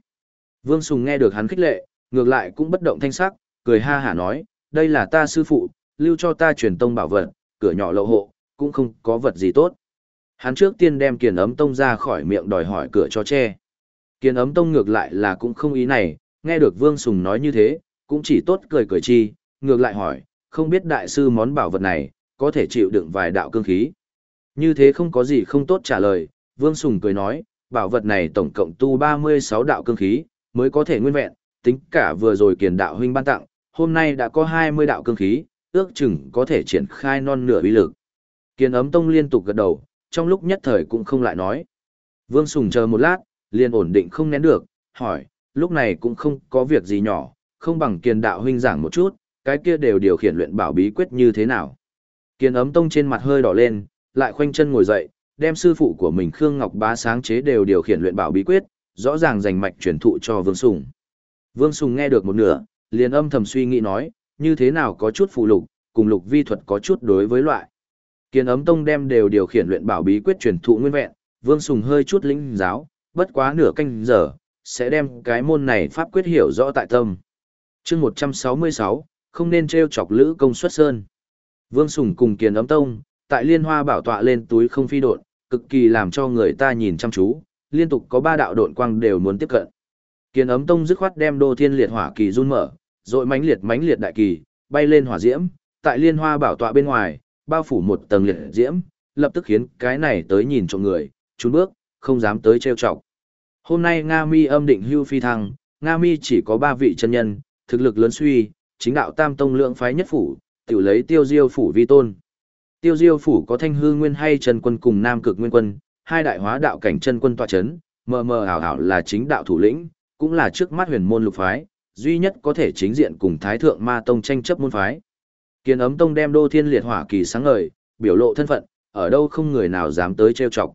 Vương Sùng nghe được hắn khích lệ, ngược lại cũng bất động thanh sắc, cười ha hả nói, đây là ta sư phụ, lưu cho ta truyền tông bảo vật, cửa nhỏ lậu hộ, cũng không có vật gì tốt. Hắn trước tiên đem kiền ấm tông ra khỏi miệng đòi hỏi cửa cho che. Kiền ấm tông ngược lại là cũng không ý này, nghe được Vương Sùng nói như thế, cũng chỉ tốt cười cười chi, ngược lại hỏi, không biết đại sư món bảo vật này, có thể chịu đựng vài đạo cương khí. Như thế không có gì không tốt trả lời, Vương Sùng cười nói, bảo vật này tổng cộng tu 36 đạo cương khí, mới có thể nguyên vẹn, tính cả vừa rồi kiền đạo huynh ban tặng, hôm nay đã có 20 đạo cương khí, ước chừng có thể triển khai non nửa uy lực. Kiền ấm tông liên tục gật đầu, trong lúc nhất thời cũng không lại nói. Vương Sùng chờ một lát, liền ổn định không nén được, hỏi, lúc này cũng không có việc gì nhỏ, không bằng kiền đạo huynh giảng một chút, cái kia đều điều khiển luyện bảo bí quyết như thế nào. Kiền ấm tông trên mặt hơi đỏ lên, lại khoanh chân ngồi dậy, đem sư phụ của mình Khương Ngọc Bá sáng chế đều điều khiển luyện bảo bí quyết, rõ ràng dành mạch truyền thụ cho Vương Sùng. Vương Sùng nghe được một nửa, liền âm thầm suy nghĩ nói, như thế nào có chút phụ lục, cùng lục vi thuật có chút đối với loại. Kiến ấm tông đem đều điều khiển luyện bảo bí quyết truyền thụ nguyên vẹn, Vương Sùng hơi chút lĩnh giáo, bất quá nửa canh giờ, sẽ đem cái môn này pháp quyết hiểu rõ tại tâm. chương 166, không nên treo chọc lữ công xuất sơn. Vương Sùng cùng kiến ấm tông, tại liên hoa bảo tọa lên túi không phi độn, cực kỳ làm cho người ta nhìn chăm chú, liên tục có ba đạo độn quang đều muốn tiếp cận. Kiến ấm tông dứt khoát đem đô thiên liệt hỏa kỳ run mở, rồi mãnh liệt mãnh liệt đại kỳ, bay lên hỏa diễm, tại liên hoa bảo tọa bên ngoài, bao phủ một tầng liệt diễm, lập tức khiến cái này tới nhìn trộm người, trốn bước, không dám tới trêu chọc. Hôm nay Nga Mi âm định hưu phi thăng, Nga Mi chỉ có ba vị chân nhân, thực lực lớn suy, chính đạo tam tông lượng phái nhất phủ, tiểu lấy tiêu diêu phủ vi tôn. Tiêu diêu phủ có thanh hư nguyên hay chân quân cùng nam cực nguyên quân, hai đại hóa đạo cảnh chân quân tọa chấn, mờ mờ ảo ảo là chính đạo thủ lĩnh, cũng là trước mắt huyền môn lục phái, duy nhất có thể chính diện cùng thái thượng ma tông tranh chấp môn phái. Kiên ấm tông đem đô thiên liệt hỏa kỳ sáng ngời, biểu lộ thân phận, ở đâu không người nào dám tới trêu chọc.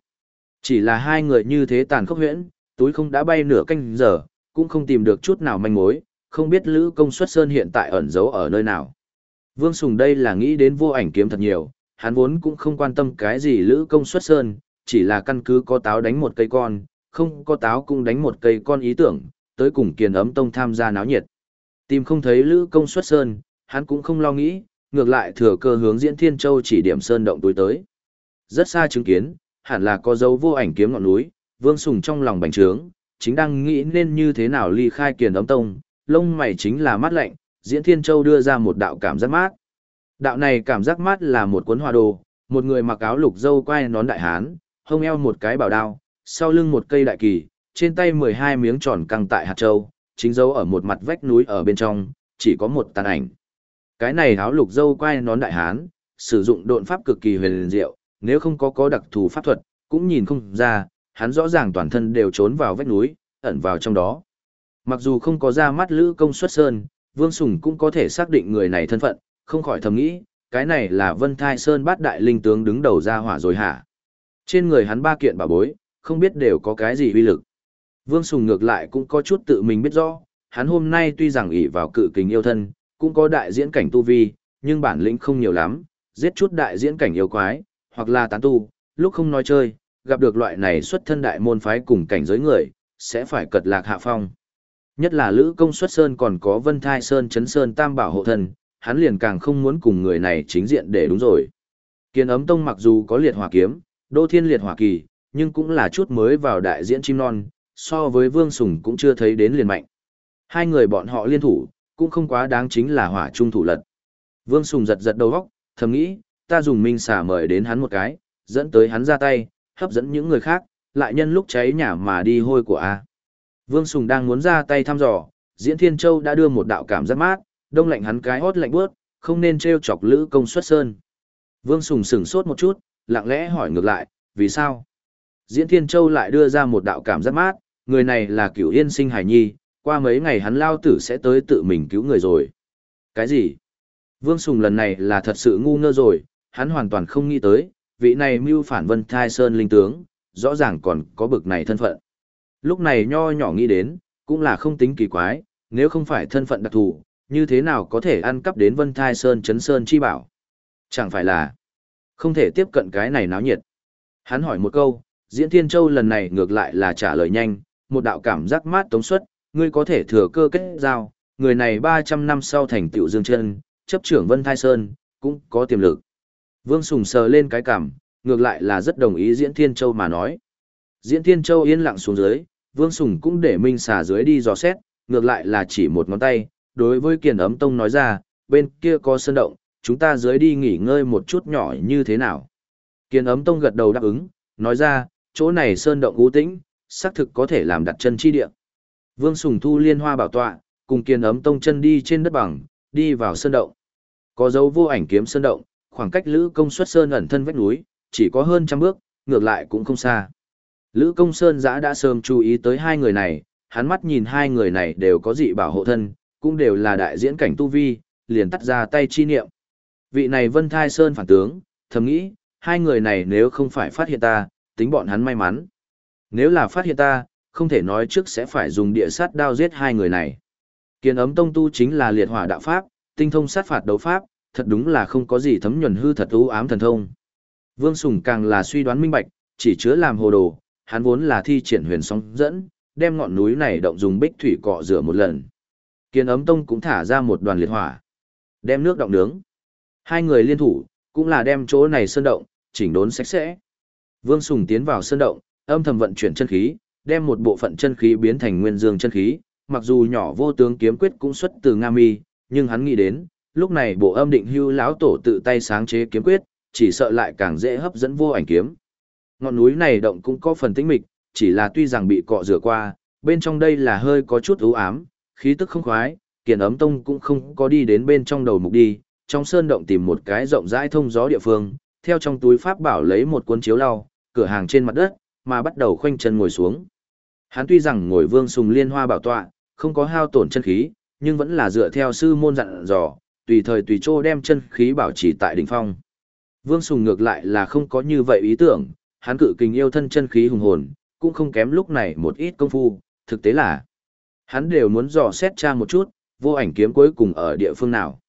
Chỉ là hai người như thế tàn khốc huyễn, túi không đã bay nửa canh giờ, cũng không tìm được chút nào manh mối, không biết Lữ Công Xuất Sơn hiện tại ẩn giấu ở nơi nào. Vương Sùng đây là nghĩ đến vô ảnh kiếm thật nhiều, hắn vốn cũng không quan tâm cái gì Lữ Công Xuất Sơn, chỉ là căn cứ có táo đánh một cây con, không có táo cũng đánh một cây con ý tưởng, tới cùng kiền ấm tông tham gia náo nhiệt. Tìm không thấy Lữ Công Xuất Sơn, hắn cũng không lo nghĩ, ngược lại thừa cơ hướng Diễn Thiên Châu chỉ điểm sơn động túi tới. Rất xa chứng kiến, hẳn là có dấu vô ảnh kiếm ngọn núi, Vương Sùng trong lòng bành trướng, chính đang nghĩ nên như thế nào ly khai kiền đóng tông, lông mày chính là mát lạnh, Diễn Thiên Châu đưa ra một đạo cảm giác mát. Đạo này cảm giác mát là một cuốn hoa đồ, một người mặc áo lục dâu quai nón đại hán, hông eo một cái bảo đao, sau lưng một cây đại kỳ, trên tay 12 miếng tròn căng tại hạt châu, chính dấu ở một mặt vách núi ở bên trong, chỉ có một tàn ảnh. Cái này áo lục dâu quai nón đại hán, sử dụng độn pháp cực kỳ huyền diệu, nếu không có có đặc thù pháp thuật, cũng nhìn không ra, hắn rõ ràng toàn thân đều trốn vào vách núi, ẩn vào trong đó. Mặc dù không có ra mắt lữ công xuất sơn, Vương Sùng cũng có thể xác định người này thân phận, không khỏi thầm nghĩ, cái này là Vân Thai Sơn bát đại linh tướng đứng đầu ra hỏa rồi hả? Trên người hắn ba kiện bảo bối, không biết đều có cái gì uy lực. Vương Sùng ngược lại cũng có chút tự mình biết rõ, hắn hôm nay tuy rằng ỷ vào cự kình yêu thân, cũng có đại diễn cảnh tu vi, nhưng bản lĩnh không nhiều lắm, giết chút đại diễn cảnh yêu quái, hoặc là tán tu, lúc không nói chơi, gặp được loại này xuất thân đại môn phái cùng cảnh giới người, sẽ phải cật lạc hạ phong. Nhất là Lữ Công Xuất Sơn còn có Vân Thai Sơn Chấn Sơn Tam Bảo hộ thần, hắn liền càng không muốn cùng người này chính diện để đúng rồi. Kiên ấm tông mặc dù có liệt hỏa kiếm, đô thiên liệt hỏa kỳ, nhưng cũng là chút mới vào đại diễn chim non, so với Vương Sùng cũng chưa thấy đến liền mạnh. Hai người bọn họ liên thủ, cũng không quá đáng chính là hỏa trung thủ lật. Vương Sùng giật giật đầu góc, thầm nghĩ, ta dùng minh xả mời đến hắn một cái, dẫn tới hắn ra tay, hấp dẫn những người khác, lại nhân lúc cháy nhà mà đi hôi của A. Vương Sùng đang muốn ra tay thăm dò, Diễn Thiên Châu đã đưa một đạo cảm giác mát, đông lạnh hắn cái hót lạnh bước, không nên treo chọc lữ công xuất sơn. Vương Sùng sửng sốt một chút, lặng lẽ hỏi ngược lại, vì sao? Diễn Thiên Châu lại đưa ra một đạo cảm giác mát, người này là cửu yên sinh hải nhi, qua mấy ngày hắn lao tử sẽ tới tự mình cứu người rồi. Cái gì? Vương Sùng lần này là thật sự ngu ngơ rồi, hắn hoàn toàn không nghĩ tới, vị này mưu phản vân thai sơn linh tướng, rõ ràng còn có bực này thân phận. Lúc này nho nhỏ nghĩ đến, cũng là không tính kỳ quái, nếu không phải thân phận đặc thù, như thế nào có thể ăn cắp đến vân thai sơn chấn sơn chi bảo. Chẳng phải là không thể tiếp cận cái này náo nhiệt. Hắn hỏi một câu, Diễn Thiên Châu lần này ngược lại là trả lời nhanh, một đạo cảm giác mát tống suất ngươi có thể thừa cơ kết giao, người này 300 năm sau thành tựu dương chân, chấp trưởng Vân Thai Sơn, cũng có tiềm lực. Vương Sùng sờ lên cái cảm, ngược lại là rất đồng ý Diễn Thiên Châu mà nói. Diễn Thiên Châu yên lặng xuống dưới, Vương Sùng cũng để Minh xả dưới đi dò xét, ngược lại là chỉ một ngón tay, đối với Kiền Ấm Tông nói ra, bên kia có sơn động, chúng ta dưới đi nghỉ ngơi một chút nhỏ như thế nào. Kiền Ấm Tông gật đầu đáp ứng, nói ra, chỗ này sơn động ú tĩnh, xác thực có thể làm đặt chân chi địa. Vương Sùng thu liên hoa bảo tọa, cùng kiên Ấm Tông chân đi trên đất bằng, đi vào sơn động. Có dấu vô ảnh kiếm sơn động, khoảng cách Lữ Công xuất sơn ẩn thân vách núi, chỉ có hơn trăm bước, ngược lại cũng không xa. Lữ Công Sơn giã đã sớm chú ý tới hai người này, hắn mắt nhìn hai người này đều có dị bảo hộ thân, cũng đều là đại diễn cảnh tu vi, liền tắt ra tay chi niệm. Vị này Vân Thai Sơn phản tướng, thầm nghĩ, hai người này nếu không phải phát hiện ta, tính bọn hắn may mắn. Nếu là phát hiện ta, không thể nói trước sẽ phải dùng địa sát đao giết hai người này. Kiến ấm tông tu chính là liệt hỏa đạo pháp, tinh thông sát phạt đấu pháp, thật đúng là không có gì thấm nhuần hư thật u ám thần thông. Vương Sùng càng là suy đoán minh bạch, chỉ chứa làm hồ đồ, hắn vốn là thi triển huyền sóng dẫn, đem ngọn núi này động dùng bích thủy cọ rửa một lần. Kiên ấm tông cũng thả ra một đoàn liệt hỏa, đem nước động nướng. Hai người liên thủ, cũng là đem chỗ này sơn động, chỉnh đốn sạch sẽ. Vương Sùng tiến vào sơn động, âm thầm vận chuyển chân khí, đem một bộ phận chân khí biến thành nguyên dương chân khí, mặc dù nhỏ vô tướng kiếm quyết cũng xuất từ Nga Mi, nhưng hắn nghĩ đến, lúc này bộ âm định hưu lão tổ tự tay sáng chế kiếm quyết, chỉ sợ lại càng dễ hấp dẫn vô ảnh kiếm. Ngọn núi này động cũng có phần tĩnh mịch, chỉ là tuy rằng bị cọ rửa qua, bên trong đây là hơi có chút u ám, khí tức không khoái, kiền ấm tông cũng không có đi đến bên trong đầu mục đi, trong sơn động tìm một cái rộng rãi thông gió địa phương, theo trong túi pháp bảo lấy một cuốn chiếu lau, cửa hàng trên mặt đất, mà bắt đầu khoanh chân ngồi xuống. Hắn tuy rằng ngồi vương sùng liên hoa bảo tọa, không có hao tổn chân khí, nhưng vẫn là dựa theo sư môn dặn dò, tùy thời tùy chỗ đem chân khí bảo trì tại đỉnh phong. Vương Sùng ngược lại là không có như vậy ý tưởng, hắn cự kình yêu thân chân khí hùng hồn, cũng không kém lúc này một ít công phu, thực tế là hắn đều muốn dò xét tra một chút, vô ảnh kiếm cuối cùng ở địa phương nào.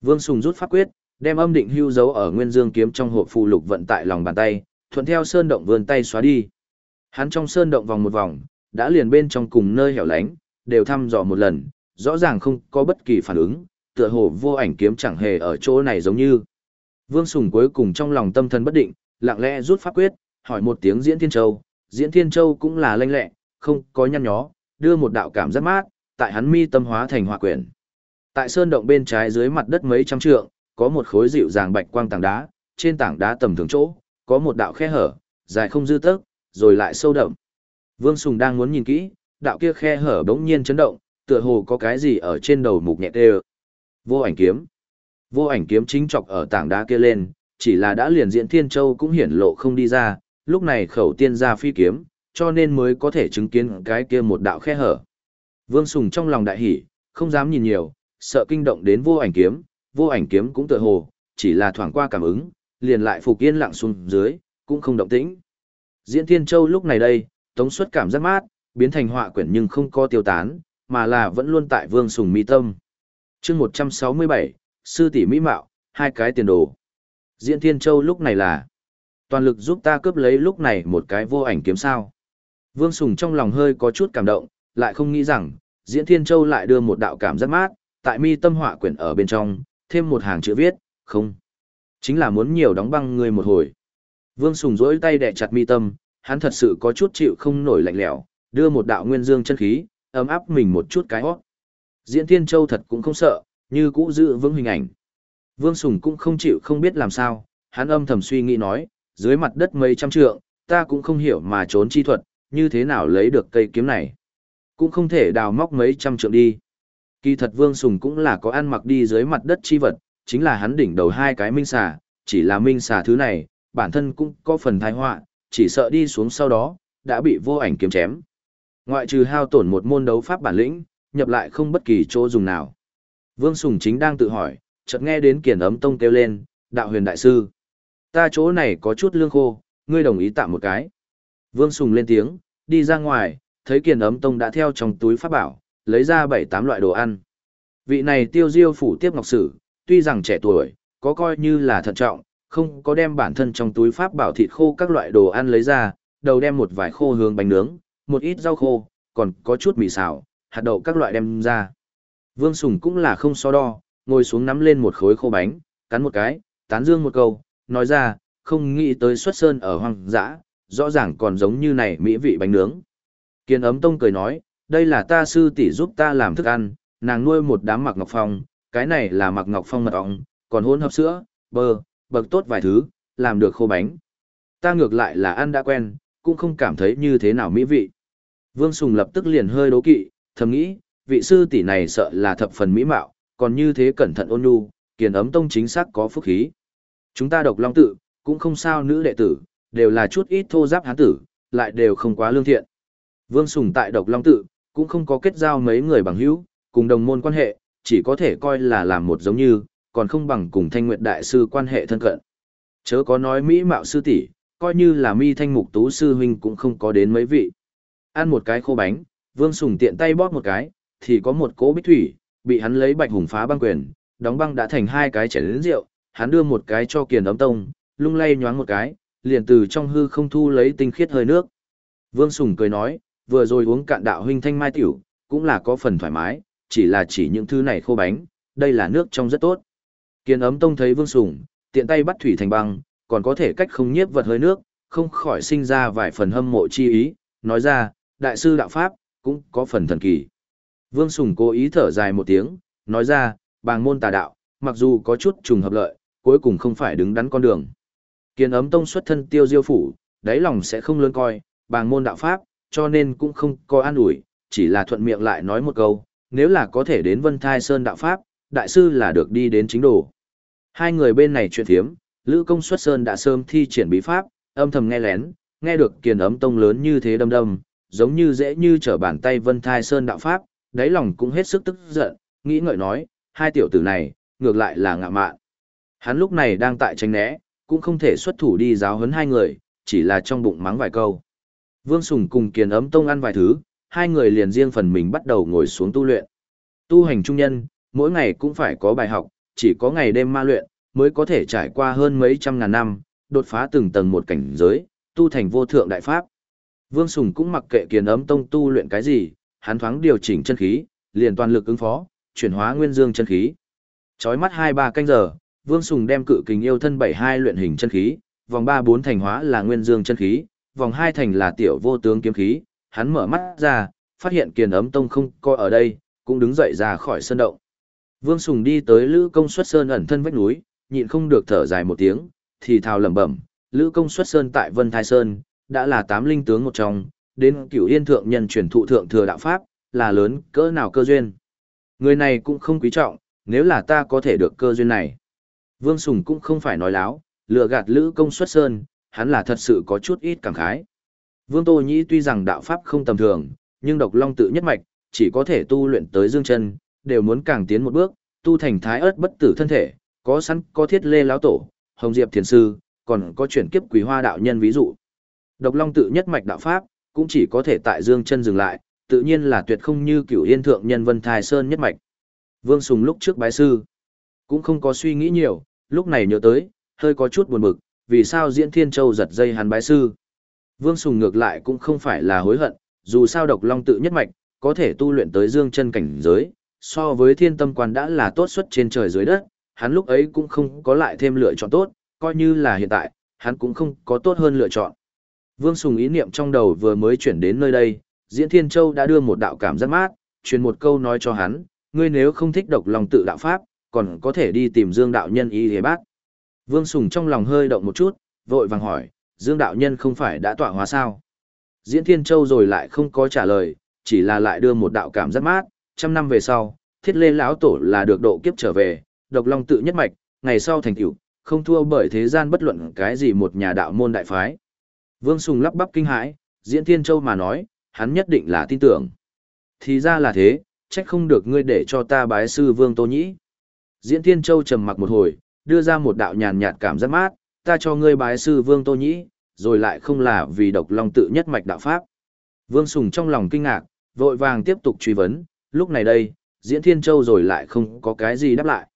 Vương Sùng rút pháp quyết, đem âm định hưu dấu ở nguyên dương kiếm trong hộp phù lục vận tại lòng bàn tay, thuận theo sơn động vươn tay xóa đi. Hắn trong sơn động vòng một vòng, đã liền bên trong cùng nơi hẻo lánh, đều thăm dò một lần, rõ ràng không có bất kỳ phản ứng, tựa hồ vô ảnh kiếm chẳng hề ở chỗ này giống như. Vương Sùng cuối cùng trong lòng tâm thần bất định, lặng lẽ rút pháp quyết, hỏi một tiếng Diễn Thiên Châu, Diễn Thiên Châu cũng là lanh lẹ, không có nhăn nhó, đưa một đạo cảm giác mát, tại hắn mi tâm hóa thành hỏa quyển. Tại sơn động bên trái dưới mặt đất mấy trăm trượng, có một khối dịu dàng bạch quang tảng đá, trên tảng đá tầm thường chỗ, có một đạo khe hở, dài không dư tấc, rồi lại sâu đậm. Vương Sùng đang muốn nhìn kỹ, đạo kia khe hở bỗng nhiên chấn động, tựa hồ có cái gì ở trên đầu mục nhẹ tê Vô ảnh kiếm. Vô ảnh kiếm chính chọc ở tảng đá kia lên, chỉ là đã liền diễn Thiên Châu cũng hiển lộ không đi ra, lúc này khẩu tiên ra phi kiếm, cho nên mới có thể chứng kiến cái kia một đạo khe hở. Vương Sùng trong lòng đại hỉ, không dám nhìn nhiều, sợ kinh động đến vô ảnh kiếm, vô ảnh kiếm cũng tựa hồ, chỉ là thoảng qua cảm ứng, liền lại phục yên lặng xuống dưới, cũng không động tĩnh. Diễn Thiên Châu lúc này đây, tống suất cảm giác mát, biến thành họa quyển nhưng không có tiêu tán, mà là vẫn luôn tại Vương Sùng mi tâm. chương 167, sư tỷ mỹ mạo, hai cái tiền đồ. Diễn Thiên Châu lúc này là toàn lực giúp ta cướp lấy lúc này một cái vô ảnh kiếm sao. Vương Sùng trong lòng hơi có chút cảm động, lại không nghĩ rằng, Diễn Thiên Châu lại đưa một đạo cảm giác mát, tại mi tâm họa quyển ở bên trong, thêm một hàng chữ viết, không. Chính là muốn nhiều đóng băng người một hồi. Vương Sùng rỗi tay đẻ chặt mi tâm, hắn thật sự có chút chịu không nổi lạnh lẽo, đưa một đạo nguyên dương chân khí, ấm áp mình một chút cái hót. Diễn Thiên Châu thật cũng không sợ, như cũ giữ vững hình ảnh. Vương Sùng cũng không chịu không biết làm sao, hắn âm thầm suy nghĩ nói, dưới mặt đất mấy trăm trượng, ta cũng không hiểu mà trốn chi thuật, như thế nào lấy được cây kiếm này. Cũng không thể đào móc mấy trăm trượng đi. Kỳ thật Vương Sùng cũng là có ăn mặc đi dưới mặt đất chi vật, chính là hắn đỉnh đầu hai cái minh xà, chỉ là minh xà thứ này, bản thân cũng có phần thái họa, chỉ sợ đi xuống sau đó, đã bị vô ảnh kiếm chém. Ngoại trừ hao tổn một môn đấu pháp bản lĩnh, nhập lại không bất kỳ chỗ dùng nào. Vương Sùng chính đang tự hỏi, chợt nghe đến kiền ấm tông kêu lên, đạo huyền đại sư. Ta chỗ này có chút lương khô, ngươi đồng ý tạm một cái. Vương Sùng lên tiếng, đi ra ngoài, thấy kiền ấm tông đã theo trong túi pháp bảo, lấy ra bảy tám loại đồ ăn. Vị này tiêu diêu phủ tiếp ngọc sử, tuy rằng trẻ tuổi, có coi như là thận trọng, không có đem bản thân trong túi pháp bảo thịt khô các loại đồ ăn lấy ra, đầu đem một vài khô hướng bánh nướng, một ít rau khô, còn có chút mì xào, hạt đậu các loại đem ra. Vương Sùng cũng là không so đo, ngồi xuống nắm lên một khối khô bánh, cắn một cái, tán dương một câu, nói ra, không nghĩ tới xuất sơn ở hoang dã, rõ ràng còn giống như này mỹ vị bánh nướng. Kiên ấm tông cười nói, đây là ta sư tỷ giúp ta làm thức ăn, nàng nuôi một đám mặc ngọc phong, cái này là mặc ngọc phong mật ong, còn hôn hợp sữa, bơ, bậc tốt vài thứ, làm được khô bánh. Ta ngược lại là ăn đã quen, cũng không cảm thấy như thế nào mỹ vị. Vương Sùng lập tức liền hơi đố kỵ, thầm nghĩ, vị sư tỷ này sợ là thập phần mỹ mạo, còn như thế cẩn thận ôn nhu, kiền ấm tông chính xác có phúc khí. Chúng ta độc long tự, cũng không sao nữ đệ tử, đều là chút ít thô giáp hán tử, lại đều không quá lương thiện. Vương Sùng tại độc long tự, cũng không có kết giao mấy người bằng hữu, cùng đồng môn quan hệ, chỉ có thể coi là làm một giống như, còn không bằng cùng thanh nguyện đại sư quan hệ thân cận. Chớ có nói mỹ mạo sư tỷ, coi như là mi thanh mục tú sư huynh cũng không có đến mấy vị. Ăn một cái khô bánh, Vương Sùng tiện tay bóp một cái, thì có một cỗ bích thủy, bị hắn lấy bạch hùng phá băng quyền, đóng băng đã thành hai cái chén lớn rượu, hắn đưa một cái cho kiền ấm tông, lung lay nhoáng một cái, liền từ trong hư không thu lấy tinh khiết hơi nước. Vương Sùng cười nói, vừa rồi uống cạn đạo huynh thanh mai tiểu, cũng là có phần thoải mái, chỉ là chỉ những thứ này khô bánh, đây là nước trong rất tốt. Kiên ấm tông thấy Vương Sùng, tiện tay bắt thủy thành băng, còn có thể cách không nhiếp vật hơi nước, không khỏi sinh ra vài phần hâm mộ chi ý, nói ra, đại sư đạo pháp, cũng có phần thần kỳ. Vương Sùng cố ý thở dài một tiếng, nói ra, bàng môn tà đạo, mặc dù có chút trùng hợp lợi, cuối cùng không phải đứng đắn con đường. Kiên ấm tông xuất thân tiêu diêu phủ, đáy lòng sẽ không lớn coi, bàng môn đạo pháp, cho nên cũng không có an ủi, chỉ là thuận miệng lại nói một câu, nếu là có thể đến Vân Thai Sơn đạo pháp, đại sư là được đi đến chính đồ. Hai người bên này chuyện thiếm, Lữ Công Xuất Sơn đã sớm thi triển bí pháp, âm thầm nghe lén, nghe được kiền ấm tông lớn như thế đâm đâm, giống như dễ như trở bàn tay Vân Thai Sơn đạo pháp, đáy lòng cũng hết sức tức giận, nghĩ ngợi nói, hai tiểu tử này, ngược lại là ngạ mạn. Hắn lúc này đang tại tranh né, cũng không thể xuất thủ đi giáo huấn hai người, chỉ là trong bụng mắng vài câu. Vương Sùng cùng Kiền ấm tông ăn vài thứ, hai người liền riêng phần mình bắt đầu ngồi xuống tu luyện. Tu hành trung nhân, mỗi ngày cũng phải có bài học, chỉ có ngày đêm ma luyện, mới có thể trải qua hơn mấy trăm ngàn năm, đột phá từng tầng một cảnh giới, tu thành vô thượng đại pháp. Vương Sùng cũng mặc kệ Kiền ấm tông tu luyện cái gì, hắn thoáng điều chỉnh chân khí, liền toàn lực ứng phó, chuyển hóa nguyên dương chân khí. Chói mắt 2-3 canh giờ, Vương Sùng đem cự kình yêu thân 72 luyện hình chân khí, vòng 3-4 thành hóa là nguyên dương chân khí, vòng 2 thành là tiểu vô tướng kiếm khí, hắn mở mắt ra, phát hiện kiền ấm tông không coi ở đây, cũng đứng dậy ra khỏi sân động. Vương Sùng đi tới Lữ Công Xuất Sơn ẩn thân vách núi, nhịn không được thở dài một tiếng, thì thào lẩm bẩm, Lữ Công Xuất Sơn tại Vân Thái Sơn, đã là tám linh tướng một trong, đến cửu yên thượng nhân truyền thụ thượng thừa đạo pháp, là lớn cỡ nào cơ duyên. Người này cũng không quý trọng, nếu là ta có thể được cơ duyên này. Vương Sùng cũng không phải nói láo, lừa gạt Lữ Công Xuất Sơn, hắn là thật sự có chút ít cảm khái. Vương Tô Nhĩ tuy rằng đạo pháp không tầm thường, nhưng độc long tự nhất mạch, chỉ có thể tu luyện tới dương chân, đều muốn càng tiến một bước, tu thành thái ớt bất tử thân thể, có sẵn có thiết lê lão tổ, hồng diệp thiền sư, còn có chuyển kiếp quý hoa đạo nhân ví dụ. Độc long tự nhất mạch đạo pháp, cũng chỉ có thể tại dương chân dừng lại, tự nhiên là tuyệt không như cửu yên thượng nhân vân thái sơn nhất mạch. Vương Sùng lúc trước bái sư, cũng không có suy nghĩ nhiều, lúc này nhớ tới, hơi có chút buồn bực, vì sao diễn thiên châu giật dây hắn bái sư. Vương Sùng ngược lại cũng không phải là hối hận, dù sao độc long tự nhất mạch, có thể tu luyện tới dương chân cảnh giới, so với thiên tâm quan đã là tốt xuất trên trời dưới đất, hắn lúc ấy cũng không có lại thêm lựa chọn tốt, coi như là hiện tại, hắn cũng không có tốt hơn lựa chọn. Vương Sùng ý niệm trong đầu vừa mới chuyển đến nơi đây, Diễn Thiên Châu đã đưa một đạo cảm giác mát, truyền một câu nói cho hắn, ngươi nếu không thích độc lòng tự đạo pháp, còn có thể đi tìm Dương đạo nhân y hề bác. Vương Sùng trong lòng hơi động một chút, vội vàng hỏi, Dương đạo nhân không phải đã tọa hóa sao? Diễn Thiên Châu rồi lại không có trả lời, chỉ là lại đưa một đạo cảm giác mát, trăm năm về sau, thiết lê lão tổ là được độ kiếp trở về, độc long tự nhất mạch, ngày sau thành tựu không thua bởi thế gian bất luận cái gì một nhà đạo môn đại phái. Vương Sùng lắp bắp kinh hãi, Diễn Thiên Châu mà nói, hắn nhất định là tin tưởng. Thì ra là thế, trách không được ngươi để cho ta bái sư Vương Tô Nhĩ. Diễn Thiên Châu trầm mặc một hồi, đưa ra một đạo nhàn nhạt cảm giác mát, ta cho ngươi bái sư Vương Tô Nhĩ, rồi lại không là vì độc long tự nhất mạch đạo pháp. Vương Sùng trong lòng kinh ngạc, vội vàng tiếp tục truy vấn, lúc này đây, Diễn Thiên Châu rồi lại không có cái gì đáp lại.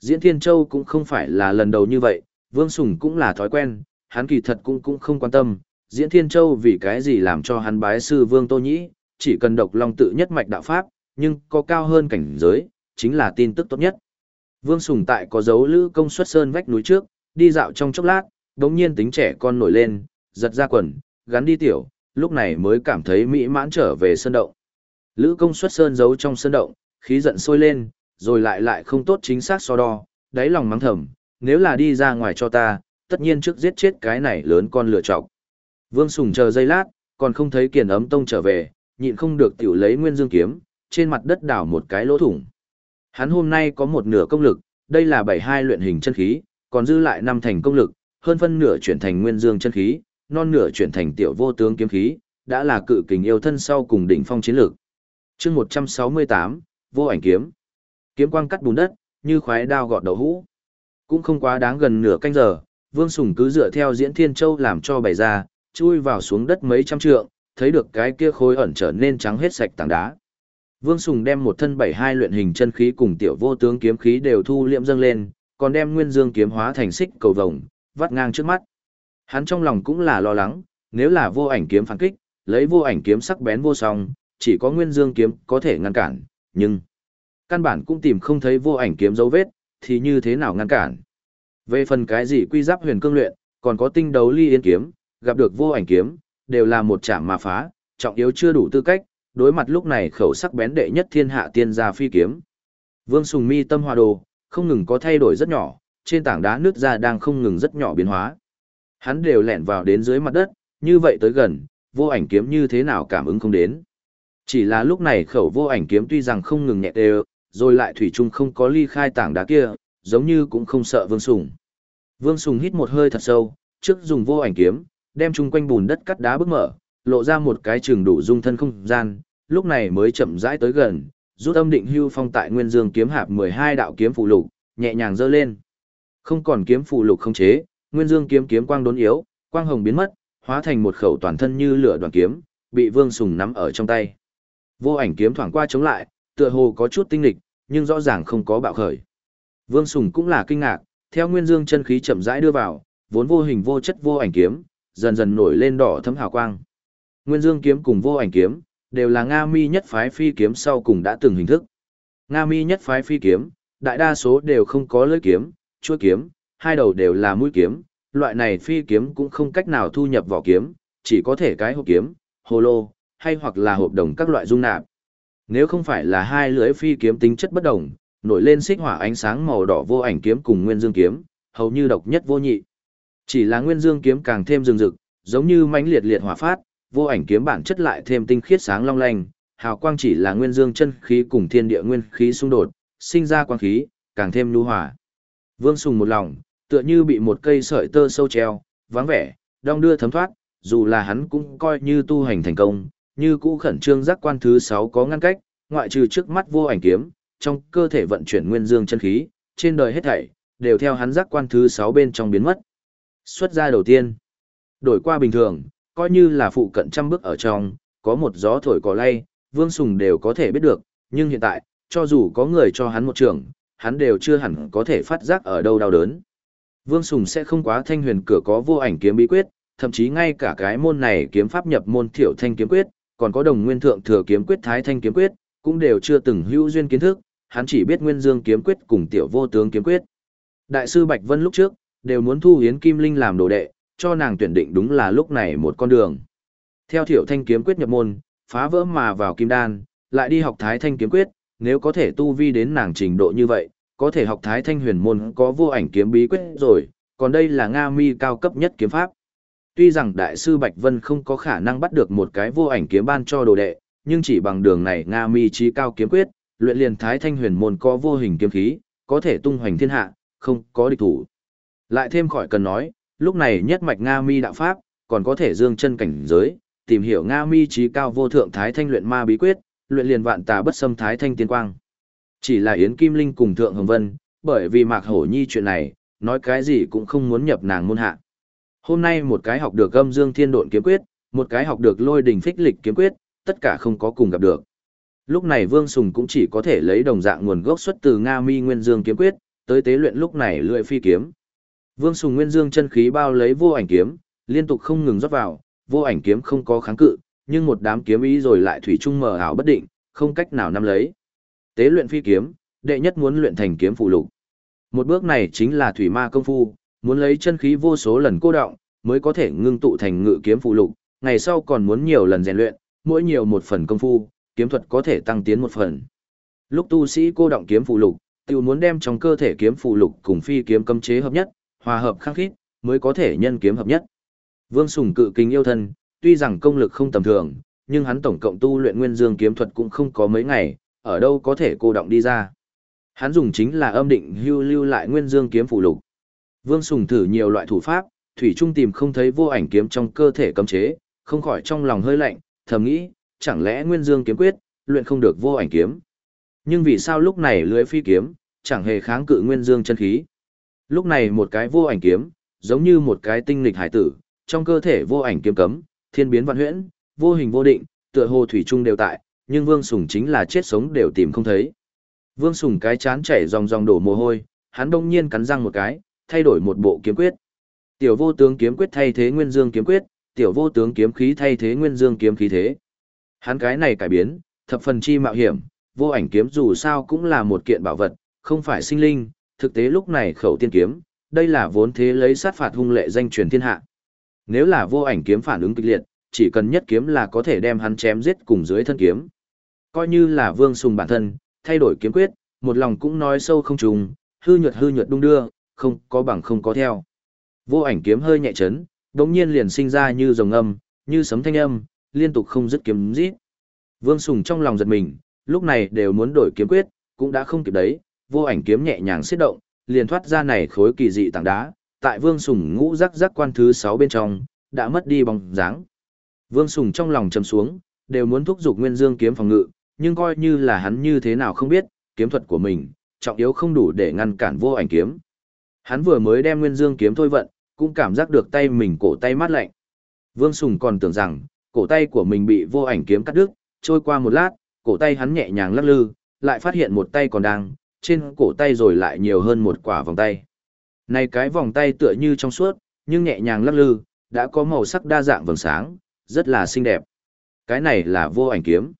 Diễn Thiên Châu cũng không phải là lần đầu như vậy, Vương Sùng cũng là thói quen, hắn kỳ thật cũng cũng không quan tâm, Diễn Thiên Châu vì cái gì làm cho hắn bái sư Vương Tô Nhĩ, chỉ cần độc long tự nhất mạch đạo pháp, nhưng có cao hơn cảnh giới, chính là tin tức tốt nhất. Vương Sùng tại có dấu lữ công suất sơn vách núi trước, đi dạo trong chốc lát, đống nhiên tính trẻ con nổi lên, giật ra quần, gắn đi tiểu, lúc này mới cảm thấy mỹ mãn trở về sơn động. Lữ công suất sơn giấu trong sơn động, khí giận sôi lên, rồi lại lại không tốt chính xác so đo, đáy lòng mắng thầm, nếu là đi ra ngoài cho ta, tất nhiên trước giết chết cái này lớn con lựa trọc. Vương Sùng chờ giây lát, còn không thấy kiền ấm tông trở về, nhịn không được tiểu lấy nguyên dương kiếm, trên mặt đất đảo một cái lỗ thủng. Hắn hôm nay có một nửa công lực, đây là 72 luyện hình chân khí, còn dư lại năm thành công lực, hơn phân nửa chuyển thành nguyên dương chân khí, non nửa chuyển thành tiểu vô tướng kiếm khí, đã là cự kình yêu thân sau cùng đỉnh phong chiến lược. Chương 168, vô ảnh kiếm. Kiếm quang cắt bùn đất, như khoái đao gọt đậu hũ. Cũng không quá đáng gần nửa canh giờ, Vương Sùng cứ dựa theo Diễn Thiên Châu làm cho bày ra, chui vào xuống đất mấy trăm trượng, thấy được cái kia khối ẩn trở nên trắng hết sạch tảng đá. Vương Sùng đem một thân bảy hai luyện hình chân khí cùng tiểu vô tướng kiếm khí đều thu liệm dâng lên, còn đem nguyên dương kiếm hóa thành xích cầu vồng, vắt ngang trước mắt. Hắn trong lòng cũng là lo lắng, nếu là vô ảnh kiếm phản kích, lấy vô ảnh kiếm sắc bén vô song, chỉ có Nguyên Dương kiếm có thể ngăn cản, nhưng căn bản cũng tìm không thấy vô ảnh kiếm dấu vết, thì như thế nào ngăn cản? Về phần cái gì quy giáp huyền cương luyện, còn có tinh đấu ly yên kiếm, gặp được vô ảnh kiếm, đều là một chạm mà phá, trọng yếu chưa đủ tư cách, đối mặt lúc này khẩu sắc bén đệ nhất thiên hạ tiên gia phi kiếm. Vương Sùng Mi tâm hòa đồ, không ngừng có thay đổi rất nhỏ, trên tảng đá nước ra đang không ngừng rất nhỏ biến hóa. Hắn đều lẹn vào đến dưới mặt đất, như vậy tới gần, vô ảnh kiếm như thế nào cảm ứng không đến. Chỉ là lúc này khẩu vô ảnh kiếm tuy rằng không ngừng nhẹ đều, rồi lại thủy chung không có ly khai tảng đá kia, giống như cũng không sợ Vương Sùng. Vương Sùng hít một hơi thật sâu, trước dùng vô ảnh kiếm, đem chung quanh bùn đất cắt đá bước mở, lộ ra một cái trường đủ dung thân không gian, lúc này mới chậm rãi tới gần, rút âm định hưu phong tại nguyên dương kiếm hạp 12 đạo kiếm phụ lục, nhẹ nhàng dơ lên. Không còn kiếm phụ lục không chế, nguyên dương kiếm kiếm quang đốn yếu, quang hồng biến mất, hóa thành một khẩu toàn thân như lửa đoàn kiếm, bị Vương Sùng nắm ở trong tay. Vô ảnh kiếm thoảng qua chống lại, tựa hồ có chút tinh lịch, nhưng rõ ràng không có bạo khởi. Vương Sùng cũng là kinh ngạc, theo nguyên dương chân khí chậm rãi đưa vào, vốn vô hình vô chất vô ảnh kiếm, dần dần nổi lên đỏ thấm hào quang. Nguyên dương kiếm cùng vô ảnh kiếm, đều là Nga mi nhất phái phi kiếm sau cùng đã từng hình thức. Nga mi nhất phái phi kiếm, đại đa số đều không có lưỡi kiếm, chuôi kiếm, hai đầu đều là mũi kiếm, loại này phi kiếm cũng không cách nào thu nhập vỏ kiếm, chỉ có thể cái hộp kiếm, hồ lô, hay hoặc là hộp đồng các loại dung nạp. Nếu không phải là hai lưỡi phi kiếm tính chất bất đồng, nổi lên xích hỏa ánh sáng màu đỏ vô ảnh kiếm cùng nguyên dương kiếm, hầu như độc nhất vô nhị. Chỉ là nguyên dương kiếm càng thêm rừng rực, giống như mãnh liệt liệt hỏa phát, vô ảnh kiếm bản chất lại thêm tinh khiết sáng long lanh, hào quang chỉ là nguyên dương chân khí cùng thiên địa nguyên khí xung đột, sinh ra quang khí, càng thêm nhu hòa. Vương Sùng một lòng, tựa như bị một cây sợi tơ sâu treo, vắng vẻ, đong đưa thấm thoát, dù là hắn cũng coi như tu hành thành công, như cũ khẩn trương giác quan thứ 6 có ngăn cách, ngoại trừ trước mắt vô ảnh kiếm, trong cơ thể vận chuyển nguyên dương chân khí, trên đời hết thảy đều theo hắn giác quan thứ 6 bên trong biến mất. Xuất ra đầu tiên, đổi qua bình thường, coi như là phụ cận trăm bước ở trong, có một gió thổi cỏ lay, Vương Sùng đều có thể biết được, nhưng hiện tại, cho dù có người cho hắn một trường, hắn đều chưa hẳn có thể phát giác ở đâu đau đớn. Vương Sùng sẽ không quá thanh huyền cửa có vô ảnh kiếm bí quyết, thậm chí ngay cả cái môn này kiếm pháp nhập môn thiểu thanh kiếm quyết, còn có đồng nguyên thượng thừa kiếm quyết thái thanh kiếm quyết, cũng đều chưa từng hữu duyên kiến thức, hắn chỉ biết nguyên dương kiếm quyết cùng tiểu vô tướng kiếm quyết. Đại sư Bạch Vân lúc trước, đều muốn thu hiến Kim Linh làm đồ đệ, cho nàng tuyển định đúng là lúc này một con đường. Theo thiểu thanh kiếm quyết nhập môn, phá vỡ mà vào kim đan, lại đi học thái thanh kiếm quyết, nếu có thể tu vi đến nàng trình độ như vậy, có thể học thái thanh huyền môn có vô ảnh kiếm bí quyết rồi, còn đây là Nga mi cao cấp nhất kiếm pháp. Tuy rằng đại sư Bạch Vân không có khả năng bắt được một cái vô ảnh kiếm ban cho đồ đệ, nhưng chỉ bằng đường này Nga mi trí cao kiếm quyết, luyện liền thái thanh huyền môn có vô hình kiếm khí, có thể tung hoành thiên hạ, không có địch thủ. Lại thêm khỏi cần nói, lúc này nhất mạch Nga mi đạo pháp, còn có thể dương chân cảnh giới, tìm hiểu Nga mi trí cao vô thượng thái thanh luyện ma bí quyết, luyện liền vạn tà bất xâm thái thanh tiên quang. Chỉ là Yến Kim Linh cùng Thượng Hồng Vân, bởi vì Mạc Hổ Nhi chuyện này, nói cái gì cũng không muốn nhập nàng môn hạ. Hôm nay một cái học được âm dương thiên độn kiếm quyết, một cái học được lôi đình phích lịch kiếm quyết, tất cả không có cùng gặp được. Lúc này Vương Sùng cũng chỉ có thể lấy đồng dạng nguồn gốc xuất từ Nga Mi Nguyên Dương kiếm quyết, tới tế luyện lúc này lưỡi phi kiếm. Vương Sùng Nguyên Dương chân khí bao lấy vô ảnh kiếm, liên tục không ngừng rót vào, vô ảnh kiếm không có kháng cự, nhưng một đám kiếm ý rồi lại thủy chung mờ ảo bất định, không cách nào nắm lấy. Tế luyện phi kiếm, đệ nhất muốn luyện thành kiếm phụ lục. Một bước này chính là thủy ma công phu, muốn lấy chân khí vô số lần cô động, mới có thể ngưng tụ thành ngự kiếm phụ lục, ngày sau còn muốn nhiều lần rèn luyện, mỗi nhiều một phần công phu, kiếm thuật có thể tăng tiến một phần. Lúc tu sĩ cô động kiếm phụ lục, tiêu muốn đem trong cơ thể kiếm phụ lục cùng phi kiếm cấm chế hợp nhất, hòa hợp khắc khít, mới có thể nhân kiếm hợp nhất. Vương Sùng cự kính yêu thân, tuy rằng công lực không tầm thường, nhưng hắn tổng cộng tu luyện nguyên dương kiếm thuật cũng không có mấy ngày, ở đâu có thể cô động đi ra. Hắn dùng chính là âm định hưu lưu lại nguyên dương kiếm phụ lục. Vương Sùng thử nhiều loại thủ pháp, thủy trung tìm không thấy vô ảnh kiếm trong cơ thể cấm chế, không khỏi trong lòng hơi lạnh, thầm nghĩ, chẳng lẽ nguyên dương kiếm quyết, luyện không được vô ảnh kiếm. Nhưng vì sao lúc này lưới phi kiếm, chẳng hề kháng cự nguyên dương chân khí. Lúc này một cái vô ảnh kiếm, giống như một cái tinh lịch hải tử, trong cơ thể vô ảnh kiếm cấm, thiên biến vạn huyễn, vô hình vô định, tựa hồ thủy trung đều tại, nhưng Vương Sùng chính là chết sống đều tìm không thấy. Vương Sùng cái chán chảy dòng dòng đổ mồ hôi, hắn đông nhiên cắn răng một cái, thay đổi một bộ kiếm quyết. Tiểu vô tướng kiếm quyết thay thế nguyên dương kiếm quyết, tiểu vô tướng kiếm khí thay thế nguyên dương kiếm khí thế. Hắn cái này cải biến, thập phần chi mạo hiểm, vô ảnh kiếm dù sao cũng là một kiện bảo vật, không phải sinh linh, thực tế lúc này khẩu tiên kiếm, đây là vốn thế lấy sát phạt hung lệ danh truyền thiên hạ. Nếu là vô ảnh kiếm phản ứng kịch liệt, chỉ cần nhất kiếm là có thể đem hắn chém giết cùng dưới thân kiếm. Coi như là vương sùng bản thân, thay đổi kiếm quyết, một lòng cũng nói sâu không trùng, hư nhuật hư nhuật đung đưa, không có bằng không có theo. Vô ảnh kiếm hơi nhẹ chấn, đống nhiên liền sinh ra như rồng âm, như sấm thanh âm, liên tục không dứt kiếm rít. Vương Sùng trong lòng giật mình, lúc này đều muốn đổi kiếm quyết, cũng đã không kịp đấy, vô ảnh kiếm nhẹ nhàng xiết động, liền thoát ra này khối kỳ dị tảng đá, tại Vương Sùng ngũ rắc rắc quan thứ 6 bên trong, đã mất đi bóng dáng. Vương Sùng trong lòng trầm xuống, đều muốn thúc giục Nguyên Dương kiếm phòng ngự, nhưng coi như là hắn như thế nào không biết, kiếm thuật của mình, trọng yếu không đủ để ngăn cản vô ảnh kiếm. Hắn vừa mới đem Nguyên Dương kiếm thôi vận, cũng cảm giác được tay mình cổ tay mát lạnh. Vương Sùng còn tưởng rằng, cổ tay của mình bị vô ảnh kiếm cắt đứt, trôi qua một lát, cổ tay hắn nhẹ nhàng lắc lư, lại phát hiện một tay còn đang, trên cổ tay rồi lại nhiều hơn một quả vòng tay. Này cái vòng tay tựa như trong suốt, nhưng nhẹ nhàng lắc lư, đã có màu sắc đa dạng vầng sáng, rất là xinh đẹp. Cái này là vô ảnh kiếm.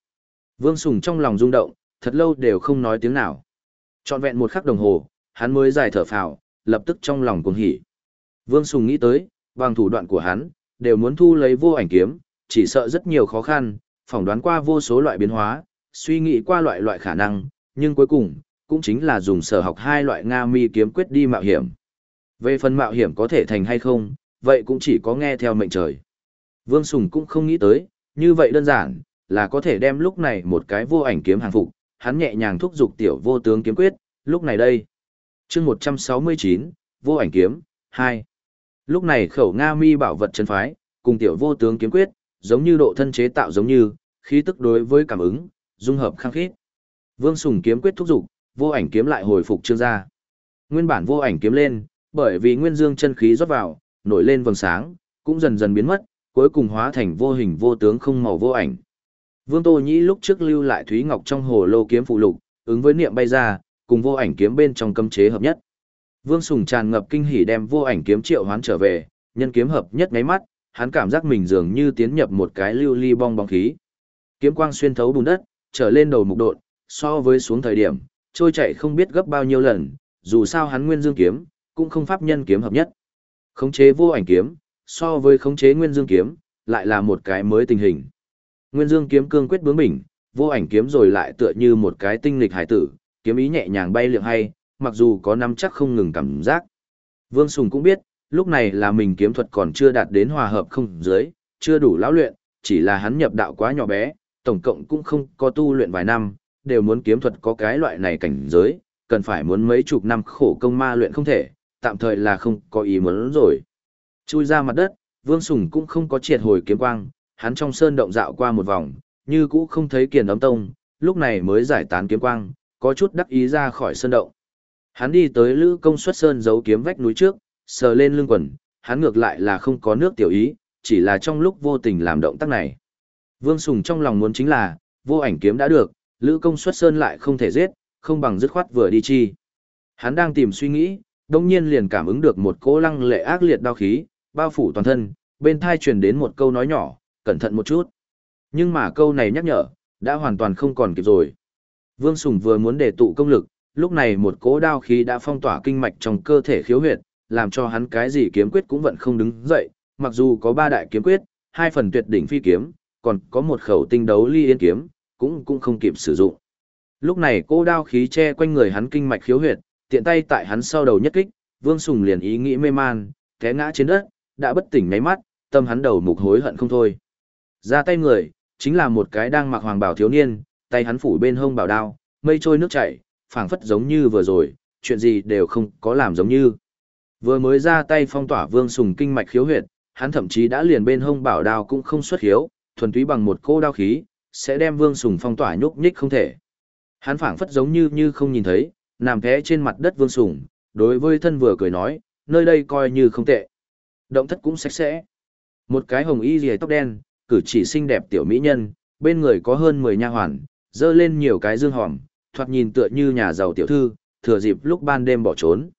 Vương Sùng trong lòng rung động, thật lâu đều không nói tiếng nào. Trọn vẹn một khắc đồng hồ, hắn mới dài thở phào, lập tức trong lòng cuồng hỉ. Vương Sùng nghĩ tới, bằng thủ đoạn của hắn, đều muốn thu lấy vô ảnh kiếm, chỉ sợ rất nhiều khó khăn, phỏng đoán qua vô số loại biến hóa, suy nghĩ qua loại loại khả năng, nhưng cuối cùng, cũng chính là dùng sở học hai loại Nga mi kiếm quyết đi mạo hiểm. Về phần mạo hiểm có thể thành hay không, vậy cũng chỉ có nghe theo mệnh trời. Vương Sùng cũng không nghĩ tới, như vậy đơn giản, là có thể đem lúc này một cái vô ảnh kiếm hàng phục, hắn nhẹ nhàng thúc giục tiểu vô tướng kiếm quyết, lúc này đây chương 169, vô ảnh kiếm, 2. Lúc này khẩu Nga mi bảo vật chân phái, cùng tiểu vô tướng kiếm quyết, giống như độ thân chế tạo giống như, khí tức đối với cảm ứng, dung hợp khăng khít. Vương Sùng kiếm quyết thúc dục, vô ảnh kiếm lại hồi phục trương gia. Nguyên bản vô ảnh kiếm lên, bởi vì nguyên dương chân khí rót vào, nổi lên vầng sáng, cũng dần dần biến mất, cuối cùng hóa thành vô hình vô tướng không màu vô ảnh. Vương Tô Nhĩ lúc trước lưu lại Thúy Ngọc trong hồ lô kiếm phụ lục, ứng với niệm bay ra, cùng vô ảnh kiếm bên trong cấm chế hợp nhất. Vương Sùng tràn ngập kinh hỉ đem vô ảnh kiếm triệu hoán trở về, nhân kiếm hợp nhất ngáy mắt, hắn cảm giác mình dường như tiến nhập một cái lưu ly bong bóng khí. Kiếm quang xuyên thấu bùn đất, trở lên đầu mục độn, so với xuống thời điểm, trôi chạy không biết gấp bao nhiêu lần, dù sao hắn nguyên dương kiếm, cũng không pháp nhân kiếm hợp nhất. Khống chế vô ảnh kiếm, so với khống chế nguyên dương kiếm, lại là một cái mới tình hình. Nguyên dương kiếm cương quyết bướng bỉnh, vô ảnh kiếm rồi lại tựa như một cái tinh lịch hải tử, kiếm ý nhẹ nhàng bay lượn hay, mặc dù có nắm chắc không ngừng cảm giác. Vương Sùng cũng biết, lúc này là mình kiếm thuật còn chưa đạt đến hòa hợp không dưới, chưa đủ lão luyện, chỉ là hắn nhập đạo quá nhỏ bé, tổng cộng cũng không có tu luyện vài năm, đều muốn kiếm thuật có cái loại này cảnh giới, cần phải muốn mấy chục năm khổ công ma luyện không thể, tạm thời là không có ý muốn rồi. Chui ra mặt đất, Vương Sùng cũng không có triệt hồi kiếm quang, hắn trong sơn động dạo qua một vòng, như cũ không thấy kiền ấm tông, lúc này mới giải tán kiếm quang, có chút đắc ý ra khỏi sơn động. Hắn đi tới lữ công xuất sơn giấu kiếm vách núi trước, sờ lên lưng quần, hắn ngược lại là không có nước tiểu ý, chỉ là trong lúc vô tình làm động tác này. Vương Sùng trong lòng muốn chính là, vô ảnh kiếm đã được, lữ công xuất sơn lại không thể giết, không bằng dứt khoát vừa đi chi. Hắn đang tìm suy nghĩ, đồng nhiên liền cảm ứng được một cỗ lăng lệ ác liệt đau khí, bao phủ toàn thân, bên thai truyền đến một câu nói nhỏ, cẩn thận một chút. Nhưng mà câu này nhắc nhở, đã hoàn toàn không còn kịp rồi. Vương Sùng vừa muốn để tụ công lực, lúc này một cỗ đao khí đã phong tỏa kinh mạch trong cơ thể khiếu huyệt, làm cho hắn cái gì kiếm quyết cũng vẫn không đứng dậy, mặc dù có ba đại kiếm quyết, hai phần tuyệt đỉnh phi kiếm, còn có một khẩu tinh đấu ly yên kiếm, cũng cũng không kịp sử dụng. Lúc này cô đao khí che quanh người hắn kinh mạch khiếu huyệt, tiện tay tại hắn sau đầu nhất kích, Vương Sùng liền ý nghĩ mê man, té ngã trên đất, đã bất tỉnh ngáy mắt, tâm hắn đầu mục hối hận không thôi. Ra tay người, chính là một cái đang mặc hoàng bào thiếu niên, tay hắn phủ bên hông bảo đao, mây trôi nước chảy, phảng phất giống như vừa rồi, chuyện gì đều không có làm giống như. Vừa mới ra tay phong tỏa Vương Sùng kinh mạch khiếu huyệt, hắn thậm chí đã liền bên hông bảo đao cũng không xuất hiếu, thuần túy bằng một cô đao khí, sẽ đem Vương Sùng phong tỏa nhúc nhích không thể. Hắn phảng phất giống như như không nhìn thấy, nằm thế trên mặt đất Vương Sùng, đối với thân vừa cười nói, nơi đây coi như không tệ. Động thất cũng sạch sẽ. Một cái hồng y rìa tóc đen, cử chỉ xinh đẹp tiểu mỹ nhân, bên người có hơn 10 nha hoàn, dơ lên nhiều cái dương hòm, thoạt nhìn tựa như nhà giàu tiểu thư, thừa dịp lúc ban đêm bỏ trốn.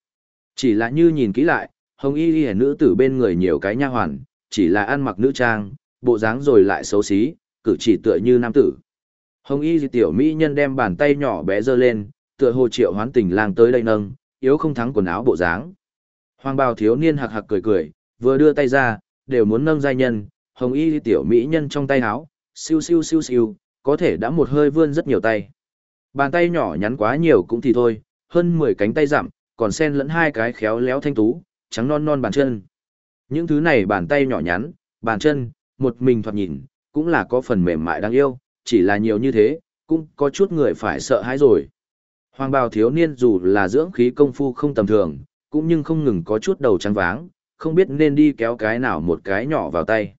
Chỉ là như nhìn kỹ lại, hồng y y nữ tử bên người nhiều cái nha hoàn, chỉ là ăn mặc nữ trang, bộ dáng rồi lại xấu xí, cử chỉ tựa như nam tử. Hồng y tiểu mỹ nhân đem bàn tay nhỏ bé giơ lên, tựa hồ triệu hoán tình lang tới đây nâng, yếu không thắng quần áo bộ dáng. Hoàng bào thiếu niên hạc hạc cười cười, vừa đưa tay ra, đều muốn nâng giai nhân, hồng y tiểu mỹ nhân trong tay áo, siêu siêu siêu siêu, có thể đã một hơi vươn rất nhiều tay. Bàn tay nhỏ nhắn quá nhiều cũng thì thôi, hơn 10 cánh tay giảm, còn xen lẫn hai cái khéo léo thanh tú, trắng non non bàn chân. Những thứ này bàn tay nhỏ nhắn, bàn chân, một mình thoạt nhìn, cũng là có phần mềm mại đáng yêu, chỉ là nhiều như thế, cũng có chút người phải sợ hãi rồi. Hoàng bào thiếu niên dù là dưỡng khí công phu không tầm thường, cũng nhưng không ngừng có chút đầu trắng váng, không biết nên đi kéo cái nào một cái nhỏ vào tay.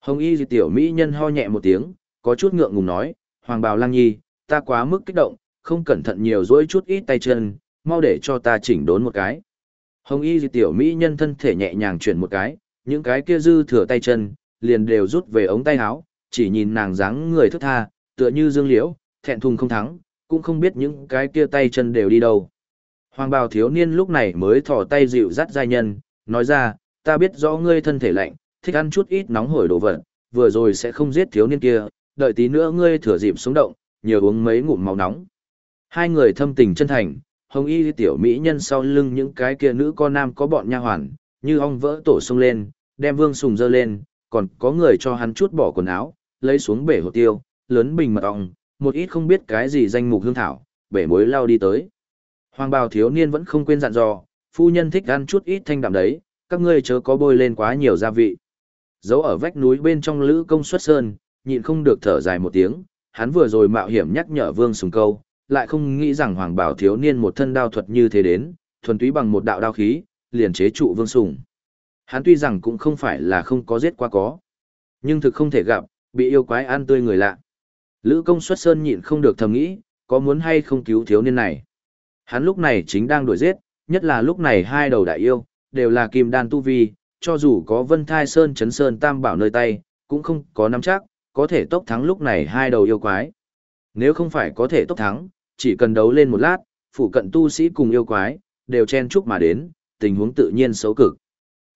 Hồng y tiểu mỹ nhân ho nhẹ một tiếng, có chút ngượng ngùng nói, Hoàng bào lang nhi, ta quá mức kích động, không cẩn thận nhiều dỗi chút ít tay chân, mau để cho ta chỉnh đốn một cái. Hồng y tiểu mỹ nhân thân thể nhẹ nhàng chuyển một cái, những cái kia dư thừa tay chân, liền đều rút về ống tay áo, chỉ nhìn nàng dáng người thức tha, tựa như dương liễu, thẹn thùng không thắng, cũng không biết những cái kia tay chân đều đi đâu. Hoàng bào thiếu niên lúc này mới thò tay dịu dắt giai nhân, nói ra, ta biết rõ ngươi thân thể lạnh, thích ăn chút ít nóng hổi đồ vật, vừa rồi sẽ không giết thiếu niên kia, đợi tí nữa ngươi thừa dịp xuống động, nhiều uống mấy ngụm máu nóng. Hai người thâm tình chân thành, hồng y tiểu mỹ nhân sau lưng những cái kia nữ con nam có bọn nha hoàn, như ong vỡ tổ sông lên, đem vương sùng dơ lên, còn có người cho hắn chút bỏ quần áo, lấy xuống bể hồ tiêu, lớn bình mật ong, một ít không biết cái gì danh mục hương thảo, bể muối lao đi tới. Hoàng bào thiếu niên vẫn không quên dặn dò, phu nhân thích ăn chút ít thanh đạm đấy, các ngươi chớ có bôi lên quá nhiều gia vị. Giấu ở vách núi bên trong lữ công xuất sơn, nhịn không được thở dài một tiếng, hắn vừa rồi mạo hiểm nhắc nhở vương sùng câu, lại không nghĩ rằng hoàng bảo thiếu niên một thân đao thuật như thế đến, thuần túy bằng một đạo đao khí, liền chế trụ vương sùng. Hắn tuy rằng cũng không phải là không có giết qua có, nhưng thực không thể gặp, bị yêu quái ăn tươi người lạ. Lữ công xuất sơn nhịn không được thầm nghĩ, có muốn hay không cứu thiếu niên này. Hắn lúc này chính đang đuổi giết, nhất là lúc này hai đầu đại yêu, đều là kim đan tu vi, cho dù có vân thai sơn chấn sơn tam bảo nơi tay, cũng không có nắm chắc, có thể tốc thắng lúc này hai đầu yêu quái. Nếu không phải có thể tốc thắng, chỉ cần đấu lên một lát, phụ cận tu sĩ cùng yêu quái, đều chen chúc mà đến, tình huống tự nhiên xấu cực.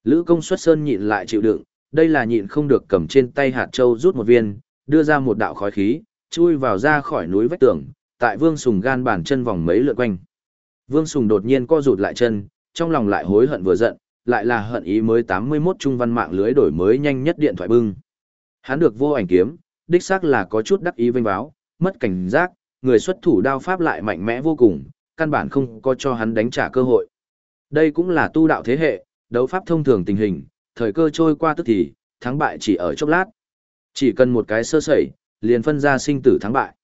Lữ công xuất sơn nhịn lại chịu đựng, đây là nhịn không được cầm trên tay hạt châu rút một viên, đưa ra một đạo khói khí, chui vào ra khỏi núi vách tường, tại Vương Sùng gan bản chân vòng mấy lượt quanh. Vương Sùng đột nhiên co rụt lại chân, trong lòng lại hối hận vừa giận, lại là hận ý mới 81 trung văn mạng lưới đổi mới nhanh nhất điện thoại bưng. Hắn được vô ảnh kiếm, đích xác là có chút đắc ý vinh báo, mất cảnh giác, người xuất thủ đao pháp lại mạnh mẽ vô cùng, căn bản không có cho hắn đánh trả cơ hội. Đây cũng là tu đạo thế hệ, đấu pháp thông thường tình hình, thời cơ trôi qua tức thì, thắng bại chỉ ở chốc lát. Chỉ cần một cái sơ sẩy, liền phân ra sinh tử thắng bại.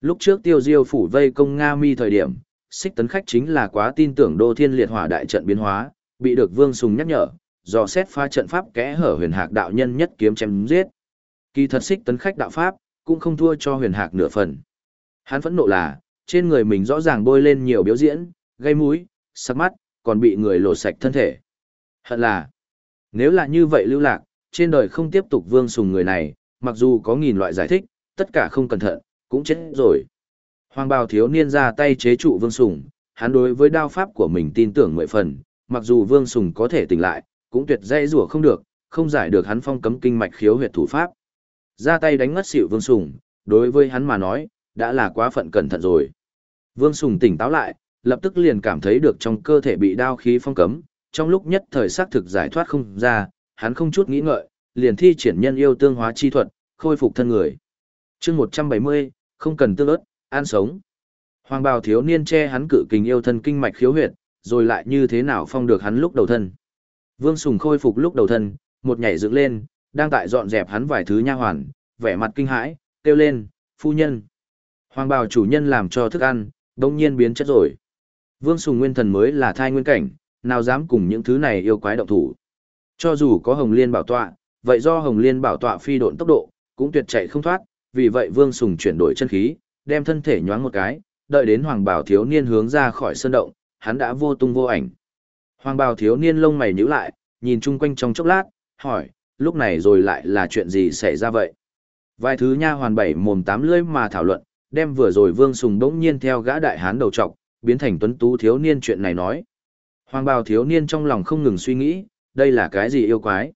Lúc trước tiêu diêu phủ vây công Nga mi thời điểm, xích tấn khách chính là quá tin tưởng đô thiên liệt hỏa đại trận biến hóa, bị được vương sùng nhắc nhở, do xét pha trận pháp kẽ hở huyền hạc đạo nhân nhất kiếm chém giết. Kỳ thật xích tấn khách đạo pháp, cũng không thua cho huyền hạc nửa phần. Hắn phẫn nộ là, trên người mình rõ ràng bôi lên nhiều biểu diễn, gây mũi, sắc mắt, còn bị người lột sạch thân thể. Hận là, nếu là như vậy lưu lạc, trên đời không tiếp tục vương sùng người này, mặc dù có nghìn loại giải thích, tất cả không cẩn thận, cũng chết rồi. Hoàng bào thiếu niên ra tay chế trụ vương sùng, hắn đối với đao pháp của mình tin tưởng mười phần, mặc dù vương sùng có thể tỉnh lại, cũng tuyệt dây rủa không được, không giải được hắn phong cấm kinh mạch khiếu huyệt thủ pháp. Ra tay đánh ngất xỉu vương sùng, đối với hắn mà nói, đã là quá phận cẩn thận rồi. Vương sùng tỉnh táo lại, lập tức liền cảm thấy được trong cơ thể bị đao khí phong cấm, trong lúc nhất thời xác thực giải thoát không ra, hắn không chút nghĩ ngợi, liền thi triển nhân yêu tương hóa chi thuật, khôi phục thân người. chương 170, không cần tương ớt, an sống. Hoàng bào thiếu niên che hắn cự kình yêu thân kinh mạch khiếu huyệt, rồi lại như thế nào phong được hắn lúc đầu thân. Vương Sùng khôi phục lúc đầu thân, một nhảy dựng lên, đang tại dọn dẹp hắn vài thứ nha hoàn, vẻ mặt kinh hãi, kêu lên, phu nhân. Hoàng bào chủ nhân làm cho thức ăn, đông nhiên biến chất rồi. Vương Sùng nguyên thần mới là thai nguyên cảnh, nào dám cùng những thứ này yêu quái động thủ. Cho dù có Hồng Liên bảo tọa, vậy do Hồng Liên bảo tọa phi độn tốc độ, cũng tuyệt chạy không thoát, vì vậy Vương Sùng chuyển đổi chân khí, đem thân thể nhoáng một cái, đợi đến Hoàng Bảo thiếu niên hướng ra khỏi sơn động, hắn đã vô tung vô ảnh. Hoàng Bảo thiếu niên lông mày nhíu lại, nhìn chung quanh trong chốc lát, hỏi, lúc này rồi lại là chuyện gì xảy ra vậy? Vài thứ nha hoàn bảy mồm tám lưỡi mà thảo luận, đem vừa rồi Vương Sùng đống nhiên theo gã đại hán đầu trọc, biến thành tuấn tú thiếu niên chuyện này nói. Hoàng bào thiếu niên trong lòng không ngừng suy nghĩ, đây là cái gì yêu quái?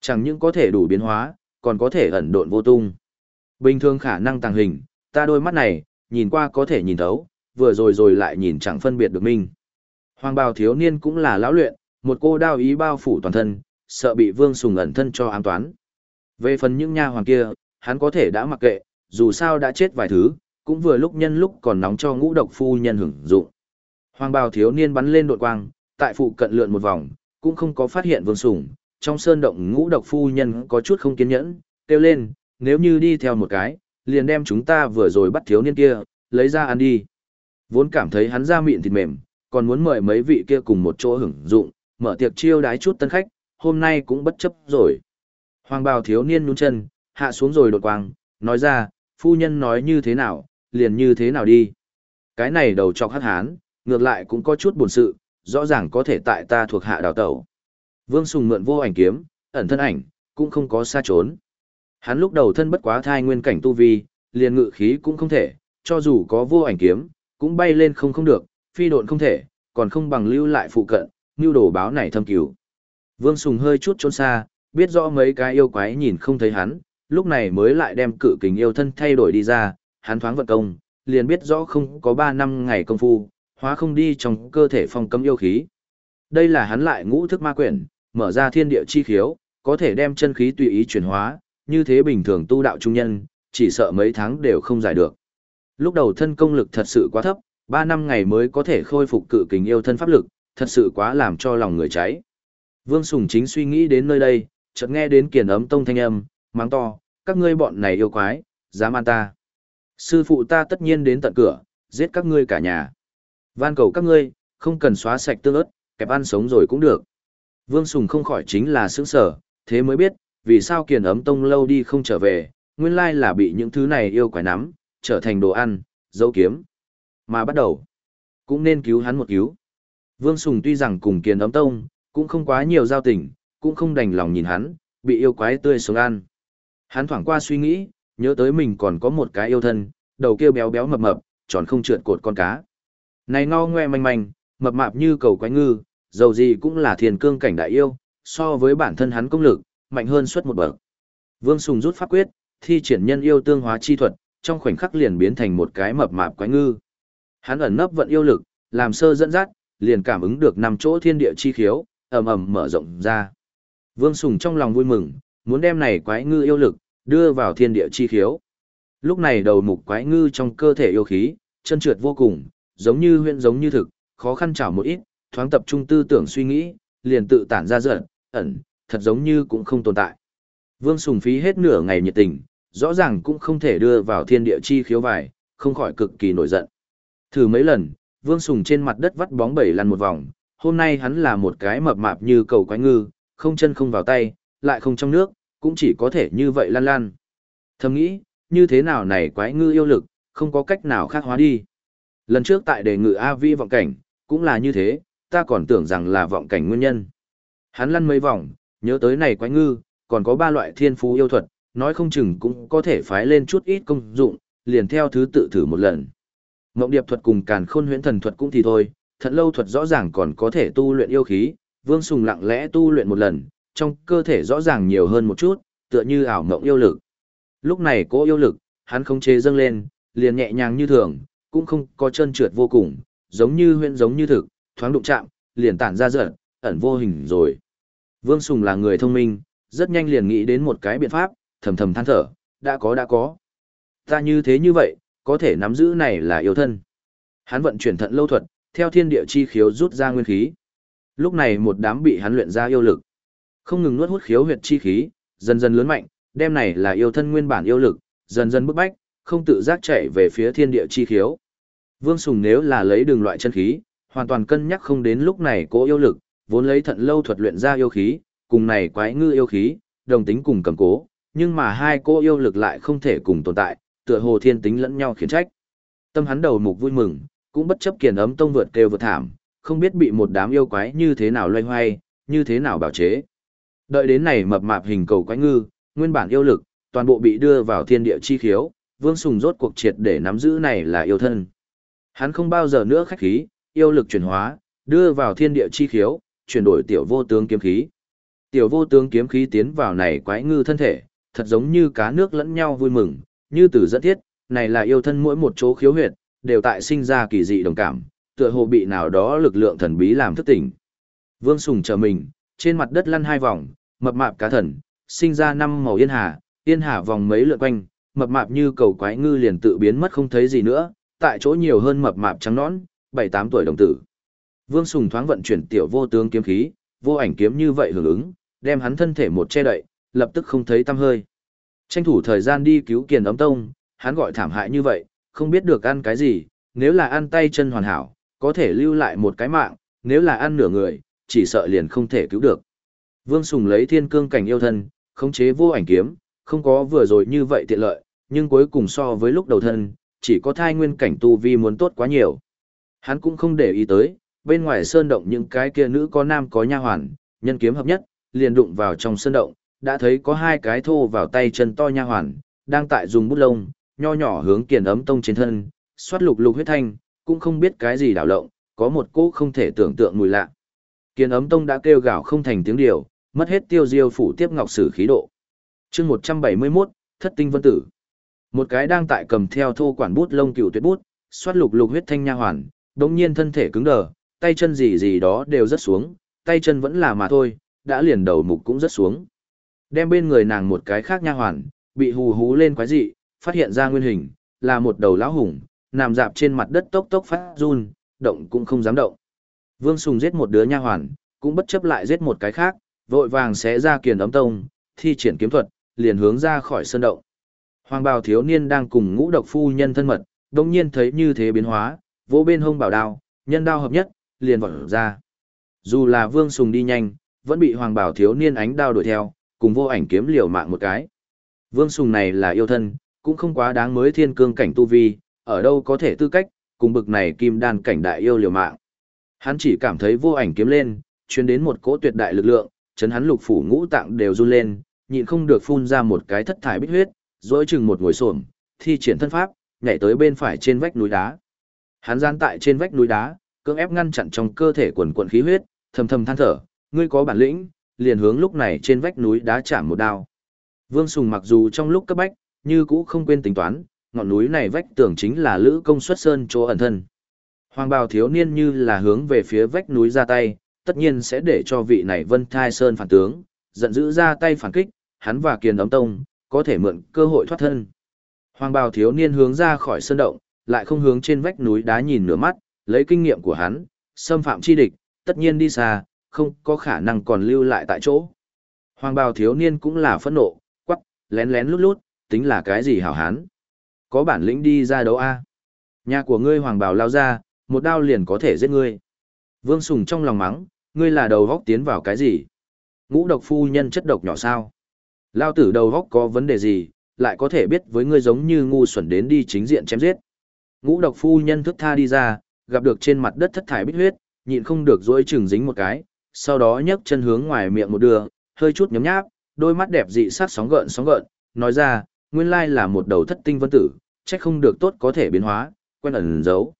Chẳng những có thể đủ biến hóa, còn có thể ẩn độn vô tung. Bình thường khả năng tàng hình, ta đôi mắt này, nhìn qua có thể nhìn thấu, vừa rồi rồi lại nhìn chẳng phân biệt được mình. Hoàng bào thiếu niên cũng là lão luyện, một cô đao ý bao phủ toàn thân, sợ bị vương sùng ẩn thân cho ám toán. Về phần những nha hoàng kia, hắn có thể đã mặc kệ, dù sao đã chết vài thứ, cũng vừa lúc nhân lúc còn nóng cho ngũ độc phu nhân hưởng dụng. Hoàng bào thiếu niên bắn lên đột quang, tại phụ cận lượn một vòng, cũng không có phát hiện vương sùng, trong sơn động ngũ độc phu nhân có chút không kiên nhẫn, kêu lên, nếu như đi theo một cái, liền đem chúng ta vừa rồi bắt thiếu niên kia, lấy ra ăn đi. Vốn cảm thấy hắn ra miệng thịt mềm, còn muốn mời mấy vị kia cùng một chỗ hưởng dụng, mở tiệc chiêu đái chút tân khách, hôm nay cũng bất chấp rồi. Hoàng bào thiếu niên nhún chân, hạ xuống rồi đột quang, nói ra, phu nhân nói như thế nào, liền như thế nào đi. Cái này đầu chọc hắc hán, ngược lại cũng có chút buồn sự, rõ ràng có thể tại ta thuộc hạ đào tẩu. Vương Sùng mượn vô ảnh kiếm, ẩn thân ảnh, cũng không có xa trốn. Hắn lúc đầu thân bất quá thai nguyên cảnh tu vi, liền ngự khí cũng không thể, cho dù có vô ảnh kiếm, cũng bay lên không không được, phi độn không thể, còn không bằng lưu lại phụ cận, như đồ báo này thâm cứu. Vương Sùng hơi chút trốn xa, biết rõ mấy cái yêu quái nhìn không thấy hắn, lúc này mới lại đem cự kính yêu thân thay đổi đi ra, hắn thoáng vận công, liền biết rõ không có 3 năm ngày công phu, hóa không đi trong cơ thể phong cấm yêu khí. Đây là hắn lại ngũ thức ma quyển, mở ra thiên địa chi khiếu, có thể đem chân khí tùy ý chuyển hóa, như thế bình thường tu đạo trung nhân, chỉ sợ mấy tháng đều không giải được. Lúc đầu thân công lực thật sự quá thấp, 3 năm ngày mới có thể khôi phục cự kính yêu thân pháp lực, thật sự quá làm cho lòng người cháy. Vương Sùng chính suy nghĩ đến nơi đây, chợt nghe đến kiền ấm tông thanh âm, mắng to, các ngươi bọn này yêu quái, dám ăn ta. Sư phụ ta tất nhiên đến tận cửa, giết các ngươi cả nhà. Van cầu các ngươi, không cần xóa sạch tương ớt, kẹp ăn sống rồi cũng được. Vương Sùng không khỏi chính là sướng sở, thế mới biết, vì sao kiền ấm tông lâu đi không trở về, nguyên lai là bị những thứ này yêu quái nắm, trở thành đồ ăn, dấu kiếm. Mà bắt đầu, cũng nên cứu hắn một cứu. Vương Sùng tuy rằng cùng kiền ấm tông, cũng không quá nhiều giao tình, cũng không đành lòng nhìn hắn, bị yêu quái tươi sống ăn. Hắn thoảng qua suy nghĩ, nhớ tới mình còn có một cái yêu thân, đầu kia béo béo mập mập, tròn không trượt cột con cá. Này ngo ngoe manh manh, mập mạp như cầu quái ngư, dầu gì cũng là thiền cương cảnh đại yêu, so với bản thân hắn công lực, mạnh hơn suốt một bậc. Vương Sùng rút pháp quyết, thi triển nhân yêu tương hóa chi thuật, trong khoảnh khắc liền biến thành một cái mập mạp quái ngư. Hắn ẩn nấp vận yêu lực, làm sơ dẫn dắt, liền cảm ứng được năm chỗ thiên địa chi khiếu, ầm ầm mở rộng ra. Vương Sùng trong lòng vui mừng, muốn đem này quái ngư yêu lực đưa vào thiên địa chi khiếu. Lúc này đầu mục quái ngư trong cơ thể yêu khí, chân trượt vô cùng, giống như huyện giống như thực, khó khăn chảo một ít, thoáng tập trung tư tưởng suy nghĩ, liền tự tản ra giận, ẩn, thật giống như cũng không tồn tại. Vương Sùng phí hết nửa ngày nhiệt tình, rõ ràng cũng không thể đưa vào thiên địa chi khiếu vải, không khỏi cực kỳ nổi giận. Thử mấy lần, Vương Sùng trên mặt đất vắt bóng bẩy lăn một vòng, hôm nay hắn là một cái mập mạp như cầu quái ngư, không chân không vào tay, lại không trong nước, cũng chỉ có thể như vậy lăn lăn. Thầm nghĩ, như thế nào này quái ngư yêu lực, không có cách nào khác hóa đi. Lần trước tại đề ngự A Vi vọng cảnh, cũng là như thế, ta còn tưởng rằng là vọng cảnh nguyên nhân. Hắn lăn mấy vòng, nhớ tới này quái ngư, còn có ba loại thiên phú yêu thuật, nói không chừng cũng có thể phái lên chút ít công dụng, liền theo thứ tự thử một lần. Ngộng điệp thuật cùng càn khôn huyễn thần thuật cũng thì thôi, thận lâu thuật rõ ràng còn có thể tu luyện yêu khí, vương sùng lặng lẽ tu luyện một lần, trong cơ thể rõ ràng nhiều hơn một chút, tựa như ảo mộng yêu lực. Lúc này cố yêu lực, hắn không chế dâng lên, liền nhẹ nhàng như thường, cũng không có chân trượt vô cùng, giống như huyễn giống như thực, thoáng đụng chạm, liền tản ra giận, ẩn vô hình rồi. Vương Sùng là người thông minh, rất nhanh liền nghĩ đến một cái biện pháp, thầm thầm than thở, đã có đã có. Ta như thế như vậy, có thể nắm giữ này là yêu thân. Hắn vận chuyển thận lâu thuật, theo thiên địa chi khiếu rút ra nguyên khí. Lúc này một đám bị hắn luyện ra yêu lực. Không ngừng nuốt hút khiếu huyệt chi khí, dần dần lớn mạnh, đem này là yêu thân nguyên bản yêu lực, dần dần bức bách, không tự giác chạy về phía thiên địa chi khiếu. Vương Sùng nếu là lấy đường loại chân khí, hoàn toàn cân nhắc không đến lúc này cố yêu lực, vốn lấy thận lâu thuật luyện ra yêu khí, cùng này quái ngư yêu khí, đồng tính cùng cầm cố, nhưng mà hai cô yêu lực lại không thể cùng tồn tại, tựa hồ thiên tính lẫn nhau khiến trách. Tâm hắn đầu mục vui mừng, cũng bất chấp kiền ấm tông vượt kêu vượt thảm, không biết bị một đám yêu quái như thế nào loay hoay, như thế nào bảo chế. Đợi đến này mập mạp hình cầu quái ngư, nguyên bản yêu lực, toàn bộ bị đưa vào thiên địa chi khiếu, Vương Sùng rốt cuộc triệt để nắm giữ này là yêu thân. Hắn không bao giờ nữa khách khí, yêu lực chuyển hóa, đưa vào thiên địa chi khiếu, chuyển đổi tiểu vô tướng kiếm khí. Tiểu vô tướng kiếm khí tiến vào này quái ngư thân thể, thật giống như cá nước lẫn nhau vui mừng, như từ dẫn thiết, này là yêu thân mỗi một chỗ khiếu huyệt, đều tại sinh ra kỳ dị đồng cảm, tựa hồ bị nào đó lực lượng thần bí làm thức tỉnh. Vương Sùng chờ mình, trên mặt đất lăn hai vòng, mập mạp cá thần, sinh ra năm màu yên hà, yên hà vòng mấy lượn quanh, mập mạp như cầu quái ngư liền tự biến mất không thấy gì nữa, tại chỗ nhiều hơn mập mạp trắng nõn, bảy tám tuổi đồng tử. Vương Sùng thoáng vận chuyển tiểu vô tướng kiếm khí, vô ảnh kiếm như vậy hưởng ứng, đem hắn thân thể một che đậy, lập tức không thấy tăm hơi. Tranh thủ thời gian đi cứu Kiền Ấm Tông, hắn gọi thảm hại như vậy, không biết được ăn cái gì, nếu là ăn tay chân hoàn hảo, có thể lưu lại một cái mạng, nếu là ăn nửa người, chỉ sợ liền không thể cứu được. Vương Sùng lấy thiên cương cảnh yêu thân, khống chế vô ảnh kiếm, không có vừa rồi như vậy tiện lợi, nhưng cuối cùng so với lúc đầu thân, chỉ có thai nguyên cảnh tu vi muốn tốt quá nhiều. Hắn cũng không để ý tới, bên ngoài sơn động những cái kia nữ có nam có nha hoàn, nhân kiếm hợp nhất, liền đụng vào trong sơn động, đã thấy có hai cái thô vào tay chân to nha hoàn, đang tại dùng bút lông, nho nhỏ hướng kiền ấm tông trên thân, xoát lục lục huyết thanh, cũng không biết cái gì đảo lộng, có một cỗ không thể tưởng tượng mùi lạ. Kiền ấm tông đã kêu gào không thành tiếng điều, mất hết tiêu diêu phủ tiếp ngọc sử khí độ. chương 171, thất tinh vân tử. Một cái đang tại cầm theo thô quản bút lông cựu tuyệt bút, xoát lục lục huyết thanh nha hoàn, đống nhiên thân thể cứng đờ, tay chân gì gì đó đều rất xuống, tay chân vẫn là mà thôi, đã liền đầu mục cũng rất xuống. Đem bên người nàng một cái khác nha hoàn, bị hù hú lên quái dị, phát hiện ra nguyên hình, là một đầu lão hùng, nằm dạp trên mặt đất tốc tốc phát run, động cũng không dám động. Vương Sùng giết một đứa nha hoàn, cũng bất chấp lại giết một cái khác, vội vàng xé ra kiền ấm tông, thi triển kiếm thuật, liền hướng ra khỏi sơn động. Hoàng bào thiếu niên đang cùng ngũ độc phu nhân thân mật, đồng nhiên thấy như thế biến hóa, vỗ bên hông bảo đao, nhân đao hợp nhất, liền vọt ra. Dù là Vương Sùng đi nhanh, vẫn bị Hoàng Bảo thiếu niên ánh đao đuổi theo, cùng vô ảnh kiếm liều mạng một cái. Vương Sùng này là yêu thân, cũng không quá đáng mới thiên cương cảnh tu vi, ở đâu có thể tư cách, cùng bực này kim đan cảnh đại yêu liều mạng. Hắn chỉ cảm thấy vô ảnh kiếm lên, truyền đến một cỗ tuyệt đại lực lượng, chấn hắn lục phủ ngũ tạng đều run lên, nhịn không được phun ra một cái thất thải bích huyết, dỗi chừng một ngồi xổm, thi triển thân pháp, nhảy tới bên phải trên vách núi đá. Hắn gian tại trên vách núi đá, cưỡng ép ngăn chặn trong cơ thể quần quần khí huyết, thầm thầm than thở, ngươi có bản lĩnh, liền hướng lúc này trên vách núi đá chạm một đao. Vương Sùng mặc dù trong lúc cấp bách, như cũ không quên tính toán, ngọn núi này vách tường chính là lữ công xuất sơn chỗ ẩn thân. Hoàng bào thiếu niên như là hướng về phía vách núi ra tay, tất nhiên sẽ để cho vị này vân thai sơn phản tướng, giận dữ ra tay phản kích, hắn và kiền ấm tông, có thể mượn cơ hội thoát thân. Hoàng bào thiếu niên hướng ra khỏi sơn động, lại không hướng trên vách núi đá nhìn nửa mắt, lấy kinh nghiệm của hắn, xâm phạm chi địch, tất nhiên đi xa, không có khả năng còn lưu lại tại chỗ. Hoàng bào thiếu niên cũng là phẫn nộ, quắc, lén lén lút lút, tính là cái gì hảo hán. Có bản lĩnh đi ra đấu A. Nhà của ngươi hoàng bào lao ra, một đao liền có thể giết ngươi. Vương Sùng trong lòng mắng, ngươi là đầu góc tiến vào cái gì? Ngũ độc phu nhân chất độc nhỏ sao? Lao tử đầu góc có vấn đề gì, lại có thể biết với ngươi giống như ngu xuẩn đến đi chính diện chém giết. Ngũ độc phu nhân thức tha đi ra, gặp được trên mặt đất thất thải bích huyết, nhịn không được dối chừng dính một cái, sau đó nhấc chân hướng ngoài miệng một đường, hơi chút nhấm nháp, đôi mắt đẹp dị sát sóng gợn sóng gợn, nói ra, nguyên lai là một đầu thất tinh vân tử, chắc không được tốt có thể biến hóa, quen ẩn giấu.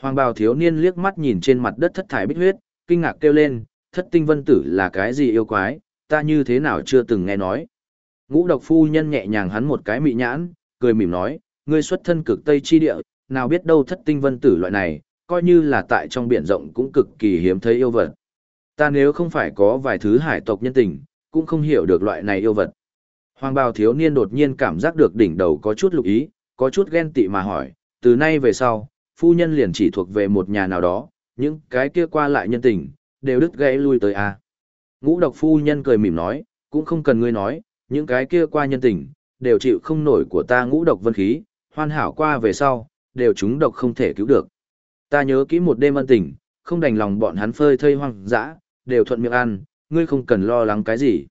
Hoàng bào thiếu niên liếc mắt nhìn trên mặt đất thất thải bích huyết, kinh ngạc kêu lên, thất tinh vân tử là cái gì yêu quái, ta như thế nào chưa từng nghe nói. Ngũ độc phu nhân nhẹ nhàng hắn một cái mị nhãn, cười mỉm nói, ngươi xuất thân cực tây chi địa, nào biết đâu thất tinh vân tử loại này, coi như là tại trong biển rộng cũng cực kỳ hiếm thấy yêu vật. Ta nếu không phải có vài thứ hải tộc nhân tình, cũng không hiểu được loại này yêu vật. Hoàng bào thiếu niên đột nhiên cảm giác được đỉnh đầu có chút lục ý, có chút ghen tị mà hỏi, từ nay về sau, phu nhân liền chỉ thuộc về một nhà nào đó, những cái kia qua lại nhân tình, đều đứt gãy lui tới a. Ngũ độc phu nhân cười mỉm nói, cũng không cần ngươi nói, những cái kia qua nhân tình, đều chịu không nổi của ta ngũ độc vân khí, hoàn hảo qua về sau, đều chúng độc không thể cứu được. Ta nhớ kỹ một đêm ân tình, không đành lòng bọn hắn phơi thây hoang dã, đều thuận miệng ăn, ngươi không cần lo lắng cái gì.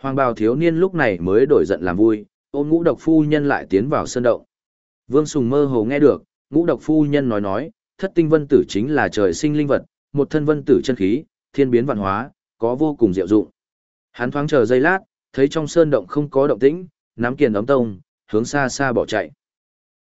Hoàng bào thiếu niên lúc này mới đổi giận làm vui, ôm ngũ độc phu nhân lại tiến vào sân động. Vương Sùng mơ hồ nghe được, ngũ độc phu nhân nói nói, thất tinh vân tử chính là trời sinh linh vật, một thân vân tử chân khí, thiên biến văn hóa, có vô cùng diệu dụng. Hắn thoáng chờ giây lát, thấy trong sơn động không có động tĩnh, nắm kiền ấm tông, hướng xa xa bỏ chạy.